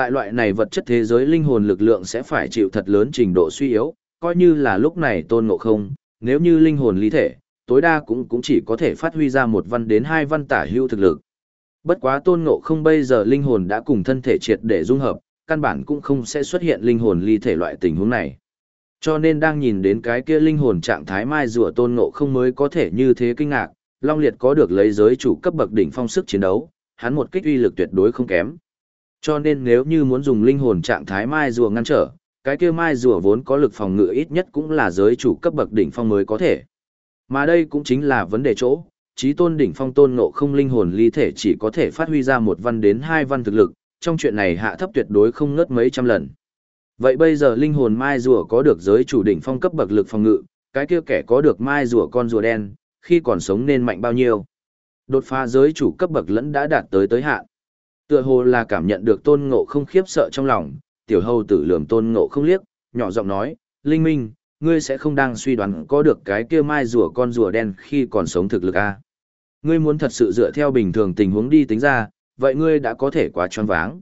Tại loại này vật chất thế giới linh hồn lực lượng sẽ phải chịu thật lớn trình độ suy yếu, coi như là lúc này tôn ngộ không, nếu như linh hồn lý thể, tối đa cũng cũng chỉ có thể phát huy ra một văn đến hai văn tả hưu thực lực. Bất quá tôn ngộ không bây giờ linh hồn đã cùng thân thể triệt để dung hợp, căn bản cũng không sẽ xuất hiện linh hồn ly thể loại tình huống này. Cho nên đang nhìn đến cái kia linh hồn trạng thái mai rùa tôn ngộ không mới có thể như thế kinh ngạc, Long Liệt có được lấy giới chủ cấp bậc đỉnh phong sức chiến đấu, hắn một kích uy lực tuyệt đối không kém. Cho nên nếu như muốn dùng linh hồn trạng thái mai rùa ngăn trở, cái kia mai rùa vốn có lực phòng ngự ít nhất cũng là giới chủ cấp bậc đỉnh phong mới có thể. Mà đây cũng chính là vấn đề chỗ, trí tôn đỉnh phong tôn ngộ không linh hồn ly thể chỉ có thể phát huy ra một văn đến hai văn thực lực, trong chuyện này hạ thấp tuyệt đối không ngớt mấy trăm lần. Vậy bây giờ linh hồn mai rùa có được giới chủ đỉnh phong cấp bậc lực phòng ngự, cái kia kẻ có được mai rùa con rùa đen, khi còn sống nên mạnh bao nhiêu? Đột phá giới chủ cấp bậc lẫn đã đạt tới tới hạn. Tựa hồ là cảm nhận được tôn ngộ không khiếp sợ trong lòng, tiểu hầu tử lườm tôn ngộ không liếc, nhỏ giọng nói, Linh Minh, ngươi sẽ không đang suy đoán có được cái kia mai rùa con rùa đen khi còn sống thực lực à? Ngươi muốn thật sự dựa theo bình thường tình huống đi tính ra, vậy ngươi đã có thể quá tròn váng.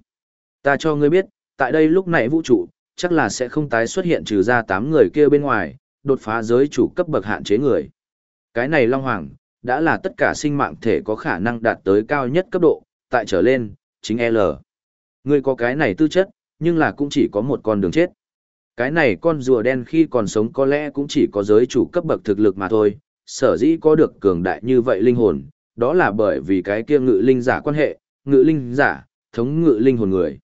Ta cho ngươi biết, tại đây lúc này vũ trụ, chắc là sẽ không tái xuất hiện trừ ra 8 người kia bên ngoài, đột phá giới chủ cấp bậc hạn chế người. Cái này Long Hoàng, đã là tất cả sinh mạng thể có khả năng đạt tới cao nhất cấp độ, tại trở lên, chính L. Ngươi có cái này tư chất, nhưng là cũng chỉ có một con đường chết. Cái này con rùa đen khi còn sống có lẽ cũng chỉ có giới chủ cấp bậc thực lực mà thôi, sở dĩ có được cường đại như vậy linh hồn, đó là bởi vì cái kia ngự linh giả quan hệ, ngự linh giả, thống ngự linh hồn người.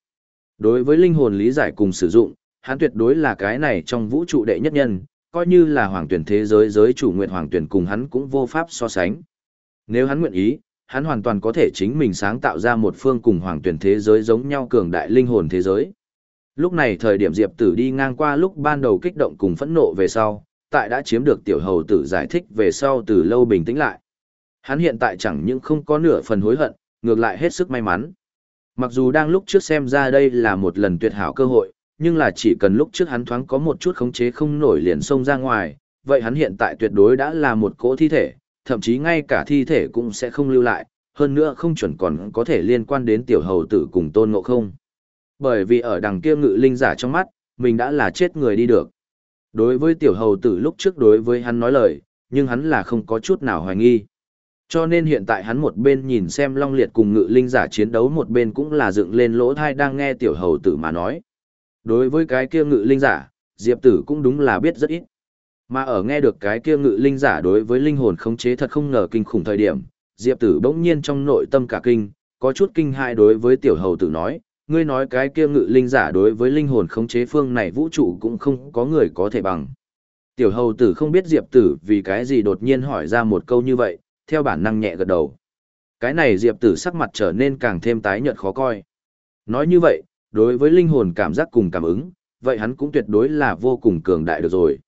Đối với linh hồn lý giải cùng sử dụng, hắn tuyệt đối là cái này trong vũ trụ đệ nhất nhân, coi như là hoàng tuyển thế giới giới chủ nguyện hoàng tuyển cùng hắn cũng vô pháp so sánh. Nếu hắn nguyện ý, hắn hoàn toàn có thể chính mình sáng tạo ra một phương cùng hoàng tuyển thế giới giống nhau cường đại linh hồn thế giới. Lúc này thời điểm Diệp Tử đi ngang qua lúc ban đầu kích động cùng phẫn nộ về sau, tại đã chiếm được tiểu hầu tử giải thích về sau từ lâu bình tĩnh lại. Hắn hiện tại chẳng những không có nửa phần hối hận, ngược lại hết sức may mắn. Mặc dù đang lúc trước xem ra đây là một lần tuyệt hảo cơ hội, nhưng là chỉ cần lúc trước hắn thoáng có một chút khống chế không nổi liền xông ra ngoài, vậy hắn hiện tại tuyệt đối đã là một cỗ thi thể, thậm chí ngay cả thi thể cũng sẽ không lưu lại, hơn nữa không chuẩn còn có thể liên quan đến tiểu hầu tử cùng tôn ngộ không. Bởi vì ở đằng kia ngự linh giả trong mắt, mình đã là chết người đi được. Đối với tiểu hầu tử lúc trước đối với hắn nói lời, nhưng hắn là không có chút nào hoài nghi. Cho nên hiện tại hắn một bên nhìn xem Long Liệt cùng ngự linh giả chiến đấu một bên cũng là dựng lên lỗ thai đang nghe tiểu hầu tử mà nói. Đối với cái kia ngự linh giả, Diệp tử cũng đúng là biết rất ít. Mà ở nghe được cái kia ngự linh giả đối với linh hồn khống chế thật không ngờ kinh khủng thời điểm, Diệp tử bỗng nhiên trong nội tâm cả kinh, có chút kinh hại đối với tiểu hầu tử nói, ngươi nói cái kia ngự linh giả đối với linh hồn khống chế phương này vũ trụ cũng không có người có thể bằng. Tiểu hầu tử không biết Diệp tử vì cái gì đột nhiên hỏi ra một câu như vậy, theo bản năng nhẹ gật đầu. Cái này Diệp tử sắc mặt trở nên càng thêm tái nhợt khó coi. Nói như vậy, đối với linh hồn cảm giác cùng cảm ứng, vậy hắn cũng tuyệt đối là vô cùng cường đại được rồi.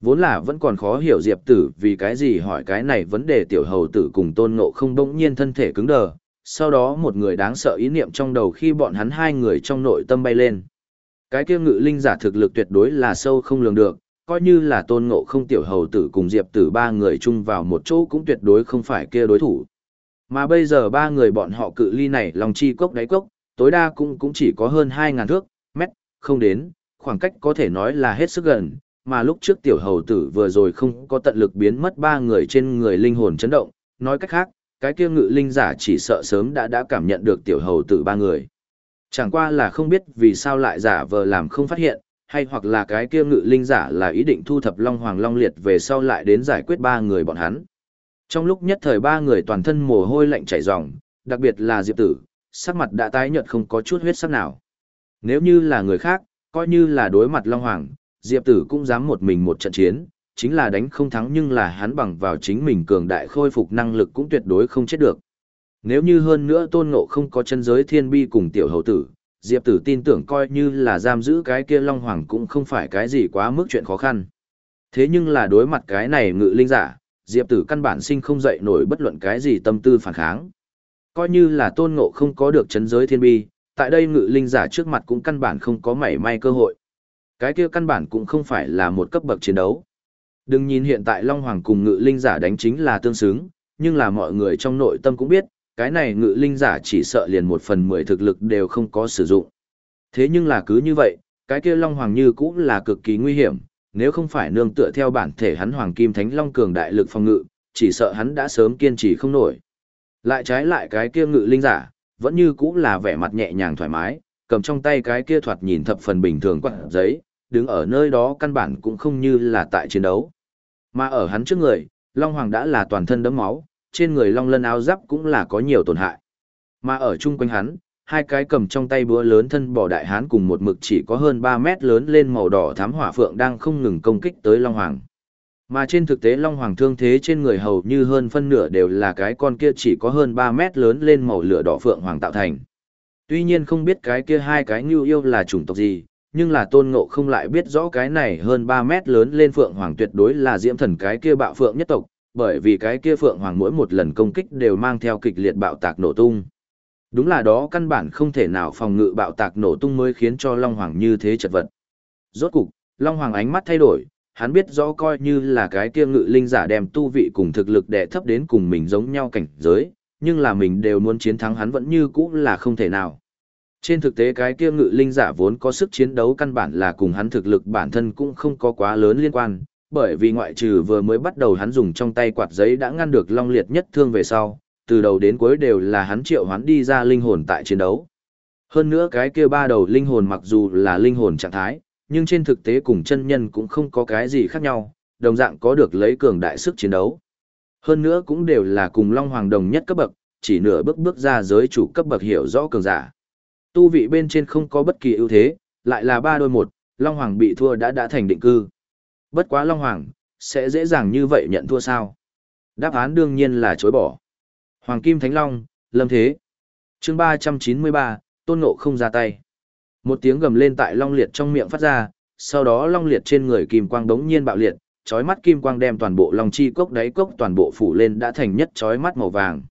Vốn là vẫn còn khó hiểu Diệp tử vì cái gì hỏi cái này vấn đề tiểu hầu tử cùng tôn ngộ không đông nhiên thân thể cứng đờ, sau đó một người đáng sợ ý niệm trong đầu khi bọn hắn hai người trong nội tâm bay lên. Cái kia ngự linh giả thực lực tuyệt đối là sâu không lường được, coi như là tôn ngộ không tiểu hầu tử cùng diệp tử ba người chung vào một chỗ cũng tuyệt đối không phải kia đối thủ. Mà bây giờ ba người bọn họ cự ly này lòng chi cốc đáy cốc, tối đa cũng cũng chỉ có hơn 2.000 thước, mét, không đến, khoảng cách có thể nói là hết sức gần, mà lúc trước tiểu hầu tử vừa rồi không có tận lực biến mất ba người trên người linh hồn chấn động, nói cách khác, cái kia ngự linh giả chỉ sợ sớm đã đã cảm nhận được tiểu hầu tử ba người. Chẳng qua là không biết vì sao lại giả vờ làm không phát hiện, hay hoặc là cái kia ngự linh giả là ý định thu thập Long Hoàng Long Liệt về sau lại đến giải quyết ba người bọn hắn. Trong lúc nhất thời ba người toàn thân mồ hôi lạnh chảy ròng, đặc biệt là Diệp Tử, sắc mặt đã tái nhợt không có chút huyết sắc nào. Nếu như là người khác, coi như là đối mặt Long Hoàng, Diệp Tử cũng dám một mình một trận chiến, chính là đánh không thắng nhưng là hắn bằng vào chính mình cường đại khôi phục năng lực cũng tuyệt đối không chết được. Nếu như hơn nữa tôn ngộ không có chân giới thiên bi cùng tiểu hầu tử, Diệp Tử tin tưởng coi như là giam giữ cái kia Long Hoàng cũng không phải cái gì quá mức chuyện khó khăn. Thế nhưng là đối mặt cái này ngự linh giả, Diệp Tử căn bản sinh không dậy nổi bất luận cái gì tâm tư phản kháng. Coi như là tôn ngộ không có được chấn giới thiên bi, tại đây ngự linh giả trước mặt cũng căn bản không có mảy may cơ hội. Cái kia căn bản cũng không phải là một cấp bậc chiến đấu. Đừng nhìn hiện tại Long Hoàng cùng ngự linh giả đánh chính là tương xứng, nhưng là mọi người trong nội tâm cũng biết, cái này ngự linh giả chỉ sợ liền một phần mười thực lực đều không có sử dụng. Thế nhưng là cứ như vậy, cái kia Long Hoàng như cũng là cực kỳ nguy hiểm, nếu không phải nương tựa theo bản thể hắn Hoàng Kim Thánh Long cường đại lực phòng ngự, chỉ sợ hắn đã sớm kiên trì không nổi. Lại trái lại cái kia ngự linh giả, vẫn như cũng là vẻ mặt nhẹ nhàng thoải mái, cầm trong tay cái kia thoạt nhìn thập phần bình thường quạt giấy, đứng ở nơi đó căn bản cũng không như là tại chiến đấu. Mà ở hắn trước người, Long Hoàng đã là toàn thân đấm máu, trên người Long Lân áo giáp cũng là có nhiều tổn hại. Mà ở chung quanh hắn, hai cái cầm trong tay búa lớn thân bò đại hán cùng một mực chỉ có hơn 3 mét lớn lên màu đỏ thám hỏa phượng đang không ngừng công kích tới Long Hoàng. Mà trên thực tế Long Hoàng thương thế trên người hầu như hơn phân nửa đều là cái con kia chỉ có hơn 3 mét lớn lên màu lửa đỏ phượng hoàng tạo thành. Tuy nhiên không biết cái kia hai cái như yêu là chủng tộc gì, nhưng là tôn ngộ không lại biết rõ cái này hơn 3 mét lớn lên phượng hoàng tuyệt đối là diễm thần cái kia bạo phượng nhất tộc, bởi vì cái kia phượng hoàng mỗi một lần công kích đều mang theo kịch liệt bạo tạc nổ tung. Đúng là đó căn bản không thể nào phòng ngự bạo tạc nổ tung mới khiến cho Long Hoàng như thế chật vật. Rốt cục, Long Hoàng ánh mắt thay đổi, hắn biết rõ coi như là cái kia ngự linh giả đem tu vị cùng thực lực đè thấp đến cùng mình giống nhau cảnh giới, nhưng là mình đều muốn chiến thắng hắn vẫn như cũ là không thể nào. Trên thực tế cái kia ngự linh giả vốn có sức chiến đấu căn bản là cùng hắn thực lực bản thân cũng không có quá lớn liên quan, bởi vì ngoại trừ vừa mới bắt đầu hắn dùng trong tay quạt giấy đã ngăn được long liệt nhất thương về sau, từ đầu đến cuối đều là hắn triệu hắn đi ra linh hồn tại chiến đấu. Hơn nữa cái kia ba đầu linh hồn mặc dù là linh hồn trạng thái, nhưng trên thực tế cùng chân nhân cũng không có cái gì khác nhau, đồng dạng có được lấy cường đại sức chiến đấu. Hơn nữa cũng đều là cùng Long Hoàng đồng nhất cấp bậc, chỉ nửa bước bước ra giới chủ cấp bậc hiểu rõ cường giả. Tu vị bên trên không có bất kỳ ưu thế, lại là ba đôi một, Long Hoàng bị thua đã đã thành định cư. Bất quá Long Hoàng, sẽ dễ dàng như vậy nhận thua sao? Đáp án đương nhiên là chối bỏ. Hoàng Kim Thánh Long, Lâm Thế. chương 393, Tôn Ngộ không ra tay. Một tiếng gầm lên tại Long Liệt trong miệng phát ra, sau đó Long Liệt trên người kim quang đống nhiên bạo liệt, chói mắt kim quang đem toàn bộ Long Chi cốc đáy cốc toàn bộ phủ lên đã thành nhất chói mắt màu vàng.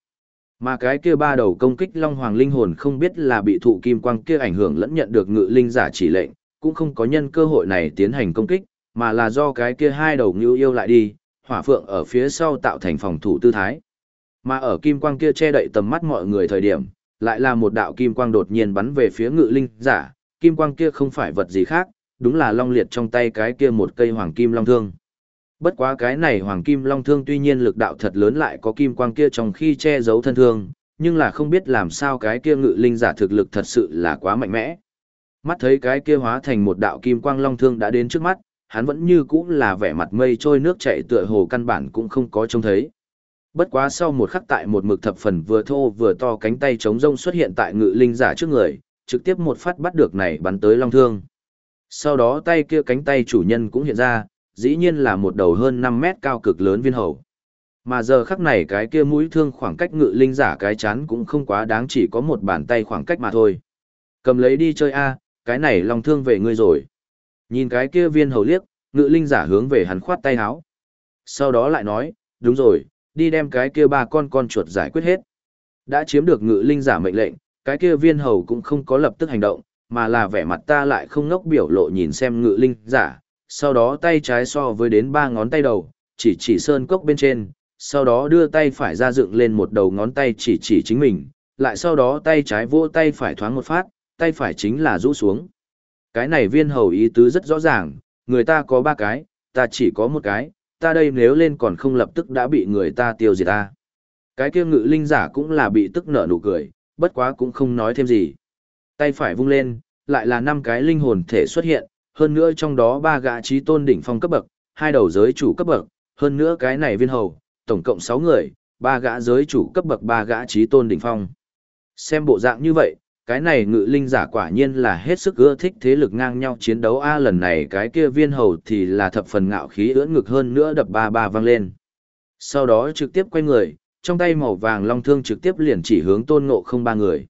Mà cái kia ba đầu công kích Long Hoàng linh hồn không biết là bị thụ kim quang kia ảnh hưởng lẫn nhận được ngự linh giả chỉ lệnh, cũng không có nhân cơ hội này tiến hành công kích, mà là do cái kia hai đầu ngưu yêu lại đi, hỏa phượng ở phía sau tạo thành phòng thủ tư thái. Mà ở kim quang kia che đậy tầm mắt mọi người thời điểm, lại là một đạo kim quang đột nhiên bắn về phía ngự linh giả, kim quang kia không phải vật gì khác, đúng là long liệt trong tay cái kia một cây hoàng kim long thương. Bất quá cái này hoàng kim long thương tuy nhiên lực đạo thật lớn lại có kim quang kia trong khi che giấu thân thương, nhưng là không biết làm sao cái kia ngự linh giả thực lực thật sự là quá mạnh mẽ. Mắt thấy cái kia hóa thành một đạo kim quang long thương đã đến trước mắt, hắn vẫn như cũ là vẻ mặt mây trôi nước chảy tựa hồ căn bản cũng không có trông thấy. Bất quá sau một khắc tại một mực thập phần vừa thô vừa to cánh tay chống rông xuất hiện tại ngự linh giả trước người, trực tiếp một phát bắt được này bắn tới long thương. Sau đó tay kia cánh tay chủ nhân cũng hiện ra, dĩ nhiên là một đầu hơn 5 mét cao cực lớn viên hầu. Mà giờ khắc này cái kia mũi thương khoảng cách ngự linh giả cái chán cũng không quá đáng chỉ có một bàn tay khoảng cách mà thôi. Cầm lấy đi chơi a, cái này lòng thương về ngươi rồi. Nhìn cái kia viên hầu liếc, ngự linh giả hướng về hắn khoát tay háo. Sau đó lại nói, đúng rồi, đi đem cái kia ba con con chuột giải quyết hết. Đã chiếm được ngự linh giả mệnh lệnh, cái kia viên hầu cũng không có lập tức hành động, mà là vẻ mặt ta lại không ngốc biểu lộ nhìn xem ngự linh giả, sau đó tay trái so với đến ba ngón tay đầu, chỉ chỉ sơn cốc bên trên, sau đó đưa tay phải ra dựng lên một đầu ngón tay chỉ chỉ chính mình, lại sau đó tay trái vỗ tay phải thoáng một phát, tay phải chính là rũ xuống. Cái này viên hầu ý tứ rất rõ ràng, người ta có ba cái, ta chỉ có một cái, ta đây nếu lên còn không lập tức đã bị người ta tiêu diệt ta. Cái kia ngự linh giả cũng là bị tức nở nụ cười, bất quá cũng không nói thêm gì. Tay phải vung lên, lại là năm cái linh hồn thể xuất hiện, hơn nữa trong đó ba gã trí tôn đỉnh phong cấp bậc, hai đầu giới chủ cấp bậc, hơn nữa cái này viên hầu, tổng cộng 6 người, ba gã giới chủ cấp bậc ba gã trí tôn đỉnh phong. Xem bộ dạng như vậy, cái này ngự linh giả quả nhiên là hết sức ưa thích thế lực ngang nhau chiến đấu a lần này cái kia viên hầu thì là thập phần ngạo khí ưỡn ngực hơn nữa đập ba ba vang lên. Sau đó trực tiếp quay người, trong tay màu vàng long thương trực tiếp liền chỉ hướng tôn ngộ không ba người.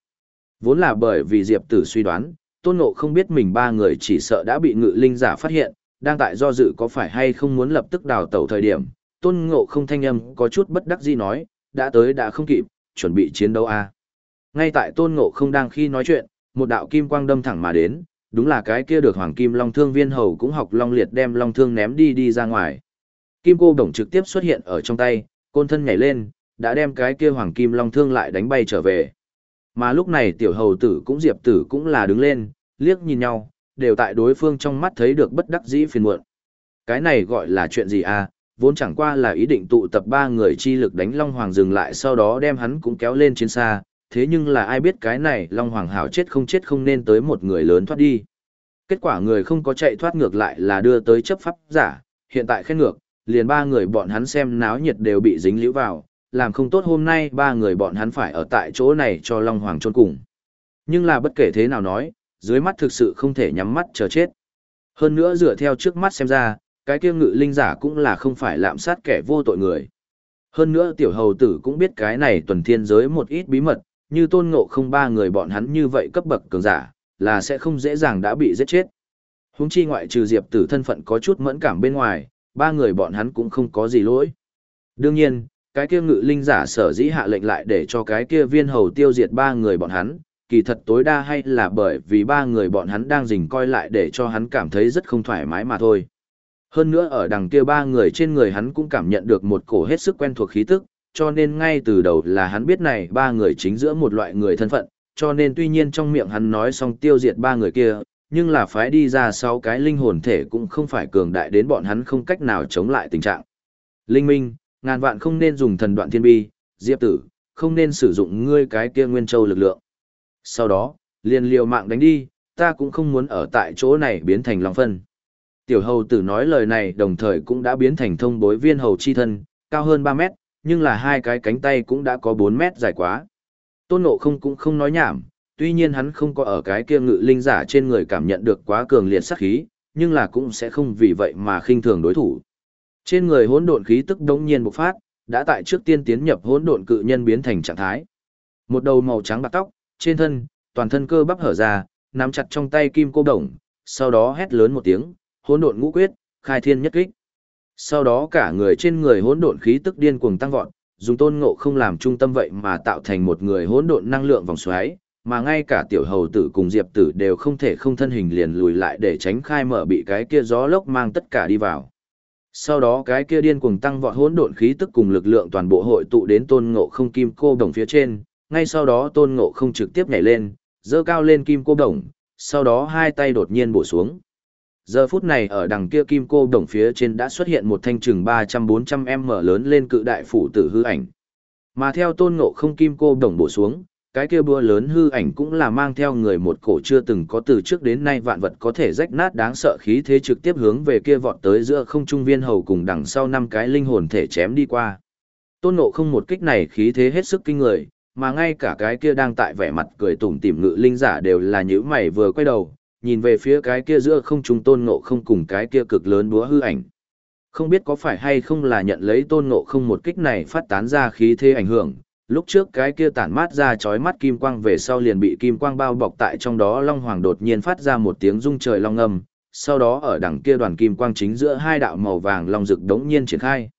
Vốn là bởi vì Diệp Tử suy đoán, tôn ngộ không biết mình ba người chỉ sợ đã bị ngự linh giả phát hiện, đang tại do dự có phải hay không muốn lập tức đào tẩu thời điểm, tôn ngộ không thanh âm có chút bất đắc dĩ nói, đã tới đã không kịp, chuẩn bị chiến đấu a. Ngay tại tôn ngộ không đang khi nói chuyện, một đạo kim quang đâm thẳng mà đến, đúng là cái kia được hoàng kim long thương viên hầu cũng học long liệt đem long thương ném đi đi ra ngoài. Kim cô đồng trực tiếp xuất hiện ở trong tay, côn thân nhảy lên, đã đem cái kia hoàng kim long thương lại đánh bay trở về. Mà lúc này tiểu hầu tử cũng diệp tử cũng là đứng lên, liếc nhìn nhau, đều tại đối phương trong mắt thấy được bất đắc dĩ phiền muộn. Cái này gọi là chuyện gì à, vốn chẳng qua là ý định tụ tập ba người chi lực đánh Long Hoàng dừng lại sau đó đem hắn cũng kéo lên chiến xa, thế nhưng là ai biết cái này Long Hoàng hảo chết không chết không nên tới một người lớn thoát đi. Kết quả người không có chạy thoát ngược lại là đưa tới chấp pháp giả, hiện tại khen ngược, liền ba người bọn hắn xem náo nhiệt đều bị dính liễu vào, làm không tốt hôm nay ba người bọn hắn phải ở tại chỗ này cho Long Hoàng trôn cùng. Nhưng là bất kể thế nào nói, dưới mắt thực sự không thể nhắm mắt chờ chết. Hơn nữa dựa theo trước mắt xem ra, cái kia ngự linh giả cũng là không phải lạm sát kẻ vô tội người. Hơn nữa tiểu hầu tử cũng biết cái này tuần thiên giới một ít bí mật, như tôn ngộ không ba người bọn hắn như vậy cấp bậc cường giả, là sẽ không dễ dàng đã bị giết chết. Húng chi ngoại trừ diệp tử thân phận có chút mẫn cảm bên ngoài, ba người bọn hắn cũng không có gì lỗi. Đương nhiên, cái kia ngự linh giả sở dĩ hạ lệnh lại để cho cái kia viên hầu tiêu diệt ba người bọn hắn, kỳ thật tối đa hay là bởi vì ba người bọn hắn đang dình coi lại để cho hắn cảm thấy rất không thoải mái mà thôi. Hơn nữa ở đằng kia ba người trên người hắn cũng cảm nhận được một cổ hết sức quen thuộc khí tức, cho nên ngay từ đầu là hắn biết này ba người chính giữa một loại người thân phận, cho nên tuy nhiên trong miệng hắn nói xong tiêu diệt ba người kia, nhưng là phái đi ra sau cái linh hồn thể cũng không phải cường đại đến bọn hắn không cách nào chống lại tình trạng. Linh minh, ngàn vạn không nên dùng thần đoạn thiên bi, diệp tử, không nên sử dụng ngươi cái kia nguyên châu lực lượng. Sau đó, liền liều mạng đánh đi, ta cũng không muốn ở tại chỗ này biến thành long phân. Tiểu hầu tử nói lời này đồng thời cũng đã biến thành thông bối viên hầu chi thân, cao hơn 3 mét, nhưng là hai cái cánh tay cũng đã có 4 mét dài quá. Tôn nộ không cũng không nói nhảm, tuy nhiên hắn không có ở cái kia ngự linh giả trên người cảm nhận được quá cường liệt sát khí, nhưng là cũng sẽ không vì vậy mà khinh thường đối thủ. Trên người hỗn độn khí tức đống nhiên bộc phát, đã tại trước tiên tiến nhập hỗn độn cự nhân biến thành trạng thái. Một đầu màu trắng bạc tóc, trên thân, toàn thân cơ bắp hở ra, nắm chặt trong tay kim cô đồng, sau đó hét lớn một tiếng, hỗn độn ngũ quyết, khai thiên nhất kích. Sau đó cả người trên người hỗn độn khí tức điên cuồng tăng vọt, dùng tôn ngộ không làm trung tâm vậy mà tạo thành một người hỗn độn năng lượng vòng xoáy, mà ngay cả tiểu hầu tử cùng diệp tử đều không thể không thân hình liền lùi lại để tránh khai mở bị cái kia gió lốc mang tất cả đi vào. Sau đó cái kia điên cuồng tăng vọt hỗn độn khí tức cùng lực lượng toàn bộ hội tụ đến tôn ngộ không kim cô đồng phía trên, ngay sau đó tôn ngộ không trực tiếp nhảy lên, dơ cao lên kim cô đồng, sau đó hai tay đột nhiên bổ xuống. Giờ phút này ở đằng kia kim cô đồng phía trên đã xuất hiện một thanh chừng 300-400 m lớn lên cự đại phủ tử hư ảnh. Mà theo tôn ngộ không kim cô đồng bổ xuống, cái kia búa lớn hư ảnh cũng là mang theo người một cổ chưa từng có từ trước đến nay vạn vật có thể rách nát đáng sợ khí thế trực tiếp hướng về kia vọt tới giữa không trung viên hầu cùng đằng sau năm cái linh hồn thể chém đi qua. Tôn ngộ không một kích này khí thế hết sức kinh người, mà ngay cả cái kia đang tại vẻ mặt cười tủm tỉm ngự linh giả đều là nhíu mày vừa quay đầu, nhìn về phía cái kia giữa không trung tôn ngộ không cùng cái kia cực lớn búa hư ảnh. Không biết có phải hay không là nhận lấy tôn ngộ không một kích này phát tán ra khí thế ảnh hưởng, lúc trước cái kia tản mát ra chói mắt kim quang về sau liền bị kim quang bao bọc tại trong đó long hoàng đột nhiên phát ra một tiếng rung trời long âm, sau đó ở đằng kia đoàn kim quang chính giữa hai đạo màu vàng long rực đống nhiên triển khai.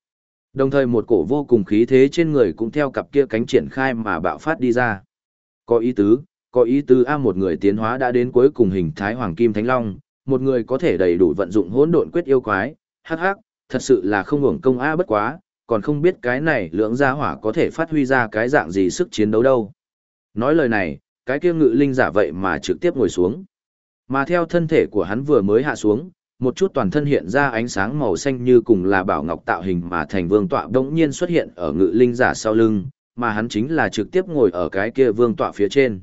Đồng thời một cổ vô cùng khí thế trên người cũng theo cặp kia cánh triển khai mà bạo phát đi ra. Có ý tứ, có ý tứ A một người tiến hóa đã đến cuối cùng hình thái hoàng kim thánh long, một người có thể đầy đủ vận dụng hỗn độn quyết yêu quái, hắc hắc, thật sự là không hưởng công A bất quá, còn không biết cái này lưỡng gia hỏa có thể phát huy ra cái dạng gì sức chiến đấu đâu. Nói lời này, cái kia ngự linh giả vậy mà trực tiếp ngồi xuống. Mà theo thân thể của hắn vừa mới hạ xuống, một chút toàn thân hiện ra ánh sáng màu xanh như cùng là bảo ngọc tạo hình mà thành vương tọa đống nhiên xuất hiện ở ngự linh giả sau lưng, mà hắn chính là trực tiếp ngồi ở cái kia vương tọa phía trên.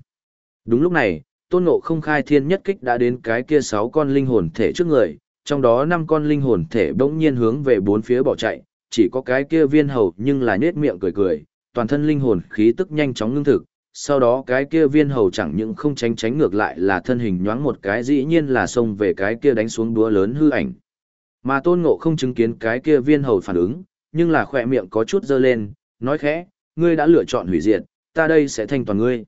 Đúng lúc này, tôn ngộ không khai thiên nhất kích đã đến cái kia sáu con linh hồn thể trước người, trong đó năm con linh hồn thể đống nhiên hướng về bốn phía bỏ chạy, chỉ có cái kia viên hầu nhưng là nết miệng cười cười, toàn thân linh hồn khí tức nhanh chóng ngưng thực, sau đó cái kia viên hầu chẳng những không tránh tránh ngược lại là thân hình nhoáng một cái dĩ nhiên là xông về cái kia đánh xuống đúa lớn hư ảnh. Mà tôn ngộ không chứng kiến cái kia viên hầu phản ứng, nhưng là khỏe miệng có chút dơ lên, nói khẽ, ngươi đã lựa chọn hủy diệt, ta đây sẽ thanh toàn ngươi.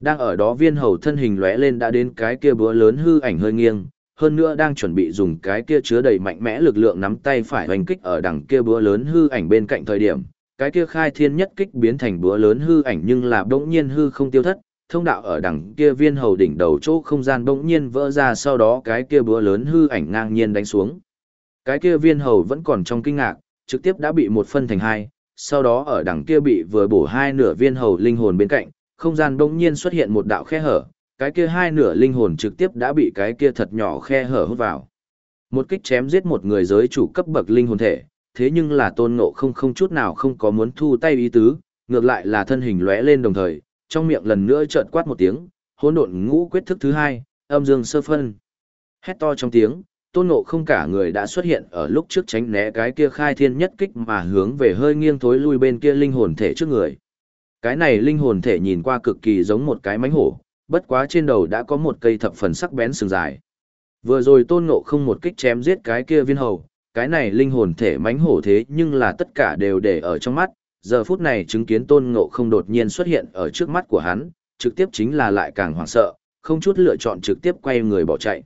Đang ở đó viên hầu thân hình lóe lên đã đến cái kia búa lớn hư ảnh hơi nghiêng, hơn nữa đang chuẩn bị dùng cái kia chứa đầy mạnh mẽ lực lượng nắm tay phải hoành kích ở đằng kia búa lớn hư ảnh bên cạnh thời điểm, cái kia khai thiên nhất kích biến thành búa lớn hư ảnh nhưng là bỗng nhiên hư không tiêu thất, thông đạo ở đằng kia viên hầu đỉnh đầu chỗ không gian bỗng nhiên vỡ ra sau đó cái kia búa lớn hư ảnh ngang nhiên đánh xuống. Cái kia viên hầu vẫn còn trong kinh ngạc, trực tiếp đã bị một phân thành hai, sau đó ở đằng kia bị vừa bổ hai nửa viên hầu linh hồn bên cạnh, không gian bỗng nhiên xuất hiện một đạo khe hở, cái kia hai nửa linh hồn trực tiếp đã bị cái kia thật nhỏ khe hở hút vào. Một kích chém giết một người giới chủ cấp bậc linh hồn thể, thế nhưng là tôn ngộ không không chút nào không có muốn thu tay ý tứ, ngược lại là thân hình lóe lên đồng thời, trong miệng lần nữa trợn quát một tiếng, hỗn độn ngũ quyết thức thứ hai, âm dương sơ phân. Hét to trong tiếng, tôn ngộ không cả người đã xuất hiện ở lúc trước tránh né cái kia khai thiên nhất kích mà hướng về hơi nghiêng thối lui bên kia linh hồn thể trước người. Cái này linh hồn thể nhìn qua cực kỳ giống một cái mánh hổ, bất quá trên đầu đã có một cây thập phần sắc bén sừng dài. Vừa rồi tôn ngộ không một kích chém giết cái kia viên hầu, cái này linh hồn thể mánh hổ thế nhưng là tất cả đều để ở trong mắt, giờ phút này chứng kiến tôn ngộ không đột nhiên xuất hiện ở trước mắt của hắn, trực tiếp chính là lại càng hoảng sợ, không chút lựa chọn trực tiếp quay người bỏ chạy.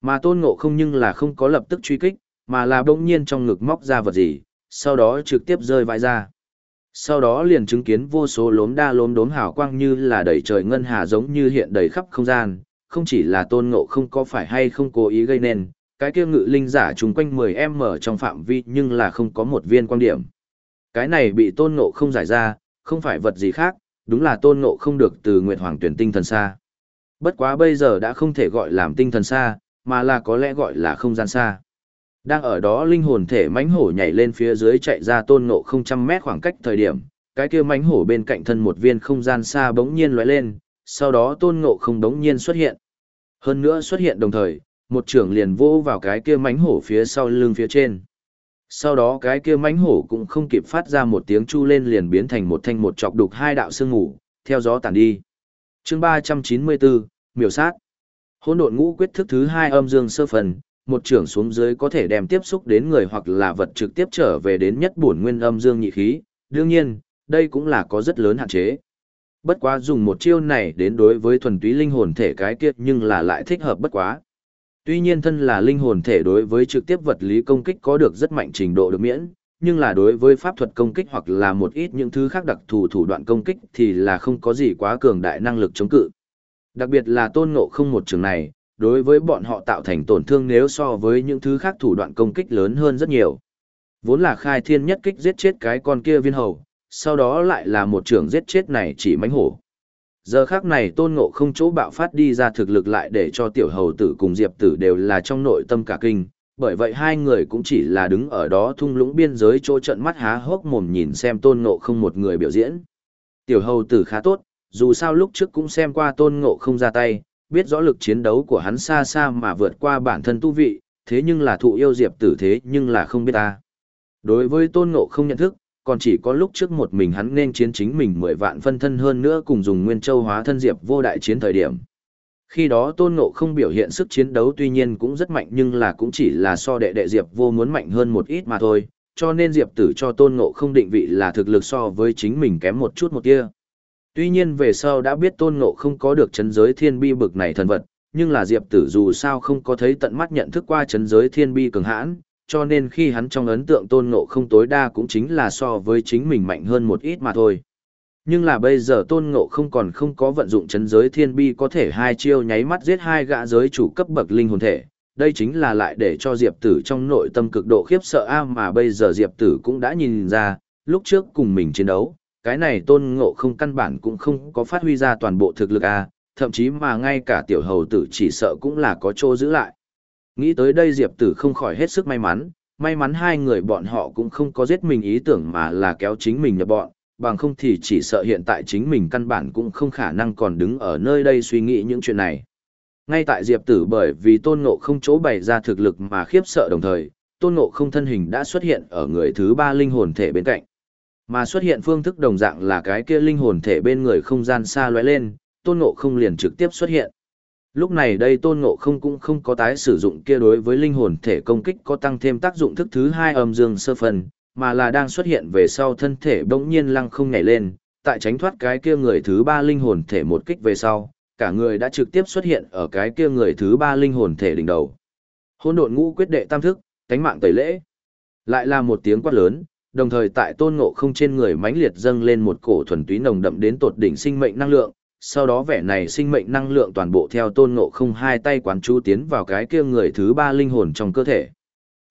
Mà tôn ngộ không nhưng là không có lập tức truy kích, mà là bỗng nhiên trong ngực móc ra vật gì, sau đó trực tiếp rơi vãi ra. Sau đó liền chứng kiến vô số lốm đa lốm đốm hào quang như là đầy trời ngân hà giống như hiện đầy khắp không gian, không chỉ là tôn ngộ không có phải hay không cố ý gây nên, cái kia ngự linh giả chung quanh 10m trong phạm vi nhưng là không có một viên quan điểm. Cái này bị tôn ngộ không giải ra, không phải vật gì khác, đúng là tôn ngộ không được từ Nguyệt Hoàng tuyển tinh thần xa. Bất quá bây giờ đã không thể gọi làm tinh thần xa, mà là có lẽ gọi là không gian xa. Đang ở đó linh hồn thể mãnh hổ nhảy lên phía dưới chạy ra tôn ngộ không trăm mét khoảng cách thời điểm, cái kia mãnh hổ bên cạnh thân một viên không gian xa bỗng nhiên lóe lên, sau đó tôn ngộ không bỗng nhiên xuất hiện. Hơn nữa xuất hiện đồng thời, một trưởng liền vô vào cái kia mãnh hổ phía sau lưng phía trên. Sau đó cái kia mãnh hổ cũng không kịp phát ra một tiếng chu lên liền biến thành một thanh một chọc đục hai đạo sương ngủ, theo gió tàn đi. chương 394, miểu sát. Hỗn độn ngũ quyết thức thứ hai âm dương sơ phần, một trưởng xuống dưới có thể đem tiếp xúc đến người hoặc là vật trực tiếp trở về đến nhất bổn nguyên âm dương nhị khí. Đương nhiên, đây cũng là có rất lớn hạn chế. Bất quá dùng một chiêu này đến đối với thuần túy linh hồn thể cái kia nhưng là lại thích hợp bất quá. Tuy nhiên thân là linh hồn thể đối với trực tiếp vật lý công kích có được rất mạnh trình độ được miễn, nhưng là đối với pháp thuật công kích hoặc là một ít những thứ khác đặc thù thủ đoạn công kích thì là không có gì quá cường đại năng lực chống cự. Đặc biệt là tôn ngộ không một trường này, đối với bọn họ tạo thành tổn thương nếu so với những thứ khác thủ đoạn công kích lớn hơn rất nhiều. Vốn là khai thiên nhất kích giết chết cái con kia viên hầu, sau đó lại là một trưởng giết chết này chỉ mánh hổ. Giờ khác này tôn ngộ không chỗ bạo phát đi ra thực lực lại để cho tiểu hầu tử cùng diệp tử đều là trong nội tâm cả kinh, bởi vậy hai người cũng chỉ là đứng ở đó thung lũng biên giới chỗ trận mắt há hốc mồm nhìn xem tôn ngộ không một người biểu diễn. Tiểu hầu tử khá tốt, dù sao lúc trước cũng xem qua tôn ngộ không ra tay, biết rõ lực chiến đấu của hắn xa xa mà vượt qua bản thân tu vị, thế nhưng là thụ yêu diệp tử thế nhưng là không biết ta. Đối với tôn ngộ không nhận thức, còn chỉ có lúc trước một mình hắn nên chiến chính mình mười vạn phân thân hơn nữa cùng dùng nguyên châu hóa thân diệp vô đại chiến thời điểm. Khi đó tôn ngộ không biểu hiện sức chiến đấu tuy nhiên cũng rất mạnh nhưng là cũng chỉ là so đệ đệ diệp vô muốn mạnh hơn một ít mà thôi, cho nên diệp tử cho tôn ngộ không định vị là thực lực so với chính mình kém một chút một kia. Tuy nhiên về sau đã biết tôn ngộ không có được chấn giới thiên bi bực này thần vật, nhưng là diệp tử dù sao không có thấy tận mắt nhận thức qua chấn giới thiên bi cường hãn, cho nên khi hắn trong ấn tượng tôn ngộ không tối đa cũng chính là so với chính mình mạnh hơn một ít mà thôi. Nhưng là bây giờ tôn ngộ không còn không có vận dụng chấn giới thiên bi có thể hai chiêu nháy mắt giết hai gã giới chủ cấp bậc linh hồn thể. Đây chính là lại để cho Diệp Tử trong nội tâm cực độ khiếp sợ a mà bây giờ Diệp Tử cũng đã nhìn ra, lúc trước cùng mình chiến đấu, cái này tôn ngộ không căn bản cũng không có phát huy ra toàn bộ thực lực à thậm chí mà ngay cả tiểu hầu tử chỉ sợ cũng là có chỗ giữ lại. Nghĩ tới đây Diệp Tử không khỏi hết sức may mắn, may mắn hai người bọn họ cũng không có giết mình ý tưởng mà là kéo chính mình nhập bọn, bằng không thì chỉ sợ hiện tại chính mình căn bản cũng không khả năng còn đứng ở nơi đây suy nghĩ những chuyện này. Ngay tại Diệp Tử bởi vì tôn ngộ không chỗ bày ra thực lực mà khiếp sợ đồng thời, tôn ngộ không thân hình đã xuất hiện ở người thứ ba linh hồn thể bên cạnh. Mà xuất hiện phương thức đồng dạng là cái kia linh hồn thể bên người không gian xa lóe lên, tôn ngộ không liền trực tiếp xuất hiện. Lúc này đây tôn ngộ không cũng không có tái sử dụng kia đối với linh hồn thể công kích có tăng thêm tác dụng thức thứ hai âm dương sơ phần, mà là đang xuất hiện về sau thân thể bỗng nhiên lăng không nhảy lên, tại tránh thoát cái kia người thứ ba linh hồn thể một kích về sau, cả người đã trực tiếp xuất hiện ở cái kia người thứ ba linh hồn thể đỉnh đầu. Hôn độn ngũ quyết đệ tam thức, cánh mạng tẩy lễ. Lại là một tiếng quát lớn, đồng thời tại tôn ngộ không trên người mãnh liệt dâng lên một cổ thuần túy nồng đậm đến tột đỉnh sinh mệnh năng lượng, sau đó vẻ này sinh mệnh năng lượng toàn bộ theo tôn ngộ không hai tay quán chú tiến vào cái kia người thứ ba linh hồn trong cơ thể.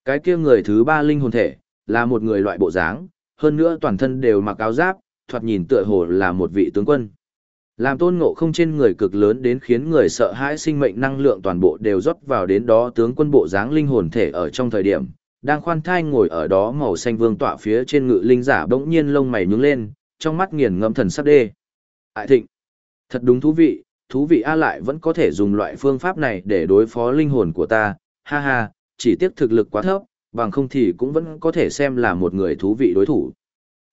Cái kia người thứ ba linh hồn thể, là một người loại bộ dáng, hơn nữa toàn thân đều mặc áo giáp, thoạt nhìn tựa hồ là một vị tướng quân. Làm tôn ngộ không trên người cực lớn đến khiến người sợ hãi sinh mệnh năng lượng toàn bộ đều rót vào đến đó tướng quân bộ dáng linh hồn thể ở trong thời điểm, đang khoan thai ngồi ở đó màu xanh vương tọa phía trên ngự linh giả bỗng nhiên lông mày nhướng lên, trong mắt nghiền ngẫm thần sắc đê. Ải thịnh, thật đúng thú vị, thú vị A lại vẫn có thể dùng loại phương pháp này để đối phó linh hồn của ta, ha ha, chỉ tiếc thực lực quá thấp, bằng không thì cũng vẫn có thể xem là một người thú vị đối thủ.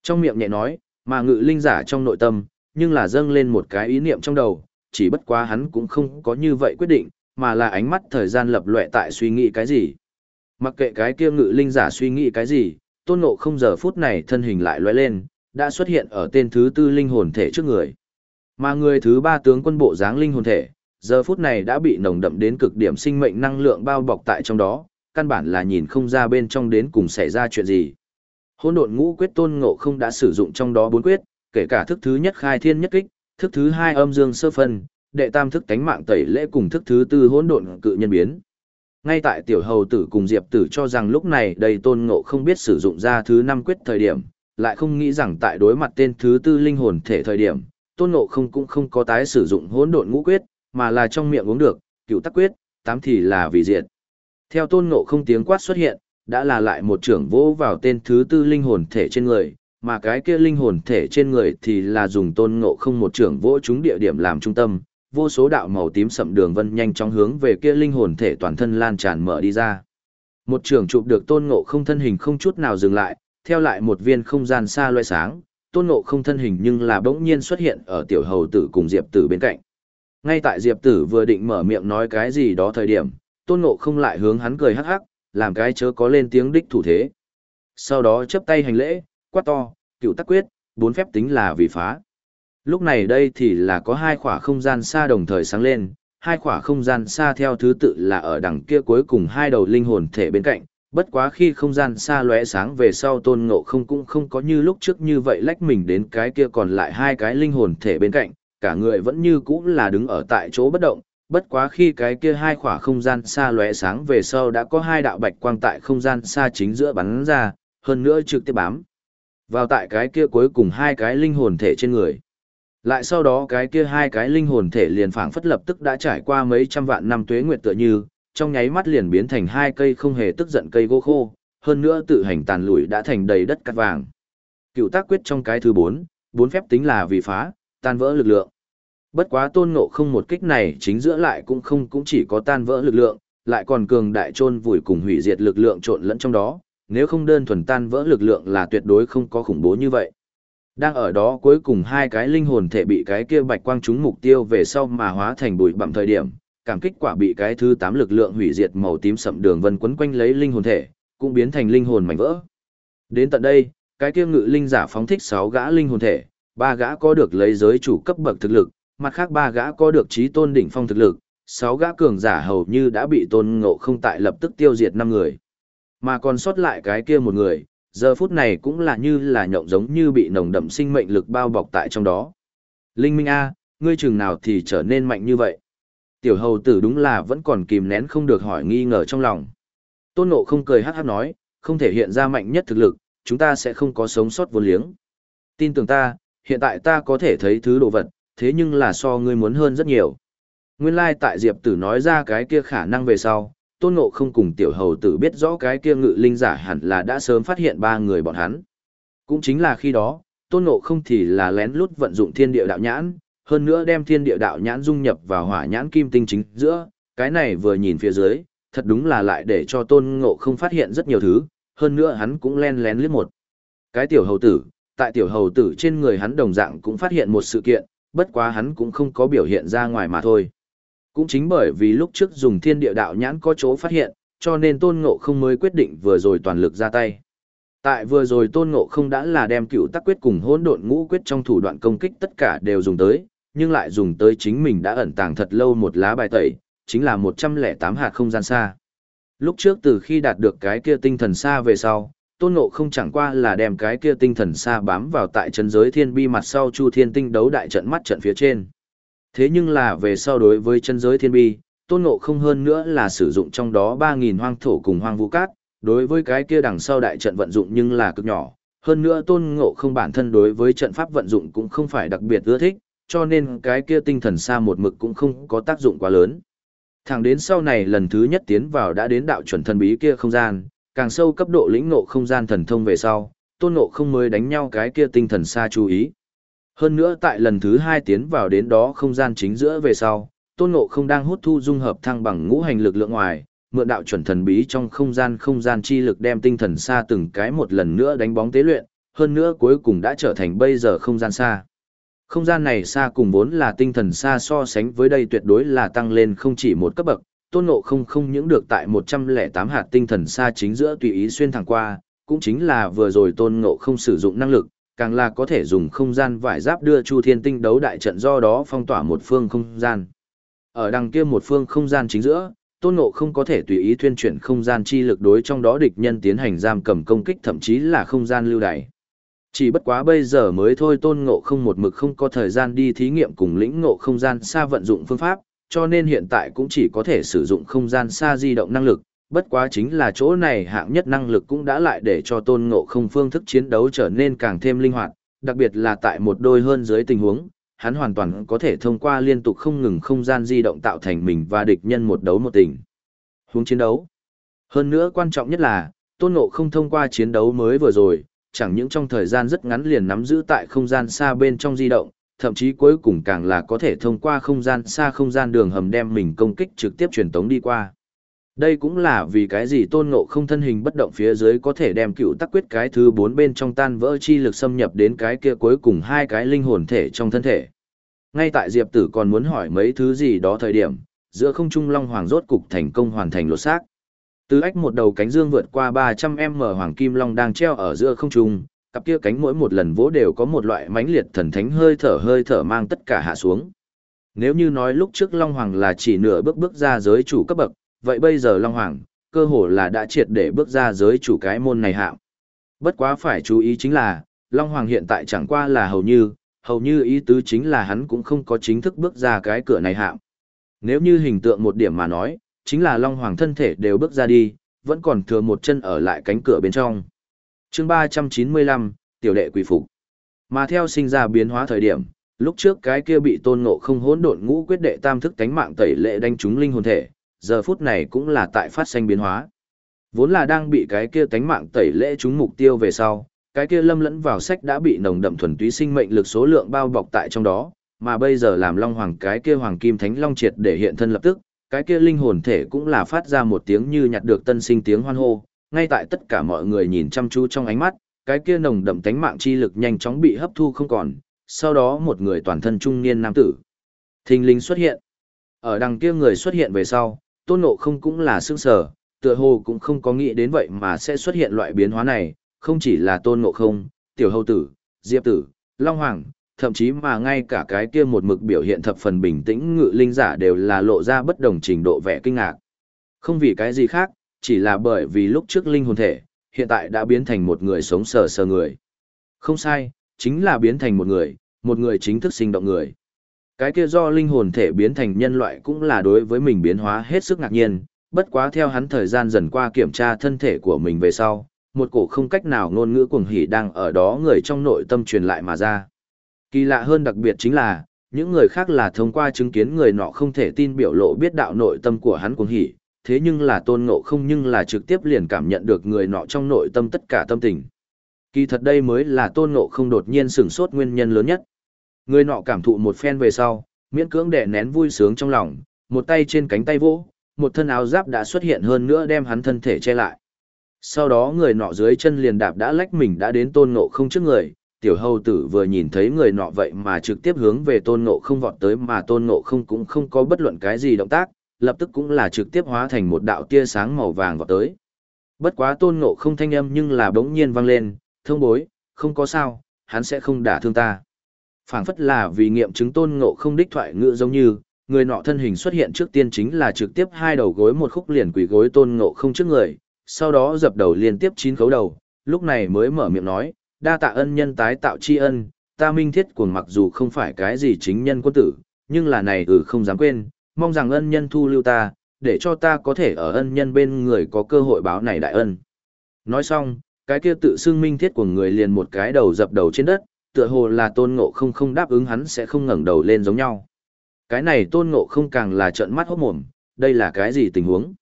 Trong miệng nhẹ nói, mà ngự linh giả trong nội tâm, nhưng là dâng lên một cái ý niệm trong đầu, chỉ bất quá hắn cũng không có như vậy quyết định, mà là ánh mắt thời gian lập lệ tại suy nghĩ cái gì. Mặc kệ cái kia ngự linh giả suy nghĩ cái gì, tôn ngộ không giờ phút này thân hình lại lóe lên, đã xuất hiện ở tên thứ tư linh hồn thể trước người. Mà người thứ ba tướng quân bộ dáng linh hồn thể, giờ phút này đã bị nồng đậm đến cực điểm sinh mệnh năng lượng bao bọc tại trong đó, căn bản là nhìn không ra bên trong đến cùng xảy ra chuyện gì. Hôn độn ngũ quyết tôn ngộ không đã sử dụng trong đó bốn quyết, kể cả thức thứ nhất khai thiên nhất kích, thức thứ hai âm dương sơ phân, đệ tam thức tánh mạng tẩy lễ cùng thức thứ tư hỗn độn cự nhân biến. Ngay tại tiểu hầu tử cùng diệp tử cho rằng lúc này đầy tôn ngộ không biết sử dụng ra thứ năm quyết thời điểm, lại không nghĩ rằng tại đối mặt tên thứ tư linh hồn thể thời điểm, tôn ngộ không cũng không có tái sử dụng hỗn độn ngũ quyết, mà là trong miệng uống được, cựu tắc quyết, tám thì là vì diệt. Theo tôn ngộ không tiếng quát xuất hiện, đã là lại một trưởng vỗ vào tên thứ tư linh hồn thể trên người, mà cái kia linh hồn thể trên người thì là dùng tôn ngộ không một trưởng vỗ chúng địa điểm làm trung tâm, vô số đạo màu tím sậm đường vân nhanh chóng hướng về kia linh hồn thể toàn thân lan tràn mở đi ra. Một trưởng chụp được tôn ngộ không thân hình không chút nào dừng lại, theo lại một viên không gian xa loe sáng, tôn ngộ không thân hình nhưng là bỗng nhiên xuất hiện ở tiểu hầu tử cùng diệp tử bên cạnh. Ngay tại diệp tử vừa định mở miệng nói cái gì đó thời điểm, tôn ngộ không lại hướng hắn cười hắc hắc, làm cái chớ có lên tiếng đích thủ thế. Sau đó chấp tay hành lễ, quát to, cựu tắc quyết, bốn phép tính là vì phá. Lúc này đây thì là có hai khỏa không gian xa đồng thời sáng lên, hai khỏa không gian xa theo thứ tự là ở đằng kia cuối cùng hai đầu linh hồn thể bên cạnh, bất quá khi không gian xa lóe sáng về sau tôn ngộ không cũng không có như lúc trước như vậy lách mình đến cái kia còn lại hai cái linh hồn thể bên cạnh, cả người vẫn như cũ là đứng ở tại chỗ bất động, bất quá khi cái kia hai khỏa không gian xa lóe sáng về sau đã có hai đạo bạch quang tại không gian xa chính giữa bắn ra, hơn nữa trực tiếp bám vào tại cái kia cuối cùng hai cái linh hồn thể trên người. Lại sau đó cái kia hai cái linh hồn thể liền phảng phất lập tức đã trải qua mấy trăm vạn năm tuế nguyệt tựa như, trong nháy mắt liền biến thành hai cây không hề tức giận cây gỗ khô, hơn nữa tự hành tàn lùi đã thành đầy đất cát vàng. Cựu tác quyết trong cái thứ bốn, bốn phép tính là vì phá, tan vỡ lực lượng. Bất quá tôn ngộ không một kích này chính giữa lại cũng không cũng chỉ có tan vỡ lực lượng, lại còn cường đại trôn vùi cùng hủy diệt lực lượng trộn lẫn trong đó, nếu không đơn thuần tan vỡ lực lượng là tuyệt đối không có khủng bố như vậy. Đang ở đó cuối cùng hai cái linh hồn thể bị cái kia bạch quang trúng mục tiêu về sau mà hóa thành bụi bặm thời điểm, cảm kích quả bị cái thứ tám lực lượng hủy diệt màu tím sậm đường vân quấn quanh lấy linh hồn thể, cũng biến thành linh hồn mảnh vỡ. Đến tận đây, cái kia ngự linh giả phóng thích sáu gã linh hồn thể, ba gã có được lấy giới chủ cấp bậc thực lực, mặt khác ba gã có được trí tôn đỉnh phong thực lực, sáu gã cường giả hầu như đã bị tôn ngộ không tại lập tức tiêu diệt năm người. Mà còn sót lại cái kia một người, giờ phút này cũng là như là nhộng giống như bị nồng đậm sinh mệnh lực bao bọc tại trong đó. Linh Minh A, ngươi chừng nào thì trở nên mạnh như vậy? Tiểu hầu tử đúng là vẫn còn kìm nén không được hỏi nghi ngờ trong lòng. Tôn nộ không cười hát hát nói, không thể hiện ra mạnh nhất thực lực, chúng ta sẽ không có sống sót vô liếng. Tin tưởng ta, hiện tại ta có thể thấy thứ đồ vật, thế nhưng là so ngươi muốn hơn rất nhiều. Nguyên lai like tại Diệp Tử nói ra cái kia khả năng về sau, Tôn Ngộ không cùng tiểu hầu tử biết rõ cái kia ngự linh giả hẳn là đã sớm phát hiện ba người bọn hắn. Cũng chính là khi đó, tôn ngộ không thì là lén lút vận dụng thiên địa đạo nhãn, hơn nữa đem thiên địa đạo nhãn dung nhập vào hỏa nhãn kim tinh chính giữa, cái này vừa nhìn phía dưới, thật đúng là lại để cho tôn ngộ không phát hiện rất nhiều thứ, hơn nữa hắn cũng len lén liếc một. Cái tiểu hầu tử, tại tiểu hầu tử trên người hắn đồng dạng cũng phát hiện một sự kiện, bất quá hắn cũng không có biểu hiện ra ngoài mà thôi. Cũng chính bởi vì lúc trước dùng thiên địa đạo nhãn có chỗ phát hiện, cho nên tôn ngộ không mới quyết định vừa rồi toàn lực ra tay. Tại vừa rồi tôn ngộ không đã là đem cựu tắc quyết cùng hỗn độn ngũ quyết trong thủ đoạn công kích tất cả đều dùng tới, nhưng lại dùng tới chính mình đã ẩn tàng thật lâu một lá bài tẩy, chính là 108 hạt không gian xa. Lúc trước từ khi đạt được cái kia tinh thần xa về sau, tôn ngộ không chẳng qua là đem cái kia tinh thần xa bám vào tại chân giới thiên bi mặt sau chu thiên tinh đấu đại trận mắt trận phía trên. Thế nhưng là về so đối với chân giới thiên bi, tôn ngộ không hơn nữa là sử dụng trong đó 3.000 hoang thổ cùng hoang vũ cát, đối với cái kia đằng sau đại trận vận dụng nhưng là cực nhỏ. Hơn nữa tôn ngộ không bản thân đối với trận pháp vận dụng cũng không phải đặc biệt ưa thích, cho nên cái kia tinh thần xa một mực cũng không có tác dụng quá lớn. Thẳng đến sau này lần thứ nhất tiến vào đã đến đạo chuẩn thần bí kia không gian, càng sâu cấp độ lĩnh ngộ không gian thần thông về sau, tôn ngộ không mới đánh nhau cái kia tinh thần xa chú ý. Hơn nữa tại lần thứ hai tiến vào đến đó không gian chính giữa về sau, tôn ngộ không đang hút thu dung hợp thăng bằng ngũ hành lực lượng ngoài, mượn đạo chuẩn thần bí trong không gian không gian chi lực đem tinh thần xa từng cái một lần nữa đánh bóng tế luyện, hơn nữa cuối cùng đã trở thành bây giờ không gian xa. Không gian này xa cùng vốn là tinh thần xa so sánh với đây tuyệt đối là tăng lên không chỉ một cấp bậc, tôn ngộ không không những được tại 108 hạt tinh thần xa chính giữa tùy ý xuyên thẳng qua, cũng chính là vừa rồi tôn ngộ không sử dụng năng lực, càng là có thể dùng không gian vải giáp đưa Chu Thiên Tinh đấu đại trận do đó phong tỏa một phương không gian. Ở đằng kia một phương không gian chính giữa, tôn ngộ không có thể tùy ý thuyên chuyển không gian chi lực đối trong đó địch nhân tiến hành giam cầm công kích thậm chí là không gian lưu đày. Chỉ bất quá bây giờ mới thôi tôn ngộ không một mực không có thời gian đi thí nghiệm cùng lĩnh ngộ không gian xa vận dụng phương pháp, cho nên hiện tại cũng chỉ có thể sử dụng không gian xa di động năng lực, bất quá chính là chỗ này hạng nhất năng lực cũng đã lại để cho tôn ngộ không phương thức chiến đấu trở nên càng thêm linh hoạt, đặc biệt là tại một đôi hơn dưới tình huống, hắn hoàn toàn có thể thông qua liên tục không ngừng không gian di động tạo thành mình và địch nhân một đấu một tình. Hướng chiến đấu. Hơn nữa quan trọng nhất là, tôn ngộ không thông qua chiến đấu mới vừa rồi, chẳng những trong thời gian rất ngắn liền nắm giữ tại không gian xa bên trong di động, thậm chí cuối cùng càng là có thể thông qua không gian xa không gian đường hầm đem mình công kích trực tiếp truyền tống đi qua. Đây cũng là vì cái gì tôn ngộ không thân hình bất động phía dưới có thể đem cựu tắc quyết cái thứ bốn bên trong tan vỡ chi lực xâm nhập đến cái kia cuối cùng hai cái linh hồn thể trong thân thể. Ngay tại Diệp Tử còn muốn hỏi mấy thứ gì đó thời điểm, giữa không trung long hoàng rốt cục thành công hoàn thành lột xác. Từ ách một đầu cánh dương vượt qua 300m hoàng kim long đang treo ở giữa không trung, cặp kia cánh mỗi một lần vỗ đều có một loại mãnh liệt thần thánh hơi thở hơi thở mang tất cả hạ xuống. Nếu như nói lúc trước Long Hoàng là chỉ nửa bước bước ra giới chủ cấp bậc, vậy bây giờ Long Hoàng, cơ hồ là đã triệt để bước ra giới chủ cái môn này hạng. Bất quá phải chú ý chính là, Long Hoàng hiện tại chẳng qua là hầu như, hầu như ý tứ chính là hắn cũng không có chính thức bước ra cái cửa này hạng. Nếu như hình tượng một điểm mà nói, chính là Long Hoàng thân thể đều bước ra đi, vẫn còn thừa một chân ở lại cánh cửa bên trong. chương 395, tiểu đệ quỷ phục. Mà theo sinh ra biến hóa thời điểm, lúc trước cái kia bị tôn ngộ không hỗn độn ngũ quyết đệ tam thức tánh mạng tẩy lệ đánh trúng linh hồn thể, giờ phút này cũng là tại phát sinh biến hóa. Vốn là đang bị cái kia tánh mạng tẩy lễ chúng mục tiêu về sau, cái kia lâm lẫn vào sách đã bị nồng đậm thuần túy sinh mệnh lực số lượng bao bọc tại trong đó, mà bây giờ làm long hoàng cái kia hoàng kim thánh long triệt để hiện thân lập tức, cái kia linh hồn thể cũng là phát ra một tiếng như nhặt được tân sinh tiếng hoan hô, ngay tại tất cả mọi người nhìn chăm chú trong ánh mắt, cái kia nồng đậm tánh mạng chi lực nhanh chóng bị hấp thu không còn, sau đó một người toàn thân trung niên nam tử. Thình linh xuất hiện. Ở đằng kia người xuất hiện về sau, tôn ngộ không cũng là xương sở, tựa hồ cũng không có nghĩ đến vậy mà sẽ xuất hiện loại biến hóa này, không chỉ là tôn ngộ không, tiểu hầu tử, diệp tử, long hoàng, thậm chí mà ngay cả cái kia một mực biểu hiện thập phần bình tĩnh ngự linh giả đều là lộ ra bất đồng trình độ vẻ kinh ngạc. Không vì cái gì khác, chỉ là bởi vì lúc trước linh hồn thể, hiện tại đã biến thành một người sống sờ sờ người. Không sai, chính là biến thành một người, một người chính thức sinh động người. Cái kia do linh hồn thể biến thành nhân loại cũng là đối với mình biến hóa hết sức ngạc nhiên, bất quá theo hắn thời gian dần qua kiểm tra thân thể của mình về sau, một cổ không cách nào ngôn ngữ cuồng hỉ đang ở đó người trong nội tâm truyền lại mà ra. Kỳ lạ hơn đặc biệt chính là, những người khác là thông qua chứng kiến người nọ không thể tin biểu lộ biết đạo nội tâm của hắn cuồng hỉ, thế nhưng là tôn ngộ không nhưng là trực tiếp liền cảm nhận được người nọ trong nội tâm tất cả tâm tình. Kỳ thật đây mới là tôn ngộ không đột nhiên sửng sốt nguyên nhân lớn nhất. Người nọ cảm thụ một phen về sau, miễn cưỡng đè nén vui sướng trong lòng, một tay trên cánh tay vỗ, một thân áo giáp đã xuất hiện hơn nữa đem hắn thân thể che lại. Sau đó người nọ dưới chân liền đạp đã lách mình đã đến tôn ngộ không trước người, tiểu hầu tử vừa nhìn thấy người nọ vậy mà trực tiếp hướng về tôn ngộ không vọt tới mà tôn ngộ không cũng không có bất luận cái gì động tác, lập tức cũng là trực tiếp hóa thành một đạo tia sáng màu vàng vọt tới. Bất quá tôn ngộ không thanh âm nhưng là bỗng nhiên vang lên, thông bối, không có sao, hắn sẽ không đả thương ta phảng phất là vì nghiệm chứng tôn ngộ không đích thoại ngựa giống như, người nọ thân hình xuất hiện trước tiên chính là trực tiếp hai đầu gối một khúc liền quỳ gối tôn ngộ không trước người, sau đó dập đầu liên tiếp chín khấu đầu, lúc này mới mở miệng nói, đa tạ ân nhân tái tạo tri ân, ta minh thiết cuồng mặc dù không phải cái gì chính nhân quân tử, nhưng là này ừ không dám quên, mong rằng ân nhân thu lưu ta, để cho ta có thể ở ân nhân bên người có cơ hội báo này đại ân. Nói xong, cái kia tự xưng minh thiết của người liền một cái đầu dập đầu trên đất, tựa hồ là tôn ngộ không không đáp ứng hắn sẽ không ngẩng đầu lên giống nhau. Cái này tôn ngộ không càng là trợn mắt hốt mồm, đây là cái gì tình huống?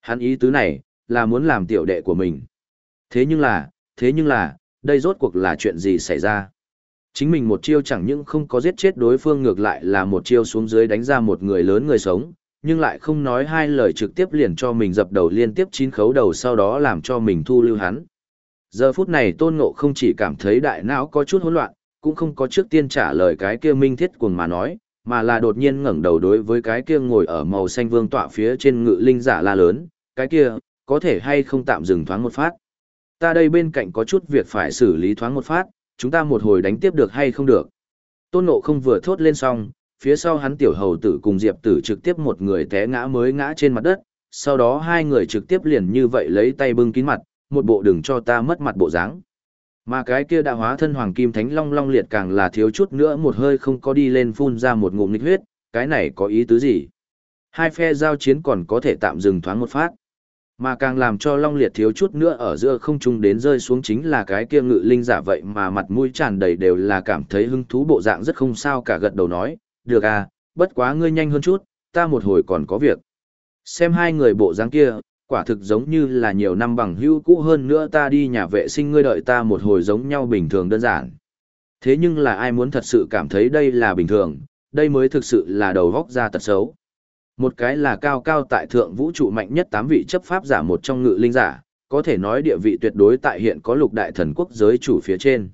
Hắn ý tứ này, là muốn làm tiểu đệ của mình. Thế nhưng là, thế nhưng là, đây rốt cuộc là chuyện gì xảy ra? Chính mình một chiêu chẳng những không có giết chết đối phương ngược lại là một chiêu xuống dưới đánh ra một người lớn người sống, nhưng lại không nói hai lời trực tiếp liền cho mình dập đầu liên tiếp chín khấu đầu sau đó làm cho mình thu lưu hắn. Giờ phút này tôn ngộ không chỉ cảm thấy đại não có chút hỗn loạn, cũng không có trước tiên trả lời cái kia minh thiết cuồng mà nói, mà là đột nhiên ngẩng đầu đối với cái kia ngồi ở màu xanh vương tọa phía trên ngự linh giả la lớn, cái kia, có thể hay không tạm dừng thoáng một phát. Ta đây bên cạnh có chút việc phải xử lý thoáng một phát, chúng ta một hồi đánh tiếp được hay không được. Tôn nộ không vừa thốt lên xong, phía sau hắn tiểu hầu tử cùng diệp tử trực tiếp một người té ngã mới ngã trên mặt đất, sau đó hai người trực tiếp liền như vậy lấy tay bưng kín mặt, một bộ đừng cho ta mất mặt bộ dáng. Mà cái kia đã hóa thân hoàng kim thánh long long liệt càng là thiếu chút nữa một hơi không có đi lên phun ra một ngụm nghịch huyết, cái này có ý tứ gì? Hai phe giao chiến còn có thể tạm dừng thoáng một phát. Mà càng làm cho long liệt thiếu chút nữa ở giữa không trung đến rơi xuống chính là cái kia ngự linh giả vậy mà mặt mũi tràn đầy đều là cảm thấy hứng thú bộ dạng rất không sao cả gật đầu nói, được à, bất quá ngươi nhanh hơn chút, ta một hồi còn có việc. Xem hai người bộ dáng kia, quả thực giống như là nhiều năm bằng hữu cũ hơn nữa ta đi nhà vệ sinh ngươi đợi ta một hồi giống nhau bình thường đơn giản. Thế nhưng là ai muốn thật sự cảm thấy đây là bình thường, đây mới thực sự là đầu góc ra tật xấu. Một cái là cao cao tại thượng vũ trụ mạnh nhất tám vị chấp pháp giả một trong ngự linh giả, có thể nói địa vị tuyệt đối tại hiện có lục đại thần quốc giới chủ phía trên.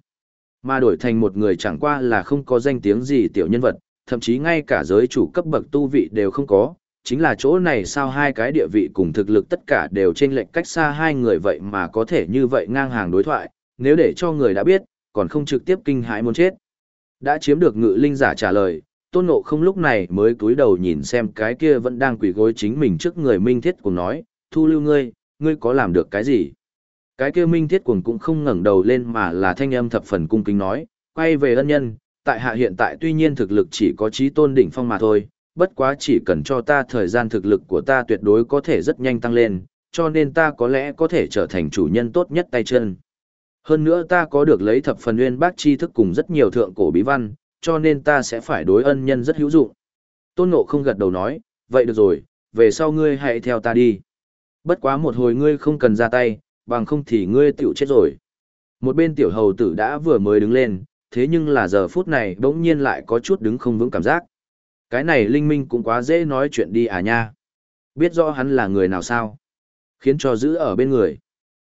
Mà đổi thành một người chẳng qua là không có danh tiếng gì tiểu nhân vật, thậm chí ngay cả giới chủ cấp bậc tu vị đều không có, chính là chỗ này sao hai cái địa vị cùng thực lực tất cả đều trên lệnh cách xa hai người vậy mà có thể như vậy ngang hàng đối thoại, nếu để cho người đã biết, còn không trực tiếp kinh hãi muốn chết. Đã chiếm được ngự linh giả trả lời, tôn ngộ không lúc này mới cúi đầu nhìn xem cái kia vẫn đang quỳ gối chính mình trước người minh thiết cùng nói, thu lưu ngươi, ngươi có làm được cái gì? Cái kia minh thiết cuồng cũng không ngẩng đầu lên mà là thanh âm thập phần cung kính nói, quay về ân nhân, tại hạ hiện tại tuy nhiên thực lực chỉ có trí tôn đỉnh phong mà thôi, bất quá chỉ cần cho ta thời gian thực lực của ta tuyệt đối có thể rất nhanh tăng lên, cho nên ta có lẽ có thể trở thành chủ nhân tốt nhất tay chân. Hơn nữa ta có được lấy thập phần nguyên bác tri thức cùng rất nhiều thượng cổ bí văn, cho nên ta sẽ phải đối ân nhân rất hữu dụng. Tôn Ngộ không gật đầu nói, vậy được rồi, về sau ngươi hãy theo ta đi. Bất quá một hồi ngươi không cần ra tay, bằng không thì ngươi tiểu chết rồi. Một bên tiểu hầu tử đã vừa mới đứng lên, thế nhưng là giờ phút này bỗng nhiên lại có chút đứng không vững cảm giác. Cái này linh minh cũng quá dễ nói chuyện đi à nha. Biết rõ hắn là người nào sao? Khiến cho giữ ở bên người.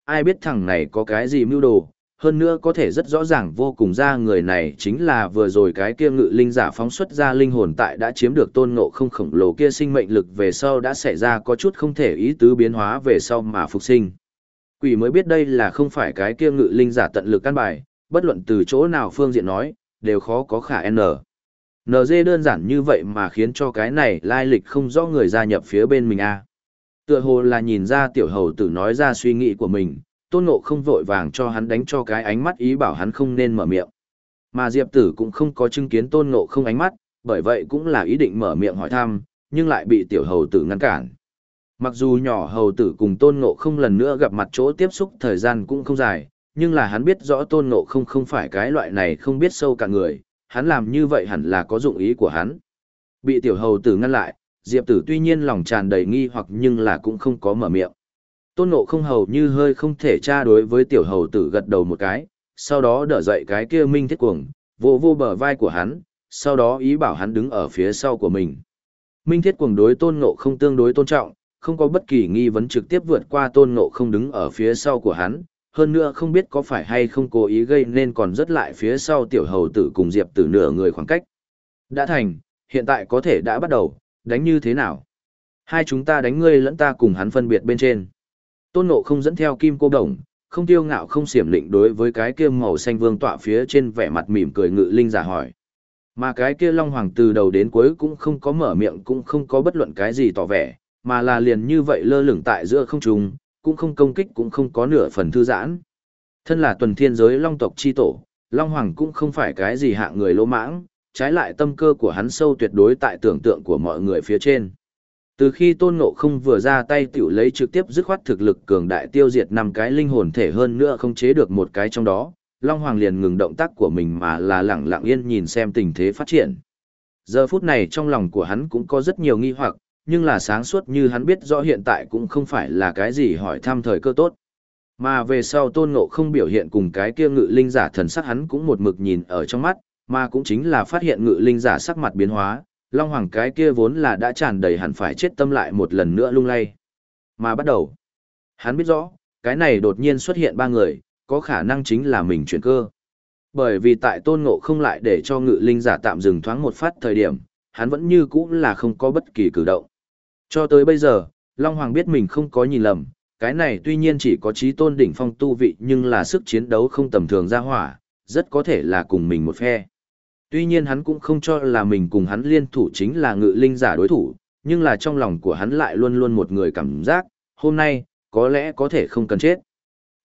Ai biết thằng này có cái gì mưu đồ, hơn nữa có thể rất rõ ràng vô cùng ra người này chính là vừa rồi cái kia ngự linh giả phóng xuất ra linh hồn tại đã chiếm được tôn ngộ không khổng lồ kia sinh mệnh lực về sau đã xảy ra có chút không thể ý tứ biến hóa về sau mà phục sinh. Quỷ mới biết đây là không phải cái kia ngự linh giả tận lực căn bài, bất luận từ chỗ nào phương diện nói, đều khó có khả n. NG đơn giản như vậy mà khiến cho cái này lai lịch không rõ người gia nhập phía bên mình a. À. Tựa hồ là nhìn ra tiểu hầu tử nói ra suy nghĩ của mình, tôn ngộ không vội vàng cho hắn đánh cho cái ánh mắt ý bảo hắn không nên mở miệng. Mà Diệp tử cũng không có chứng kiến tôn ngộ không ánh mắt, bởi vậy cũng là ý định mở miệng hỏi thăm, nhưng lại bị tiểu hầu tử ngăn cản. Mặc dù nhỏ hầu tử cùng tôn ngộ không lần nữa gặp mặt chỗ tiếp xúc thời gian cũng không dài, nhưng là hắn biết rõ tôn ngộ không không phải cái loại này không biết sâu cả người, hắn làm như vậy hẳn là có dụng ý của hắn. Bị tiểu hầu tử ngăn lại, Diệp tử tuy nhiên lòng tràn đầy nghi hoặc nhưng là cũng không có mở miệng. Tôn ngộ không hầu như hơi không thể tra đối với tiểu hầu tử gật đầu một cái, sau đó đỡ dậy cái kia Minh Thiết Cuồng, vô vô bờ vai của hắn, sau đó ý bảo hắn đứng ở phía sau của mình. Minh Thiết Cuồng đối tôn ngộ không tương đối tôn trọng, không có bất kỳ nghi vấn trực tiếp vượt qua tôn ngộ không đứng ở phía sau của hắn, hơn nữa không biết có phải hay không cố ý gây nên còn rất lại phía sau tiểu hầu tử cùng diệp tử nửa người khoảng cách. Đã thành, hiện tại có thể đã bắt đầu, đánh như thế nào? Hai chúng ta đánh ngươi lẫn ta cùng hắn phân biệt bên trên. Tôn nộ không dẫn theo kim cô đồng, không tiêu ngạo không xiểm lịnh đối với cái kia màu xanh vương tọa phía trên vẻ mặt mỉm cười ngự linh giả hỏi. Mà cái kia Long Hoàng từ đầu đến cuối cũng không có mở miệng cũng không có bất luận cái gì tỏ vẻ, mà là liền như vậy lơ lửng tại giữa không trung, cũng không công kích cũng không có nửa phần thư giãn. Thân là tuần thiên giới Long tộc chi tổ, Long Hoàng cũng không phải cái gì hạng người lỗ mãng, trái lại tâm cơ của hắn sâu tuyệt đối tại tưởng tượng của mọi người phía trên. Từ khi Tôn Ngộ không vừa ra tay tiểu lấy trực tiếp dứt khoát thực lực cường đại tiêu diệt năm cái linh hồn thể hơn nữa không chế được một cái trong đó, Long Hoàng liền ngừng động tác của mình mà là lặng lặng yên nhìn xem tình thế phát triển. Giờ phút này trong lòng của hắn cũng có rất nhiều nghi hoặc, nhưng là sáng suốt như hắn biết rõ hiện tại cũng không phải là cái gì hỏi thăm thời cơ tốt. Mà về sau tôn ngộ không biểu hiện cùng cái kia ngự linh giả thần sắc hắn cũng một mực nhìn ở trong mắt, mà cũng chính là phát hiện ngự linh giả sắc mặt biến hóa, Long Hoàng cái kia vốn là đã tràn đầy hẳn phải chết tâm lại một lần nữa lung lay. Mà bắt đầu, hắn biết rõ, cái này đột nhiên xuất hiện ba người, có khả năng chính là mình chuyển cơ. Bởi vì tại tôn ngộ không lại để cho ngự linh giả tạm dừng thoáng một phát thời điểm, hắn vẫn như cũ là không có bất kỳ cử động. Cho tới bây giờ, Long Hoàng biết mình không có nhìn lầm, cái này tuy nhiên chỉ có trí tôn đỉnh phong tu vị nhưng là sức chiến đấu không tầm thường ra hỏa, rất có thể là cùng mình một phe. Tuy nhiên hắn cũng không cho là mình cùng hắn liên thủ chính là ngự linh giả đối thủ, nhưng là trong lòng của hắn lại luôn luôn một người cảm giác, hôm nay, có lẽ có thể không cần chết.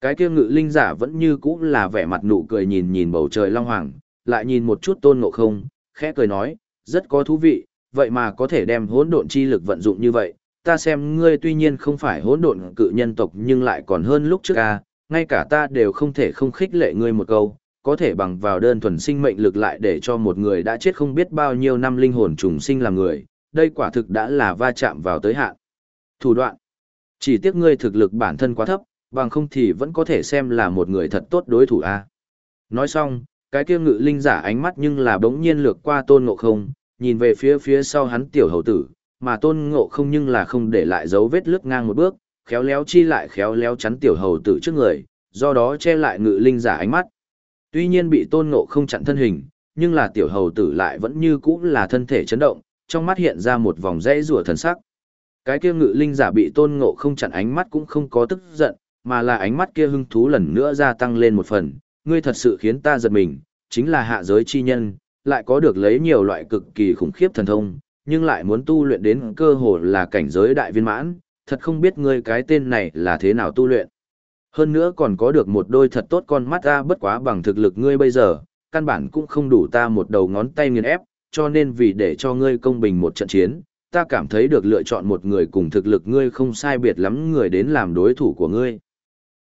Cái kia ngự linh giả vẫn như cũ là vẻ mặt nụ cười nhìn nhìn bầu trời long hoàng, lại nhìn một chút tôn ngộ không, khẽ cười nói, rất có thú vị, vậy mà có thể đem hỗn độn chi lực vận dụng như vậy, ta xem ngươi tuy nhiên không phải hỗn độn cự nhân tộc nhưng lại còn hơn lúc trước a, ngay cả ta đều không thể không khích lệ ngươi một câu, có thể bằng vào đơn thuần sinh mệnh lực lại để cho một người đã chết không biết bao nhiêu năm linh hồn trùng sinh làm người, đây quả thực đã là va chạm vào tới hạn. Thủ đoạn. Chỉ tiếc ngươi thực lực bản thân quá thấp, bằng không thì vẫn có thể xem là một người thật tốt đối thủ a. Nói xong, cái kia ngự linh giả ánh mắt nhưng là bỗng nhiên lược qua tôn ngộ không, nhìn về phía phía sau hắn tiểu hầu tử, mà tôn ngộ không nhưng là không để lại dấu vết lướt ngang một bước, khéo léo chi lại khéo léo chắn tiểu hầu tử trước người, do đó che lại ngự linh giả ánh mắt. Tuy nhiên bị tôn ngộ không chặn thân hình, nhưng là tiểu hầu tử lại vẫn như cũ là thân thể chấn động, trong mắt hiện ra một vòng dãy rùa thần sắc. Cái kia ngự linh giả bị tôn ngộ không chặn ánh mắt cũng không có tức giận, mà là ánh mắt kia hưng thú lần nữa gia tăng lên một phần, ngươi thật sự khiến ta giật mình, chính là hạ giới chi nhân, lại có được lấy nhiều loại cực kỳ khủng khiếp thần thông, nhưng lại muốn tu luyện đến cơ hồ là cảnh giới đại viên mãn, thật không biết ngươi cái tên này là thế nào tu luyện. Hơn nữa còn có được một đôi thật tốt con mắt ra bất quá bằng thực lực ngươi bây giờ, căn bản cũng không đủ ta một đầu ngón tay nghiền ép, cho nên vì để cho ngươi công bình một trận chiến, ta cảm thấy được lựa chọn một người cùng thực lực ngươi không sai biệt lắm người đến làm đối thủ của ngươi.